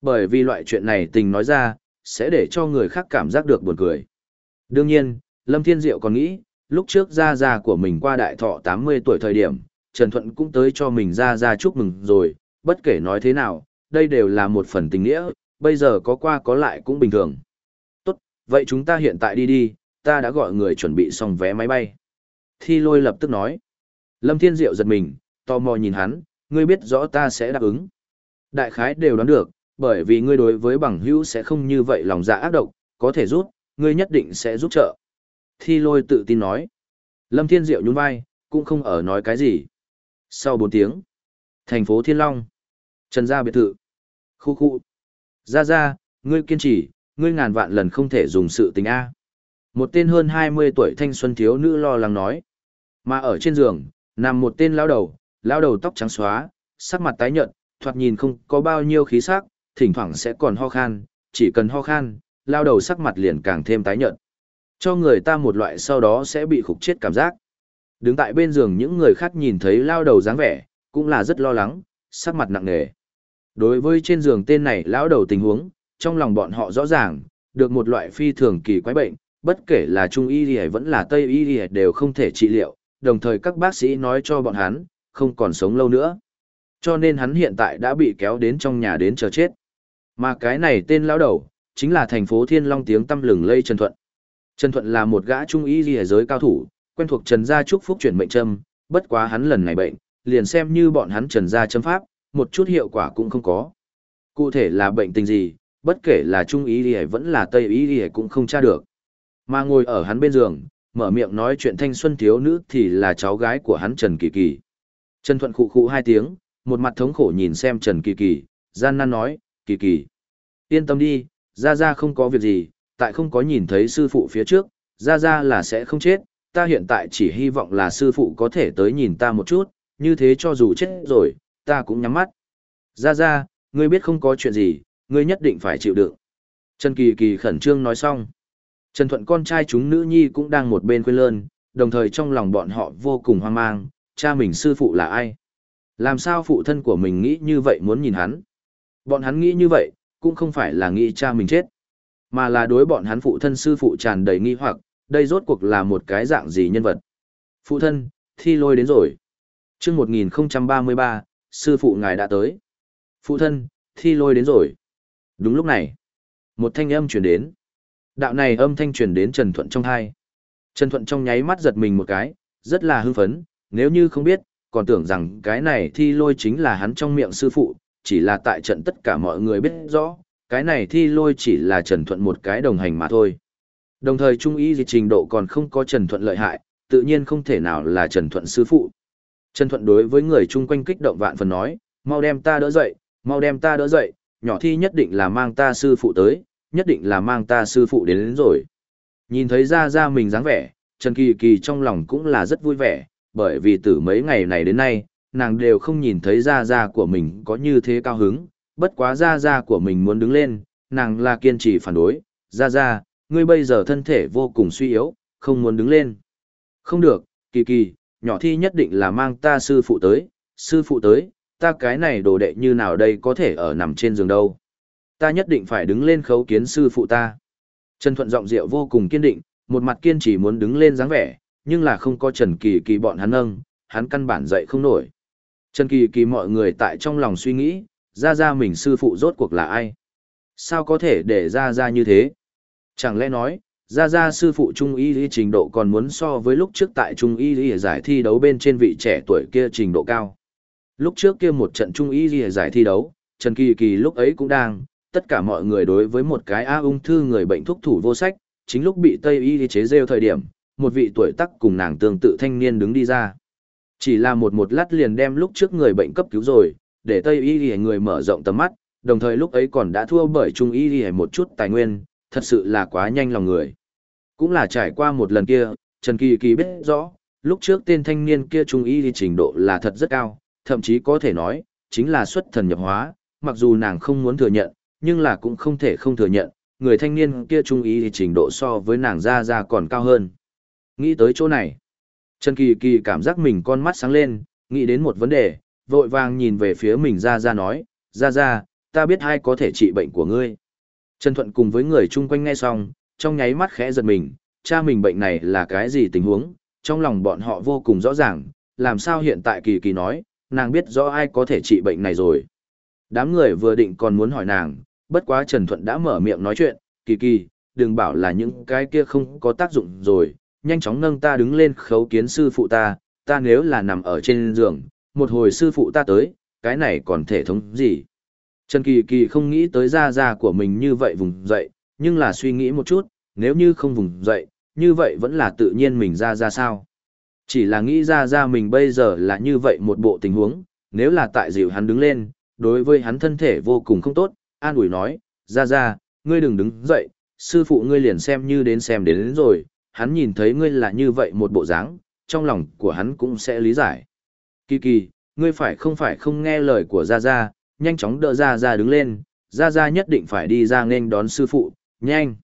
Bởi vì loại chuyện này tình nói ra, sẽ để cho người khác cảm giác được buồn cười. Đương nhiên, Lâm Thiên Diệu còn nghĩ, lúc trước gia gia của mình qua đại thọ 80 tuổi thời điểm, Trần Thuận cũng tới cho mình gia gia chúc mừng rồi, bất kể nói thế nào, đây đều là một phần tình nghĩa, bây giờ có qua có lại cũng bình thường. Tốt, vậy chúng ta hiện tại đi đi, ta đã gọi người chuẩn bị xong vé máy bay. Thi lôi lập tức nói. Lâm Thiên Diệu giật mình, tò mò nhìn hắn, ngươi biết rõ ta sẽ đáp ứng. Đại khái đều đoán được, bởi vì ngươi đối với bằng hữu sẽ không như vậy lòng dạ ác độc, có thể giúp, ngươi nhất định sẽ giúp trợ. Thi lôi tự tin nói. Lâm Thiên Diệu nhún vai, cũng không ở nói cái gì. Sau 4 tiếng, thành phố Thiên Long, Trần Gia biệt thự. Khu khu. Gia gia, ngươi kiên trì, ngươi ngàn vạn lần không thể dùng sự tình A. Một tên hơn 20 tuổi thanh xuân thiếu nữ lo lắng nói. Mà ở trên giường, nằm một tên lão đầu, lão đầu tóc trắng xóa, sắc mặt tái nhợt, thoạt nhìn không có bao nhiêu khí sắc, thỉnh thoảng sẽ còn ho khan, chỉ cần ho khan, lão đầu sắc mặt liền càng thêm tái nhợt. Cho người ta một loại sau đó sẽ bị khục chết cảm giác. Đứng tại bên giường những người khác nhìn thấy lão đầu dáng vẻ, cũng là rất lo lắng, sắc mặt nặng nề. Đối với trên giường tên này lão đầu tình huống, trong lòng bọn họ rõ ràng, được một loại phi thường kỳ quái bệnh, bất kể là trung y y vẫn là tây y y đều không thể trị liệu, đồng thời các bác sĩ nói cho bọn hắn, không còn sống lâu nữa. Cho nên hắn hiện tại đã bị kéo đến trong nhà đến chờ chết. Mà cái này tên lão đầu, chính là thành phố Thiên Long tiếng tâm lừng lây Trần Thuận. Trần Thuận là một gã trung y y giới cao thủ, quen thuộc Trần Gia Trúc Phúc chuyển mệnh châm, bất quá hắn lần này bệnh, liền xem như bọn hắn Trần Gia châm pháp, một chút hiệu quả cũng không có. Cụ thể là bệnh tình gì, bất kể là trung y y vẫn là tây y y cũng không tra được. Mà ngồi ở hắn bên giường, mở miệng nói chuyện thanh xuân thiếu nữ thì là cháu gái của hắn Trần Kỳ Kỳ. Trần Thuận khụ khụ hai tiếng, một mặt thống khổ nhìn xem Trần Kỳ Kỳ, gian nan nói, Kỳ Kỳ. Yên tâm đi, Gia Gia không có việc gì, tại không có nhìn thấy sư phụ phía trước, Gia Gia là sẽ không chết, ta hiện tại chỉ hy vọng là sư phụ có thể tới nhìn ta một chút, như thế cho dù chết rồi, ta cũng nhắm mắt. Gia Gia, ngươi biết không có chuyện gì, ngươi nhất định phải chịu đựng. Trần Kỳ Kỳ khẩn trương nói xong. Trần Thuận con trai chúng nữ nhi cũng đang một bên quên lơn, đồng thời trong lòng bọn họ vô cùng hoang mang, cha mình sư phụ là ai? Làm sao phụ thân của mình nghĩ như vậy muốn nhìn hắn? Bọn hắn nghĩ như vậy, cũng không phải là nghĩ cha mình chết, mà là đối bọn hắn phụ thân sư phụ tràn đầy nghi hoặc, đây rốt cuộc là một cái dạng gì nhân vật. Phụ thân, thi lôi đến rồi. Trước 1033, sư phụ ngài đã tới. Phụ thân, thi lôi đến rồi. Đúng lúc này, một thanh âm truyền đến. Đạo này âm thanh truyền đến Trần Thuận trong hai. Trần Thuận trong nháy mắt giật mình một cái, rất là hưng phấn, nếu như không biết, còn tưởng rằng cái này thi lôi chính là hắn trong miệng sư phụ, chỉ là tại trận tất cả mọi người biết rõ, cái này thi lôi chỉ là Trần Thuận một cái đồng hành mà thôi. Đồng thời trung ý gì trình độ còn không có Trần Thuận lợi hại, tự nhiên không thể nào là Trần Thuận sư phụ. Trần Thuận đối với người chung quanh kích động vạn phần nói, mau đem ta đỡ dậy, mau đem ta đỡ dậy, nhỏ thi nhất định là mang ta sư phụ tới, nhất định là mang ta sư phụ đến, đến rồi. Nhìn thấy ra ra mình dáng vẻ, Trần Kỳ Kỳ trong lòng cũng là rất vui vẻ, bởi vì từ mấy ngày này đến nay, nàng đều không nhìn thấy ra ra của mình có như thế cao hứng, bất quá ra ra của mình muốn đứng lên, nàng là kiên trì phản đối, ra ra, ngươi bây giờ thân thể vô cùng suy yếu, không muốn đứng lên. Không được, Kỳ Kỳ, nhỏ thi nhất định là mang ta sư phụ tới, sư phụ tới, ta cái này đồ đệ như nào đây có thể ở nằm trên giường đâu. Ta nhất định phải đứng lên khấu kiến sư phụ ta. Trần Thuận giọng rượu vô cùng kiên định, một mặt kiên trì muốn đứng lên dáng vẻ, nhưng là không có Trần Kỳ Kỳ bọn hắn nâng, hắn căn bản dậy không nổi. Trần Kỳ Kỳ mọi người tại trong lòng suy nghĩ, ra ra mình sư phụ rốt cuộc là ai? Sao có thể để ra ra như thế? Chẳng lẽ nói, ra ra sư phụ Trung Y lý trình độ còn muốn so với lúc trước tại Trung Y lý giải thi đấu bên trên vị trẻ tuổi kia trình độ cao. Lúc trước kia một trận Trung Y lý giải thi đấu, Trần Kỳ Kỳ lúc ấy cũng đang, tất cả mọi người đối với một cái A ung thư người bệnh thuốc thủ vô sách, chính lúc bị Tây Y chế rêu thời điểm, một vị tuổi tác cùng nàng tương tự thanh niên đứng đi ra. Chỉ là một một lát liền đem lúc trước người bệnh cấp cứu rồi, để Tây Y người mở rộng tầm mắt, đồng thời lúc ấy còn đã thua bởi Trung Y một chút tài nguyên, thật sự là quá nhanh lòng người. Cũng là trải qua một lần kia, Trần Kỳ Kỳ biết rõ, lúc trước tên thanh niên kia Trung Y trình độ là thật rất cao, thậm chí có thể nói, chính là xuất thần nhập hóa, mặc dù nàng không muốn thừa nhận, nhưng là cũng không thể không thừa nhận, người thanh niên kia trung ý thì trình độ so với nàng ra ra còn cao hơn. Nghĩ tới chỗ này, Trần Kỳ Kỳ cảm giác mình con mắt sáng lên, nghĩ đến một vấn đề, vội vàng nhìn về phía mình ra ra nói, ra ra, ta biết ai có thể trị bệnh của ngươi. Trần Thuận cùng với người chung quanh nghe xong, trong nháy mắt khẽ giật mình, cha mình bệnh này là cái gì tình huống, trong lòng bọn họ vô cùng rõ ràng, làm sao hiện tại Kỳ Kỳ nói, nàng biết rõ ai có thể trị bệnh này rồi. Đám người vừa định còn muốn hỏi nàng, bất quá Trần Thuận đã mở miệng nói chuyện, kỳ kỳ, đừng bảo là những cái kia không có tác dụng rồi, nhanh chóng nâng ta đứng lên khấu kiến sư phụ ta, ta nếu là nằm ở trên giường, một hồi sư phụ ta tới, cái này còn thể thống gì. Trần Kỳ Kỳ không nghĩ tới ra ra của mình như vậy vùng dậy, nhưng là suy nghĩ một chút, nếu như không vùng dậy, như vậy vẫn là tự nhiên mình ra ra sao. Chỉ là nghĩ ra ra mình bây giờ là như vậy một bộ tình huống, nếu là tại dịu hắn đứng lên, đối với hắn thân thể vô cùng không tốt, an ủi nói, ra ra, ngươi đừng đứng dậy, sư phụ ngươi liền xem như đến xem đến, đến rồi, hắn nhìn thấy ngươi là như vậy một bộ dáng, trong lòng của hắn cũng sẽ lý giải. Kỳ kỳ, ngươi phải không phải không nghe lời của Ra Ra? nhanh chóng đỡ Ra Ra đứng lên, Ra Ra nhất định phải đi ra nên đón sư phụ, nhanh.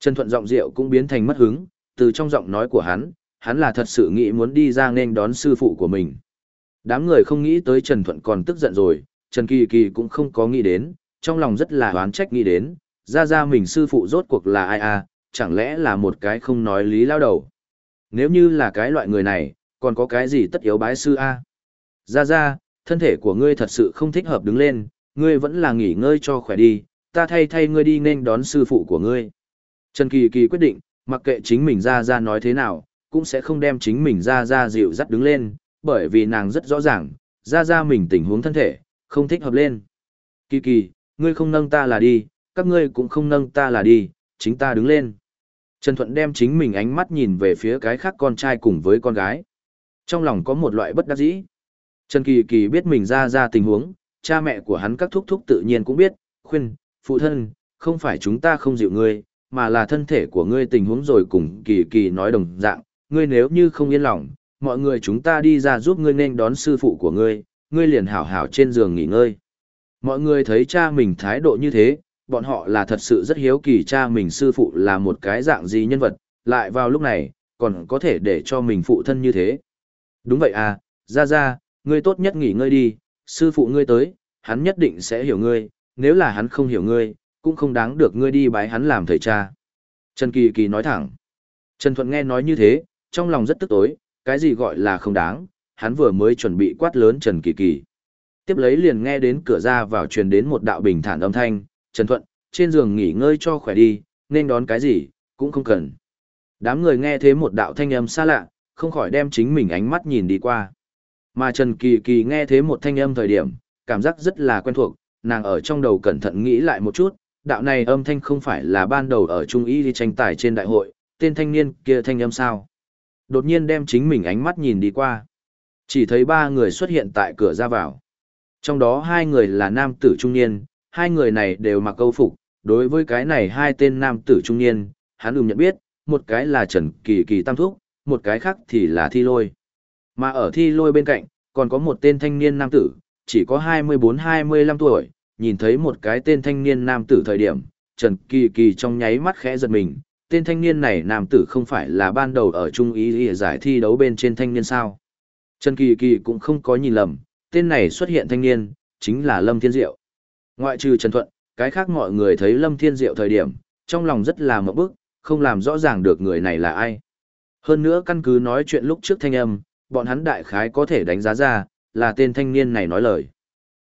Trần Thuận giọng rượu cũng biến thành mất hứng, từ trong giọng nói của hắn, hắn là thật sự nghĩ muốn đi ra nên đón sư phụ của mình. Đám người không nghĩ tới Trần Thuận còn tức giận rồi, Trần Kỳ Kỳ cũng không có nghĩ đến, trong lòng rất là oán trách nghĩ đến, ra ra mình sư phụ rốt cuộc là ai à, chẳng lẽ là một cái không nói lý lao đầu. Nếu như là cái loại người này, còn có cái gì tất yếu bái sư a à? Ra ra, thân thể của ngươi thật sự không thích hợp đứng lên, ngươi vẫn là nghỉ ngơi cho khỏe đi, ta thay thay ngươi đi nên đón sư phụ của ngươi. Trần Kỳ Kỳ quyết định, mặc kệ chính mình ra ra nói thế nào, cũng sẽ không đem chính mình ra ra dịu dắt đứng lên, bởi vì nàng rất rõ ràng, ra ra mình tình huống thân thể, không thích hợp lên. Kỳ kỳ, ngươi không nâng ta là đi, các ngươi cũng không nâng ta là đi, chính ta đứng lên. Trần Thuận đem chính mình ánh mắt nhìn về phía cái khác con trai cùng với con gái. Trong lòng có một loại bất đắc dĩ. Trần Kỳ Kỳ biết mình ra ra tình huống, cha mẹ của hắn các thúc thúc tự nhiên cũng biết, khuyên, phụ thân, không phải chúng ta không dịu ngươi, mà là thân thể của ngươi tình huống rồi cùng kỳ kỳ nói đồng dạng, ngươi nếu như không yên lòng, mọi người chúng ta đi ra giúp ngươi nên đón sư phụ của ngươi, ngươi liền hảo hảo trên giường nghỉ ngơi. Mọi người thấy cha mình thái độ như thế, bọn họ là thật sự rất hiếu kỳ cha mình sư phụ là một cái dạng gì nhân vật, lại vào lúc này, còn có thể để cho mình phụ thân như thế. Đúng vậy à, ra ra, ngươi tốt nhất nghỉ ngơi đi, sư phụ ngươi tới, hắn nhất định sẽ hiểu ngươi, nếu là hắn không hiểu ngươi, cũng không đáng được ngươi đi bái hắn làm thầy cha. Trần Kỳ Kỳ nói thẳng. Trần Thuận nghe nói như thế, trong lòng rất tức tối, cái gì gọi là không đáng, hắn vừa mới chuẩn bị quát lớn Trần Kỳ Kỳ. Tiếp lấy liền nghe đến cửa ra vào truyền đến một đạo bình thản âm thanh, Trần Thuận, trên giường nghỉ ngơi cho khỏe đi, nên đón cái gì, cũng không cần. Đám người nghe thế một đạo thanh âm xa lạ, không khỏi đem chính mình ánh mắt nhìn đi qua. Mà Trần Kỳ Kỳ nghe thế một thanh âm thời điểm, cảm giác rất là quen thuộc, nàng ở trong đầu cẩn thận nghĩ lại một chút, đạo này âm thanh không phải là ban đầu ở Trung Y đi tranh tài trên đại hội, tên thanh niên kia thanh âm sao. Đột nhiên đem chính mình ánh mắt nhìn đi qua. Chỉ thấy ba người xuất hiện tại cửa ra vào. Trong đó hai người là nam tử trung niên, hai người này đều mặc câu phục, đối với cái này hai tên nam tử trung niên, hắn ừm nhận biết, một cái là Trần Kỳ Kỳ Tam Thúc, một cái khác thì là Thi Lôi. Mà ở Thi Lôi bên cạnh, còn có một tên thanh niên nam tử, chỉ có 24-25 tuổi, nhìn thấy một cái tên thanh niên nam tử thời điểm, Trần Kỳ Kỳ trong nháy mắt khẽ giật mình, tên thanh niên này nam tử không phải là ban đầu ở Trung ý giải thi đấu bên trên thanh niên sao. Trần Kỳ Kỳ cũng không có nhìn lầm, tên này xuất hiện thanh niên, chính là Lâm Thiên Diệu. Ngoại trừ Trần Thuận, cái khác mọi người thấy Lâm Thiên Diệu thời điểm, trong lòng rất là mộng bức, không làm rõ ràng được người này là ai. Hơn nữa căn cứ nói chuyện lúc trước thanh âm, bọn hắn đại khái có thể đánh giá ra, là tên thanh niên này nói lời.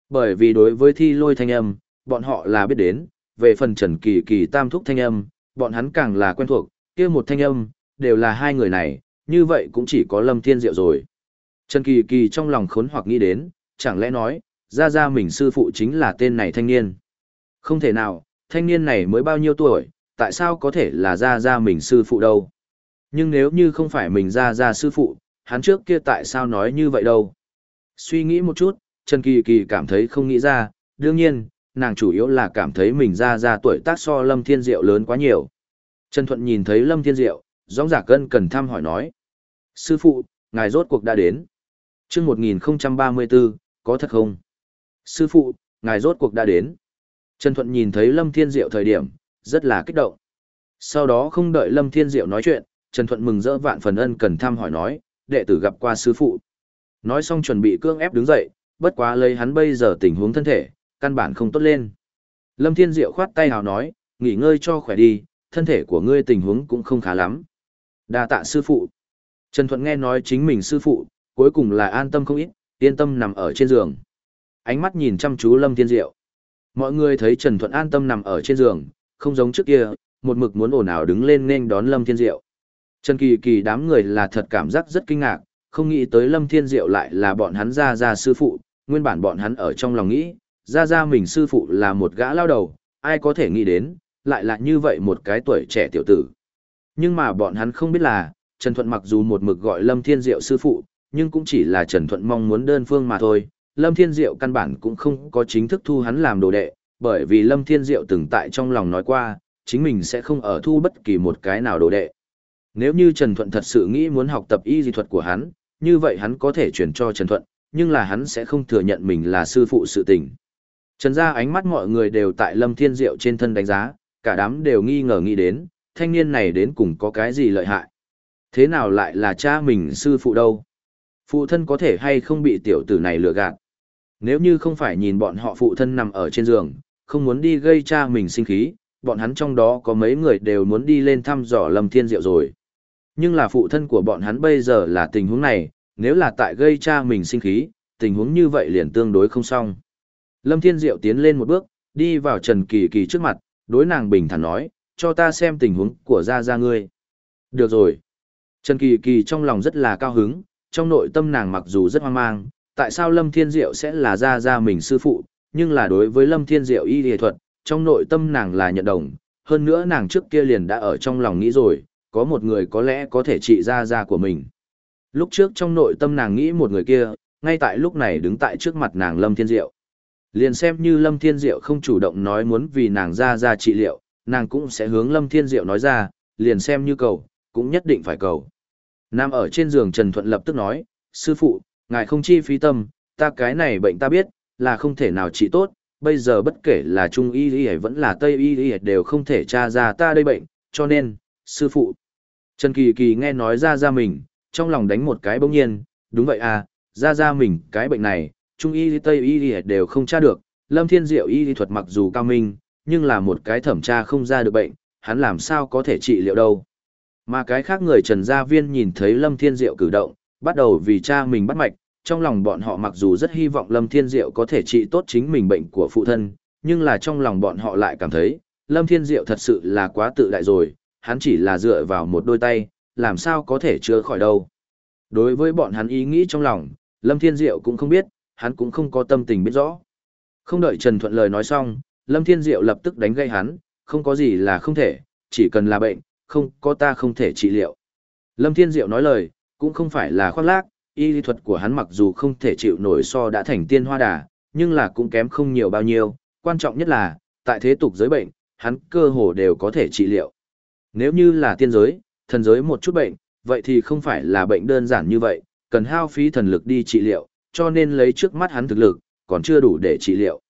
Bởi vì đối với thi lôi thanh âm, bọn họ là biết đến, về phần Trần Kỳ Kỳ tam thúc thanh âm, bọn hắn càng là quen thuộc, kia một thanh âm, đều là hai người này, như vậy cũng chỉ có Lâm Thiên Diệu rồi. Trần Kỳ Kỳ trong lòng khốn hoặc nghĩ đến, chẳng lẽ nói, ra ra mình sư phụ chính là tên này thanh niên. Không thể nào, thanh niên này mới bao nhiêu tuổi, tại sao có thể là ra ra mình sư phụ đâu. Nhưng nếu như không phải mình ra ra sư phụ, hắn trước kia tại sao nói như vậy đâu. Suy nghĩ một chút, Trần Kỳ Kỳ cảm thấy không nghĩ ra, đương nhiên, nàng chủ yếu là cảm thấy mình ra ra tuổi tác so Lâm Thiên Diệu lớn quá nhiều. Trần Thuận nhìn thấy Lâm Thiên Diệu, gióng giả cân cần thăm hỏi nói. Sư phụ, ngài rốt cuộc đã đến. chương 1034, có thật không? Sư phụ, ngài rốt cuộc đã đến. Trần Thuận nhìn thấy Lâm Thiên Diệu thời điểm, rất là kích động. Sau đó không đợi Lâm Thiên Diệu nói chuyện, Trần Thuận mừng rỡ vạn phần ân cần thăm hỏi nói, đệ tử gặp qua sư phụ. Nói xong chuẩn bị cương ép đứng dậy, bất quá lấy hắn bây giờ tình huống thân thể, căn bản không tốt lên. Lâm Thiên Diệu khoát tay hào nói, nghỉ ngơi cho khỏe đi, thân thể của ngươi tình huống cũng không khá lắm. Đa tạ sư phụ. Trần Thuận nghe nói chính mình sư phụ, cuối cùng là an tâm không ít, yên tâm nằm ở trên giường. Ánh mắt nhìn chăm chú Lâm Thiên Diệu. Mọi người thấy Trần Thuận an tâm nằm ở trên giường, không giống trước kia, một mực muốn ồn ào đứng lên nên đón Lâm Thiên Diệu. Trần Kỳ Kỳ đám người là thật cảm giác rất kinh ngạc, không nghĩ tới Lâm Thiên Diệu lại là bọn hắn ra ra sư phụ, nguyên bản bọn hắn ở trong lòng nghĩ, ra ra mình sư phụ là một gã lao đầu, ai có thể nghĩ đến, lại là như vậy một cái tuổi trẻ tiểu tử. Nhưng mà bọn hắn không biết là, Trần Thuận mặc dù một mực gọi Lâm Thiên Diệu sư phụ, nhưng cũng chỉ là Trần Thuận mong muốn đơn phương mà thôi. Lâm Thiên Diệu căn bản cũng không có chính thức thu hắn làm đồ đệ, bởi vì Lâm Thiên Diệu từng tại trong lòng nói qua, chính mình sẽ không ở thu bất kỳ một cái nào đồ đệ. Nếu như Trần Thuận thật sự nghĩ muốn học tập y di thuật của hắn, như vậy hắn có thể chuyển cho Trần Thuận, nhưng là hắn sẽ không thừa nhận mình là sư phụ sự tình. Trần ra ánh mắt mọi người đều tại Lâm Thiên Diệu trên thân đánh giá, cả đám đều nghi ngờ nghĩ đến, thanh niên này đến cùng có cái gì lợi hại. Thế nào lại là cha mình sư phụ đâu? Phụ thân có thể hay không bị tiểu tử này lừa gạt? Nếu như không phải nhìn bọn họ phụ thân nằm ở trên giường, không muốn đi gây cha mình sinh khí, bọn hắn trong đó có mấy người đều muốn đi lên thăm dò Lâm Thiên Diệu rồi. Nhưng là phụ thân của bọn hắn bây giờ là tình huống này, nếu là tại gây cha mình sinh khí, tình huống như vậy liền tương đối không xong. Lâm Thiên Diệu tiến lên một bước, đi vào Trần Kỳ Kỳ trước mặt, đối nàng bình thản nói, cho ta xem tình huống của Gia Gia ngươi. Được rồi. Trần Kỳ Kỳ trong lòng rất là cao hứng, trong nội tâm nàng mặc dù rất hoang mang, tại sao Lâm Thiên Diệu sẽ là Gia Gia mình sư phụ, nhưng là đối với Lâm Thiên Diệu y y thuật, trong nội tâm nàng là nhận đồng, hơn nữa nàng trước kia liền đã ở trong lòng nghĩ rồi, có một người có lẽ có thể trị Gia Gia của mình. Lúc trước trong nội tâm nàng nghĩ một người kia, ngay tại lúc này đứng tại trước mặt nàng Lâm Thiên Diệu. Liền xem như Lâm Thiên Diệu không chủ động nói muốn vì nàng ra ra trị liệu, nàng cũng sẽ hướng Lâm Thiên Diệu nói ra, liền xem như cầu, cũng nhất định phải cầu. Nam ở trên giường Trần Thuận lập tức nói, sư phụ, ngài không chi phí tâm, ta cái này bệnh ta biết, là không thể nào trị tốt, bây giờ bất kể là Trung Y Y vẫn là Tây Y Y đều không thể tra ra ta đây bệnh, cho nên, sư phụ. Trần Kỳ Kỳ nghe nói ra ra mình, trong lòng đánh một cái bỗng nhiên, đúng vậy à, ra ra mình, cái bệnh này, Trung Y Tây Y đều không tra được, Lâm Thiên Diệu Y thuật mặc dù cao minh, nhưng là một cái thẩm tra không ra được bệnh, hắn làm sao có thể trị liệu đâu. Mà cái khác người Trần Gia Viên nhìn thấy Lâm Thiên Diệu cử động, bắt đầu vì cha mình bắt mạch, trong lòng bọn họ mặc dù rất hy vọng Lâm Thiên Diệu có thể trị tốt chính mình bệnh của phụ thân, nhưng là trong lòng bọn họ lại cảm thấy, Lâm Thiên Diệu thật sự là quá tự đại rồi, hắn chỉ là dựa vào một đôi tay, làm sao có thể chữa khỏi đâu. Đối với bọn hắn ý nghĩ trong lòng, Lâm Thiên Diệu cũng không biết, hắn cũng không có tâm tình biết rõ. Không đợi Trần Thuận lời nói xong, Lâm Thiên Diệu lập tức đánh gây hắn, không có gì là không thể, chỉ cần là bệnh, không có ta không thể trị liệu. Lâm Thiên Diệu nói lời, cũng không phải là khoác lác, y lý thuật của hắn mặc dù không thể chịu nổi so đã thành tiên hoa đà, nhưng là cũng kém không nhiều bao nhiêu, quan trọng nhất là, tại thế tục giới bệnh, hắn cơ hồ đều có thể trị liệu. Nếu như là tiên giới, thần giới một chút bệnh, vậy thì không phải là bệnh đơn giản như vậy, cần hao phí thần lực đi trị liệu, cho nên lấy trước mắt hắn thực lực, còn chưa đủ để trị liệu.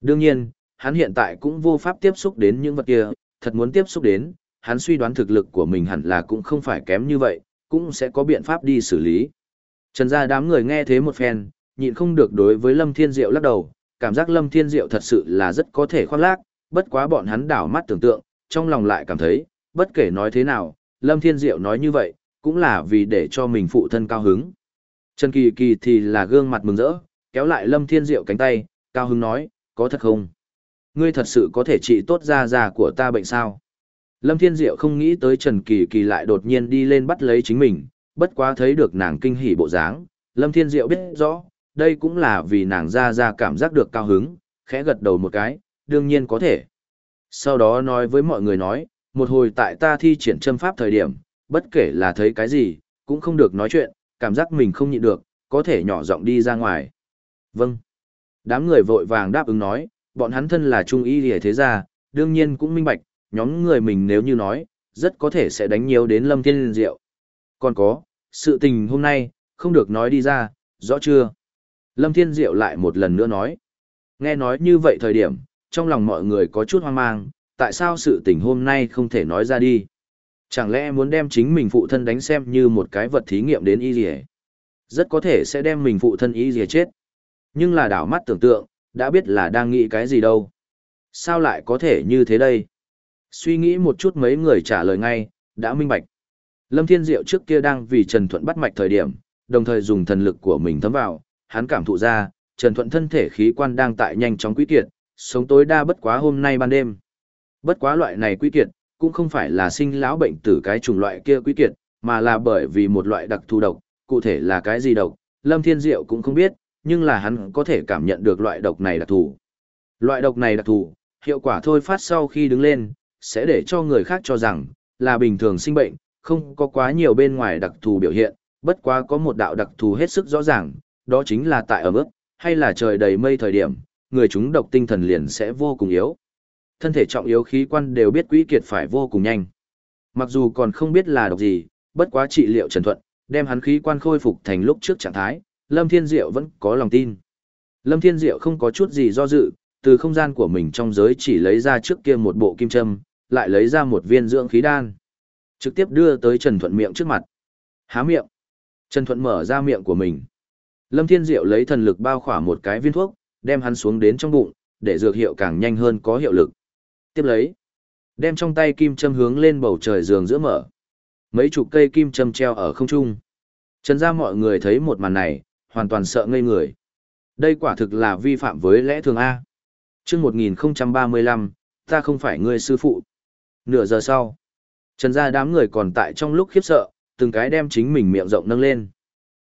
Đương nhiên, hắn hiện tại cũng vô pháp tiếp xúc đến những vật kia, thật muốn tiếp xúc đến, hắn suy đoán thực lực của mình hẳn là cũng không phải kém như vậy, cũng sẽ có biện pháp đi xử lý. Trần gia đám người nghe thế một phen, nhịn không được đối với Lâm Thiên Diệu lắc đầu, cảm giác Lâm Thiên Diệu thật sự là rất có thể khoác lác, bất quá bọn hắn đảo mắt tưởng tượng, trong lòng lại cảm thấy, bất kể nói thế nào, Lâm Thiên Diệu nói như vậy, cũng là vì để cho mình phụ thân cao hứng. Trần Kỳ Kỳ thì là gương mặt mừng rỡ, kéo lại Lâm Thiên Diệu cánh tay, cao hứng nói, có thật không? Ngươi thật sự có thể trị tốt da da của ta bệnh sao? Lâm Thiên Diệu không nghĩ tới Trần Kỳ Kỳ lại đột nhiên đi lên bắt lấy chính mình, bất quá thấy được nàng kinh hỉ bộ dáng, Lâm Thiên Diệu biết rõ, đây cũng là vì nàng ra ra cảm giác được cao hứng, khẽ gật đầu một cái, đương nhiên có thể. Sau đó nói với mọi người nói, một hồi tại ta thi triển châm pháp thời điểm, bất kể là thấy cái gì, cũng không được nói chuyện, cảm giác mình không nhịn được, có thể nhỏ giọng đi ra ngoài. Vâng. Đám người vội vàng đáp ứng nói, bọn hắn thân là trung y lìa thế gia, đương nhiên cũng minh bạch, nhóm người mình nếu như nói, rất có thể sẽ đánh nhiều đến Lâm Thiên Diệu. Còn có, sự tình hôm nay, không được nói đi ra, rõ chưa? Lâm Thiên Diệu lại một lần nữa nói. Nghe nói như vậy thời điểm, trong lòng mọi người có chút hoang mang, tại sao sự tình hôm nay không thể nói ra đi? Chẳng lẽ muốn đem chính mình phụ thân đánh xem như một cái vật thí nghiệm đến y gì Rất có thể sẽ đem mình phụ thân y gì chết. Nhưng là đảo mắt tưởng tượng, đã biết là đang nghĩ cái gì đâu. Sao lại có thể như thế đây? Suy nghĩ một chút mấy người trả lời ngay, đã minh bạch. Lâm Thiên Diệu trước kia đang vì Trần Thuận bắt mạch thời điểm, đồng thời dùng thần lực của mình thấm vào, hắn cảm thụ ra, Trần Thuận thân thể khí quan đang tại nhanh chóng quý kiệt, sống tối đa bất quá hôm nay ban đêm. Bất quá loại này quý kiệt, cũng không phải là sinh lão bệnh tử cái chủng loại kia quý kiệt, mà là bởi vì một loại đặc thù độc, cụ thể là cái gì độc, Lâm Thiên Diệu cũng không biết, nhưng là hắn có thể cảm nhận được loại độc này đặc thù. Loại độc này đặc thù, hiệu quả thôi phát sau khi đứng lên, sẽ để cho người khác cho rằng, là bình thường sinh bệnh, không có quá nhiều bên ngoài đặc thù biểu hiện, bất quá có một đạo đặc thù hết sức rõ ràng, đó chính là tại ở mức, hay là trời đầy mây thời điểm, người chúng độc tinh thần liền sẽ vô cùng yếu. Thân thể trọng yếu khí quan đều biết quỹ kiệt phải vô cùng nhanh. Mặc dù còn không biết là độc gì, bất quá trị liệu trần thuận, đem hắn khí quan khôi phục thành lúc trước trạng thái, Lâm Thiên Diệu vẫn có lòng tin. Lâm Thiên Diệu không có chút gì do dự, từ không gian của mình trong giới chỉ lấy ra trước kia một bộ kim châm, lại lấy ra một viên dưỡng khí đan. Trực tiếp đưa tới Trần Thuận miệng trước mặt. Há miệng. Trần Thuận mở ra miệng của mình. Lâm Thiên Diệu lấy thần lực bao khỏa một cái viên thuốc, đem hắn xuống đến trong bụng, để dược hiệu càng nhanh hơn có hiệu lực. Tiếp lấy. Đem trong tay kim châm hướng lên bầu trời giường giữa mở. Mấy chục cây kim châm treo ở không trung. Trần ra mọi người thấy một màn này, hoàn toàn sợ ngây người. Đây quả thực là vi phạm với lẽ thường A. chương 1035, ta không phải người sư phụ. Nửa giờ sau, Trần gia đám người còn tại trong lúc khiếp sợ, từng cái đem chính mình miệng rộng nâng lên.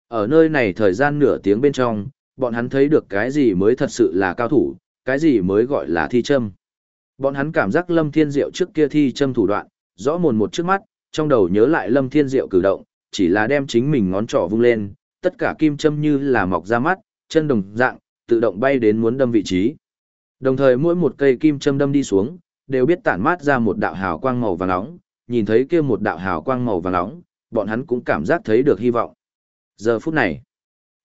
Ở nơi này thời gian nửa tiếng bên trong, bọn hắn thấy được cái gì mới thật sự là cao thủ, cái gì mới gọi là thi châm. Bọn hắn cảm giác Lâm Thiên Diệu trước kia thi châm thủ đoạn, rõ mồn một trước mắt, trong đầu nhớ lại Lâm Thiên Diệu cử động, chỉ là đem chính mình ngón trỏ vung lên, tất cả kim châm như là mọc ra mắt, chân đồng dạng, tự động bay đến muốn đâm vị trí. Đồng thời mỗi một cây kim châm đâm đi xuống, đều biết tản mát ra một đạo hào quang màu vàng nóng, nhìn thấy kia một đạo hào quang màu vàng nóng, bọn hắn cũng cảm giác thấy được hy vọng. Giờ phút này,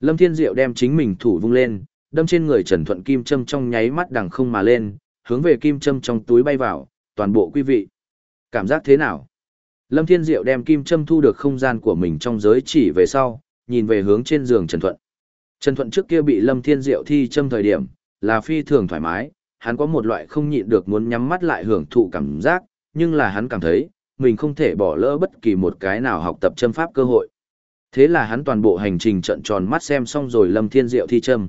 Lâm Thiên Diệu đem chính mình thủ vung lên, đâm trên người Trần Thuận kim châm trong nháy mắt đằng không mà lên, hướng về kim châm trong túi bay vào, toàn bộ quý vị. Cảm giác thế nào? Lâm Thiên Diệu đem kim châm thu được không gian của mình trong giới chỉ về sau, nhìn về hướng trên giường Trần Thuận. Trần Thuận trước kia bị Lâm Thiên Diệu thi châm thời điểm, là phi thường thoải mái, hắn có một loại không nhịn được muốn nhắm mắt lại hưởng thụ cảm giác, nhưng là hắn cảm thấy, mình không thể bỏ lỡ bất kỳ một cái nào học tập châm pháp cơ hội. Thế là hắn toàn bộ hành trình trận tròn mắt xem xong rồi Lâm Thiên Diệu thi châm.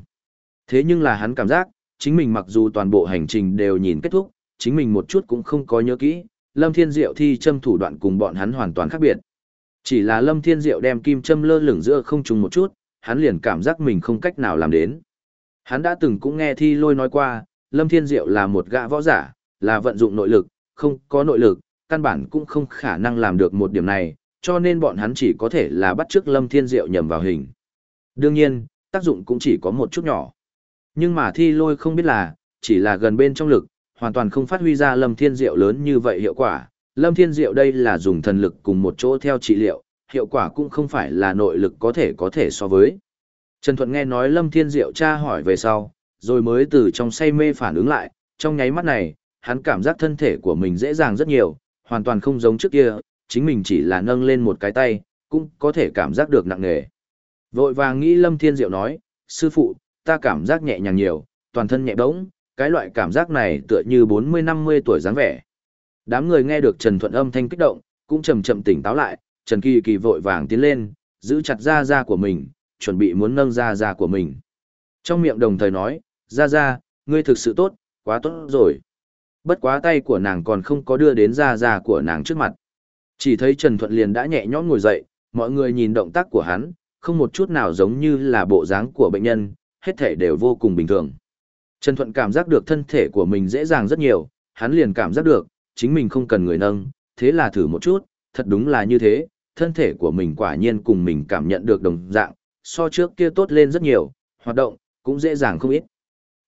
Thế nhưng là hắn cảm giác, chính mình mặc dù toàn bộ hành trình đều nhìn kết thúc, chính mình một chút cũng không có nhớ kỹ, Lâm Thiên Diệu thi châm thủ đoạn cùng bọn hắn hoàn toàn khác biệt. Chỉ là Lâm Thiên Diệu đem kim châm lơ lửng giữa không trùng một chút, hắn liền cảm giác mình không cách nào làm đến. Hắn đã từng cũng nghe thi lôi nói qua, Lâm Thiên Diệu là một gã võ giả, là vận dụng nội lực, không có nội lực, căn bản cũng không khả năng làm được một điểm này, cho nên bọn hắn chỉ có thể là bắt chước Lâm Thiên Diệu nhầm vào hình. Đương nhiên, tác dụng cũng chỉ có một chút nhỏ. Nhưng mà thi lôi không biết là, chỉ là gần bên trong lực, hoàn toàn không phát huy ra Lâm Thiên Diệu lớn như vậy hiệu quả. Lâm Thiên Diệu đây là dùng thần lực cùng một chỗ theo trị liệu, hiệu quả cũng không phải là nội lực có thể có thể so với. Trần Thuận nghe nói Lâm Thiên Diệu tra hỏi về sau, rồi mới từ trong say mê phản ứng lại, trong nháy mắt này, hắn cảm giác thân thể của mình dễ dàng rất nhiều, hoàn toàn không giống trước kia, chính mình chỉ là nâng lên một cái tay, cũng có thể cảm giác được nặng nề. Vội vàng nghĩ Lâm Thiên Diệu nói, sư phụ, ta cảm giác nhẹ nhàng nhiều, toàn thân nhẹ bỗng, cái loại cảm giác này tựa như 40-50 tuổi dáng vẻ. Đám người nghe được Trần Thuận âm thanh kích động, cũng chậm chậm tỉnh táo lại, Trần Kỳ Kỳ vội vàng tiến lên, giữ chặt da da của mình, chuẩn bị muốn nâng da da của mình. Trong miệng đồng thời nói, ra Ra, ngươi thực sự tốt, quá tốt rồi. Bất quá tay của nàng còn không có đưa đến Ra Ra của nàng trước mặt. Chỉ thấy Trần Thuận liền đã nhẹ nhõm ngồi dậy, mọi người nhìn động tác của hắn, không một chút nào giống như là bộ dáng của bệnh nhân, hết thể đều vô cùng bình thường. Trần Thuận cảm giác được thân thể của mình dễ dàng rất nhiều, hắn liền cảm giác được, chính mình không cần người nâng, thế là thử một chút, thật đúng là như thế, thân thể của mình quả nhiên cùng mình cảm nhận được đồng dạng, so trước kia tốt lên rất nhiều, hoạt động, cũng dễ dàng không ít.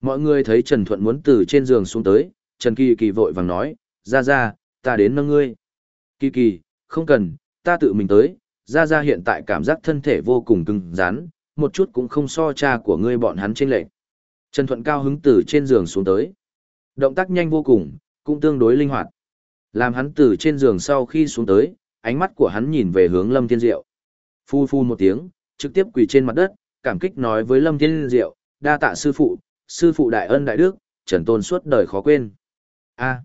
Mọi người thấy Trần Thuận muốn từ trên giường xuống tới, Trần Kỳ Kỳ vội vàng nói, ra ra, ta đến nâng ngươi. Kỳ Kỳ, không cần, ta tự mình tới, ra ra hiện tại cảm giác thân thể vô cùng cứng rắn, một chút cũng không so cha của ngươi bọn hắn trên lệnh. Trần Thuận cao hứng từ trên giường xuống tới. Động tác nhanh vô cùng, cũng tương đối linh hoạt. Làm hắn từ trên giường sau khi xuống tới, ánh mắt của hắn nhìn về hướng Lâm Thiên Diệu. Phu phu một tiếng, trực tiếp quỳ trên mặt đất, cảm kích nói với Lâm Thiên Diệu, đa tạ sư phụ, sư phụ đại ân đại đức, Trần Tôn suốt đời khó quên. A.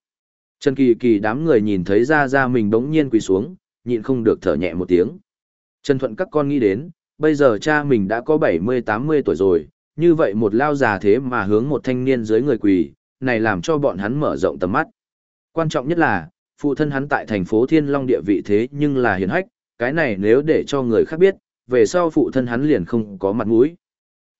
Trần Kỳ Kỳ đám người nhìn thấy ra ra mình bỗng nhiên quỳ xuống, nhịn không được thở nhẹ một tiếng. Trần Thuận các con nghĩ đến, bây giờ cha mình đã có 70-80 tuổi rồi, như vậy một lao già thế mà hướng một thanh niên dưới người quỳ, này làm cho bọn hắn mở rộng tầm mắt. Quan trọng nhất là, phụ thân hắn tại thành phố Thiên Long địa vị thế nhưng là hiền hách, cái này nếu để cho người khác biết, về sau phụ thân hắn liền không có mặt mũi.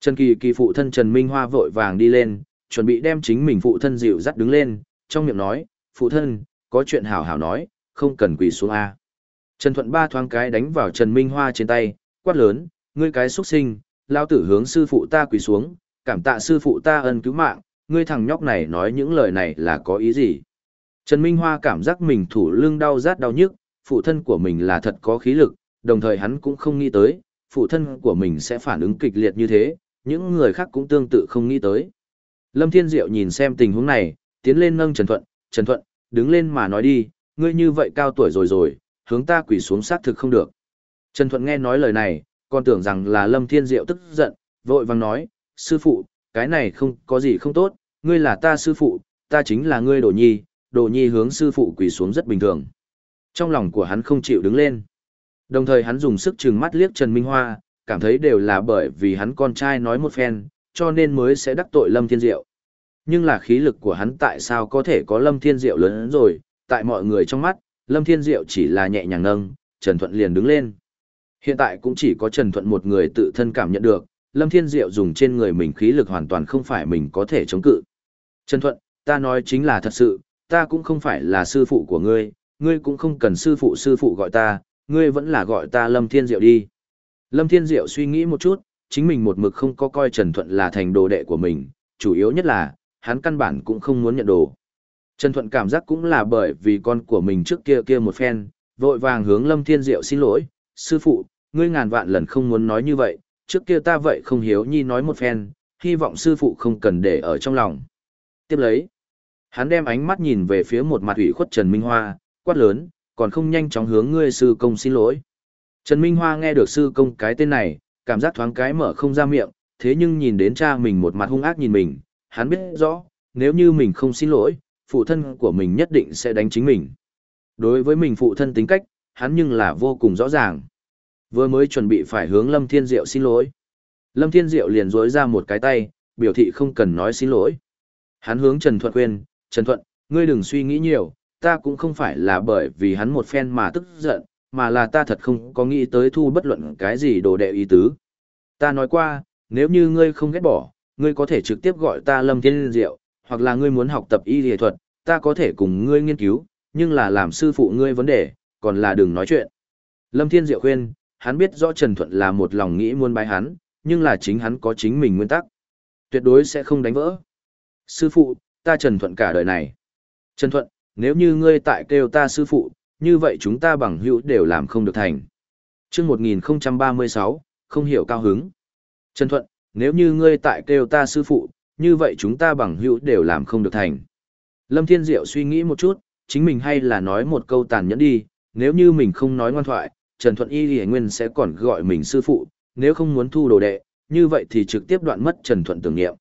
Trần Kỳ Kỳ phụ thân Trần Minh Hoa vội vàng đi lên, chuẩn bị đem chính mình phụ thân dịu dắt đứng lên, trong miệng nói, phụ thân, có chuyện hảo hảo nói, không cần quỳ xuống A. Trần Thuận ba thoáng cái đánh vào Trần Minh Hoa trên tay, quát lớn, ngươi cái xuất sinh, lao tử hướng sư phụ ta quỳ xuống, cảm tạ sư phụ ta ân cứu mạng, ngươi thằng nhóc này nói những lời này là có ý gì? Trần Minh Hoa cảm giác mình thủ lưng đau rát đau nhức, phụ thân của mình là thật có khí lực, đồng thời hắn cũng không nghĩ tới, phụ thân của mình sẽ phản ứng kịch liệt như thế, những người khác cũng tương tự không nghĩ tới. Lâm Thiên Diệu nhìn xem tình huống này, tiến lên nâng Trần Thuận, Trần Thuận, đứng lên mà nói đi, ngươi như vậy cao tuổi rồi rồi, hướng ta quỳ xuống xác thực không được. Trần Thuận nghe nói lời này, còn tưởng rằng là Lâm Thiên Diệu tức giận, vội vàng nói, sư phụ, cái này không có gì không tốt, ngươi là ta sư phụ, ta chính là ngươi đồ nhi, đồ nhi hướng sư phụ quỳ xuống rất bình thường. Trong lòng của hắn không chịu đứng lên. Đồng thời hắn dùng sức trừng mắt liếc Trần Minh Hoa, cảm thấy đều là bởi vì hắn con trai nói một phen, cho nên mới sẽ đắc tội Lâm Thiên Diệu. Nhưng là khí lực của hắn tại sao có thể có Lâm Thiên Diệu lớn hơn rồi, tại mọi người trong mắt, Lâm Thiên Diệu chỉ là nhẹ nhàng nâng, Trần Thuận liền đứng lên. Hiện tại cũng chỉ có Trần Thuận một người tự thân cảm nhận được, Lâm Thiên Diệu dùng trên người mình khí lực hoàn toàn không phải mình có thể chống cự. Trần Thuận, ta nói chính là thật sự, ta cũng không phải là sư phụ của ngươi, ngươi cũng không cần sư phụ sư phụ gọi ta, ngươi vẫn là gọi ta Lâm Thiên Diệu đi. Lâm Thiên Diệu suy nghĩ một chút, chính mình một mực không có coi Trần Thuận là thành đồ đệ của mình, chủ yếu nhất là, hắn căn bản cũng không muốn nhận đồ. Trần Thuận cảm giác cũng là bởi vì con của mình trước kia kia một phen, vội vàng hướng Lâm Thiên Diệu xin lỗi, sư phụ, ngươi ngàn vạn lần không muốn nói như vậy, trước kia ta vậy không hiếu nhi nói một phen, hy vọng sư phụ không cần để ở trong lòng. Tiếp lấy, hắn đem ánh mắt nhìn về phía một mặt ủy khuất Trần Minh Hoa, quát lớn, còn không nhanh chóng hướng ngươi sư công xin lỗi. Trần Minh Hoa nghe được sư công cái tên này, cảm giác thoáng cái mở không ra miệng, thế nhưng nhìn đến cha mình một mặt hung ác nhìn mình, hắn biết rõ, nếu như mình không xin lỗi, phụ thân của mình nhất định sẽ đánh chính mình. Đối với mình phụ thân tính cách, hắn nhưng là vô cùng rõ ràng. Vừa mới chuẩn bị phải hướng Lâm Thiên Diệu xin lỗi. Lâm Thiên Diệu liền rối ra một cái tay, biểu thị không cần nói xin lỗi. Hắn hướng Trần Thuận khuyên, Trần Thuận, ngươi đừng suy nghĩ nhiều, ta cũng không phải là bởi vì hắn một phen mà tức giận, mà là ta thật không có nghĩ tới thu bất luận cái gì đồ đệ ý tứ. Ta nói qua, nếu như ngươi không ghét bỏ, ngươi có thể trực tiếp gọi ta Lâm Thiên Diệu, hoặc là ngươi muốn học tập y lý thuật, ta có thể cùng ngươi nghiên cứu, nhưng là làm sư phụ ngươi vấn đề, còn là đừng nói chuyện. Lâm Thiên Diệu khuyên, hắn biết rõ Trần Thuận là một lòng nghĩ muốn bái hắn, nhưng là chính hắn có chính mình nguyên tắc. Tuyệt đối sẽ không đánh vỡ. Sư phụ, ta Trần Thuận cả đời này. Trần Thuận, nếu như ngươi tại kêu ta sư phụ, như vậy chúng ta bằng hữu đều làm không được thành. Trước 1036, không hiểu cao hứng. Trần Thuận, nếu như ngươi tại kêu ta sư phụ, như vậy chúng ta bằng hữu đều làm không được thành. Lâm Thiên Diệu suy nghĩ một chút, chính mình hay là nói một câu tàn nhẫn đi, nếu như mình không nói ngoan thoại, Trần Thuận Y Lì Nguyên sẽ còn gọi mình sư phụ, nếu không muốn thu đồ đệ, như vậy thì trực tiếp đoạn mất Trần Thuận tưởng niệm.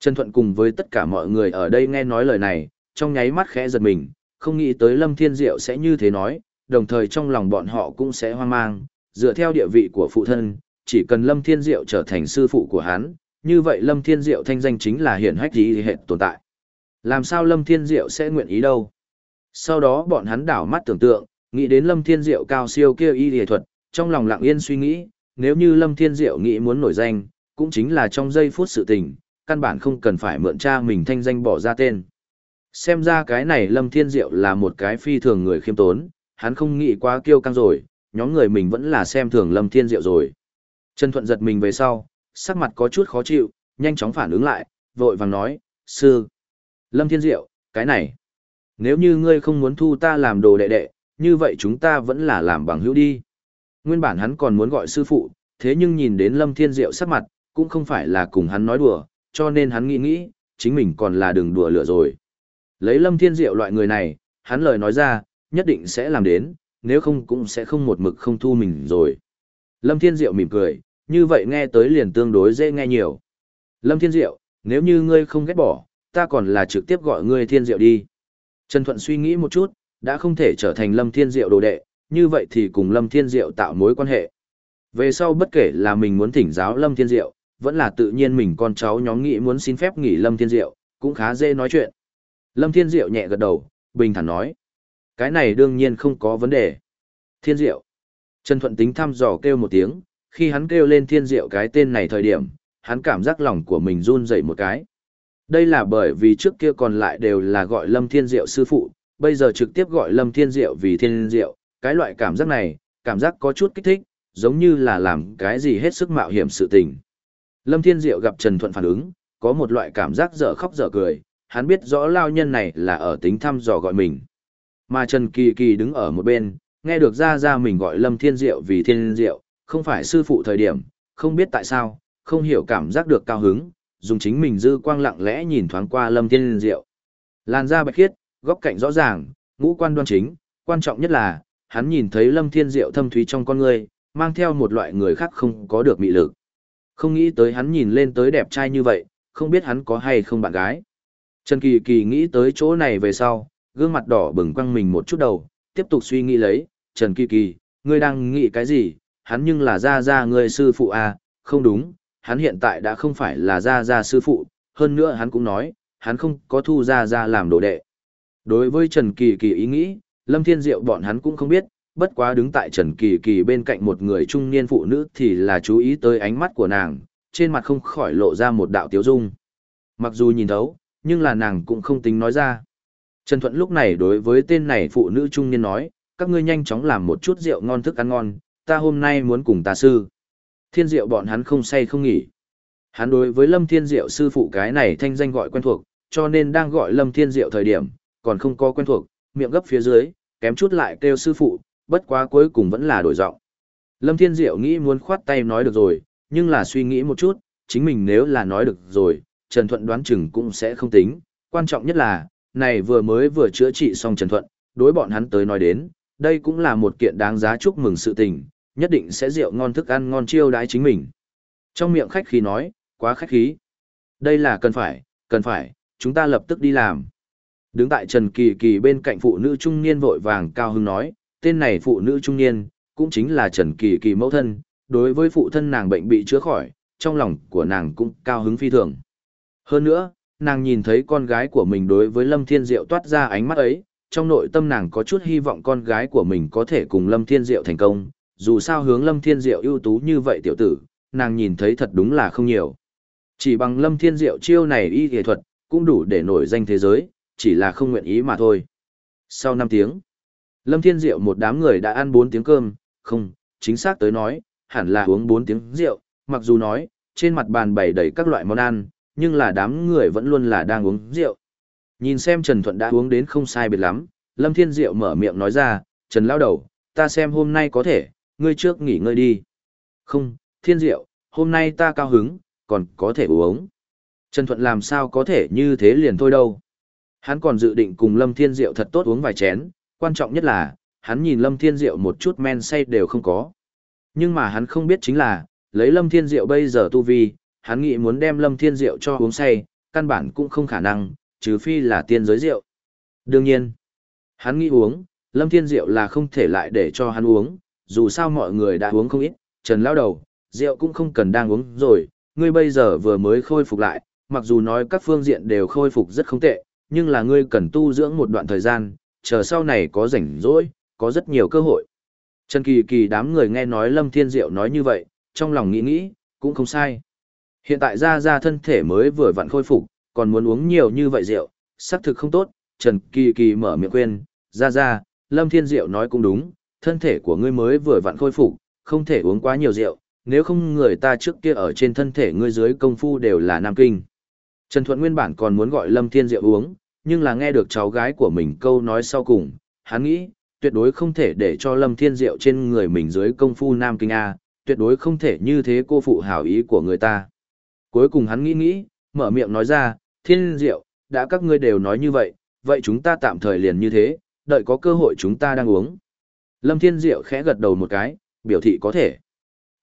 Trần Thuận cùng với tất cả mọi người ở đây nghe nói lời này, trong nháy mắt khẽ giật mình, không nghĩ tới Lâm Thiên Diệu sẽ như thế nói, đồng thời trong lòng bọn họ cũng sẽ hoang mang, dựa theo địa vị của phụ thân, chỉ cần Lâm Thiên Diệu trở thành sư phụ của hắn, như vậy Lâm Thiên Diệu thanh danh chính là hiển hách gì hệ tồn tại. Làm sao Lâm Thiên Diệu sẽ nguyện ý đâu? Sau đó bọn hắn đảo mắt tưởng tượng, nghĩ đến Lâm Thiên Diệu cao siêu kia y y thuật, trong lòng lặng yên suy nghĩ, nếu như Lâm Thiên Diệu nghĩ muốn nổi danh, cũng chính là trong giây phút sự tình, căn bản không cần phải mượn cha mình thanh danh bỏ ra tên. Xem ra cái này Lâm Thiên Diệu là một cái phi thường người khiêm tốn, hắn không nghĩ quá kiêu căng rồi, nhóm người mình vẫn là xem thường Lâm Thiên Diệu rồi. Trần Thuận giật mình về sau, sắc mặt có chút khó chịu, nhanh chóng phản ứng lại, vội vàng nói, sư, Lâm Thiên Diệu, cái này, nếu như ngươi không muốn thu ta làm đồ đệ đệ, như vậy chúng ta vẫn là làm bằng hữu đi. Nguyên bản hắn còn muốn gọi sư phụ, thế nhưng nhìn đến Lâm Thiên Diệu sắc mặt, cũng không phải là cùng hắn nói đùa, cho nên hắn nghĩ nghĩ, chính mình còn là đừng đùa lửa rồi. Lấy Lâm Thiên Diệu loại người này, hắn lời nói ra, nhất định sẽ làm đến, nếu không cũng sẽ không một mực không thu mình rồi. Lâm Thiên Diệu mỉm cười, như vậy nghe tới liền tương đối dễ nghe nhiều. Lâm Thiên Diệu, nếu như ngươi không ghét bỏ, ta còn là trực tiếp gọi ngươi Thiên Diệu đi. Trần Thuận suy nghĩ một chút, đã không thể trở thành Lâm Thiên Diệu đồ đệ, như vậy thì cùng Lâm Thiên Diệu tạo mối quan hệ. Về sau bất kể là mình muốn thỉnh giáo Lâm Thiên Diệu, vẫn là tự nhiên mình con cháu nhóm nghĩ muốn xin phép nghỉ Lâm Thiên Diệu, cũng khá dễ nói chuyện. Lâm Thiên Diệu nhẹ gật đầu, bình thản nói. Cái này đương nhiên không có vấn đề. Thiên Diệu. Trần Thuận tính thăm dò kêu một tiếng, khi hắn kêu lên Thiên Diệu cái tên này thời điểm, hắn cảm giác lòng của mình run dậy một cái. Đây là bởi vì trước kia còn lại đều là gọi Lâm Thiên Diệu sư phụ, bây giờ trực tiếp gọi Lâm Thiên Diệu vì Thiên Diệu, cái loại cảm giác này, cảm giác có chút kích thích, giống như là làm cái gì hết sức mạo hiểm sự tình. Lâm Thiên Diệu gặp Trần Thuận phản ứng, có một loại cảm giác dở khóc dở cười, hắn biết rõ lao nhân này là ở tính thăm dò gọi mình. Mà Trần Kỳ Kỳ đứng ở một bên, nghe được ra ra mình gọi Lâm Thiên Diệu vì Thiên Diệu, không phải sư phụ thời điểm, không biết tại sao, không hiểu cảm giác được cao hứng, dùng chính mình dư quang lặng lẽ nhìn thoáng qua Lâm Thiên Diệu. Làn da bạch khiết, góc cạnh rõ ràng, ngũ quan đoan chính, quan trọng nhất là, hắn nhìn thấy Lâm Thiên Diệu thâm thúy trong con người, mang theo một loại người khác không có được mị lực. Không nghĩ tới hắn nhìn lên tới đẹp trai như vậy, không biết hắn có hay không bạn gái. Trần Kỳ Kỳ nghĩ tới chỗ này về sau, gương mặt đỏ bừng quăng mình một chút đầu, tiếp tục suy nghĩ lấy, Trần Kỳ Kỳ, ngươi đang nghĩ cái gì, hắn nhưng là ra ra ngươi sư phụ à, không đúng, hắn hiện tại đã không phải là ra ra sư phụ, hơn nữa hắn cũng nói, hắn không có thu ra ra làm đồ đệ. Đối với Trần Kỳ Kỳ ý nghĩ, Lâm Thiên Diệu bọn hắn cũng không biết, bất quá đứng tại Trần Kỳ Kỳ bên cạnh một người trung niên phụ nữ thì là chú ý tới ánh mắt của nàng, trên mặt không khỏi lộ ra một đạo tiếu dung. Mặc dù nhìn thấu, nhưng là nàng cũng không tính nói ra. Trần Thuận lúc này đối với tên này phụ nữ trung niên nói, các ngươi nhanh chóng làm một chút rượu ngon thức ăn ngon, ta hôm nay muốn cùng ta sư. Thiên diệu bọn hắn không say không nghỉ. Hắn đối với Lâm Thiên Diệu sư phụ cái này thanh danh gọi quen thuộc, cho nên đang gọi Lâm Thiên Diệu thời điểm, còn không có quen thuộc, miệng gấp phía dưới, kém chút lại kêu sư phụ, bất quá cuối cùng vẫn là đổi giọng. Lâm Thiên Diệu nghĩ muốn khoát tay nói được rồi, nhưng là suy nghĩ một chút, chính mình nếu là nói được rồi, Trần Thuận đoán chừng cũng sẽ không tính, quan trọng nhất là, này vừa mới vừa chữa trị xong Trần Thuận, đối bọn hắn tới nói đến, đây cũng là một kiện đáng giá chúc mừng sự tình, nhất định sẽ rượu ngon thức ăn ngon chiêu đãi chính mình. Trong miệng khách khí nói, quá khách khí. Đây là cần phải, cần phải, chúng ta lập tức đi làm. Đứng tại Trần Kỳ Kỳ bên cạnh phụ nữ trung niên vội vàng cao hưng nói, tên này phụ nữ trung niên, cũng chính là Trần Kỳ Kỳ mẫu thân, đối với phụ thân nàng bệnh bị chữa khỏi, trong lòng của nàng cũng cao hứng phi thường. Hơn nữa, nàng nhìn thấy con gái của mình đối với Lâm Thiên Diệu toát ra ánh mắt ấy, trong nội tâm nàng có chút hy vọng con gái của mình có thể cùng Lâm Thiên Diệu thành công, dù sao hướng Lâm Thiên Diệu ưu tú như vậy tiểu tử, nàng nhìn thấy thật đúng là không nhiều. Chỉ bằng Lâm Thiên Diệu chiêu này y nghệ thuật, cũng đủ để nổi danh thế giới, chỉ là không nguyện ý mà thôi. Sau 5 tiếng, Lâm Thiên Diệu một đám người đã ăn 4 tiếng cơm, không, chính xác tới nói, hẳn là uống 4 tiếng rượu, mặc dù nói, trên mặt bàn bày đầy các loại món ăn, nhưng là đám người vẫn luôn là đang uống rượu. Nhìn xem Trần Thuận đã uống đến không sai biệt lắm, Lâm Thiên Diệu mở miệng nói ra, Trần Lao Đầu, ta xem hôm nay có thể, ngươi trước nghỉ ngơi đi. Không, Thiên Diệu, hôm nay ta cao hứng, còn có thể uống. Trần Thuận làm sao có thể như thế liền thôi đâu. Hắn còn dự định cùng Lâm Thiên Diệu thật tốt uống vài chén, quan trọng nhất là, hắn nhìn Lâm Thiên Diệu một chút men say đều không có. Nhưng mà hắn không biết chính là, lấy Lâm Thiên Diệu bây giờ tu vi, hắn nghĩ muốn đem Lâm Thiên Diệu cho uống say, căn bản cũng không khả năng, trừ phi là tiên giới rượu. Đương nhiên, hắn nghĩ uống, Lâm Thiên Diệu là không thể lại để cho hắn uống, dù sao mọi người đã uống không ít, Trần Lao Đầu, rượu cũng không cần đang uống rồi, ngươi bây giờ vừa mới khôi phục lại, mặc dù nói các phương diện đều khôi phục rất không tệ, nhưng là ngươi cần tu dưỡng một đoạn thời gian, chờ sau này có rảnh rỗi, có rất nhiều cơ hội. Trần Kỳ Kỳ đám người nghe nói Lâm Thiên Diệu nói như vậy, trong lòng nghĩ nghĩ, cũng không sai. Hiện tại ra ra thân thể mới vừa vặn khôi phục, còn muốn uống nhiều như vậy rượu, xác thực không tốt. Trần Kỳ Kỳ mở miệng quên, ra ra, Lâm Thiên Diệu nói cũng đúng, thân thể của ngươi mới vừa vặn khôi phục, không thể uống quá nhiều rượu, nếu không người ta trước kia ở trên thân thể ngươi dưới công phu đều là nam kinh. Trần Thuận nguyên bản còn muốn gọi Lâm Thiên Diệu uống, nhưng là nghe được cháu gái của mình câu nói sau cùng, hắn nghĩ, tuyệt đối không thể để cho Lâm Thiên Diệu trên người mình dưới công phu nam kinh A, tuyệt đối không thể như thế cô phụ hảo ý của người ta. Cuối cùng hắn nghĩ nghĩ, mở miệng nói ra, Thiên Diệu, đã các ngươi đều nói như vậy, vậy chúng ta tạm thời liền như thế, đợi có cơ hội chúng ta đang uống. Lâm Thiên Diệu khẽ gật đầu một cái, biểu thị có thể.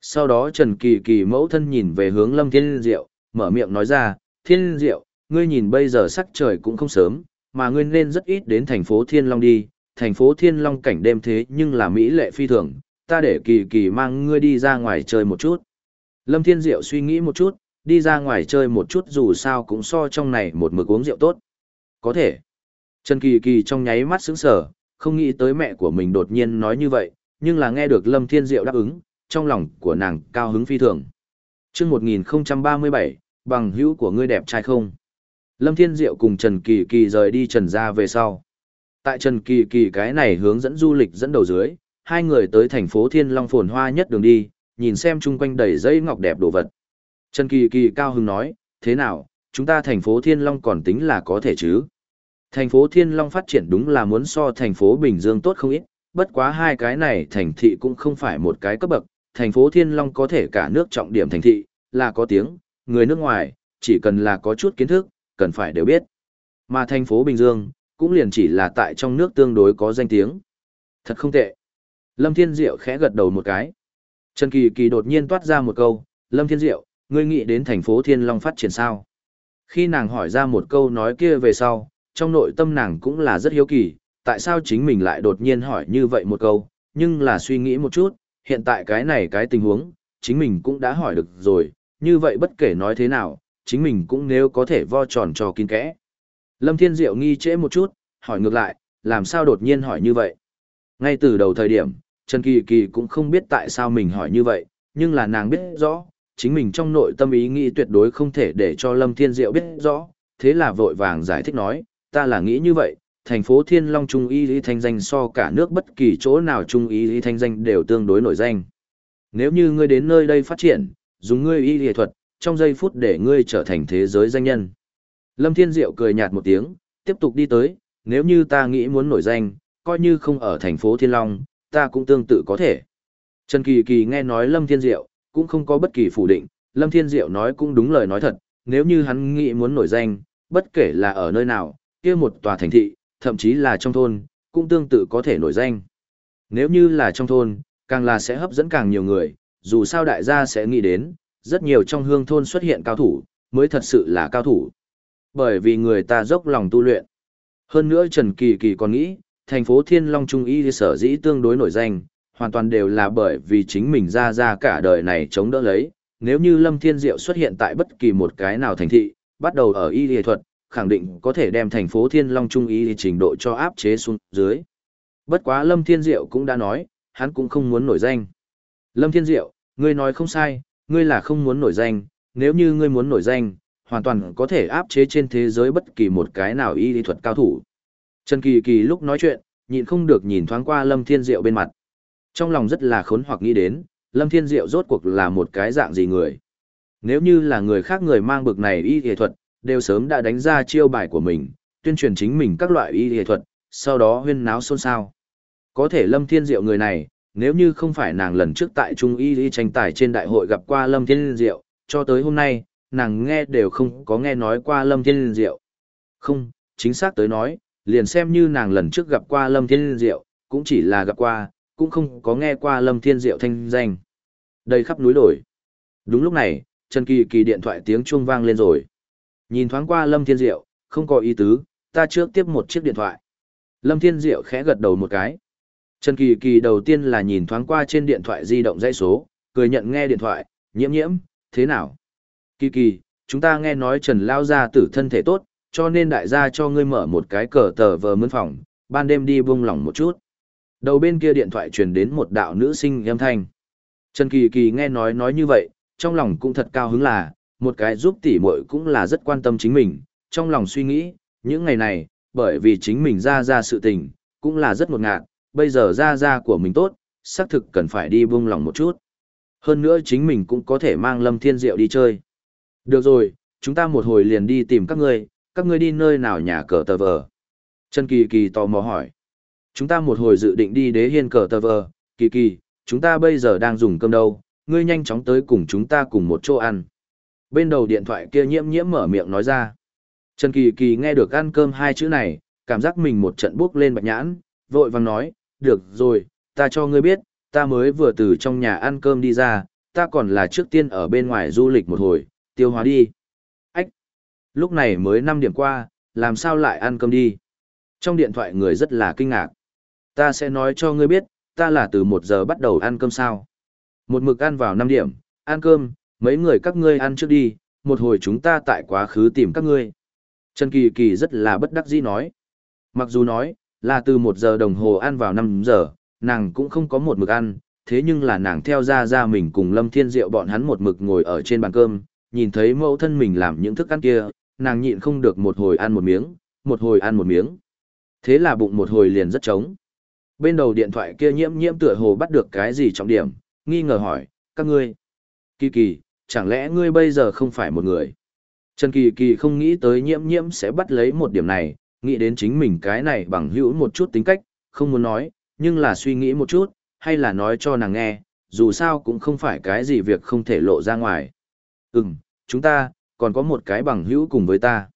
Sau đó Trần Kỳ Kỳ mẫu thân nhìn về hướng Lâm Thiên Diệu, mở miệng nói ra, Thiên Diệu, ngươi nhìn bây giờ sắc trời cũng không sớm, mà ngươi nên rất ít đến thành phố Thiên Long đi, thành phố Thiên Long cảnh đêm thế nhưng là Mỹ lệ phi thường, ta để Kỳ Kỳ mang ngươi đi ra ngoài chơi một chút. Lâm Thiên Diệu suy nghĩ một chút, đi ra ngoài chơi một chút dù sao cũng so trong này một mực uống rượu tốt. Có thể. Trần Kỳ Kỳ trong nháy mắt sững sờ, không nghĩ tới mẹ của mình đột nhiên nói như vậy, nhưng là nghe được Lâm Thiên Diệu đáp ứng, trong lòng của nàng cao hứng phi thường. Chương 1037, bằng hữu của ngươi đẹp trai không? Lâm Thiên Diệu cùng Trần Kỳ Kỳ rời đi Trần gia về sau. Tại Trần Kỳ Kỳ cái này hướng dẫn du lịch dẫn đầu dưới, hai người tới thành phố Thiên Long phồn hoa nhất đường đi, nhìn xem chung quanh đầy dây ngọc đẹp đồ vật. Trần Kỳ Kỳ cao hứng nói, thế nào, chúng ta thành phố Thiên Long còn tính là có thể chứ? Thành phố Thiên Long phát triển đúng là muốn so thành phố Bình Dương tốt không ít, bất quá hai cái này thành thị cũng không phải một cái cấp bậc, thành phố Thiên Long có thể cả nước trọng điểm thành thị, là có tiếng, người nước ngoài, chỉ cần là có chút kiến thức, cần phải đều biết. Mà thành phố Bình Dương, cũng liền chỉ là tại trong nước tương đối có danh tiếng. Thật không tệ. Lâm Thiên Diệu khẽ gật đầu một cái. Trần Kỳ Kỳ đột nhiên toát ra một câu, Lâm Thiên Diệu, ngươi nghĩ đến thành phố Thiên Long phát triển sao? Khi nàng hỏi ra một câu nói kia về sau, trong nội tâm nàng cũng là rất hiếu kỳ, tại sao chính mình lại đột nhiên hỏi như vậy một câu, nhưng là suy nghĩ một chút, hiện tại cái này cái tình huống, chính mình cũng đã hỏi được rồi, như vậy bất kể nói thế nào, chính mình cũng nếu có thể vo tròn cho kín kẽ. Lâm Thiên Diệu nghi trễ một chút, hỏi ngược lại, làm sao đột nhiên hỏi như vậy? Ngay từ đầu thời điểm, Trần Kỳ Kỳ cũng không biết tại sao mình hỏi như vậy, nhưng là nàng biết rõ, chính mình trong nội tâm ý nghĩ tuyệt đối không thể để cho Lâm Thiên Diệu biết rõ, thế là vội vàng giải thích nói, ta là nghĩ như vậy, thành phố Thiên Long Trung Y Lý Thanh Danh so cả nước bất kỳ chỗ nào Trung Y Lý Thanh Danh đều tương đối nổi danh. Nếu như ngươi đến nơi đây phát triển, dùng ngươi y lý thuật, trong giây phút để ngươi trở thành thế giới danh nhân. Lâm Thiên Diệu cười nhạt một tiếng, tiếp tục đi tới, nếu như ta nghĩ muốn nổi danh, coi như không ở thành phố Thiên Long, ta cũng tương tự có thể. Trần Kỳ Kỳ nghe nói Lâm Thiên Diệu, cũng không có bất kỳ phủ định, Lâm Thiên Diệu nói cũng đúng lời nói thật, nếu như hắn nghĩ muốn nổi danh, bất kể là ở nơi nào, kia một tòa thành thị, thậm chí là trong thôn, cũng tương tự có thể nổi danh. Nếu như là trong thôn, càng là sẽ hấp dẫn càng nhiều người, dù sao đại gia sẽ nghĩ đến, rất nhiều trong hương thôn xuất hiện cao thủ, mới thật sự là cao thủ. Bởi vì người ta dốc lòng tu luyện. Hơn nữa Trần Kỳ Kỳ còn nghĩ, thành phố Thiên Long Trung Y sở dĩ tương đối nổi danh, hoàn toàn đều là bởi vì chính mình ra ra cả đời này chống đỡ lấy. Nếu như Lâm Thiên Diệu xuất hiện tại bất kỳ một cái nào thành thị, bắt đầu ở y y thuật, khẳng định có thể đem thành phố Thiên Long Trung y trình độ cho áp chế xuống dưới. Bất quá Lâm Thiên Diệu cũng đã nói, hắn cũng không muốn nổi danh. Lâm Thiên Diệu, ngươi nói không sai, ngươi là không muốn nổi danh, nếu như ngươi muốn nổi danh, hoàn toàn có thể áp chế trên thế giới bất kỳ một cái nào y lý thuật cao thủ. Trần Kỳ Kỳ lúc nói chuyện, nhịn không được nhìn thoáng qua Lâm Thiên Diệu bên mặt. Trong lòng rất là khốn hoặc nghĩ đến, Lâm Thiên Diệu rốt cuộc là một cái dạng gì người. Nếu như là người khác người mang bực này y y thuật, đều sớm đã đánh ra chiêu bài của mình, tuyên truyền chính mình các loại y y thuật, sau đó huyên náo xôn xao. Có thể Lâm Thiên Diệu người này, nếu như không phải nàng lần trước tại Trung Y Y tranh tài trên đại hội gặp qua Lâm Thiên Diệu, cho tới hôm nay, nàng nghe đều không có nghe nói qua Lâm Thiên Diệu. Không, chính xác tới nói, liền xem như nàng lần trước gặp qua Lâm Thiên Diệu, cũng chỉ là gặp qua, cũng không có nghe qua Lâm Thiên Diệu thanh danh. Đây khắp núi đồi. Đúng lúc này, Trần Kỳ Kỳ điện thoại tiếng chuông vang lên rồi. Nhìn thoáng qua Lâm Thiên Diệu, không có ý tứ, ta trước tiếp một chiếc điện thoại. Lâm Thiên Diệu khẽ gật đầu một cái. Trần Kỳ Kỳ đầu tiên là nhìn thoáng qua trên điện thoại di động dãy số, cười nhận nghe điện thoại, nhiễm nhiễm, thế nào? Kỳ Kỳ, chúng ta nghe nói Trần Lao gia tử thân thể tốt, cho nên đại gia cho ngươi mở một cái cờ tờ vờ mướn phòng, ban đêm đi buông lỏng một chút. Đầu bên kia điện thoại truyền đến một đạo nữ sinh âm thanh. Trần Kỳ Kỳ nghe nói nói như vậy, trong lòng cũng thật cao hứng là, một cái giúp tỷ muội cũng là rất quan tâm chính mình, trong lòng suy nghĩ, những ngày này, bởi vì chính mình ra ra sự tình, cũng là rất ngột ngạt, bây giờ ra ra của mình tốt, xác thực cần phải đi buông lòng một chút. Hơn nữa chính mình cũng có thể mang Lâm Thiên Diệu đi chơi. Được rồi, chúng ta một hồi liền đi tìm các ngươi, các ngươi đi nơi nào nhà cờ tờ vờ. Trần Kỳ Kỳ tò mò hỏi. Chúng ta một hồi dự định đi đế hiên cờ tờ vờ, Kỳ Kỳ, chúng ta bây giờ đang dùng cơm đâu, ngươi nhanh chóng tới cùng chúng ta cùng một chỗ ăn. Bên đầu điện thoại kia nhiễm nhiễm mở miệng nói ra. Trần Kỳ Kỳ nghe được ăn cơm hai chữ này, cảm giác mình một trận bước lên bạch nhãn, vội vàng nói, được rồi, ta cho ngươi biết, ta mới vừa từ trong nhà ăn cơm đi ra, ta còn là trước tiên ở bên ngoài du lịch một hồi, tiêu hóa đi. Ách! Lúc này mới 5 điểm qua, làm sao lại ăn cơm đi? Trong điện thoại người rất là kinh ngạc. Ta sẽ nói cho ngươi biết, ta là từ một giờ bắt đầu ăn cơm sao. Một mực ăn vào 5 điểm, ăn cơm, mấy người các ngươi ăn trước đi, một hồi chúng ta tại quá khứ tìm các ngươi. Trần Kỳ Kỳ rất là bất đắc dĩ nói. Mặc dù nói, là từ một giờ đồng hồ ăn vào 5 giờ, nàng cũng không có một mực ăn, thế nhưng là nàng theo ra ra mình cùng Lâm Thiên Diệu bọn hắn một mực ngồi ở trên bàn cơm, nhìn thấy mẫu thân mình làm những thức ăn kia, nàng nhịn không được một hồi ăn một miếng, một hồi ăn một miếng. Thế là bụng một hồi liền rất trống. Bên đầu điện thoại kia nhiễm nhiễm tựa hồ bắt được cái gì trọng điểm, nghi ngờ hỏi, các ngươi. Kỳ kỳ, chẳng lẽ ngươi bây giờ không phải một người? Trần Kỳ Kỳ không nghĩ tới nhiễm nhiễm sẽ bắt lấy một điểm này, nghĩ đến chính mình cái này bằng hữu một chút tính cách, không muốn nói, nhưng là suy nghĩ một chút, hay là nói cho nàng nghe, dù sao cũng không phải cái gì việc không thể lộ ra ngoài. Ừm, chúng ta, còn có một cái bằng hữu cùng với ta.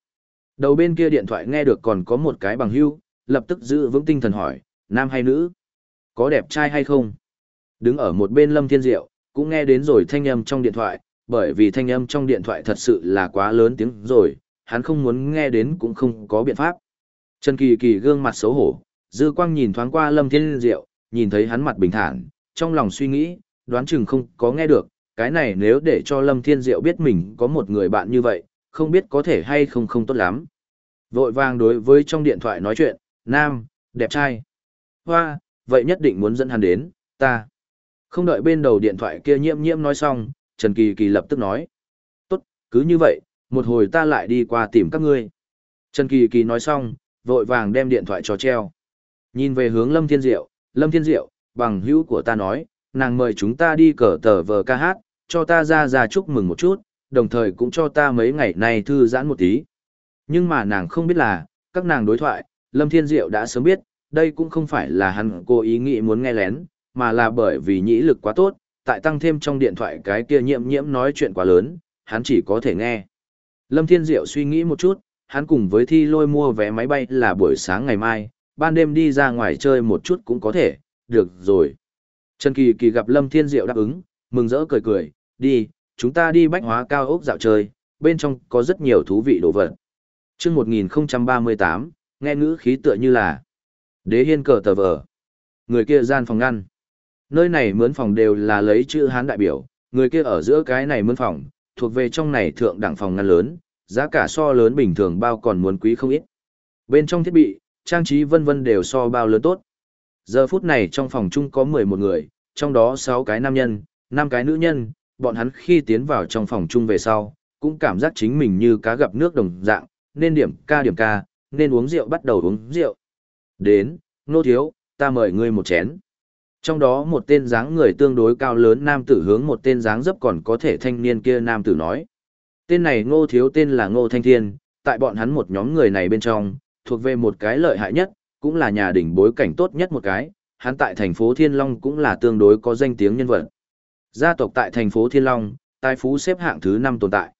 Đầu bên kia điện thoại nghe được còn có một cái bằng hữu, lập tức giữ vững tinh thần hỏi, nam hay nữ? Có đẹp trai hay không? Đứng ở một bên Lâm Thiên Diệu, cũng nghe đến rồi thanh âm trong điện thoại, bởi vì thanh âm trong điện thoại thật sự là quá lớn tiếng rồi, hắn không muốn nghe đến cũng không có biện pháp. Trần Kỳ Kỳ gương mặt xấu hổ, dư quang nhìn thoáng qua Lâm Thiên Diệu, nhìn thấy hắn mặt bình thản, trong lòng suy nghĩ, đoán chừng không có nghe được, cái này nếu để cho Lâm Thiên Diệu biết mình có một người bạn như vậy, không biết có thể hay không không tốt lắm. Vội vàng đối với trong điện thoại nói chuyện, nam, đẹp trai. Hoa, vậy nhất định muốn dẫn hắn đến, ta. Không đợi bên đầu điện thoại kia nhiễm nhiễm nói xong, Trần Kỳ Kỳ lập tức nói. Tốt, cứ như vậy, một hồi ta lại đi qua tìm các ngươi. Trần Kỳ Kỳ nói xong, vội vàng đem điện thoại cho treo. Nhìn về hướng Lâm Thiên Diệu, Lâm Thiên Diệu, bằng hữu của ta nói, nàng mời chúng ta đi cờ tờ vờ ca hát, cho ta ra ra chúc mừng một chút, đồng thời cũng cho ta mấy ngày nay thư giãn một tí. Nhưng mà nàng không biết là, các nàng đối thoại, Lâm Thiên Diệu đã sớm biết, đây cũng không phải là hắn cố ý nghĩ muốn nghe lén, mà là bởi vì nhĩ lực quá tốt, tại tăng thêm trong điện thoại cái kia nhiễm nhiễm nói chuyện quá lớn, hắn chỉ có thể nghe. Lâm Thiên Diệu suy nghĩ một chút, hắn cùng với thi lôi mua vé máy bay là buổi sáng ngày mai, ban đêm đi ra ngoài chơi một chút cũng có thể, được rồi. Trần Kỳ Kỳ gặp Lâm Thiên Diệu đáp ứng, mừng rỡ cười cười, đi, chúng ta đi bách hóa cao ốc dạo chơi, bên trong có rất nhiều thú vị đồ vật. Trước 1038, nghe ngữ khí tựa như là đế hiên cờ tờ vờ. Người kia gian phòng ngăn. Nơi này mướn phòng đều là lấy chữ hán đại biểu, người kia ở giữa cái này mướn phòng, thuộc về trong này thượng đẳng phòng ngăn lớn, giá cả so lớn bình thường bao còn muốn quý không ít. Bên trong thiết bị, trang trí vân vân đều so bao lớn tốt. Giờ phút này trong phòng chung có 11 người, trong đó 6 cái nam nhân, 5 cái nữ nhân, bọn hắn khi tiến vào trong phòng chung về sau, cũng cảm giác chính mình như cá gặp nước đồng dạng, nên điểm ca điểm ca, nên uống rượu bắt đầu uống rượu. Đến, nô thiếu, ta mời ngươi một chén. Trong đó một tên dáng người tương đối cao lớn nam tử hướng một tên dáng dấp còn có thể thanh niên kia nam tử nói. Tên này ngô thiếu tên là ngô thanh thiên, tại bọn hắn một nhóm người này bên trong, thuộc về một cái lợi hại nhất, cũng là nhà đỉnh bối cảnh tốt nhất một cái, hắn tại thành phố Thiên Long cũng là tương đối có danh tiếng nhân vật. Gia tộc tại thành phố Thiên Long, tài phú xếp hạng thứ 5 tồn tại.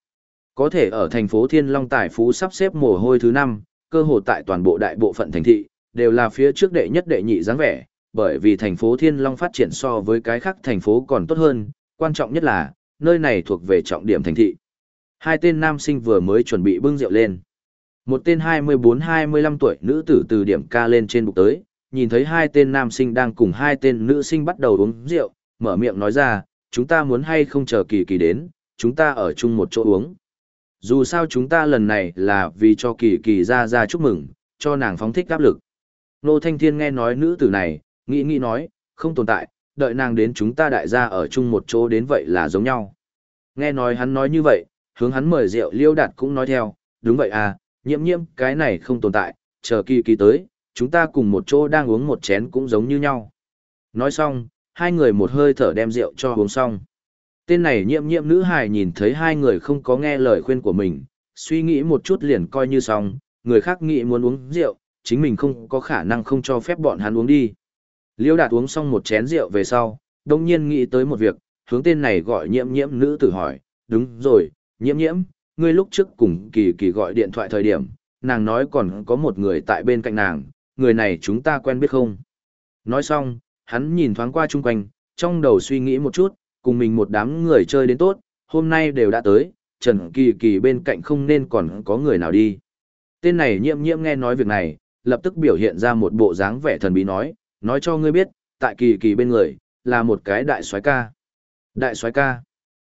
Có thể ở thành phố Thiên Long tài phú sắp xếp mồ hôi thứ 5, cơ hồ tại toàn bộ đại bộ phận thành thị, đều là phía trước đệ nhất đệ nhị dáng vẻ, bởi vì thành phố Thiên Long phát triển so với cái khác thành phố còn tốt hơn, quan trọng nhất là, nơi này thuộc về trọng điểm thành thị. Hai tên nam sinh vừa mới chuẩn bị bưng rượu lên. Một tên 24-25 tuổi nữ tử từ điểm ca lên trên bục tới, nhìn thấy hai tên nam sinh đang cùng hai tên nữ sinh bắt đầu uống rượu, mở miệng nói ra, chúng ta muốn hay không chờ kỳ kỳ đến, chúng ta ở chung một chỗ uống. Dù sao chúng ta lần này là vì cho kỳ kỳ ra ra chúc mừng, cho nàng phóng thích áp lực. Nô Thanh Thiên nghe nói nữ tử này, nghĩ nghĩ nói, không tồn tại, đợi nàng đến chúng ta đại gia ở chung một chỗ đến vậy là giống nhau. Nghe nói hắn nói như vậy, hướng hắn mời rượu liêu đạt cũng nói theo, đúng vậy à, nhiễm nhiễm cái này không tồn tại, chờ kỳ kỳ tới, chúng ta cùng một chỗ đang uống một chén cũng giống như nhau. Nói xong, hai người một hơi thở đem rượu cho uống xong. Tên này nhiễm nhiễm nữ hài nhìn thấy hai người không có nghe lời khuyên của mình, suy nghĩ một chút liền coi như xong, người khác nghĩ muốn uống rượu, chính mình không có khả năng không cho phép bọn hắn uống đi. Liêu đạt uống xong một chén rượu về sau, đông nhiên nghĩ tới một việc, hướng tên này gọi nhiễm nhiễm nữ tử hỏi, đúng rồi, nhiễm nhiễm, ngươi lúc trước cùng kỳ kỳ gọi điện thoại thời điểm, nàng nói còn có một người tại bên cạnh nàng, người này chúng ta quen biết không? Nói xong, hắn nhìn thoáng qua chung quanh, trong đầu suy nghĩ một chút, cùng mình một đám người chơi đến tốt, hôm nay đều đã tới, Trần Kỳ Kỳ bên cạnh không nên còn có người nào đi. Tên này nhiễm nhiễm nghe nói việc này, lập tức biểu hiện ra một bộ dáng vẻ thần bí nói, nói cho ngươi biết, tại Kỳ Kỳ bên người, là một cái đại soái ca. Đại soái ca.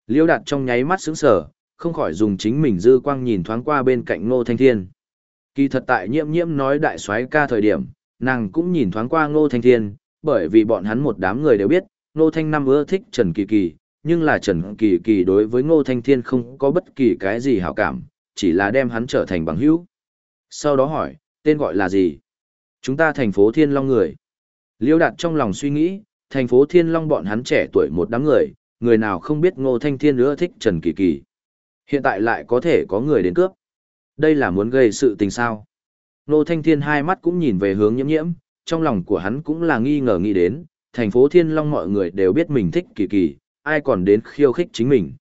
Liêu đạt trong nháy mắt sững sờ, không khỏi dùng chính mình dư quang nhìn thoáng qua bên cạnh Ngô Thanh Thiên. Kỳ thật tại nhiễm nhiễm nói đại soái ca thời điểm, nàng cũng nhìn thoáng qua Ngô Thanh Thiên, bởi vì bọn hắn một đám người đều biết, Ngô Thanh Năm ưa thích Trần Kỳ Kỳ, nhưng là Trần Kỳ Kỳ đối với Ngô Thanh Thiên không có bất kỳ cái gì hảo cảm, chỉ là đem hắn trở thành bằng hữu. Sau đó hỏi, tên gọi là gì? Chúng ta thành phố Thiên Long người. Liêu đạt trong lòng suy nghĩ, thành phố Thiên Long bọn hắn trẻ tuổi một đám người, người nào không biết Ngô Thanh Thiên nữa thích Trần Kỳ Kỳ. Hiện tại lại có thể có người đến cướp. Đây là muốn gây sự tình sao. Ngô Thanh Thiên hai mắt cũng nhìn về hướng nhiễm nhiễm, trong lòng của hắn cũng là nghi ngờ nghĩ đến, thành phố Thiên Long mọi người đều biết mình thích kỳ kỳ, ai còn đến khiêu khích chính mình.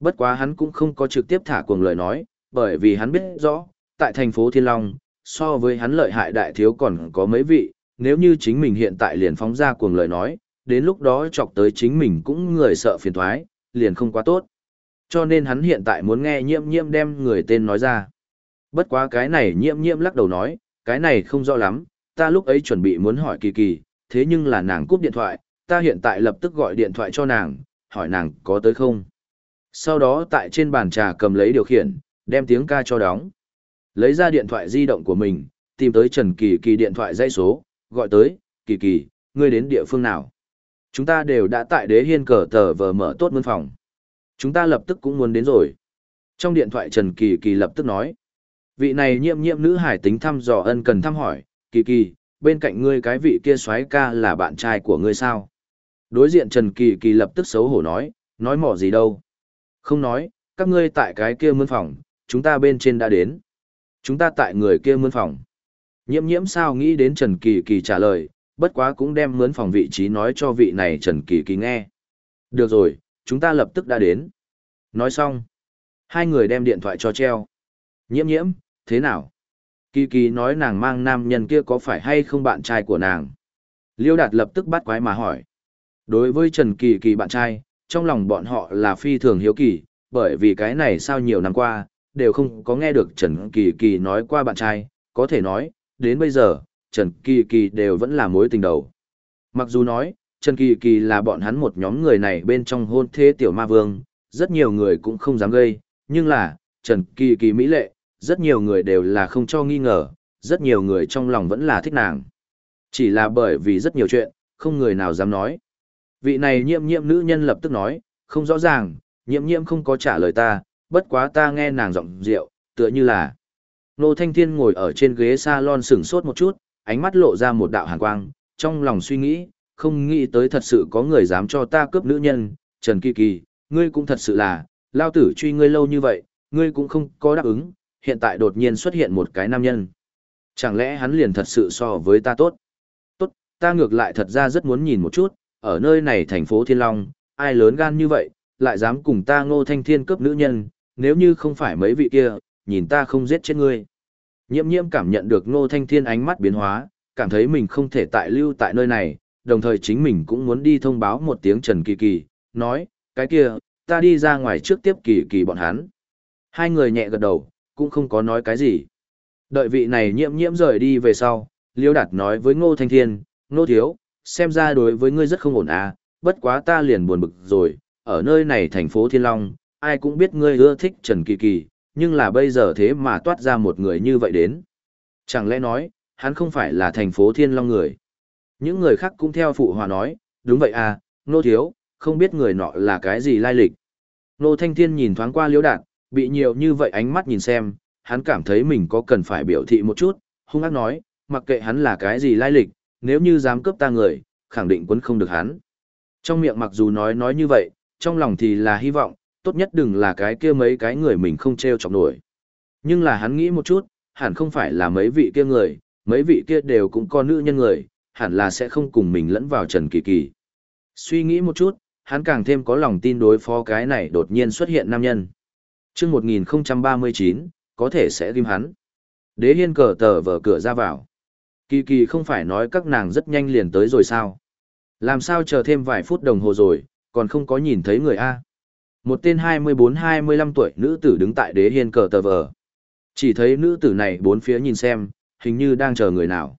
Bất quá hắn cũng không có trực tiếp thả cuồng lời nói, bởi vì hắn biết rõ, tại thành phố Thiên Long, so với hắn lợi hại đại thiếu còn có mấy vị, nếu như chính mình hiện tại liền phóng ra cuồng lời nói, đến lúc đó chọc tới chính mình cũng người sợ phiền thoái, liền không quá tốt. Cho nên hắn hiện tại muốn nghe nhiễm nhiễm đem người tên nói ra. Bất quá cái này nhiễm nhiễm lắc đầu nói, cái này không rõ lắm, ta lúc ấy chuẩn bị muốn hỏi kỳ kỳ, thế nhưng là nàng cúp điện thoại, ta hiện tại lập tức gọi điện thoại cho nàng, hỏi nàng có tới không. Sau đó tại trên bàn trà cầm lấy điều khiển, đem tiếng ca cho đóng. Lấy ra điện thoại di động của mình, tìm tới Trần Kỳ Kỳ điện thoại dây số, gọi tới, Kỳ Kỳ, ngươi đến địa phương nào? Chúng ta đều đã tại đế hiên cờ tờ vờ mở tốt mân phòng. Chúng ta lập tức cũng muốn đến rồi. Trong điện thoại Trần Kỳ Kỳ lập tức nói. Vị này nhiệm nhiệm nữ hải tính thăm dò ân cần thăm hỏi, Kỳ Kỳ, bên cạnh ngươi cái vị kia xoái ca là bạn trai của ngươi sao? Đối diện Trần Kỳ Kỳ lập tức xấu hổ nói, nói mỏ gì đâu. Không nói, các ngươi tại cái kia mươn phòng, chúng ta bên trên đã đến. Chúng ta tại người kia mướn phòng. Nhiễm nhiễm sao nghĩ đến Trần Kỳ Kỳ trả lời, bất quá cũng đem mướn phòng vị trí nói cho vị này Trần Kỳ Kỳ nghe. Được rồi, chúng ta lập tức đã đến. Nói xong. Hai người đem điện thoại cho treo. Nhiễm nhiễm, thế nào? Kỳ Kỳ nói nàng mang nam nhân kia có phải hay không bạn trai của nàng. Liêu Đạt lập tức bắt quái mà hỏi. Đối với Trần Kỳ Kỳ bạn trai, trong lòng bọn họ là phi thường hiếu kỳ, bởi vì cái này sao nhiều năm qua, đều không có nghe được Trần Kỳ Kỳ nói qua bạn trai, có thể nói, đến bây giờ, Trần Kỳ Kỳ đều vẫn là mối tình đầu. Mặc dù nói, Trần Kỳ Kỳ là bọn hắn một nhóm người này bên trong hôn thế tiểu ma vương, rất nhiều người cũng không dám gây, nhưng là, Trần Kỳ Kỳ mỹ lệ, rất nhiều người đều là không cho nghi ngờ, rất nhiều người trong lòng vẫn là thích nàng. Chỉ là bởi vì rất nhiều chuyện, không người nào dám nói. Vị này Nhiệm Nhiệm nữ nhân lập tức nói, không rõ ràng, Nhiệm Nhiệm không có trả lời ta, bất quá ta nghe nàng giọng rượu, tựa như là. Nô Thanh Thiên ngồi ở trên ghế salon sửng sốt một chút, ánh mắt lộ ra một đạo hàn quang, trong lòng suy nghĩ, không nghĩ tới thật sự có người dám cho ta cướp nữ nhân, Trần Kỳ Kỳ, ngươi cũng thật sự là, lao tử truy ngươi lâu như vậy, ngươi cũng không có đáp ứng, hiện tại đột nhiên xuất hiện một cái nam nhân. Chẳng lẽ hắn liền thật sự so với ta tốt? Tốt, ta ngược lại thật ra rất muốn nhìn một chút, ở nơi này thành phố Thiên Long, ai lớn gan như vậy, lại dám cùng ta ngô thanh thiên cướp nữ nhân, nếu như không phải mấy vị kia, nhìn ta không giết chết ngươi. Nhiễm nhiễm cảm nhận được ngô thanh thiên ánh mắt biến hóa, cảm thấy mình không thể tại lưu tại nơi này, đồng thời chính mình cũng muốn đi thông báo một tiếng Trần Kỳ Kỳ, nói, cái kia, ta đi ra ngoài trước tiếp Kỳ Kỳ bọn hắn. Hai người nhẹ gật đầu, cũng không có nói cái gì. Đợi vị này nhiễm nhiễm rời đi về sau, Liêu Đạt nói với Ngô Thanh Thiên, Ngô Thiếu, xem ra đối với ngươi rất không ổn à, bất quá ta liền buồn bực rồi, ở nơi này thành phố Thiên Long, ai cũng biết ngươi ưa thích Trần Kỳ Kỳ, nhưng là bây giờ thế mà toát ra một người như vậy đến. Chẳng lẽ nói, hắn không phải là thành phố Thiên Long người. Những người khác cũng theo phụ hòa nói, đúng vậy à, nô thiếu, không biết người nọ là cái gì lai lịch. Nô Thanh Thiên nhìn thoáng qua liễu đạn, bị nhiều như vậy ánh mắt nhìn xem, hắn cảm thấy mình có cần phải biểu thị một chút, hung ác nói, mặc kệ hắn là cái gì lai lịch, nếu như dám cướp ta người, khẳng định quân không được hắn. Trong miệng mặc dù nói nói như vậy, trong lòng thì là hy vọng, tốt nhất đừng là cái kia mấy cái người mình không treo chọc nổi. Nhưng là hắn nghĩ một chút, hẳn không phải là mấy vị kia người, mấy vị kia đều cũng có nữ nhân người, hẳn là sẽ không cùng mình lẫn vào Trần Kỳ Kỳ. Suy nghĩ một chút, hắn càng thêm có lòng tin đối phó cái này đột nhiên xuất hiện nam nhân. Trước 1039, có thể sẽ ghim hắn. Đế hiên cờ tờ vở cửa ra vào. Kỳ kỳ không phải nói các nàng rất nhanh liền tới rồi sao? Làm sao chờ thêm vài phút đồng hồ rồi, còn không có nhìn thấy người A. Một tên 24-25 tuổi nữ tử đứng tại đế hiên cờ tờ vờ. Chỉ thấy nữ tử này bốn phía nhìn xem, hình như đang chờ người nào.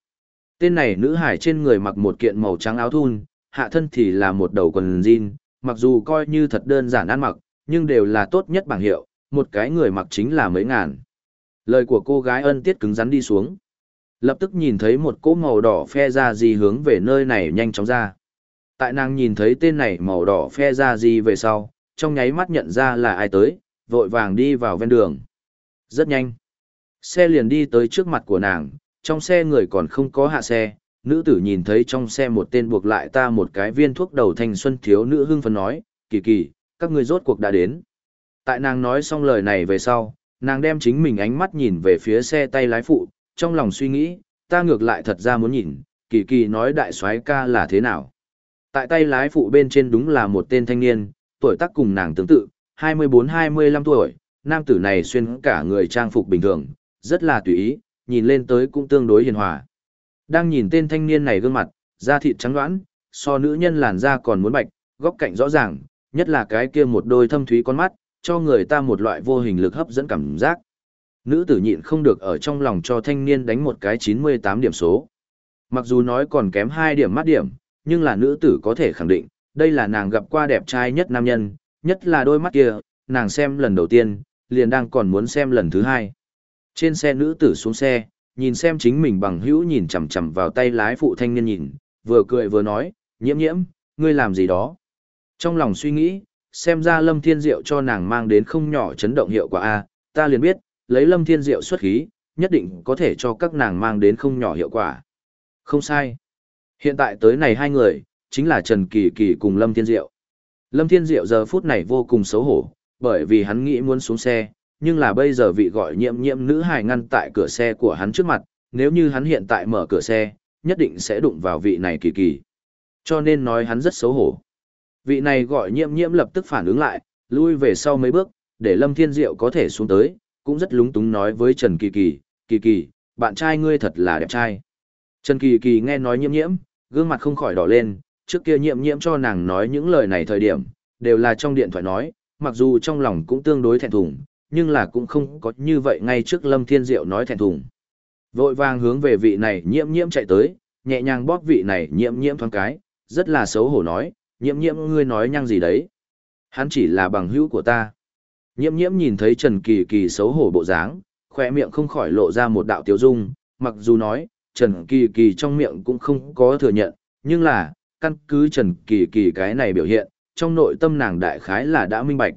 Tên này nữ hải trên người mặc một kiện màu trắng áo thun, hạ thân thì là một đầu quần jean, mặc dù coi như thật đơn giản ăn mặc, nhưng đều là tốt nhất bảng hiệu, một cái người mặc chính là mấy ngàn. Lời của cô gái ân tiết cứng rắn đi xuống. Lập tức nhìn thấy một cỗ màu đỏ phe ra gì hướng về nơi này nhanh chóng ra. Tại nàng nhìn thấy tên này màu đỏ phe ra gì về sau, trong nháy mắt nhận ra là ai tới, vội vàng đi vào ven đường. Rất nhanh. Xe liền đi tới trước mặt của nàng, trong xe người còn không có hạ xe, nữ tử nhìn thấy trong xe một tên buộc lại ta một cái viên thuốc đầu thanh xuân thiếu nữ hưng phấn nói, kỳ kỳ, các ngươi rốt cuộc đã đến. Tại nàng nói xong lời này về sau, nàng đem chính mình ánh mắt nhìn về phía xe tay lái phụ, trong lòng suy nghĩ, ta ngược lại thật ra muốn nhìn, kỳ kỳ nói đại soái ca là thế nào. Tại tay lái phụ bên trên đúng là một tên thanh niên, tuổi tác cùng nàng tương tự, 24-25 tuổi, nam tử này xuyên cả người trang phục bình thường, rất là tùy ý, nhìn lên tới cũng tương đối hiền hòa. Đang nhìn tên thanh niên này gương mặt, da thịt trắng đoán, so nữ nhân làn da còn muốn bạch, góc cạnh rõ ràng, nhất là cái kia một đôi thâm thúy con mắt, cho người ta một loại vô hình lực hấp dẫn cảm giác. Nữ tử nhịn không được ở trong lòng cho thanh niên đánh một cái 98 điểm số. Mặc dù nói còn kém 2 điểm mắt điểm, nhưng là nữ tử có thể khẳng định, đây là nàng gặp qua đẹp trai nhất nam nhân, nhất là đôi mắt kia, nàng xem lần đầu tiên, liền đang còn muốn xem lần thứ hai. Trên xe nữ tử xuống xe, nhìn xem chính mình bằng hữu nhìn chằm chằm vào tay lái phụ thanh niên nhìn, vừa cười vừa nói, nhiễm nhiễm, ngươi làm gì đó. Trong lòng suy nghĩ, xem ra lâm thiên diệu cho nàng mang đến không nhỏ chấn động hiệu quả A, ta liền biết, lấy lâm thiên diệu xuất khí, nhất định có thể cho các nàng mang đến không nhỏ hiệu quả. Không sai. Hiện tại tới này hai người, chính là Trần Kỳ Kỳ cùng Lâm Thiên Diệu. Lâm Thiên Diệu giờ phút này vô cùng xấu hổ, bởi vì hắn nghĩ muốn xuống xe, nhưng là bây giờ vị gọi Nhiệm Nhiệm nữ hài ngăn tại cửa xe của hắn trước mặt, nếu như hắn hiện tại mở cửa xe, nhất định sẽ đụng vào vị này kỳ kỳ. Cho nên nói hắn rất xấu hổ. Vị này gọi Nhiệm Nhiệm lập tức phản ứng lại, lui về sau mấy bước, để Lâm Thiên Diệu có thể xuống tới, cũng rất lúng túng nói với Trần Kỳ Kỳ, Kỳ Kỳ, bạn trai ngươi thật là đẹp trai. Trần Kỳ Kỳ nghe nói nhiễm nhiễm, gương mặt không khỏi đỏ lên, trước kia nhiễm nhiễm cho nàng nói những lời này thời điểm, đều là trong điện thoại nói, mặc dù trong lòng cũng tương đối thẹn thùng, nhưng là cũng không có như vậy ngay trước Lâm Thiên Diệu nói thẹn thùng. Vội vàng hướng về vị này nhiễm nhiễm chạy tới, nhẹ nhàng bóp vị này nhiễm nhiễm thoáng cái, rất là xấu hổ nói, nhiễm nhiễm ngươi nói nhăng gì đấy. Hắn chỉ là bằng hữu của ta. Nhiễm nhiễm nhìn thấy Trần Kỳ Kỳ xấu hổ bộ dáng, khỏe miệng không khỏi lộ ra một đạo tiêu dung, mặc dù nói, Trần Kỳ Kỳ trong miệng cũng không có thừa nhận, nhưng là, căn cứ Trần Kỳ Kỳ cái này biểu hiện, trong nội tâm nàng đại khái là đã minh bạch.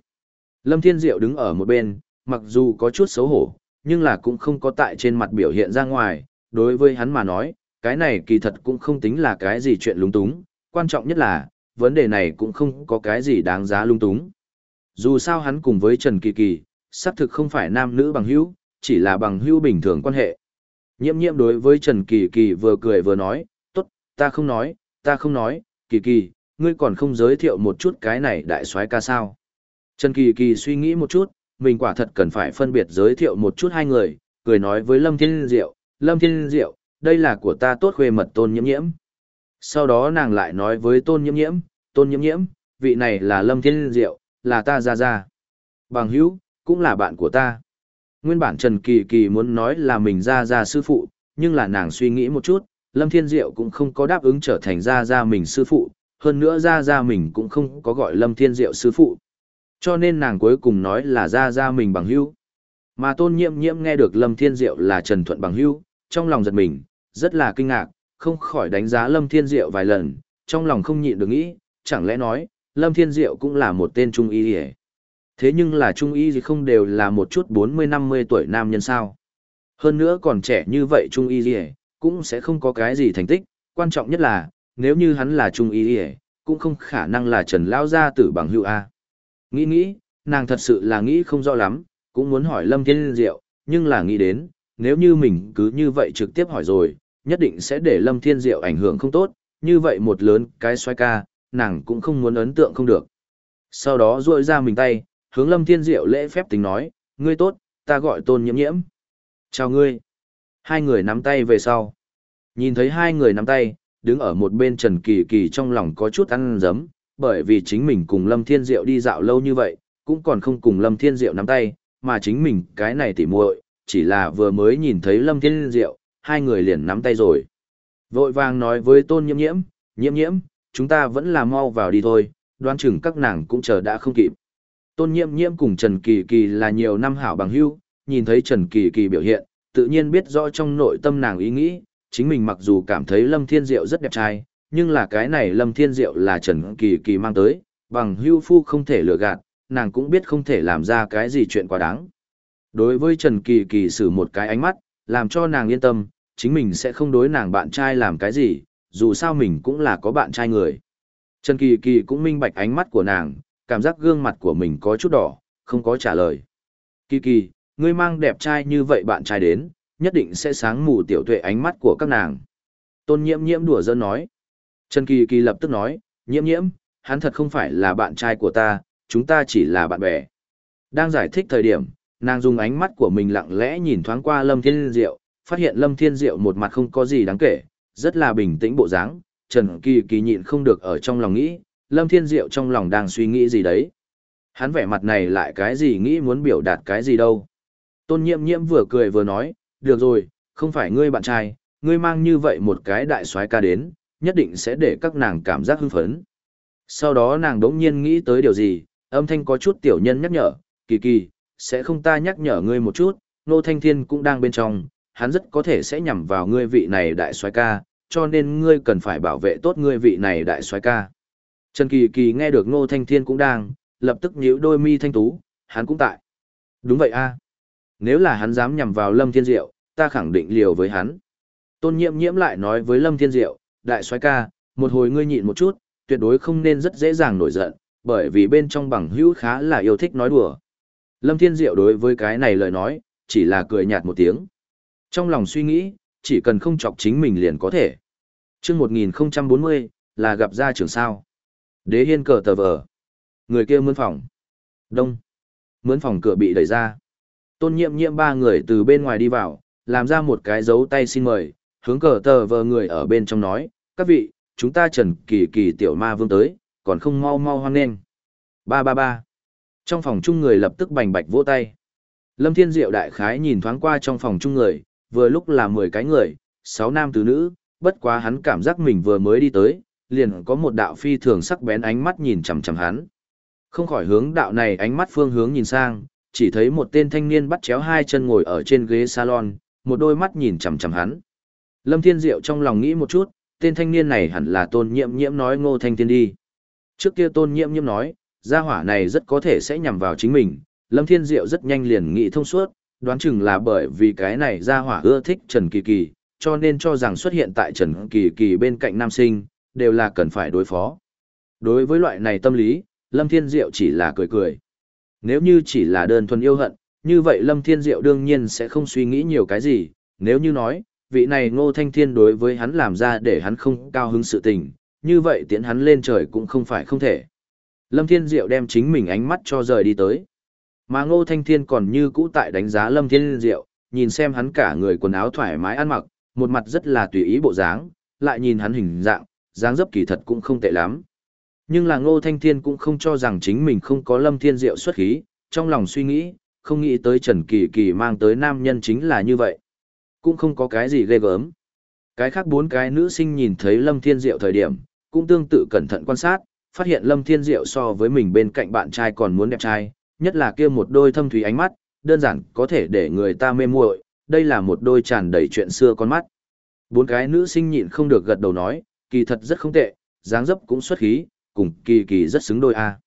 Lâm Thiên Diệu đứng ở một bên, mặc dù có chút xấu hổ, nhưng là cũng không có tại trên mặt biểu hiện ra ngoài, đối với hắn mà nói, cái này kỳ thật cũng không tính là cái gì chuyện lung túng, quan trọng nhất là, vấn đề này cũng không có cái gì đáng giá lung túng. Dù sao hắn cùng với Trần Kỳ Kỳ, xác thực không phải nam nữ bằng hữu, chỉ là bằng hữu bình thường quan hệ. Nhiễm nhiễm đối với Trần Kỳ Kỳ vừa cười vừa nói, tốt, ta không nói, ta không nói, Kỳ Kỳ, ngươi còn không giới thiệu một chút cái này đại soái ca sao. Trần Kỳ Kỳ suy nghĩ một chút, mình quả thật cần phải phân biệt giới thiệu một chút hai người, cười nói với Lâm Thiên Diệu, Lâm Thiên Diệu, đây là của ta tốt khuê mật tôn nhiễm nhiễm. Sau đó nàng lại nói với tôn nhiễm nhiễm, tôn nhiễm nhiễm, vị này là Lâm Thiên Diệu, là ta ra ra. Bằng hữu, cũng là bạn của ta. Nguyên bản Trần Kỳ Kỳ muốn nói là mình ra ra sư phụ, nhưng là nàng suy nghĩ một chút, Lâm Thiên Diệu cũng không có đáp ứng trở thành gia gia mình sư phụ, hơn nữa gia gia mình cũng không có gọi Lâm Thiên Diệu sư phụ. Cho nên nàng cuối cùng nói là gia gia mình bằng hữu. Mà tôn nhiễm nhiễm nghe được Lâm Thiên Diệu là Trần Thuận bằng hữu, trong lòng giật mình, rất là kinh ngạc, không khỏi đánh giá Lâm Thiên Diệu vài lần, trong lòng không nhịn được nghĩ, chẳng lẽ nói, Lâm Thiên Diệu cũng là một tên trung y hề. Thế nhưng là trung y gì không đều là một chút 40-50 tuổi nam nhân sao. Hơn nữa còn trẻ như vậy trung y gì cũng sẽ không có cái gì thành tích, quan trọng nhất là, nếu như hắn là trung y gì cũng không khả năng là Trần Lao Gia tử bằng hữu A. Nghĩ nghĩ, nàng thật sự là nghĩ không rõ lắm, cũng muốn hỏi Lâm Thiên Diệu, nhưng là nghĩ đến, nếu như mình cứ như vậy trực tiếp hỏi rồi, nhất định sẽ để Lâm Thiên Diệu ảnh hưởng không tốt, như vậy một lớn cái xoay ca, nàng cũng không muốn ấn tượng không được. Sau đó duỗi ra mình tay, hướng Lâm Thiên Diệu lễ phép tính nói, ngươi tốt, ta gọi tôn nhiễm nhiễm. Chào ngươi. Hai người nắm tay về sau. Nhìn thấy hai người nắm tay, đứng ở một bên Trần Kỳ Kỳ trong lòng có chút ăn dấm, bởi vì chính mình cùng Lâm Thiên Diệu đi dạo lâu như vậy, cũng còn không cùng Lâm Thiên Diệu nắm tay, mà chính mình cái này tỉ muội, chỉ là vừa mới nhìn thấy Lâm Thiên Diệu, hai người liền nắm tay rồi. Vội vàng nói với Tôn Nhiễm Nhiễm, Nhiễm Nhiễm, chúng ta vẫn là mau vào đi thôi, đoán chừng các nàng cũng chờ đã không kịp. Tôn Nhiễm Nhiễm cùng Trần Kỳ Kỳ là nhiều năm hảo bằng hữu, nhìn thấy Trần Kỳ Kỳ biểu hiện, tự nhiên biết rõ trong nội tâm nàng ý nghĩ, chính mình mặc dù cảm thấy Lâm Thiên Diệu rất đẹp trai, nhưng là cái này Lâm Thiên Diệu là Trần Kỳ Kỳ mang tới, bằng hưu phu không thể lừa gạt, nàng cũng biết không thể làm ra cái gì chuyện quá đáng. Đối với Trần Kỳ Kỳ xử một cái ánh mắt, làm cho nàng yên tâm, chính mình sẽ không đối nàng bạn trai làm cái gì, dù sao mình cũng là có bạn trai người. Trần Kỳ Kỳ cũng minh bạch ánh mắt của nàng, cảm giác gương mặt của mình có chút đỏ, không có trả lời. Kỳ Kỳ, ngươi mang đẹp trai như vậy bạn trai đến, nhất định sẽ sáng mù tiểu tuệ ánh mắt của các nàng. Tôn nhiễm nhiễm đùa giỡn nói. Trần Kỳ Kỳ lập tức nói, nhiễm nhiễm, hắn thật không phải là bạn trai của ta, chúng ta chỉ là bạn bè. Đang giải thích thời điểm, nàng dùng ánh mắt của mình lặng lẽ nhìn thoáng qua Lâm Thiên Diệu, phát hiện Lâm Thiên Diệu một mặt không có gì đáng kể, rất là bình tĩnh bộ dáng. Trần Kỳ Kỳ nhịn không được ở trong lòng nghĩ, Lâm Thiên Diệu trong lòng đang suy nghĩ gì đấy. Hắn vẻ mặt này lại cái gì nghĩ muốn biểu đạt cái gì đâu. Tôn nhiễm nhiễm vừa cười vừa nói, được rồi, không phải ngươi bạn trai, ngươi mang như vậy một cái đại soái ca đến, nhất định sẽ để các nàng cảm giác hưng phấn. Sau đó nàng đống nhiên nghĩ tới điều gì, âm thanh có chút tiểu nhân nhắc nhở, kỳ kỳ, sẽ không ta nhắc nhở ngươi một chút, nô thanh thiên cũng đang bên trong, hắn rất có thể sẽ nhằm vào ngươi vị này đại soái ca, cho nên ngươi cần phải bảo vệ tốt ngươi vị này đại soái ca. Trần Kỳ Kỳ nghe được Ngô Thanh Thiên cũng đang, lập tức nhíu đôi mi thanh tú, hắn cũng tại. Đúng vậy a. Nếu là hắn dám nhằm vào Lâm Thiên Diệu, ta khẳng định liều với hắn. Tôn Nhiễm Nhiễm lại nói với Lâm Thiên Diệu, đại soái ca, một hồi ngươi nhịn một chút, tuyệt đối không nên rất dễ dàng nổi giận, bởi vì bên trong bằng hữu khá là yêu thích nói đùa. Lâm Thiên Diệu đối với cái này lời nói, chỉ là cười nhạt một tiếng. Trong lòng suy nghĩ, chỉ cần không chọc chính mình liền có thể. chương 1040, là gặp gia trưởng sao. Đế hiên cờ tờ vờ. Người kia mướn phòng. Đông. Mướn phòng cửa bị đẩy ra. Tôn nhiệm nhiệm ba người từ bên ngoài đi vào, làm ra một cái dấu tay xin mời, hướng cờ tờ vờ người ở bên trong nói, các vị, chúng ta trần kỳ kỳ tiểu ma vương tới, còn không mau mau hoan nghênh. Ba ba ba. Trong phòng chung người lập tức bành bạch vỗ tay. Lâm Thiên Diệu đại khái nhìn thoáng qua trong phòng chung người, vừa lúc là 10 cái người, 6 nam tứ nữ, bất quá hắn cảm giác mình vừa mới đi tới, liền có một đạo phi thường sắc bén ánh mắt nhìn chằm chằm hắn. Không khỏi hướng đạo này ánh mắt phương hướng nhìn sang, chỉ thấy một tên thanh niên bắt chéo hai chân ngồi ở trên ghế salon, một đôi mắt nhìn chằm chằm hắn. Lâm Thiên Diệu trong lòng nghĩ một chút, tên thanh niên này hẳn là tôn nhiễm nhiễm nói ngô thanh thiên đi. Trước kia tôn nhiễm nhiễm nói, gia hỏa này rất có thể sẽ nhằm vào chính mình, Lâm Thiên Diệu rất nhanh liền nghĩ thông suốt, đoán chừng là bởi vì cái này gia hỏa ưa thích Trần Kỳ Kỳ, cho nên cho rằng xuất hiện tại Trần Kỳ Kỳ bên cạnh nam sinh, đều là cần phải đối phó. Đối với loại này tâm lý, Lâm Thiên Diệu chỉ là cười cười. Nếu như chỉ là đơn thuần yêu hận, như vậy Lâm Thiên Diệu đương nhiên sẽ không suy nghĩ nhiều cái gì, nếu như nói, vị này Ngô Thanh Thiên đối với hắn làm ra để hắn không cao hứng sự tình, như vậy tiễn hắn lên trời cũng không phải không thể. Lâm Thiên Diệu đem chính mình ánh mắt cho rời đi tới. Mà Ngô Thanh Thiên còn như cũ tại đánh giá Lâm Thiên Diệu, nhìn xem hắn cả người quần áo thoải mái ăn mặc, một mặt rất là tùy ý bộ dáng, lại nhìn hắn hình dạng, dáng dấp kỳ thật cũng không tệ lắm. Nhưng là Ngô Thanh Thiên cũng không cho rằng chính mình không có Lâm Thiên Diệu xuất khí, trong lòng suy nghĩ, không nghĩ tới Trần Kỳ Kỳ mang tới nam nhân chính là như vậy. Cũng không có cái gì ghê gớm. Cái khác bốn cái nữ sinh nhìn thấy Lâm Thiên Diệu thời điểm, cũng tương tự cẩn thận quan sát, phát hiện Lâm Thiên Diệu so với mình bên cạnh bạn trai còn muốn đẹp trai, nhất là kia một đôi thâm thủy ánh mắt, đơn giản có thể để người ta mê muội, đây là một đôi tràn đầy chuyện xưa con mắt. Bốn cái nữ sinh nhịn không được gật đầu nói, kỳ thật rất không tệ, dáng dấp cũng xuất khí, cùng kỳ kỳ rất xứng đôi a.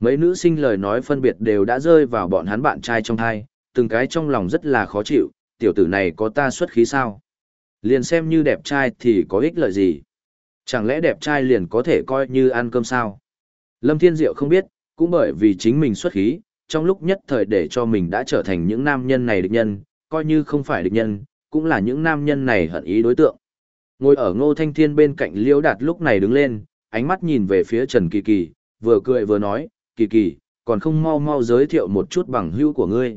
Mấy nữ sinh lời nói phân biệt đều đã rơi vào bọn hắn bạn trai trong thai từng cái trong lòng rất là khó chịu, tiểu tử này có ta xuất khí sao? Liền xem như đẹp trai thì có ích lợi gì? Chẳng lẽ đẹp trai liền có thể coi như ăn cơm sao? Lâm Thiên Diệu không biết, cũng bởi vì chính mình xuất khí, trong lúc nhất thời để cho mình đã trở thành những nam nhân này địch nhân, coi như không phải địch nhân, cũng là những nam nhân này hận ý đối tượng. Ngồi ở ngô thanh thiên bên cạnh liễu đạt lúc này đứng lên, ánh mắt nhìn về phía Trần Kỳ Kỳ, vừa cười vừa nói, Kỳ Kỳ, còn không mau mau giới thiệu một chút bằng hữu của ngươi.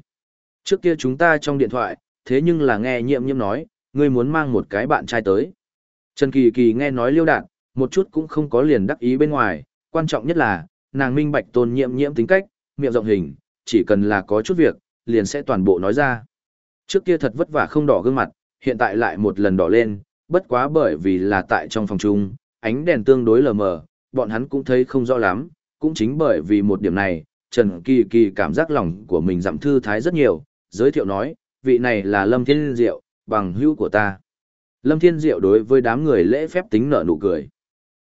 Trước kia chúng ta trong điện thoại, thế nhưng là nghe nhiệm nhiệm nói, ngươi muốn mang một cái bạn trai tới. Trần Kỳ Kỳ nghe nói liêu đạn, một chút cũng không có liền đắc ý bên ngoài, quan trọng nhất là, nàng minh bạch tôn nhiệm nhiễm tính cách, miệng rộng hình, chỉ cần là có chút việc, liền sẽ toàn bộ nói ra. Trước kia thật vất vả không đỏ gương mặt, hiện tại lại một lần đỏ lên, bất quá bởi vì là tại trong phòng chung, ánh đèn tương đối lờ mờ, bọn hắn cũng thấy không rõ lắm, cũng chính bởi vì một điểm này, Trần Kỳ Kỳ cảm giác lòng của mình giảm thư thái rất nhiều, giới thiệu nói, vị này là Lâm Thiên Diệu, bằng hữu của ta. Lâm Thiên Diệu đối với đám người lễ phép tính nở nụ cười.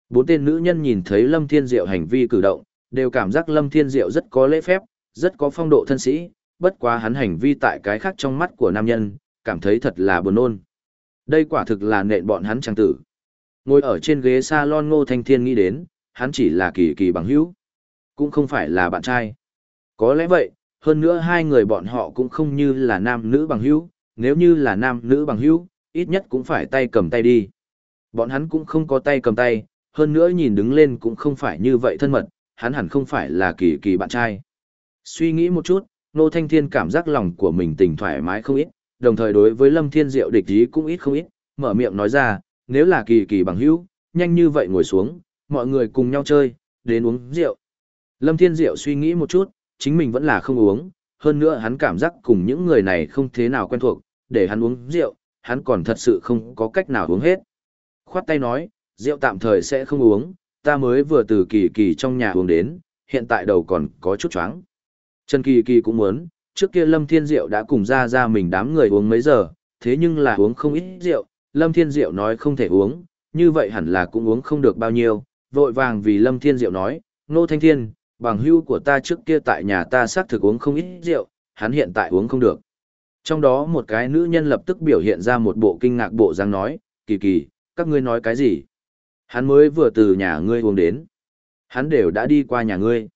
Bốn tên nữ nhân nhìn thấy Lâm Thiên Diệu hành vi cử động, đều cảm giác Lâm Thiên Diệu rất có lễ phép, rất có phong độ thân sĩ, bất quá hắn hành vi tại cái khác trong mắt của nam nhân, cảm thấy thật là buồn nôn. Đây quả thực là nện bọn hắn trang tử. Ngồi ở trên ghế salon Ngô Thanh Thiên nghĩ đến, hắn chỉ là kỳ kỳ bằng hữu, cũng không phải là bạn trai. Có lẽ vậy, hơn nữa hai người bọn họ cũng không như là nam nữ bằng hữu, nếu như là nam nữ bằng hữu, ít nhất cũng phải tay cầm tay đi. Bọn hắn cũng không có tay cầm tay, hơn nữa nhìn đứng lên cũng không phải như vậy thân mật, hắn hẳn không phải là kỳ kỳ bạn trai. Suy nghĩ một chút, Nô Thanh Thiên cảm giác lòng của mình tình thoải mái không ít, đồng thời đối với Lâm Thiên Diệu địch ý cũng ít không ít, mở miệng nói ra, nếu là kỳ kỳ bằng hữu, nhanh như vậy ngồi xuống, mọi người cùng nhau chơi, đến uống rượu. Lâm Thiên Diệu suy nghĩ một chút, chính mình vẫn là không uống, hơn nữa hắn cảm giác cùng những người này không thế nào quen thuộc, để hắn uống rượu, hắn còn thật sự không có cách nào uống hết. Khoát tay nói, rượu tạm thời sẽ không uống, ta mới vừa từ kỳ kỳ trong nhà uống đến, hiện tại đầu còn có chút chóng. Trần Kỳ Kỳ cũng muốn, trước kia Lâm Thiên Diệu đã cùng ra ra mình đám người uống mấy giờ, thế nhưng là uống không ít rượu, Lâm Thiên Diệu nói không thể uống, như vậy hẳn là cũng uống không được bao nhiêu, vội vàng vì Lâm Thiên Diệu nói, Nô Thanh Thiên, bằng hưu của ta trước kia tại nhà ta xác thực uống không ít rượu, hắn hiện tại uống không được. Trong đó một cái nữ nhân lập tức biểu hiện ra một bộ kinh ngạc bộ dáng nói, kỳ kỳ, các ngươi nói cái gì? Hắn mới vừa từ nhà ngươi uống đến. Hắn đều đã đi qua nhà ngươi.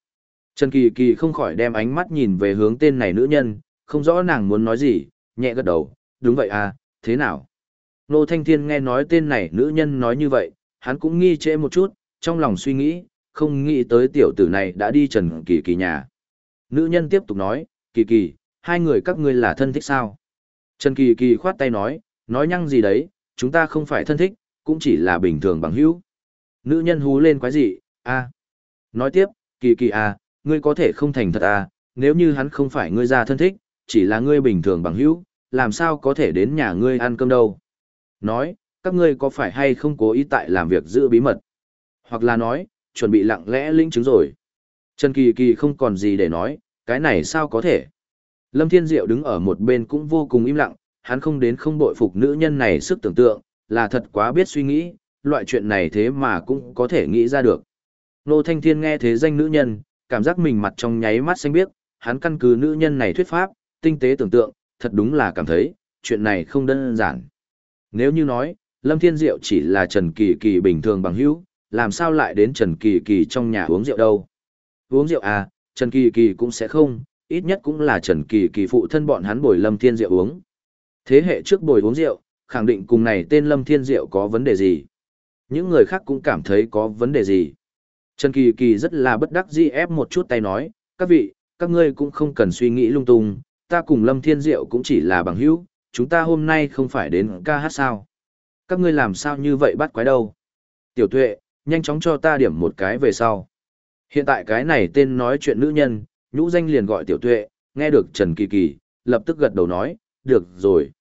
Trần Kỳ Kỳ không khỏi đem ánh mắt nhìn về hướng tên này nữ nhân, không rõ nàng muốn nói gì, nhẹ gật đầu, đúng vậy à, thế nào? Nô Thanh Thiên nghe nói tên này nữ nhân nói như vậy, hắn cũng nghi trễ một chút, trong lòng suy nghĩ, không nghĩ tới tiểu tử này đã đi Trần Kỳ Kỳ nhà. Nữ nhân tiếp tục nói, Kỳ Kỳ, hai người các ngươi là thân thích sao? Trần Kỳ Kỳ khoát tay nói, nói nhăng gì đấy, chúng ta không phải thân thích, cũng chỉ là bình thường bằng hữu. Nữ nhân hú lên quái gì, a Nói tiếp, Kỳ Kỳ à, ngươi có thể không thành thật à, nếu như hắn không phải ngươi ra thân thích, chỉ là ngươi bình thường bằng hữu, làm sao có thể đến nhà ngươi ăn cơm đâu. Nói, các ngươi có phải hay không cố ý tại làm việc giữ bí mật? Hoặc là nói, chuẩn bị lặng lẽ linh chứng rồi. Trần Kỳ Kỳ không còn gì để nói, cái này sao có thể? Lâm Thiên Diệu đứng ở một bên cũng vô cùng im lặng, hắn không đến không bội phục nữ nhân này sức tưởng tượng, là thật quá biết suy nghĩ, loại chuyện này thế mà cũng có thể nghĩ ra được. Nô Thanh Thiên nghe thế danh nữ nhân, cảm giác mình mặt trong nháy mắt xanh biếc, hắn căn cứ nữ nhân này thuyết pháp, tinh tế tưởng tượng, thật đúng là cảm thấy, chuyện này không đơn giản. Nếu như nói, Lâm Thiên Diệu chỉ là Trần Kỳ Kỳ bình thường bằng hữu, làm sao lại đến Trần Kỳ Kỳ trong nhà uống rượu đâu? Uống rượu à, Trần Kỳ Kỳ cũng sẽ không, ít nhất cũng là Trần Kỳ Kỳ phụ thân bọn hắn bồi Lâm Thiên Diệu uống. Thế hệ trước bồi uống rượu, khẳng định cùng này tên Lâm Thiên Diệu có vấn đề gì? Những người khác cũng cảm thấy có vấn đề gì? Trần Kỳ Kỳ rất là bất đắc dĩ ép một chút tay nói, các vị, các ngươi cũng không cần suy nghĩ lung tung, ta cùng Lâm Thiên Diệu cũng chỉ là bằng hữu, chúng ta hôm nay không phải đến ca hát sao. Các ngươi làm sao như vậy bắt quái đâu. Tiểu tuệ, nhanh chóng cho ta điểm một cái về sau. Hiện tại cái này tên nói chuyện nữ nhân, nhũ danh liền gọi tiểu tuệ, nghe được Trần Kỳ Kỳ, lập tức gật đầu nói, được rồi.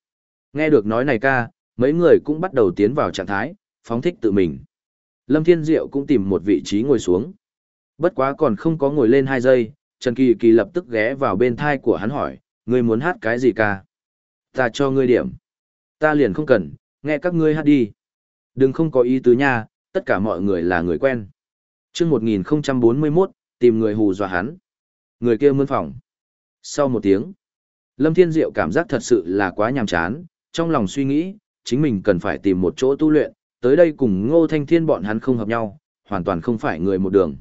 Nghe được nói này ca, mấy người cũng bắt đầu tiến vào trạng thái, phóng thích tự mình. Lâm Thiên Diệu cũng tìm một vị trí ngồi xuống. Bất quá còn không có ngồi lên hai giây, Trần Kỳ Kỳ lập tức ghé vào bên thai của hắn hỏi, ngươi muốn hát cái gì ca? Ta cho ngươi điểm. Ta liền không cần, nghe các ngươi hát đi. Đừng không có ý tứ nha, tất cả mọi người là người quen. chương 1041, tìm người hù dọa hắn. Người kia mươn phòng. Sau một tiếng, Lâm Thiên Diệu cảm giác thật sự là quá nhàm chán, trong lòng suy nghĩ, chính mình cần phải tìm một chỗ tu luyện, tới đây cùng Ngô Thanh Thiên bọn hắn không hợp nhau, hoàn toàn không phải người một đường.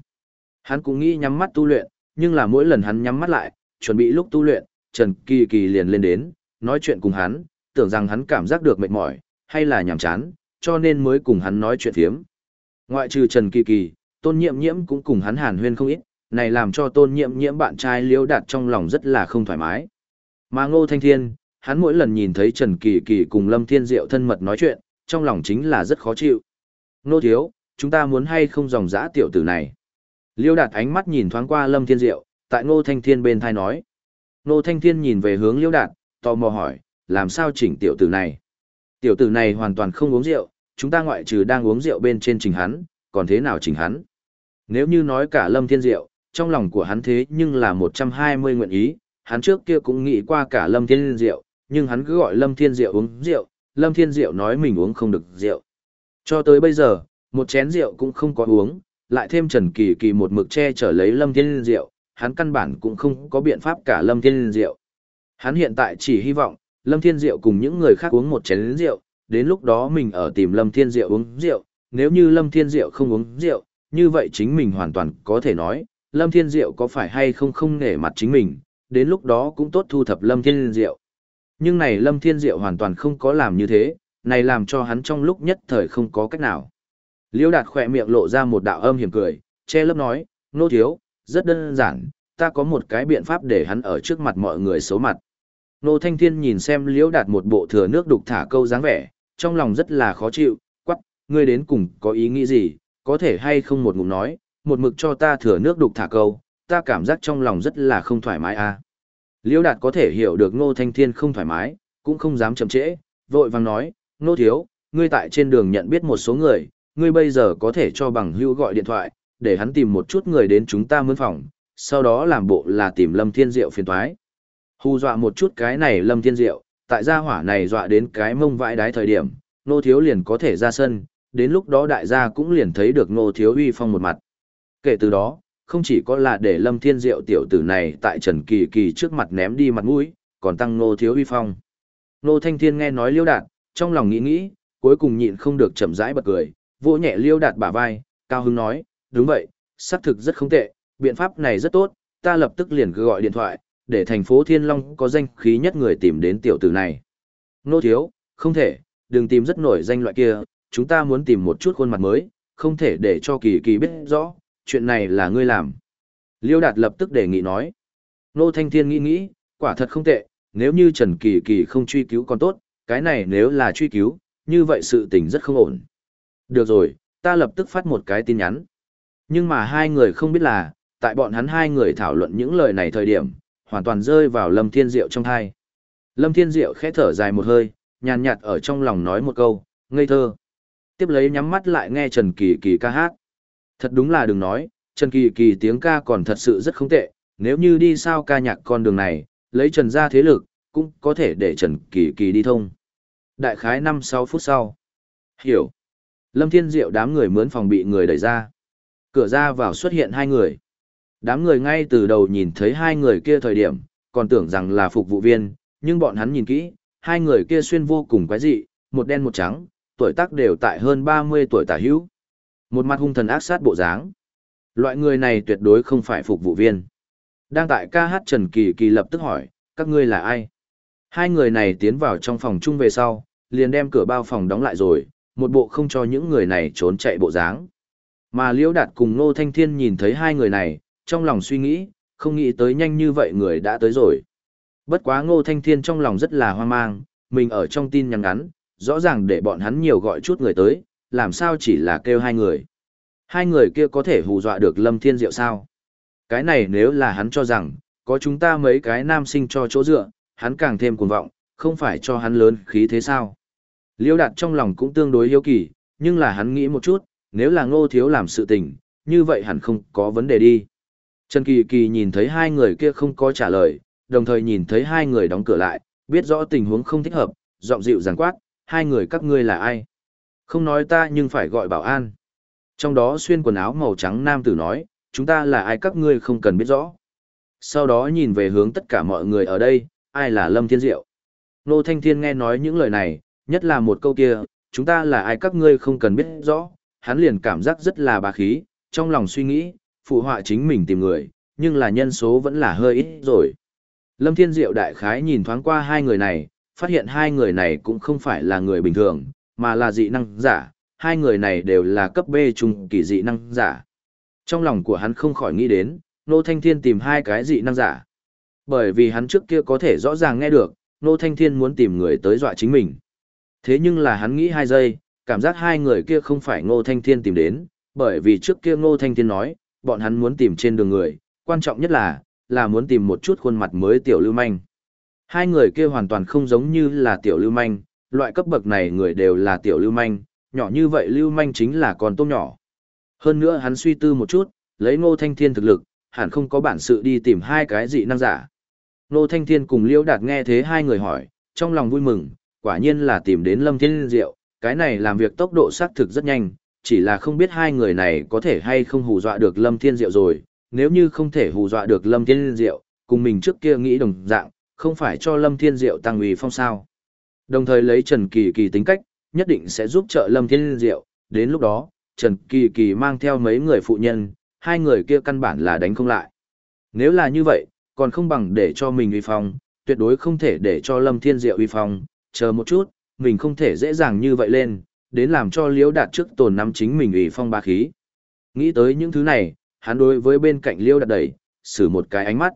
Hắn cũng nghĩ nhắm mắt tu luyện, nhưng là mỗi lần hắn nhắm mắt lại, chuẩn bị lúc tu luyện, Trần Kỳ Kỳ liền lên đến, nói chuyện cùng hắn, tưởng rằng hắn cảm giác được mệt mỏi, hay là nhàm chán, cho nên mới cùng hắn nói chuyện phiếm. Ngoại trừ Trần Kỳ Kỳ, Tôn Nhiệm Nhiễm cũng cùng hắn hàn huyên không ít, này làm cho Tôn Nhiệm Nhiễm bạn trai Liễu Đạt trong lòng rất là không thoải mái. Mà Ngô Thanh Thiên, hắn mỗi lần nhìn thấy Trần Kỳ Kỳ cùng Lâm Thiên Diệu thân mật nói chuyện, trong lòng chính là rất khó chịu. Nô thiếu, chúng ta muốn hay không dòng dã tiểu tử này. Liêu đạt ánh mắt nhìn thoáng qua Lâm Thiên Diệu, tại Ngô Thanh Thiên bên thai nói. Ngô Thanh Thiên nhìn về hướng Liêu đạt, tò mò hỏi, làm sao chỉnh tiểu tử này? Tiểu tử này hoàn toàn không uống rượu, chúng ta ngoại trừ đang uống rượu bên trên trình hắn, còn thế nào chỉnh hắn? Nếu như nói cả Lâm Thiên Diệu, trong lòng của hắn thế nhưng là 120 nguyện ý, hắn trước kia cũng nghĩ qua cả Lâm Thiên Diệu, nhưng hắn cứ gọi Lâm Thiên Diệu uống rượu, Lâm Thiên Diệu nói mình uống không được rượu. Cho tới bây giờ, một chén rượu cũng không có uống, lại thêm Trần Kỳ Kỳ một mực che chở lấy Lâm Thiên Diệu, hắn căn bản cũng không có biện pháp cả Lâm Thiên Diệu. Hắn hiện tại chỉ hy vọng, Lâm Thiên Diệu cùng những người khác uống một chén rượu, đến lúc đó mình ở tìm Lâm Thiên Diệu uống rượu, nếu như Lâm Thiên Diệu không uống rượu, như vậy chính mình hoàn toàn có thể nói, Lâm Thiên Diệu có phải hay không không nể mặt chính mình, đến lúc đó cũng tốt thu thập Lâm Thiên Diệu. Nhưng này Lâm Thiên Diệu hoàn toàn không có làm như thế, này làm cho hắn trong lúc nhất thời không có cách nào. Liêu đạt khỏe miệng lộ ra một đạo âm hiểm cười, che lớp nói, nô thiếu, rất đơn giản, ta có một cái biện pháp để hắn ở trước mặt mọi người xấu mặt. Nô Thanh Thiên nhìn xem Liễu Đạt một bộ thừa nước đục thả câu dáng vẻ, trong lòng rất là khó chịu, quắc, ngươi đến cùng có ý nghĩ gì, có thể hay không một ngụm nói, một mực cho ta thừa nước đục thả câu, ta cảm giác trong lòng rất là không thoải mái a. À. Liễu Đạt có thể hiểu được Nô Thanh Thiên không thoải mái, cũng không dám chậm trễ, vội vàng nói, Nô Thiếu, ngươi tại trên đường nhận biết một số người, ngươi bây giờ có thể cho bằng hữu gọi điện thoại, để hắn tìm một chút người đến chúng ta mướn phòng, sau đó làm bộ là tìm Lâm Thiên Diệu phiền toái. Hù dọa một chút cái này Lâm Thiên Diệu, tại gia hỏa này dọa đến cái mông vãi đái thời điểm, Nô Thiếu liền có thể ra sân, đến lúc đó đại gia cũng liền thấy được Nô Thiếu uy phong một mặt. Kể từ đó, không chỉ có là để Lâm Thiên Diệu tiểu tử này tại Trần Kỳ Kỳ trước mặt ném đi mặt mũi, còn tăng Nô Thiếu uy phong. Nô Thanh Thiên nghe nói liêu đạt, trong lòng nghĩ nghĩ, cuối cùng nhịn không được chậm rãi bật cười, vỗ nhẹ liêu đạt bả vai, cao hứng nói, đúng vậy, xác thực rất không tệ, biện pháp này rất tốt, ta lập tức liền cứ gọi điện thoại, để thành phố Thiên Long có danh khí nhất người tìm đến tiểu tử này. Nô thiếu, không thể, đừng tìm rất nổi danh loại kia, chúng ta muốn tìm một chút khuôn mặt mới, không thể để cho kỳ kỳ biết rõ, chuyện này là ngươi làm. Liêu Đạt lập tức đề nghị nói. Nô Thanh Thiên nghĩ nghĩ, quả thật không tệ, nếu như Trần Kỳ Kỳ không truy cứu còn tốt, cái này nếu là truy cứu, như vậy sự tình rất không ổn. Được rồi, ta lập tức phát một cái tin nhắn. Nhưng mà hai người không biết là, tại bọn hắn hai người thảo luận những lời này thời điểm, hoàn toàn rơi vào Lâm Thiên Diệu trong thai. Lâm Thiên Diệu khẽ thở dài một hơi, nhàn nhạt ở trong lòng nói một câu, ngây thơ. Tiếp lấy nhắm mắt lại nghe Trần Kỳ Kỳ ca hát. Thật đúng là đừng nói, Trần Kỳ Kỳ tiếng ca còn thật sự rất không tệ, nếu như đi sao ca nhạc con đường này, lấy Trần ra thế lực, cũng có thể để Trần Kỳ Kỳ đi thông. Đại khái 5-6 phút sau. Hiểu. Lâm Thiên Diệu đám người mướn phòng bị người đẩy ra. Cửa ra vào xuất hiện hai người. Đám người ngay từ đầu nhìn thấy hai người kia thời điểm, còn tưởng rằng là phục vụ viên, nhưng bọn hắn nhìn kỹ, hai người kia xuyên vô cùng quái dị, một đen một trắng, tuổi tác đều tại hơn 30 tuổi tả hữu. Một mặt hung thần ác sát bộ dáng. Loại người này tuyệt đối không phải phục vụ viên. Đang tại ca hát Trần Kỳ Kỳ lập tức hỏi, các ngươi là ai? Hai người này tiến vào trong phòng chung về sau, liền đem cửa bao phòng đóng lại rồi, một bộ không cho những người này trốn chạy bộ dáng. Mà Liễu Đạt cùng Ngô Thanh Thiên nhìn thấy hai người này, trong lòng suy nghĩ, không nghĩ tới nhanh như vậy người đã tới rồi. Bất quá Ngô Thanh Thiên trong lòng rất là hoang mang, mình ở trong tin nhắn ngắn, rõ ràng để bọn hắn nhiều gọi chút người tới, làm sao chỉ là kêu hai người. Hai người kia có thể hù dọa được Lâm Thiên Diệu sao? Cái này nếu là hắn cho rằng, có chúng ta mấy cái nam sinh cho chỗ dựa, hắn càng thêm cuồng vọng, không phải cho hắn lớn khí thế sao? Liêu đạt trong lòng cũng tương đối hiếu kỳ, nhưng là hắn nghĩ một chút, nếu là ngô thiếu làm sự tình, như vậy hẳn không có vấn đề đi. Trần Kỳ Kỳ nhìn thấy hai người kia không có trả lời, đồng thời nhìn thấy hai người đóng cửa lại, biết rõ tình huống không thích hợp, giọng dịu dàng quát, hai người các ngươi là ai? Không nói ta nhưng phải gọi bảo an. Trong đó xuyên quần áo màu trắng nam tử nói, chúng ta là ai các ngươi không cần biết rõ. Sau đó nhìn về hướng tất cả mọi người ở đây, ai là Lâm Thiên Diệu. Nô Thanh Thiên nghe nói những lời này, nhất là một câu kia, chúng ta là ai các ngươi không cần biết rõ, hắn liền cảm giác rất là bá khí, trong lòng suy nghĩ, phụ họa chính mình tìm người, nhưng là nhân số vẫn là hơi ít rồi. Lâm Thiên Diệu đại khái nhìn thoáng qua hai người này, phát hiện hai người này cũng không phải là người bình thường, mà là dị năng giả, hai người này đều là cấp B trung kỳ dị năng giả. Trong lòng của hắn không khỏi nghĩ đến, Nô Thanh Thiên tìm hai cái dị năng giả. Bởi vì hắn trước kia có thể rõ ràng nghe được, Nô Thanh Thiên muốn tìm người tới dọa chính mình. Thế nhưng là hắn nghĩ hai giây, cảm giác hai người kia không phải Ngô Thanh Thiên tìm đến, bởi vì trước kia Ngô Thanh Thiên nói, bọn hắn muốn tìm trên đường người, quan trọng nhất là, là muốn tìm một chút khuôn mặt mới tiểu lưu manh. Hai người kia hoàn toàn không giống như là tiểu lưu manh, loại cấp bậc này người đều là tiểu lưu manh, nhỏ như vậy lưu manh chính là con tôm nhỏ. Hơn nữa hắn suy tư một chút, lấy Ngô Thanh Thiên thực lực, hẳn không có bản sự đi tìm hai cái dị năng giả. Ngô Thanh Thiên cùng Liễu Đạt nghe thế hai người hỏi, trong lòng vui mừng, quả nhiên là tìm đến Lâm Thiên Diệu, cái này làm việc tốc độ xác thực rất nhanh, chỉ là không biết hai người này có thể hay không hù dọa được Lâm Thiên Diệu rồi, nếu như không thể hù dọa được Lâm Thiên Diệu, cùng mình trước kia nghĩ đồng dạng, không phải cho Lâm Thiên Diệu tăng uy phong sao. Đồng thời lấy Trần Kỳ Kỳ tính cách, nhất định sẽ giúp trợ Lâm Thiên Diệu, đến lúc đó, Trần Kỳ Kỳ mang theo mấy người phụ nhân, hai người kia căn bản là đánh không lại. Nếu là như vậy, còn không bằng để cho mình uy phong, tuyệt đối không thể để cho Lâm Thiên Diệu uy phong, chờ một chút, mình không thể dễ dàng như vậy lên, đến làm cho Liễu Đạt trước tồn nắm chính mình ủy phong ba khí. Nghĩ tới những thứ này, hắn đối với bên cạnh Liễu Đạt đẩy, xử một cái ánh mắt.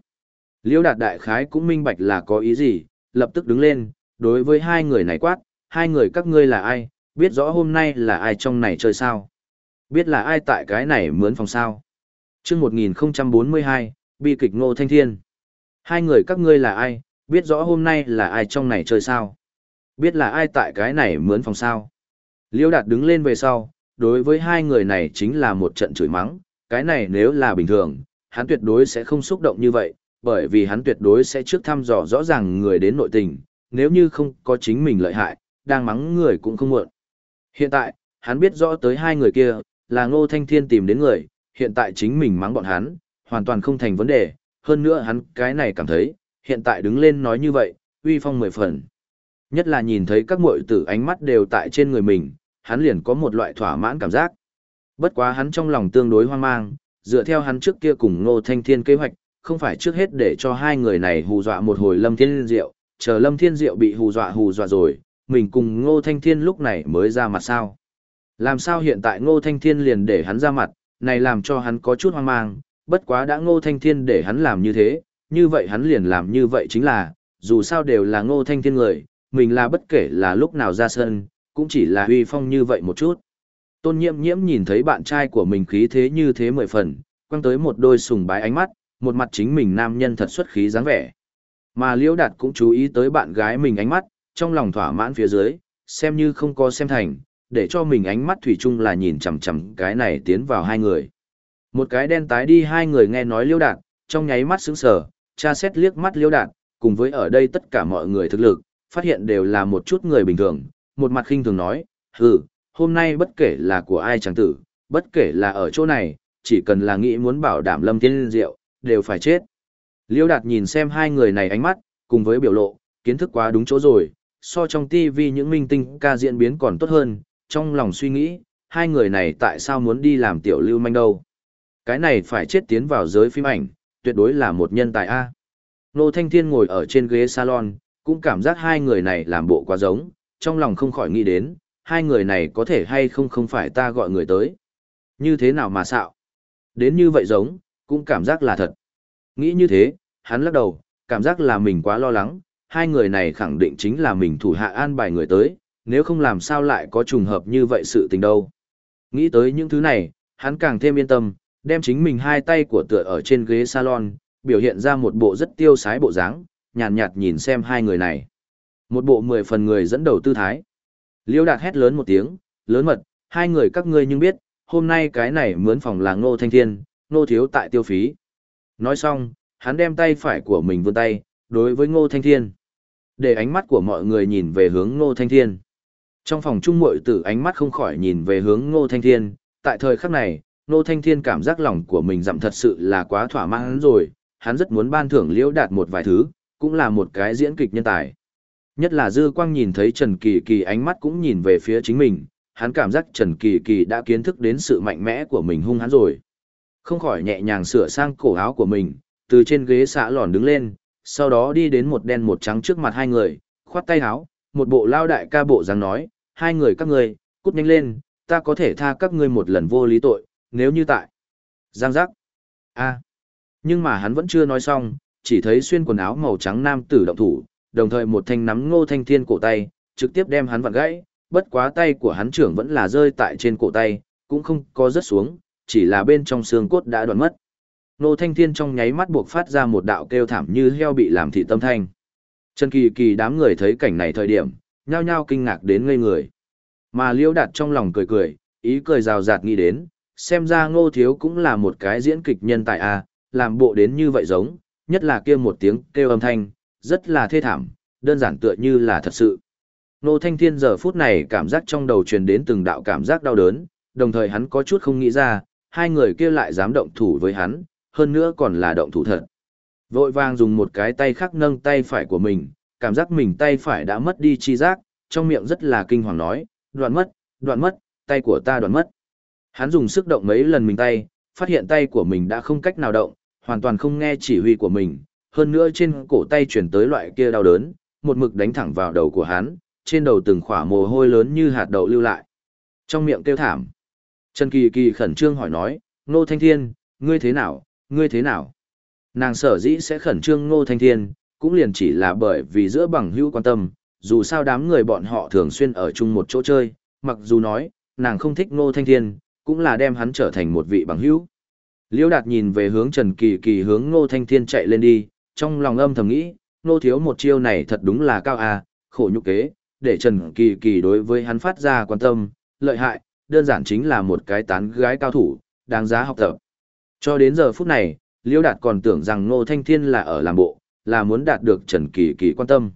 Liễu Đạt đại khái cũng minh bạch là có ý gì, lập tức đứng lên, đối với hai người này quát, hai người các ngươi là ai, biết rõ hôm nay là ai trong này chơi sao. Biết là ai tại cái này mướn phòng sao. Trước 1042, bi kịch Ngô Thanh Thiên. Hai người các ngươi là ai, biết rõ hôm nay là ai trong này chơi sao. Biết là ai tại cái này mướn phòng sao. Liêu đạt đứng lên về sau, đối với hai người này chính là một trận chửi mắng, cái này nếu là bình thường, hắn tuyệt đối sẽ không xúc động như vậy, bởi vì hắn tuyệt đối sẽ trước thăm dò rõ ràng người đến nội tình, nếu như không có chính mình lợi hại, đang mắng người cũng không muộn. Hiện tại, hắn biết rõ tới hai người kia, là Ngô Thanh Thiên tìm đến người, hiện tại chính mình mắng bọn hắn, hoàn toàn không thành vấn đề, hơn nữa hắn cái này cảm thấy, hiện tại đứng lên nói như vậy, uy phong mười phần. Nhất là nhìn thấy các muội tử ánh mắt đều tại trên người mình, hắn liền có một loại thỏa mãn cảm giác. Bất quá hắn trong lòng tương đối hoang mang, dựa theo hắn trước kia cùng Ngô Thanh Thiên kế hoạch, không phải trước hết để cho hai người này hù dọa một hồi Lâm Thiên Diệu, chờ Lâm Thiên Diệu bị hù dọa hù dọa rồi, mình cùng Ngô Thanh Thiên lúc này mới ra mặt sao. Làm sao hiện tại Ngô Thanh Thiên liền để hắn ra mặt, này làm cho hắn có chút hoang mang, bất quá đã Ngô Thanh Thiên để hắn làm như thế, như vậy hắn liền làm như vậy chính là, dù sao đều là Ngô Thanh Thiên người, mình là bất kể là lúc nào ra sân, cũng chỉ là huy phong như vậy một chút. Tôn nhiễm nhiễm nhìn thấy bạn trai của mình khí thế như thế mười phần, quăng tới một đôi sùng bái ánh mắt, một mặt chính mình nam nhân thật xuất khí dáng vẻ. Mà Liễu Đạt cũng chú ý tới bạn gái mình ánh mắt, trong lòng thỏa mãn phía dưới, xem như không có xem thành, để cho mình ánh mắt thủy chung là nhìn chằm chằm cái này tiến vào hai người. Một cái đen tái đi hai người nghe nói Liễu Đạt, trong nháy mắt sững sờ, cha xét liếc mắt Liễu Đạt, cùng với ở đây tất cả mọi người thực lực, phát hiện đều là một chút người bình thường, một mặt khinh thường nói, hừ, hôm nay bất kể là của ai chẳng tử, bất kể là ở chỗ này, chỉ cần là nghĩ muốn bảo đảm lâm thiên diệu, đều phải chết. Liêu đạt nhìn xem hai người này ánh mắt, cùng với biểu lộ, kiến thức quá đúng chỗ rồi, so trong TV những minh tinh ca diễn biến còn tốt hơn, trong lòng suy nghĩ, hai người này tại sao muốn đi làm tiểu lưu manh đâu. Cái này phải chết tiến vào giới phim ảnh, tuyệt đối là một nhân tài A. Nô Thanh Thiên ngồi ở trên ghế salon, cũng cảm giác hai người này làm bộ quá giống, trong lòng không khỏi nghĩ đến, hai người này có thể hay không không phải ta gọi người tới. Như thế nào mà xạo? Đến như vậy giống, cũng cảm giác là thật. Nghĩ như thế, hắn lắc đầu, cảm giác là mình quá lo lắng, hai người này khẳng định chính là mình thủ hạ an bài người tới, nếu không làm sao lại có trùng hợp như vậy sự tình đâu. Nghĩ tới những thứ này, hắn càng thêm yên tâm, đem chính mình hai tay của tựa ở trên ghế salon, biểu hiện ra một bộ rất tiêu sái bộ dáng, nhàn nhạt, nhạt nhìn xem hai người này. Một bộ mười phần người dẫn đầu tư thái. Liêu đạt hét lớn một tiếng, lớn mật, hai người các ngươi nhưng biết, hôm nay cái này mướn phòng là ngô thanh thiên, ngô thiếu tại tiêu phí. Nói xong, hắn đem tay phải của mình vươn tay, đối với ngô thanh thiên. Để ánh mắt của mọi người nhìn về hướng ngô thanh thiên. Trong phòng trung muội tử ánh mắt không khỏi nhìn về hướng ngô thanh thiên, tại thời khắc này, ngô thanh thiên cảm giác lòng của mình dặm thật sự là quá thỏa mãn rồi, hắn rất muốn ban thưởng liễu đạt một vài thứ, cũng là một cái diễn kịch nhân tài. Nhất là Dư Quang nhìn thấy Trần Kỳ Kỳ ánh mắt cũng nhìn về phía chính mình, hắn cảm giác Trần Kỳ Kỳ đã kiến thức đến sự mạnh mẽ của mình hung hắn rồi. Không khỏi nhẹ nhàng sửa sang cổ áo của mình, từ trên ghế xạ lòn đứng lên, sau đó đi đến một đen một trắng trước mặt hai người, khoát tay áo, một bộ lao đại ca bộ dáng nói, hai người các ngươi, cút nhanh lên, ta có thể tha các ngươi một lần vô lý tội, nếu như tại. Giang giác. a Nhưng mà hắn vẫn chưa nói xong, chỉ thấy xuyên quần áo màu trắng nam tử động thủ, đồng thời một thanh nắm ngô thanh thiên cổ tay, trực tiếp đem hắn vặn gãy, bất quá tay của hắn trưởng vẫn là rơi tại trên cổ tay, cũng không có rớt xuống, chỉ là bên trong xương cốt đã đoạn mất. Ngô thanh thiên trong nháy mắt buộc phát ra một đạo kêu thảm như heo bị làm thị tâm thanh. Trần kỳ kỳ đám người thấy cảnh này thời điểm, nhao nhao kinh ngạc đến ngây người. Mà liễu đạt trong lòng cười cười, ý cười rào rạt nghĩ đến, xem ra ngô thiếu cũng là một cái diễn kịch nhân tài a à, làm bộ đến như vậy giống, nhất là kia một tiếng kêu âm thanh, rất là thê thảm, đơn giản tựa như là thật sự. Nô Thanh Thiên giờ phút này cảm giác trong đầu truyền đến từng đạo cảm giác đau đớn, đồng thời hắn có chút không nghĩ ra, hai người kia lại dám động thủ với hắn, hơn nữa còn là động thủ thật. Vội vàng dùng một cái tay khác nâng tay phải của mình, cảm giác mình tay phải đã mất đi chi giác, trong miệng rất là kinh hoàng nói, đoạn mất, đoạn mất, tay của ta đoạn mất. Hắn dùng sức động mấy lần mình tay, phát hiện tay của mình đã không cách nào động, hoàn toàn không nghe chỉ huy của mình, hơn nữa trên cổ tay chuyển tới loại kia đau đớn, một mực đánh thẳng vào đầu của hắn, trên đầu từng khỏa mồ hôi lớn như hạt đậu lưu lại. Trong miệng kêu thảm. Trần Kỳ Kỳ khẩn trương hỏi nói, Ngô Thanh Thiên, ngươi thế nào, ngươi thế nào? Nàng sở dĩ sẽ khẩn trương Ngô Thanh Thiên, cũng liền chỉ là bởi vì giữa bằng hữu quan tâm, dù sao đám người bọn họ thường xuyên ở chung một chỗ chơi, mặc dù nói, nàng không thích Ngô Thanh Thiên, cũng là đem hắn trở thành một vị bằng hữu. Liễu Đạt nhìn về hướng Trần Kỳ Kỳ hướng Ngô Thanh Thiên chạy lên đi, trong lòng âm thầm nghĩ, nô Thiếu một chiêu này thật đúng là cao à, khổ nhục kế, để Trần Kỳ Kỳ đối với hắn phát ra quan tâm, lợi hại, đơn giản chính là một cái tán gái cao thủ, đáng giá học tập. Cho đến giờ phút này, Liễu Đạt còn tưởng rằng Ngô Thanh Thiên là ở làm bộ, là muốn đạt được Trần Kỳ Kỳ quan tâm.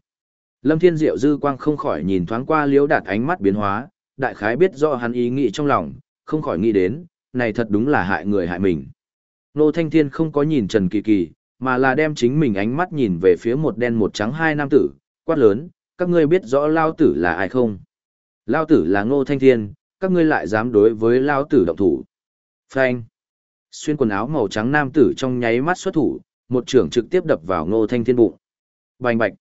Lâm Thiên Diệu dư quang không khỏi nhìn thoáng qua Liễu Đạt ánh mắt biến hóa, đại khái biết rõ hắn ý nghĩ trong lòng, không khỏi nghĩ đến, này thật đúng là hại người hại mình. Nô Thanh Thiên không có nhìn Trần Kỳ Kỳ, mà là đem chính mình ánh mắt nhìn về phía một đen một trắng hai nam tử, quát lớn, các ngươi biết rõ Lao Tử là ai không? Lao Tử là Ngô Thanh Thiên, các ngươi lại dám đối với Lao Tử động thủ. Phanh. xuyên quần áo màu trắng nam tử trong nháy mắt xuất thủ, một trưởng trực tiếp đập vào Ngô Thanh Thiên bụng. Bành bạch.